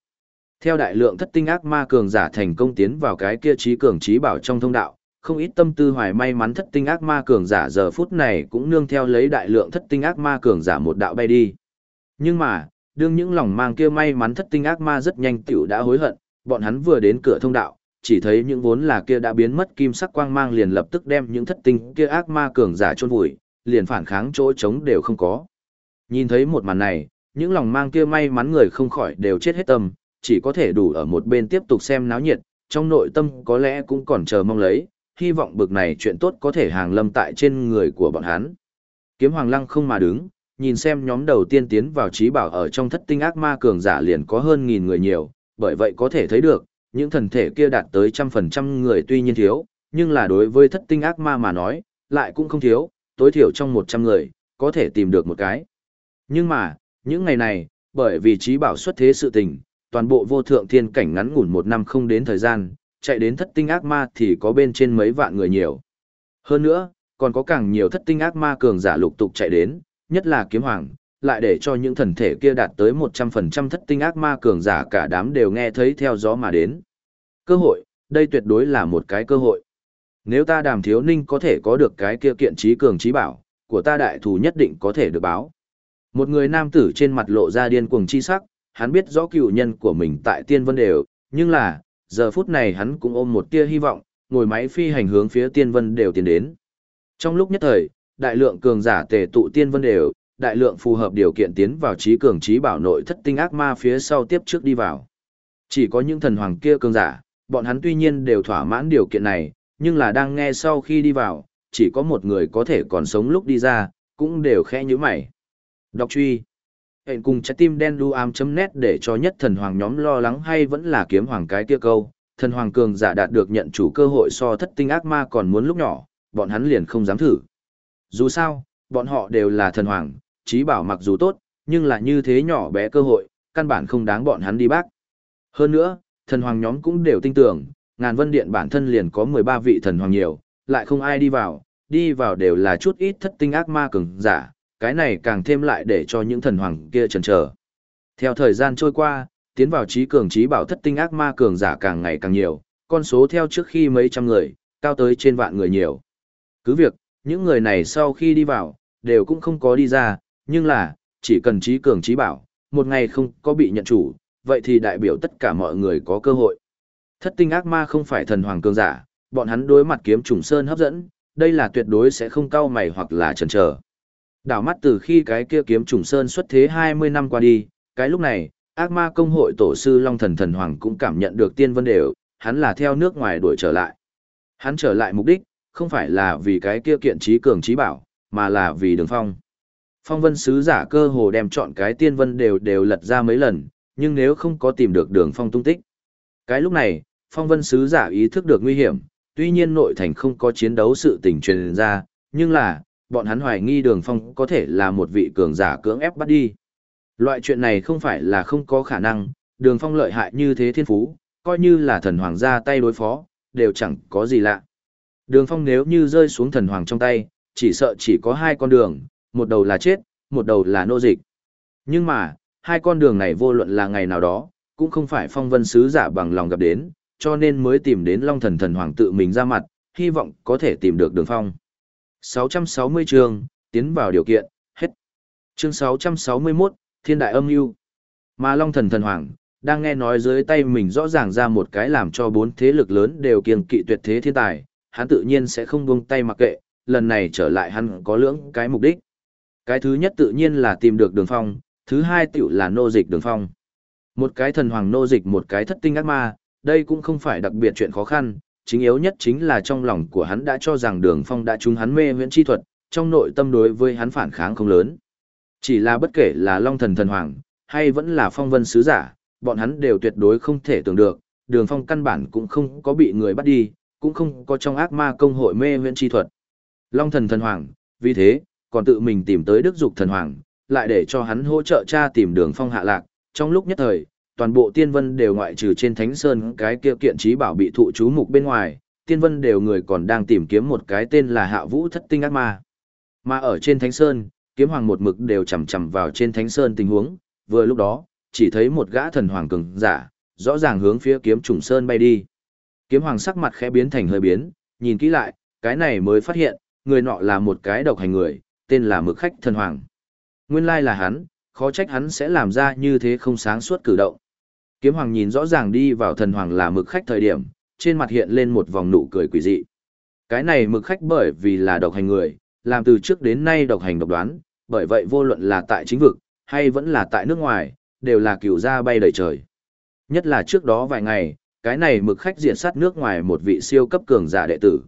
Theo đại lượng thất tinh ác ma cường giả thành công tiến vào cái kia trí cường trí bảo trong thông đạo, không ít tâm tư hoài may mắn thất tinh ác ma cường giả giờ phút này cũng nương theo lấy đại lượng thất tinh ác ma cường giả một đạo bay đi. Nhưng mà, đương những lòng mang kia may mắn thất tinh ác ma rất nhanh tiểu đã hối hận, bọn hắn vừa đến cửa thông đạo, chỉ thấy những vốn là kia đã biến mất kim sắc quang mang liền lập tức đem những thất tinh kia ác ma cường giả chôn vùi, liền phản kháng chỗ trống đều không có. Nhìn thấy một màn này, những lòng mang kia may mắn người không khỏi đều chết hết tâm, chỉ có thể đủ ở một bên tiếp tục xem náo nhiệt, trong nội tâm có lẽ cũng còn chờ mong lấy, hy vọng bực này chuyện tốt có thể hàng lâm tại trên người của bọn hắn. Kiếm Hoàng Lăng không mà đứng, nhìn xem nhóm đầu tiên tiến vào trí bảo ở trong thất tinh ác ma cường giả liền có hơn nghìn người nhiều, bởi vậy có thể thấy được, những thần thể kia đạt tới trăm phần trăm người tuy nhiên thiếu, nhưng là đối với thất tinh ác ma mà nói, lại cũng không thiếu, tối thiểu trong một trăm người, có thể tìm được một cái. Nhưng mà, những ngày này, bởi vì trí bảo xuất thế sự tình, toàn bộ vô thượng thiên cảnh ngắn ngủn một năm không đến thời gian, chạy đến thất tinh ác ma thì có bên trên mấy vạn người nhiều. Hơn nữa, còn có càng nhiều thất tinh ác ma cường giả lục tục chạy đến, nhất là kiếm hoàng, lại để cho những thần thể kia đạt tới 100% thất tinh ác ma cường giả cả đám đều nghe thấy theo gió mà đến. Cơ hội, đây tuyệt đối là một cái cơ hội. Nếu ta đàm thiếu ninh có thể có được cái kia kiện trí cường trí bảo, của ta đại thù nhất định có thể được báo. Một người nam tử trên mặt lộ ra điên cuồng chi sắc, hắn biết rõ cựu nhân của mình tại tiên vân đều, nhưng là, giờ phút này hắn cũng ôm một tia hy vọng, ngồi máy phi hành hướng phía tiên vân đều tiến đến. Trong lúc nhất thời, đại lượng cường giả tề tụ tiên vân đều, đại lượng phù hợp điều kiện tiến vào trí cường trí bảo nội thất tinh ác ma phía sau tiếp trước đi vào. Chỉ có những thần hoàng kia cường giả, bọn hắn tuy nhiên đều thỏa mãn điều kiện này, nhưng là đang nghe sau khi đi vào, chỉ có một người có thể còn sống lúc đi ra, cũng đều khẽ như mày. Đọc truy. Hẹn cùng trái tim đen đu ám.net để cho nhất thần hoàng nhóm lo lắng hay vẫn là kiếm hoàng cái kia câu. Thần hoàng cường giả đạt được nhận chủ cơ hội so thất tinh ác ma còn muốn lúc nhỏ, bọn hắn liền không dám thử. Dù sao, bọn họ đều là thần hoàng, trí bảo mặc dù tốt, nhưng là như thế nhỏ bé cơ hội, căn bản không đáng bọn hắn đi bác. Hơn nữa, thần hoàng nhóm cũng đều tin tưởng, ngàn vân điện bản thân liền có 13 vị thần hoàng nhiều, lại không ai đi vào, đi vào đều là chút ít thất tinh ác ma cường giả, cái này càng thêm lại để cho những thần hoàng kia chần chờ. Theo thời gian trôi qua, tiến vào trí cường trí bảo thất tinh ác ma cường giả càng ngày càng nhiều, con số theo trước khi mấy trăm người, cao tới trên vạn người nhiều. Cứ việc, những người này sau khi đi vào, đều cũng không có đi ra, nhưng là, chỉ cần trí cường trí bảo, một ngày không có bị nhận chủ, vậy thì đại biểu tất cả mọi người có cơ hội. Thất tinh ác ma không phải thần hoàng cường giả, bọn hắn đối mặt kiếm trùng sơn hấp dẫn, đây là tuyệt đối sẽ không cao mày hoặc là chần chờ. Đảo mắt từ khi cái kia kiếm trùng sơn xuất thế 20 năm qua đi, cái lúc này, ác ma công hội tổ sư Long Thần Thần Hoàng cũng cảm nhận được tiên vân đều, hắn là theo nước ngoài đuổi trở lại. Hắn trở lại mục đích, không phải là vì cái kia kiện trí cường trí bảo, mà là vì đường phong. Phong vân sứ giả cơ hồ đem chọn cái tiên vân đều đều lật ra mấy lần, nhưng nếu không có tìm được đường phong tung tích. Cái lúc này, phong vân sứ giả ý thức được nguy hiểm, tuy nhiên nội thành không có chiến đấu sự tình truyền ra, nhưng là, bọn hắn hoài nghi đường phong có thể là một vị cường giả cưỡng ép bắt đi. Loại chuyện này không phải là không có khả năng, đường phong lợi hại như thế thiên phú, coi như là thần hoàng ra tay đối phó, đều chẳng có gì lạ. Đường phong nếu như rơi xuống thần hoàng trong tay, chỉ sợ chỉ có hai con đường, một đầu là chết, một đầu là nô dịch. Nhưng mà, hai con đường này vô luận là ngày nào đó, cũng không phải phong vân sứ giả bằng lòng gặp đến, cho nên mới tìm đến Long Thần Thần Hoàng tự mình ra mặt, hy vọng có thể tìm được đường phong. 660 chương, tiến vào điều kiện, hết. Chương 661, Thiên Đại Âm Mưu Mà Long Thần Thần Hoàng, đang nghe nói dưới tay mình rõ ràng ra một cái làm cho bốn thế lực lớn đều kiêng kỵ tuyệt thế thiên tài, hắn tự nhiên sẽ không buông tay mặc kệ, lần này trở lại hắn có lưỡng cái mục đích. Cái thứ nhất tự nhiên là tìm được đường phong, thứ hai tiểu là nô dịch đường phong. Một cái thần hoàng nô dịch một cái thất tinh ác ma, đây cũng không phải đặc biệt chuyện khó khăn, chính yếu nhất chính là trong lòng của hắn đã cho rằng đường phong đã trúng hắn mê huyễn chi thuật, trong nội tâm đối với hắn phản kháng không lớn. Chỉ là bất kể là long thần thần hoàng, hay vẫn là phong vân sứ giả, bọn hắn đều tuyệt đối không thể tưởng được, đường phong căn bản cũng không có bị người bắt đi, cũng không có trong ác ma công hội mê huyễn chi thuật. Long thần thần hoàng, vì thế, còn tự mình tìm tới đức dục thần hoàng, lại để cho hắn hỗ trợ cha tìm đường phong hạ lạc, trong lúc nhất thời, toàn bộ tiên vân đều ngoại trừ trên thánh sơn cái kia kiện trí bảo bị thụ chú mục bên ngoài, tiên vân đều người còn đang tìm kiếm một cái tên là hạ vũ thất tinh ác ma. Mà ở trên thánh sơn, kiếm hoàng một mực đều chầm chầm vào trên thánh sơn tình huống, vừa lúc đó, chỉ thấy một gã thần hoàng cường giả, rõ ràng hướng phía kiếm trùng sơn bay đi. Kiếm hoàng sắc mặt khẽ biến thành hơi biến, nhìn kỹ lại, cái này mới phát hiện, người nọ là một cái độc hành người, tên là mực khách thần hoàng. Nguyên lai là hắn, khó trách hắn sẽ làm ra như thế không sáng suốt cử động. Kiếm hoàng nhìn rõ ràng đi vào thần hoàng là mực khách thời điểm, trên mặt hiện lên một vòng nụ cười quỷ dị. Cái này mực khách bởi vì là độc hành người, làm từ trước đến nay độc hành độc đoán, bởi vậy vô luận là tại chính vực, hay vẫn là tại nước ngoài, đều là cửu gia bay đầy trời. Nhất là trước đó vài ngày, cái này mực khách diện sát nước ngoài một vị siêu cấp cường giả đệ tử.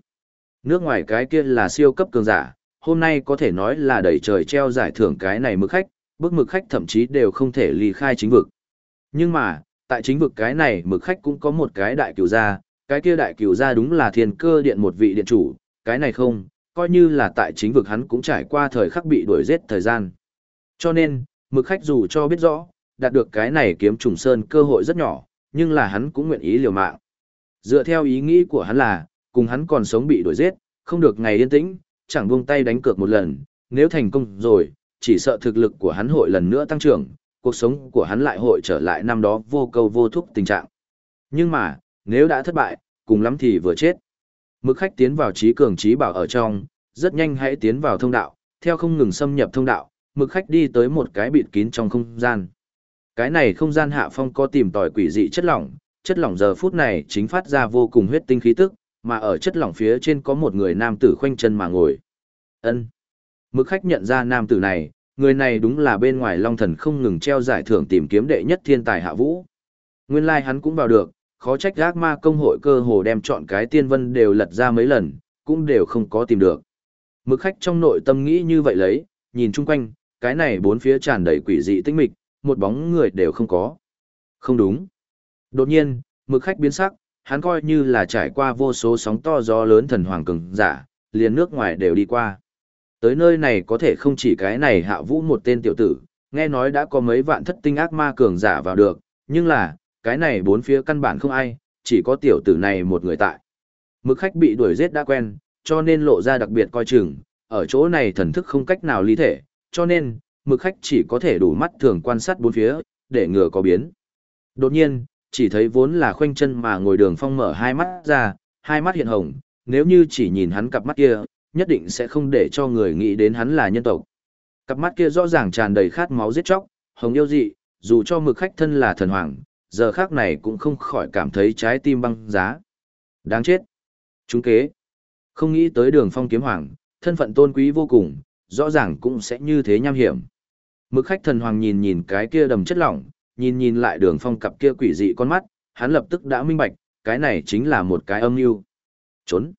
Nước ngoài cái kia là siêu cấp cường giả, hôm nay có thể nói là đầy trời treo giải thưởng cái này mực khách, Bước mực khách thậm chí đều không thể ly khai chính vực. Nhưng mà, tại chính vực cái này mực khách cũng có một cái đại cửu gia, cái kia đại cửu gia đúng là thiên cơ điện một vị điện chủ, cái này không, coi như là tại chính vực hắn cũng trải qua thời khắc bị đuổi giết thời gian. Cho nên, Mực khách dù cho biết rõ, đạt được cái này kiếm trùng sơn cơ hội rất nhỏ, nhưng là hắn cũng nguyện ý liều mạng. Dựa theo ý nghĩ của hắn là, cùng hắn còn sống bị đuổi giết, không được ngày yên tĩnh, chẳng buông tay đánh cược một lần, nếu thành công rồi, chỉ sợ thực lực của hắn hội lần nữa tăng trưởng, cuộc sống của hắn lại hội trở lại năm đó vô câu vô thúc tình trạng. Nhưng mà, nếu đã thất bại, cùng lắm thì vừa chết. Mực khách tiến vào trí cường trí bảo ở trong, rất nhanh hãy tiến vào thông đạo, theo không ngừng xâm nhập thông đạo, mực khách đi tới một cái bịt kín trong không gian. Cái này không gian hạ phong có tìm tòi quỷ dị chất lỏng, chất lỏng giờ phút này chính phát ra vô cùng huyết tinh khí tức, mà ở chất lỏng phía trên có một người nam tử khoanh chân mà ngồi. Ân. Mực khách nhận ra nam tử này, người này đúng là bên ngoài Long Thần không ngừng treo giải thưởng tìm kiếm đệ nhất thiên tài hạ vũ. Nguyên lai like hắn cũng vào được, khó trách gác ma công hội cơ hồ đem chọn cái tiên vân đều lật ra mấy lần, cũng đều không có tìm được. Mực khách trong nội tâm nghĩ như vậy lấy, nhìn chung quanh, cái này bốn phía tràn đầy quỷ dị tinh mịch, một bóng người đều không có. Không đúng. Đột nhiên, mực khách biến sắc, hắn coi như là trải qua vô số sóng to gió lớn thần hoàng cường giả, liền nước ngoài đều đi qua. Tới nơi này có thể không chỉ cái này hạ vũ một tên tiểu tử, nghe nói đã có mấy vạn thất tinh ác ma cường giả vào được, nhưng là, cái này bốn phía căn bản không ai, chỉ có tiểu tử này một người tại. Mực khách bị đuổi giết đã quen, cho nên lộ ra đặc biệt coi chừng, ở chỗ này thần thức không cách nào ly thể, cho nên, mực khách chỉ có thể đủ mắt thường quan sát bốn phía, để ngừa có biến. Đột nhiên, chỉ thấy vốn là khoanh chân mà ngồi đường phong mở hai mắt ra, hai mắt hiện hồng, nếu như chỉ nhìn hắn cặp mắt kia, nhất định sẽ không để cho người nghĩ đến hắn là nhân tộc. Cặp mắt kia rõ ràng tràn đầy khát máu giết chóc, hồng yêu dị, dù cho mực khách thân là thần hoàng, giờ khác này cũng không khỏi cảm thấy trái tim băng giá. Đáng chết. Chúng kế. Không nghĩ tới đường phong kiếm hoàng, thân phận tôn quý vô cùng, rõ ràng cũng sẽ như thế nham hiểm. Mực khách thần hoàng nhìn nhìn cái kia đầm chất lỏng, nhìn nhìn lại đường phong cặp kia quỷ dị con mắt, hắn lập tức đã minh bạch, cái này chính là một cái âm mưu Trốn.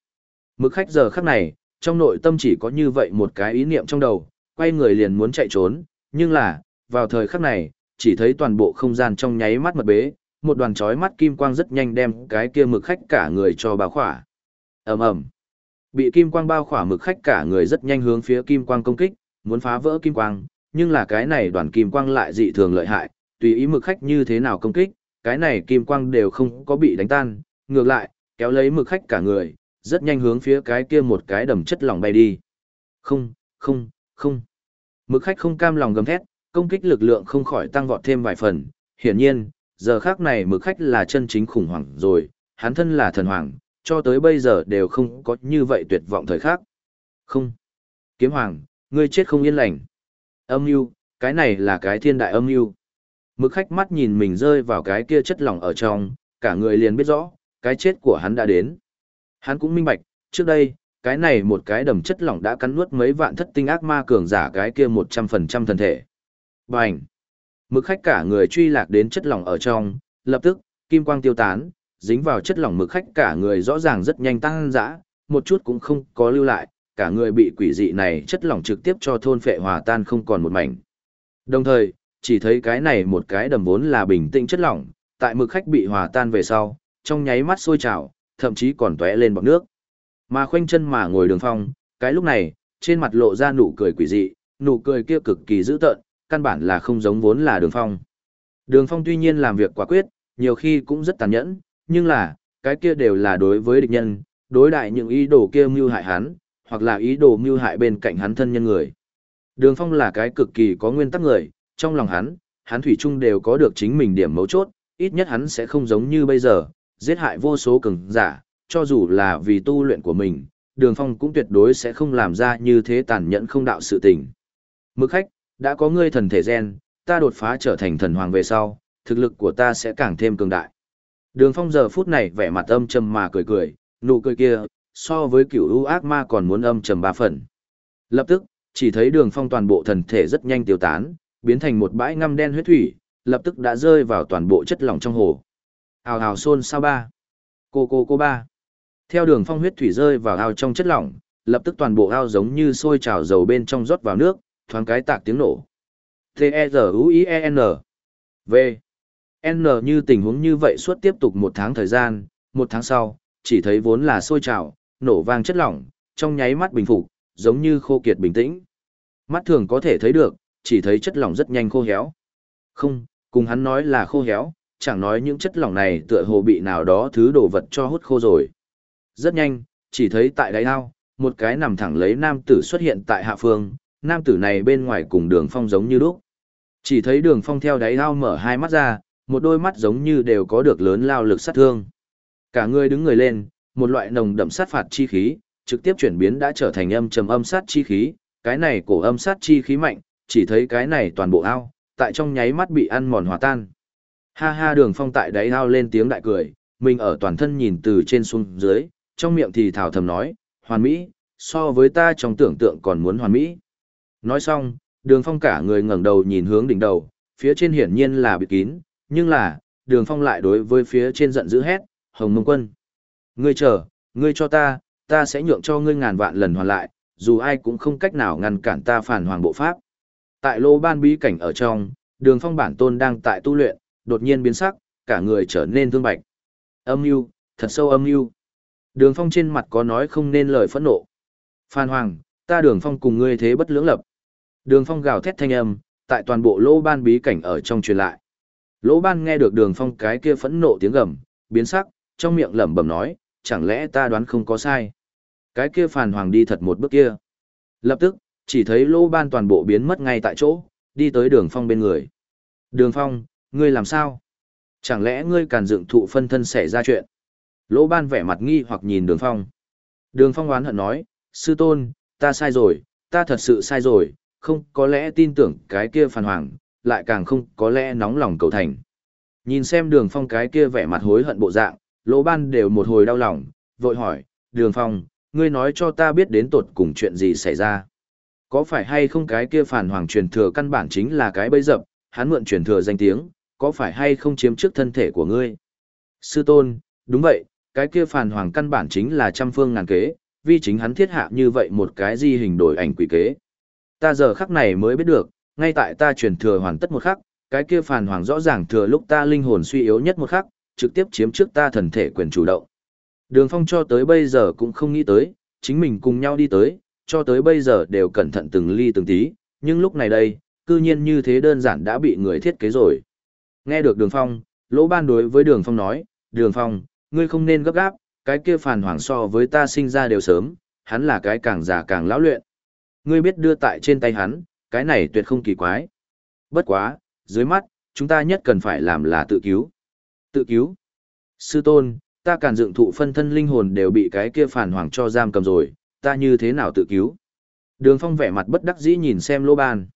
Mực khách giờ khắc này, trong nội tâm chỉ có như vậy một cái ý niệm trong đầu, quay người liền muốn chạy trốn, nhưng là, vào thời khắc này, chỉ thấy toàn bộ không gian trong nháy mắt mật bế, một đoàn chói mắt kim quang rất nhanh đem cái kia mực khách cả người cho bao khỏa. ầm ầm, Bị kim quang bao khỏa mực khách cả người rất nhanh hướng phía kim quang công kích, muốn phá vỡ kim quang, nhưng là cái này đoàn kim quang lại dị thường lợi hại, tùy ý mực khách như thế nào công kích, cái này kim quang đều không có bị đánh tan, ngược lại, kéo lấy mực khách cả người, rất nhanh hướng phía cái kia một cái đầm chất lỏng bay đi. Không, không, không. Mực khách không cam lòng gầm thét, công kích lực lượng không khỏi tăng vọt thêm vài phần. Hiển nhiên, giờ khác này mực khách là chân chính khủng hoảng rồi, hắn thân là thần hoàng, cho tới bây giờ đều không có như vậy tuyệt vọng thời khắc. Không. Kiếm hoàng, ngươi chết không yên lành. Âm mưu, cái này là cái thiên đại âm mưu. Mực khách mắt nhìn mình rơi vào cái kia chất lỏng ở trong, cả người liền biết rõ, cái chết của hắn đã đến. Hắn cũng minh bạch, trước đây, cái này một cái đầm chất lỏng đã cắn nuốt mấy vạn thất tinh ác ma cường giả cái kia 100% thân thể. Bành! Mực khách cả người truy lạc đến chất lỏng ở trong, lập tức, kim quang tiêu tán, dính vào chất lỏng mực khách cả người rõ ràng rất nhanh tăng dã, một chút cũng không có lưu lại, cả người bị quỷ dị này chất lỏng trực tiếp cho thôn phệ hòa tan không còn một mảnh. Đồng thời, chỉ thấy cái này một cái đầm vốn là bình tĩnh chất lỏng, tại mực khách bị hòa tan về sau, trong nháy mắt sôi trào, thậm chí còn tóe lên bọt nước. Mà khoanh chân mà ngồi đường phong, cái lúc này, trên mặt lộ ra nụ cười quỷ dị, nụ cười kia cực kỳ dữ tợn, căn bản là không giống vốn là đường phong. Đường phong tuy nhiên làm việc quả quyết, nhiều khi cũng rất tàn nhẫn, nhưng là, cái kia đều là đối với địch nhân, đối đại những ý đồ kia mưu hại hắn, hoặc là ý đồ mưu hại bên cạnh hắn thân nhân người. Đường phong là cái cực kỳ có nguyên tắc người, trong lòng hắn, hắn thủy chung đều có được chính mình điểm mấu chốt, ít nhất hắn sẽ không giống như bây giờ, giết hại vô số cường giả, cho dù là vì tu luyện của mình, đường phong cũng tuyệt đối sẽ không làm ra như thế tàn nhẫn không đạo sự tình. Mực khách, đã có ngươi thần thể gen, ta đột phá trở thành thần hoàng về sau, thực lực của ta sẽ càng thêm cường đại. Đường phong giờ phút này vẻ mặt âm trầm mà cười cười, nụ cười kia, so với cửu u ác ma còn muốn âm trầm ba phần. Lập tức, chỉ thấy đường phong toàn bộ thần thể rất nhanh tiêu tán, biến thành một bãi ngăm đen huyết thủy, lập tức đã rơi vào toàn bộ chất lỏng trong hồ. Hào hào xôn sao ba. Cô cô cô ba. Theo đường phong huyết thủy rơi vào ao trong chất lỏng, lập tức toàn bộ ao giống như sôi trào dầu bên trong rót vào nước, thoáng cái tạc tiếng nổ. T-E-Z-U-I-E-N. V. N như tình huống như vậy suốt tiếp tục một tháng thời gian, một tháng sau, chỉ thấy vốn là sôi trào, nổ vang chất lỏng, trong nháy mắt bình phục, giống như khô kiệt bình tĩnh. Mắt thường có thể thấy được, chỉ thấy chất lỏng rất nhanh khô héo. Không, cùng hắn nói là khô héo, chẳng nói những chất lỏng này tựa hồ bị nào đó thứ đồ vật cho hút khô rồi. Rất nhanh, chỉ thấy tại đáy ao, một cái nằm thẳng lấy nam tử xuất hiện tại hạ phương, nam tử này bên ngoài cùng đường phong giống như lúc. Chỉ thấy đường phong theo đáy ao mở hai mắt ra, một đôi mắt giống như đều có được lớn lao lực sát thương. Cả người đứng người lên, một loại nồng đậm sát phạt chi khí, trực tiếp chuyển biến đã trở thành âm trầm âm sát chi khí, cái này cổ âm sát chi khí mạnh, chỉ thấy cái này toàn bộ ao, tại trong nháy mắt bị ăn mòn hòa tan. Ha ha đường phong tại đáy ao lên tiếng đại cười, mình ở toàn thân nhìn từ trên xuống dưới, trong miệng thì thảo thầm nói, hoàn mỹ, so với ta trong tưởng tượng còn muốn hoàn mỹ. Nói xong, đường phong cả người ngẩng đầu nhìn hướng đỉnh đầu, phía trên hiển nhiên là bị kín, nhưng là, đường phong lại đối với phía trên giận dữ hét, hồng mông quân. Ngươi chờ, ngươi cho ta, ta sẽ nhượng cho ngươi ngàn vạn lần hoàn lại, dù ai cũng không cách nào ngăn cản ta phản hoàng bộ pháp. Tại lô ban bí cảnh ở trong, đường phong bản tôn đang tại tu luyện, đột nhiên biến sắc, cả người trở nên thương bạch. Âm mưu, thật sâu âm mưu. Đường phong trên mặt có nói không nên lời phẫn nộ. Phan Hoàng, ta đường phong cùng ngươi thế bất lưỡng lập. Đường phong gào thét thanh âm, tại toàn bộ lỗ ban bí cảnh ở trong truyền lại. Lỗ ban nghe được đường phong cái kia phẫn nộ tiếng gầm, biến sắc, trong miệng lẩm bẩm nói, chẳng lẽ ta đoán không có sai. Cái kia Phan hoàng đi thật một bước kia. Lập tức, chỉ thấy lỗ ban toàn bộ biến mất ngay tại chỗ, đi tới đường phong bên người. Đường phong, ngươi làm sao? Chẳng lẽ ngươi càn dựng thụ phân thân xảy ra chuyện? Lỗ ban vẻ mặt nghi hoặc nhìn đường phong. Đường phong oán hận nói, sư tôn, ta sai rồi, ta thật sự sai rồi, không có lẽ tin tưởng cái kia phản hoàng, lại càng không có lẽ nóng lòng cầu thành. Nhìn xem đường phong cái kia vẻ mặt hối hận bộ dạng, lỗ ban đều một hồi đau lòng, vội hỏi, đường phong, ngươi nói cho ta biết đến tột cùng chuyện gì xảy ra. Có phải hay không cái kia phản hoàng truyền thừa căn bản chính là cái bấy dập, hắn mượn truyền thừa danh tiếng, có phải hay không chiếm trước thân thể của ngươi? Sư tôn, đúng vậy, cái kia phản hoàng căn bản chính là trăm phương ngàn kế, vì chính hắn thiết hạ như vậy một cái di hình đổi ảnh quỷ kế. Ta giờ khắc này mới biết được, ngay tại ta truyền thừa hoàn tất một khắc, cái kia phản hoàng rõ ràng thừa lúc ta linh hồn suy yếu nhất một khắc, trực tiếp chiếm trước ta thần thể quyền chủ động. Đường Phong cho tới bây giờ cũng không nghĩ tới, chính mình cùng nhau đi tới, cho tới bây giờ đều cẩn thận từng ly từng tí, nhưng lúc này đây, cư nhiên như thế đơn giản đã bị người thiết kế rồi. Nghe được Đường Phong, Lỗ Ban đối với Đường Phong nói, Đường Phong, ngươi không nên gấp gáp, cái kia phản hoàng so với ta sinh ra đều sớm, hắn là cái càng già càng lão luyện. Ngươi biết đưa tại trên tay hắn, cái này tuyệt không kỳ quái. Bất quá, dưới mắt, chúng ta nhất cần phải làm là tự cứu. Tự cứu. Sư tôn, ta càn dựng thụ phân thân linh hồn đều bị cái kia phản hoàng cho giam cầm rồi, ta như thế nào tự cứu? Đường phong vẻ mặt bất đắc dĩ nhìn xem lỗ ban.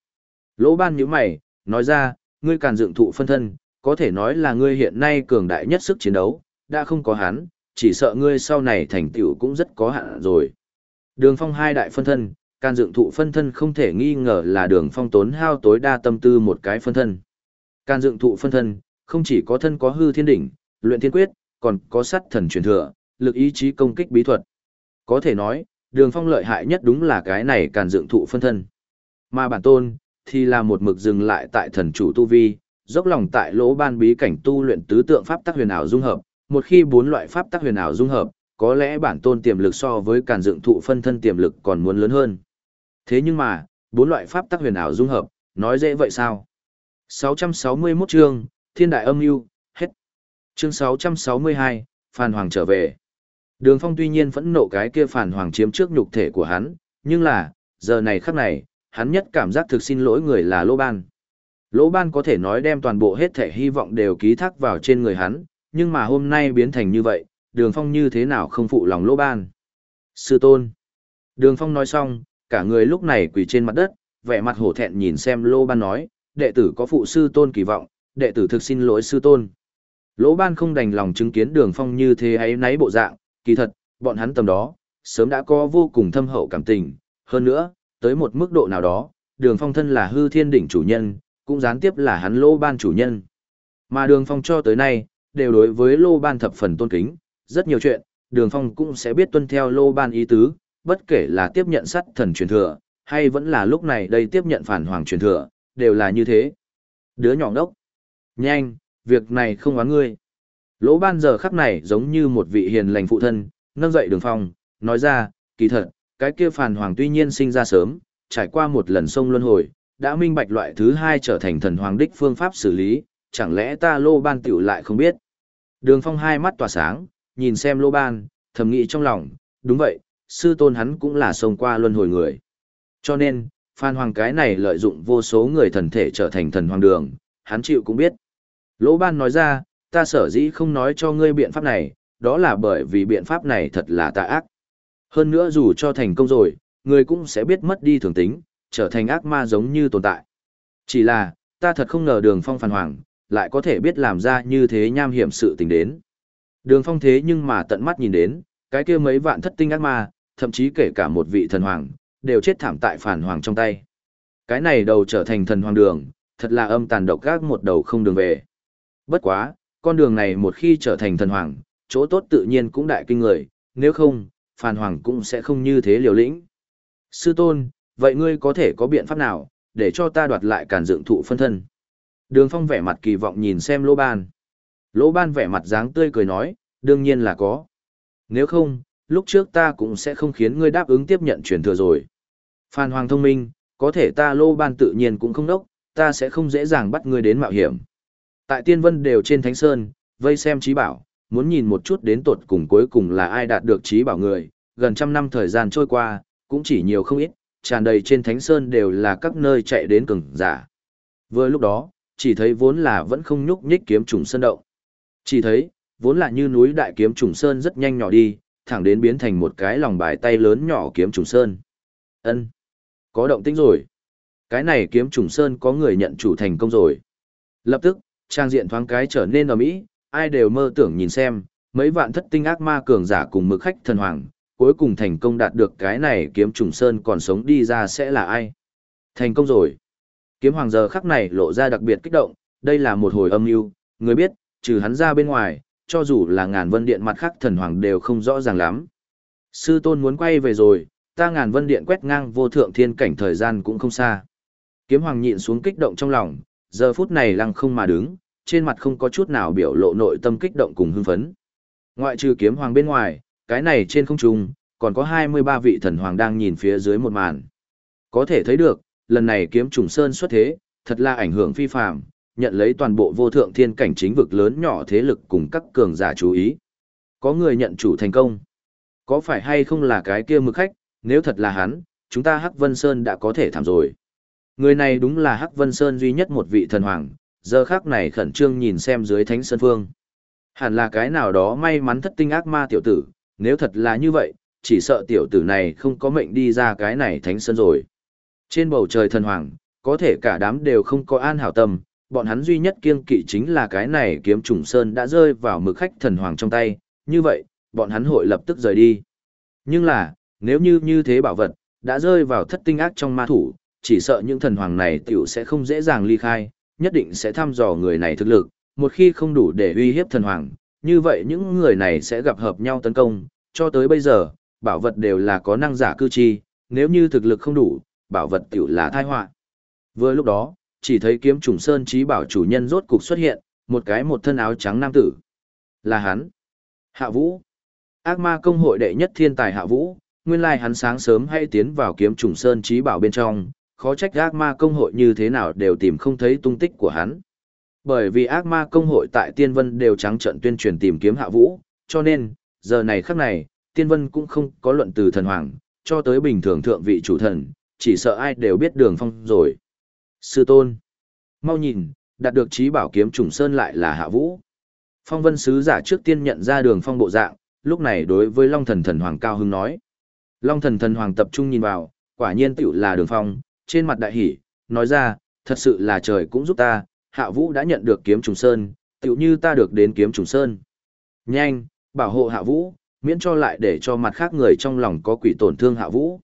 Lỗ ban nhíu mày, nói ra, ngươi càn dựng thụ phân thân, có thể nói là ngươi hiện nay cường đại nhất sức chiến đấu, đã không có hắn, chỉ sợ ngươi sau này thành tựu cũng rất có hạn rồi. Đường phong hai đại phân thân, càn dựng thụ phân thân không thể nghi ngờ là đường phong tốn hao tối đa tâm tư một cái phân thân. Càn dựng thụ phân thân, không chỉ có thân có hư thiên đỉnh, luyện thiên quyết, còn có sắt thần truyền thừa, lực ý chí công kích bí thuật. Có thể nói, đường phong lợi hại nhất đúng là cái này càn dựng thụ phân thân. Mà bản tôn, thì là một mực dừng lại tại thần chủ tu vi, dốc lòng tại lỗ ban bí cảnh tu luyện tứ tượng pháp tắc huyền ảo dung hợp, một khi bốn loại pháp tắc huyền ảo dung hợp, có lẽ bản tôn tiềm lực so với càn dựng thụ phân thân tiềm lực còn muốn lớn hơn. Thế nhưng mà, bốn loại pháp tắc huyền ảo dung hợp, nói dễ vậy sao? 661 chương, Thiên đại âm U hết. Chương 662, Phan Hoàng trở về. Đường Phong tuy nhiên phẫn nộ cái kia Phan Hoàng chiếm trước nhục thể của hắn, nhưng là, giờ này khắc này, hắn nhất cảm giác thực xin lỗi người là Lỗ Ban. Lỗ Ban có thể nói đem toàn bộ hết thể hy vọng đều ký thác vào trên người hắn, nhưng mà hôm nay biến thành như vậy, Đường Phong như thế nào không phụ lòng Lỗ Ban. Sư tôn. Đường Phong nói xong, cả người lúc này quỳ trên mặt đất, vẻ mặt hổ thẹn nhìn xem Lỗ Ban nói, đệ tử có phụ sư tôn kỳ vọng, đệ tử thực xin lỗi sư tôn. Lỗ ban không đành lòng chứng kiến đường phong như thế ấy náy bộ dạng, kỳ thật, bọn hắn tầm đó, sớm đã có vô cùng thâm hậu cảm tình, hơn nữa, tới một mức độ nào đó, đường phong thân là hư thiên đỉnh chủ nhân, cũng gián tiếp là hắn lô ban chủ nhân. Mà đường phong cho tới nay, đều đối với lô ban thập phần tôn kính, rất nhiều chuyện, đường phong cũng sẽ biết tuân theo lô ban ý tứ, bất kể là tiếp nhận sắt thần truyền thừa, hay vẫn là lúc này đây tiếp nhận phản hoàng truyền thừa, đều là như thế. Đứa nhỏ đốc. Nhanh, việc này không oán ngươi. Lỗ ban giờ khắc này giống như một vị hiền lành phụ thân, nâng dậy đường phong, nói ra, kỳ thật, cái kia phàn hoàng tuy nhiên sinh ra sớm, trải qua một lần sông luân hồi, đã minh bạch loại thứ hai trở thành thần hoàng đích phương pháp xử lý, chẳng lẽ ta lô ban tiểu lại không biết. Đường phong hai mắt tỏa sáng, nhìn xem lô ban, thầm nghĩ trong lòng, đúng vậy, sư tôn hắn cũng là sông qua luân hồi người. Cho nên, Phan Hoàng cái này lợi dụng vô số người thần thể trở thành thần hoàng đường, hắn chịu cũng biết. Lỗ ban nói ra, ta sở dĩ không nói cho ngươi biện pháp này, đó là bởi vì biện pháp này thật là tà ác. Hơn nữa dù cho thành công rồi, người cũng sẽ biết mất đi thường tính, trở thành ác ma giống như tồn tại. Chỉ là, ta thật không ngờ đường phong phản Hoàng, lại có thể biết làm ra như thế nham hiểm sự tình đến. Đường phong thế nhưng mà tận mắt nhìn đến, cái kia mấy vạn thất tinh ác ma, thậm chí kể cả một vị thần hoàng, đều chết thảm tại phản hoàng trong tay. Cái này đầu trở thành thần hoàng đường, thật là âm tàn độc gác một đầu không đường về. Bất quá, con đường này một khi trở thành thần hoàng, chỗ tốt tự nhiên cũng đại kinh người, nếu không, Phan hoàng cũng sẽ không như thế liều lĩnh. Sư tôn, vậy ngươi có thể có biện pháp nào, để cho ta đoạt lại càn dựng thụ phân thân? Đường phong vẻ mặt kỳ vọng nhìn xem lỗ ban. Lỗ ban vẻ mặt dáng tươi cười nói, đương nhiên là có. Nếu không, lúc trước ta cũng sẽ không khiến ngươi đáp ứng tiếp nhận truyền thừa rồi. Phan Hoàng thông minh, có thể ta lô ban tự nhiên cũng không đốc, ta sẽ không dễ dàng bắt ngươi đến mạo hiểm. Tại tiên vân đều trên thánh sơn, vây xem trí bảo, muốn nhìn một chút đến tột cùng cuối cùng là ai đạt được trí bảo người, gần trăm năm thời gian trôi qua, cũng chỉ nhiều không ít, tràn đầy trên thánh sơn đều là các nơi chạy đến cường giả. Vừa lúc đó, chỉ thấy vốn là vẫn không nhúc nhích kiếm trùng sơn động. Chỉ thấy, vốn là như núi đại kiếm trùng sơn rất nhanh nhỏ đi, thẳng đến biến thành một cái lòng bài tay lớn nhỏ kiếm trùng sơn. Ân, có động tĩnh rồi. Cái này kiếm trùng sơn có người nhận chủ thành công rồi. Lập tức, trang diện thoáng cái trở nên ở mỹ, ai đều mơ tưởng nhìn xem, mấy vạn thất tinh ác ma cường giả cùng mực khách thần hoàng, cuối cùng thành công đạt được cái này kiếm trùng sơn còn sống đi ra sẽ là ai. Thành công rồi. Kiếm hoàng giờ khắc này lộ ra đặc biệt kích động, đây là một hồi âm mưu, người biết, trừ hắn ra bên ngoài, cho dù là ngàn vân điện mặt khác thần hoàng đều không rõ ràng lắm. Sư tôn muốn quay về rồi, ta ngàn vân điện quét ngang vô thượng thiên cảnh thời gian cũng không xa. Kiếm hoàng nhịn xuống kích động trong lòng, giờ phút này lăng không mà đứng, trên mặt không có chút nào biểu lộ nội tâm kích động cùng hưng phấn. Ngoại trừ kiếm hoàng bên ngoài, cái này trên không trung, còn có 23 vị thần hoàng đang nhìn phía dưới một màn. Có thể thấy được, lần này kiếm trùng sơn xuất thế, thật là ảnh hưởng phi phàm, nhận lấy toàn bộ vô thượng thiên cảnh chính vực lớn nhỏ thế lực cùng các cường giả chú ý. Có người nhận chủ thành công. Có phải hay không là cái kia mực khách, nếu thật là hắn, chúng ta Hắc Vân Sơn đã có thể thảm rồi. Người này đúng là Hắc Vân Sơn duy nhất một vị thần hoàng, giờ khác này khẩn trương nhìn xem dưới thánh sơn phương. Hẳn là cái nào đó may mắn thất tinh ác ma tiểu tử, nếu thật là như vậy, chỉ sợ tiểu tử này không có mệnh đi ra cái này thánh sơn rồi. Trên bầu trời thần hoàng, có thể cả đám đều không có an hảo tâm, bọn hắn duy nhất kiêng kỵ chính là cái này kiếm trùng sơn đã rơi vào mực khách thần hoàng trong tay, như vậy, bọn hắn hội lập tức rời đi. Nhưng là, nếu như như thế bảo vật, đã rơi vào thất tinh ác trong ma thủ, chỉ sợ những thần hoàng này tiểu sẽ không dễ dàng ly khai, nhất định sẽ thăm dò người này thực lực, một khi không đủ để uy hiếp thần hoàng, như vậy những người này sẽ gặp hợp nhau tấn công, cho tới bây giờ, bảo vật đều là có năng giả cư chi, nếu như thực lực không đủ, bảo vật tiểu là tai họa. Vừa lúc đó, chỉ thấy kiếm trùng sơn trí bảo chủ nhân rốt cục xuất hiện, một cái một thân áo trắng nam tử. Là hắn. Hạ Vũ. Ác ma công hội đệ nhất thiên tài Hạ Vũ, nguyên lai hắn sáng sớm hay tiến vào kiếm trùng sơn trí bảo bên trong, khó trách ác ma công hội như thế nào đều tìm không thấy tung tích của hắn. Bởi vì ác ma công hội tại Tiên Vân đều trắng trận tuyên truyền tìm kiếm Hạ Vũ, cho nên, giờ này khắc này, Tiên Vân cũng không có luận từ thần hoàng, cho tới bình thường thượng vị chủ thần, chỉ sợ ai đều biết đường phong rồi. Sư tôn, mau nhìn, đạt được trí bảo kiếm trùng sơn lại là hạ vũ. Phong vân sứ giả trước tiên nhận ra đường phong bộ dạng, lúc này đối với Long thần thần hoàng cao hưng nói. Long thần thần hoàng tập trung nhìn vào, quả nhiên tiểu là đường phong, trên mặt đại hỉ nói ra, thật sự là trời cũng giúp ta, hạ vũ đã nhận được kiếm trùng sơn, tựu như ta được đến kiếm trùng sơn. Nhanh, bảo hộ hạ vũ, miễn cho lại để cho mặt khác người trong lòng có quỷ tổn thương hạ vũ.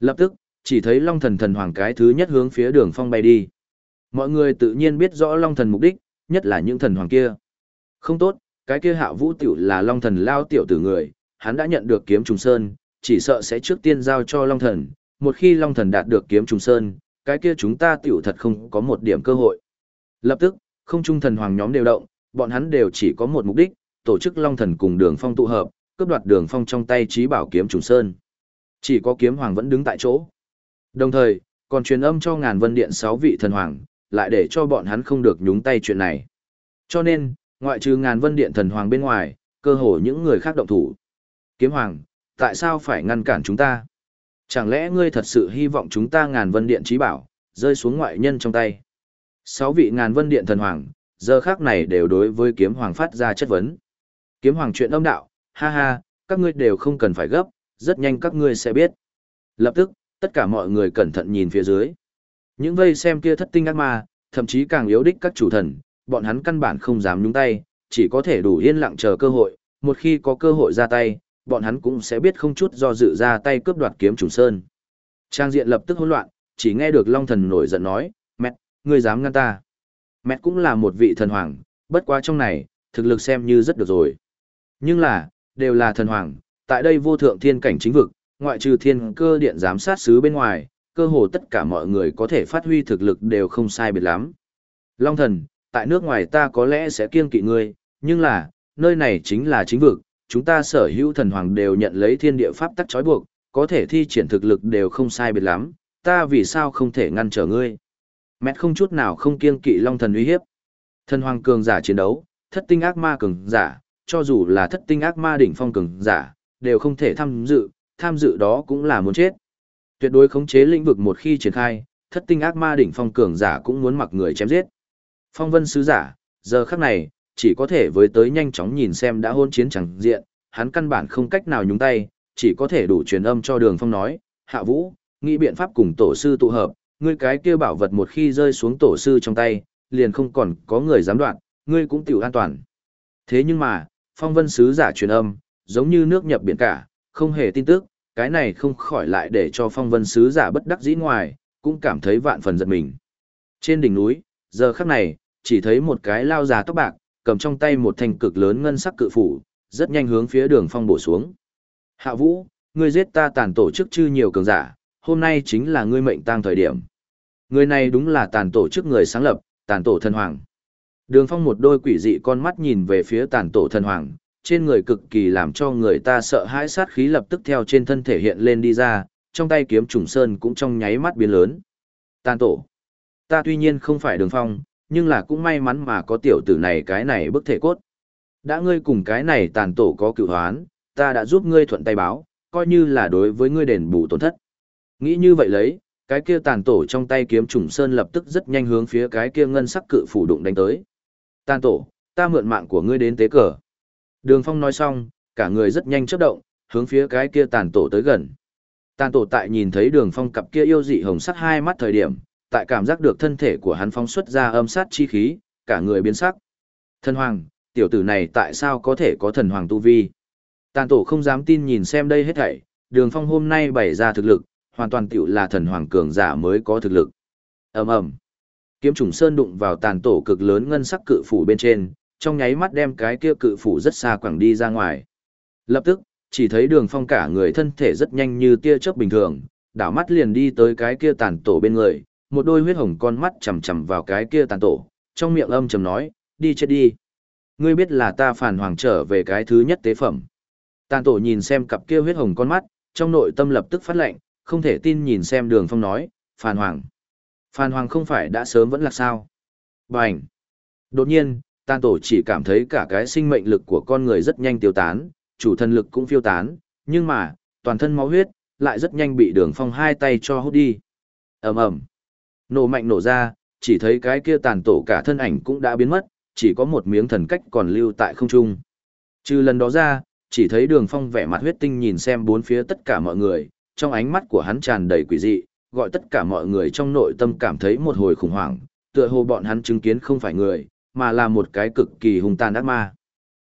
Lập tức, chỉ thấy long thần thần hoàng cái thứ nhất hướng phía đường phong bay đi. Mọi người tự nhiên biết rõ long thần mục đích, nhất là những thần hoàng kia. Không tốt, cái kia hạ vũ tiểu là long thần lao tiểu tử người, hắn đã nhận được kiếm trùng sơn, chỉ sợ sẽ trước tiên giao cho long thần, một khi long thần đạt được kiếm trùng sơn, cái kia chúng ta tiểu thật không có một điểm cơ hội. Lập tức, không trung thần hoàng nhóm đều động, bọn hắn đều chỉ có một mục đích, tổ chức long thần cùng đường phong tụ hợp, cướp đoạt đường phong trong tay trí bảo kiếm trùng sơn. Chỉ có kiếm hoàng vẫn đứng tại chỗ. Đồng thời, Còn truyền âm cho ngàn vân điện sáu vị thần hoàng, lại để cho bọn hắn không được nhúng tay chuyện này. Cho nên, ngoại trừ ngàn vân điện thần hoàng bên ngoài, cơ hồ những người khác động thủ. Kiếm hoàng, tại sao phải ngăn cản chúng ta? Chẳng lẽ ngươi thật sự hy vọng chúng ta ngàn vân điện trí bảo, rơi xuống ngoại nhân trong tay? Sáu vị ngàn vân điện thần hoàng, giờ khác này đều đối với kiếm hoàng phát ra chất vấn. Kiếm hoàng chuyện âm đạo, ha ha, các ngươi đều không cần phải gấp, rất nhanh các ngươi sẽ biết. Lập tức, tất cả mọi người cẩn thận nhìn phía dưới. Những vây xem kia thất tinh ác ma, thậm chí càng yếu đích các chủ thần, bọn hắn căn bản không dám nhúng tay, chỉ có thể đủ yên lặng chờ cơ hội, một khi có cơ hội ra tay, bọn hắn cũng sẽ biết không chút do dự ra tay cướp đoạt kiếm trùng sơn. Trang diện lập tức hỗn loạn, chỉ nghe được Long Thần nổi giận nói, mẹ, ngươi dám ngăn ta. Mẹ cũng là một vị thần hoàng, bất quá trong này, thực lực xem như rất được rồi. Nhưng là, đều là thần hoàng, tại đây vô thượng thiên cảnh chính vực, ngoại trừ thiên cơ điện giám sát sứ bên ngoài, cơ hồ tất cả mọi người có thể phát huy thực lực đều không sai biệt lắm. Long thần, tại nước ngoài ta có lẽ sẽ kiêng kỵ ngươi, nhưng là, nơi này chính là chính vực, chúng ta sở hữu thần hoàng đều nhận lấy thiên địa pháp tắc trói buộc, có thể thi triển thực lực đều không sai biệt lắm, ta vì sao không thể ngăn trở ngươi. Mẹt không chút nào không kiêng kỵ long thần uy hiếp. Thần hoàng cường giả chiến đấu, thất tinh ác ma cường giả, cho dù là thất tinh ác ma đỉnh phong cường giả, đều không thể tham dự, tham dự đó cũng là muốn chết. Tuyệt đối khống chế lĩnh vực một khi triển khai, thất tinh ác ma đỉnh phong cường giả cũng muốn mặc người chém giết. Phong vân sứ giả, giờ khắc này, chỉ có thể với tới nhanh chóng nhìn xem đã hôn chiến chẳng diện, hắn căn bản không cách nào nhúng tay, chỉ có thể đủ truyền âm cho đường phong nói, hạ vũ, nghĩ biện pháp cùng tổ sư tụ hợp, ngươi cái kia bảo vật một khi rơi xuống tổ sư trong tay, liền không còn có người dám đoạn, ngươi cũng tiểu an toàn. Thế nhưng mà, phong vân sứ giả truyền âm, giống như nước nhập biển cả, không hề tin tức, cái này không khỏi lại để cho phong vân sứ giả bất đắc dĩ ngoài, cũng cảm thấy vạn phần giật mình. Trên đỉnh núi, giờ khắc này, chỉ thấy một cái lao già tóc bạc, cầm trong tay một thanh cực lớn ngân sắc cự phủ, rất nhanh hướng phía đường phong bổ xuống. Hạ vũ, ngươi giết ta tàn tổ chức chư nhiều cường giả, hôm nay chính là ngươi mệnh tang thời điểm. Người này đúng là tàn tổ chức người sáng lập, tàn tổ thần hoàng. Đường phong một đôi quỷ dị con mắt nhìn về phía tàn tổ thần hoàng, trên người cực kỳ làm cho người ta sợ hãi sát khí lập tức theo trên thân thể hiện lên đi ra, trong tay kiếm trùng sơn cũng trong nháy mắt biến lớn. Tàn tổ. Ta tuy nhiên không phải đường phong, nhưng là cũng may mắn mà có tiểu tử này cái này bức thể cốt. Đã ngươi cùng cái này tàn tổ có cựu hoán, ta đã giúp ngươi thuận tay báo, coi như là đối với ngươi đền bù tổn thất. Nghĩ như vậy lấy, cái kia tàn tổ trong tay kiếm trùng sơn lập tức rất nhanh hướng phía cái kia ngân sắc cự phủ đụng đánh tới. Tàn tổ, ta mượn mạng của ngươi đến tế cờ. Đường Phong nói xong, cả người rất nhanh chớp động, hướng phía cái kia tàn tổ tới gần. Tàn tổ tại nhìn thấy Đường Phong cặp kia yêu dị hồng sắc hai mắt thời điểm, tại cảm giác được thân thể của hắn phóng xuất ra âm sát chi khí, cả người biến sắc. Thần hoàng, tiểu tử này tại sao có thể có thần hoàng tu vi? Tàn tổ không dám tin nhìn xem đây hết thảy, Đường Phong hôm nay bày ra thực lực, hoàn toàn tiểu là thần hoàng cường giả mới có thực lực. Ầm ầm. Kiếm trùng sơn đụng vào tàn tổ cực lớn ngân sắc cự phủ bên trên, trong nháy mắt đem cái kia cự phủ rất xa quẳng đi ra ngoài. Lập tức, chỉ thấy đường phong cả người thân thể rất nhanh như tia chớp bình thường, đảo mắt liền đi tới cái kia tàn tổ bên người, một đôi huyết hồng con mắt chầm chầm vào cái kia tàn tổ, trong miệng âm trầm nói, đi chết đi. Ngươi biết là ta phản hoàng trở về cái thứ nhất tế phẩm. Tàn tổ nhìn xem cặp kia huyết hồng con mắt, trong nội tâm lập tức phát lệnh, không thể tin nhìn xem đường phong nói, phản hoàng. Phản hoàng không phải đã sớm vẫn là sao. Bành. Đột nhiên, tàn tổ chỉ cảm thấy cả cái sinh mệnh lực của con người rất nhanh tiêu tán, chủ thần lực cũng phiêu tán, nhưng mà, toàn thân máu huyết, lại rất nhanh bị đường phong hai tay cho hút đi. ầm ầm Nổ mạnh nổ ra, chỉ thấy cái kia tàn tổ cả thân ảnh cũng đã biến mất, chỉ có một miếng thần cách còn lưu tại không trung. Trừ lần đó ra, chỉ thấy đường phong vẻ mặt huyết tinh nhìn xem bốn phía tất cả mọi người, trong ánh mắt của hắn tràn đầy quỷ dị, gọi tất cả mọi người trong nội tâm cảm thấy một hồi khủng hoảng, tựa hồ bọn hắn chứng kiến không phải người, mà là một cái cực kỳ hung tàn ác ma.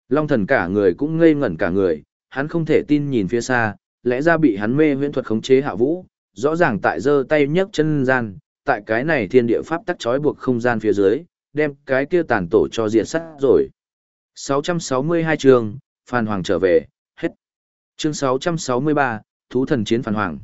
Long thần cả người cũng ngây ngẩn cả người, hắn không thể tin nhìn phía xa, lẽ ra bị hắn mê huyễn thuật khống chế hạ vũ, rõ ràng tại giơ tay nhấc chân gian, tại cái này thiên địa pháp tắc trói buộc không gian phía dưới, đem cái kia tàn tổ cho diệt sát rồi. 662 chương, Phan Hoàng trở về, hết. Chương 663, Thú thần chiến Phan Hoàng.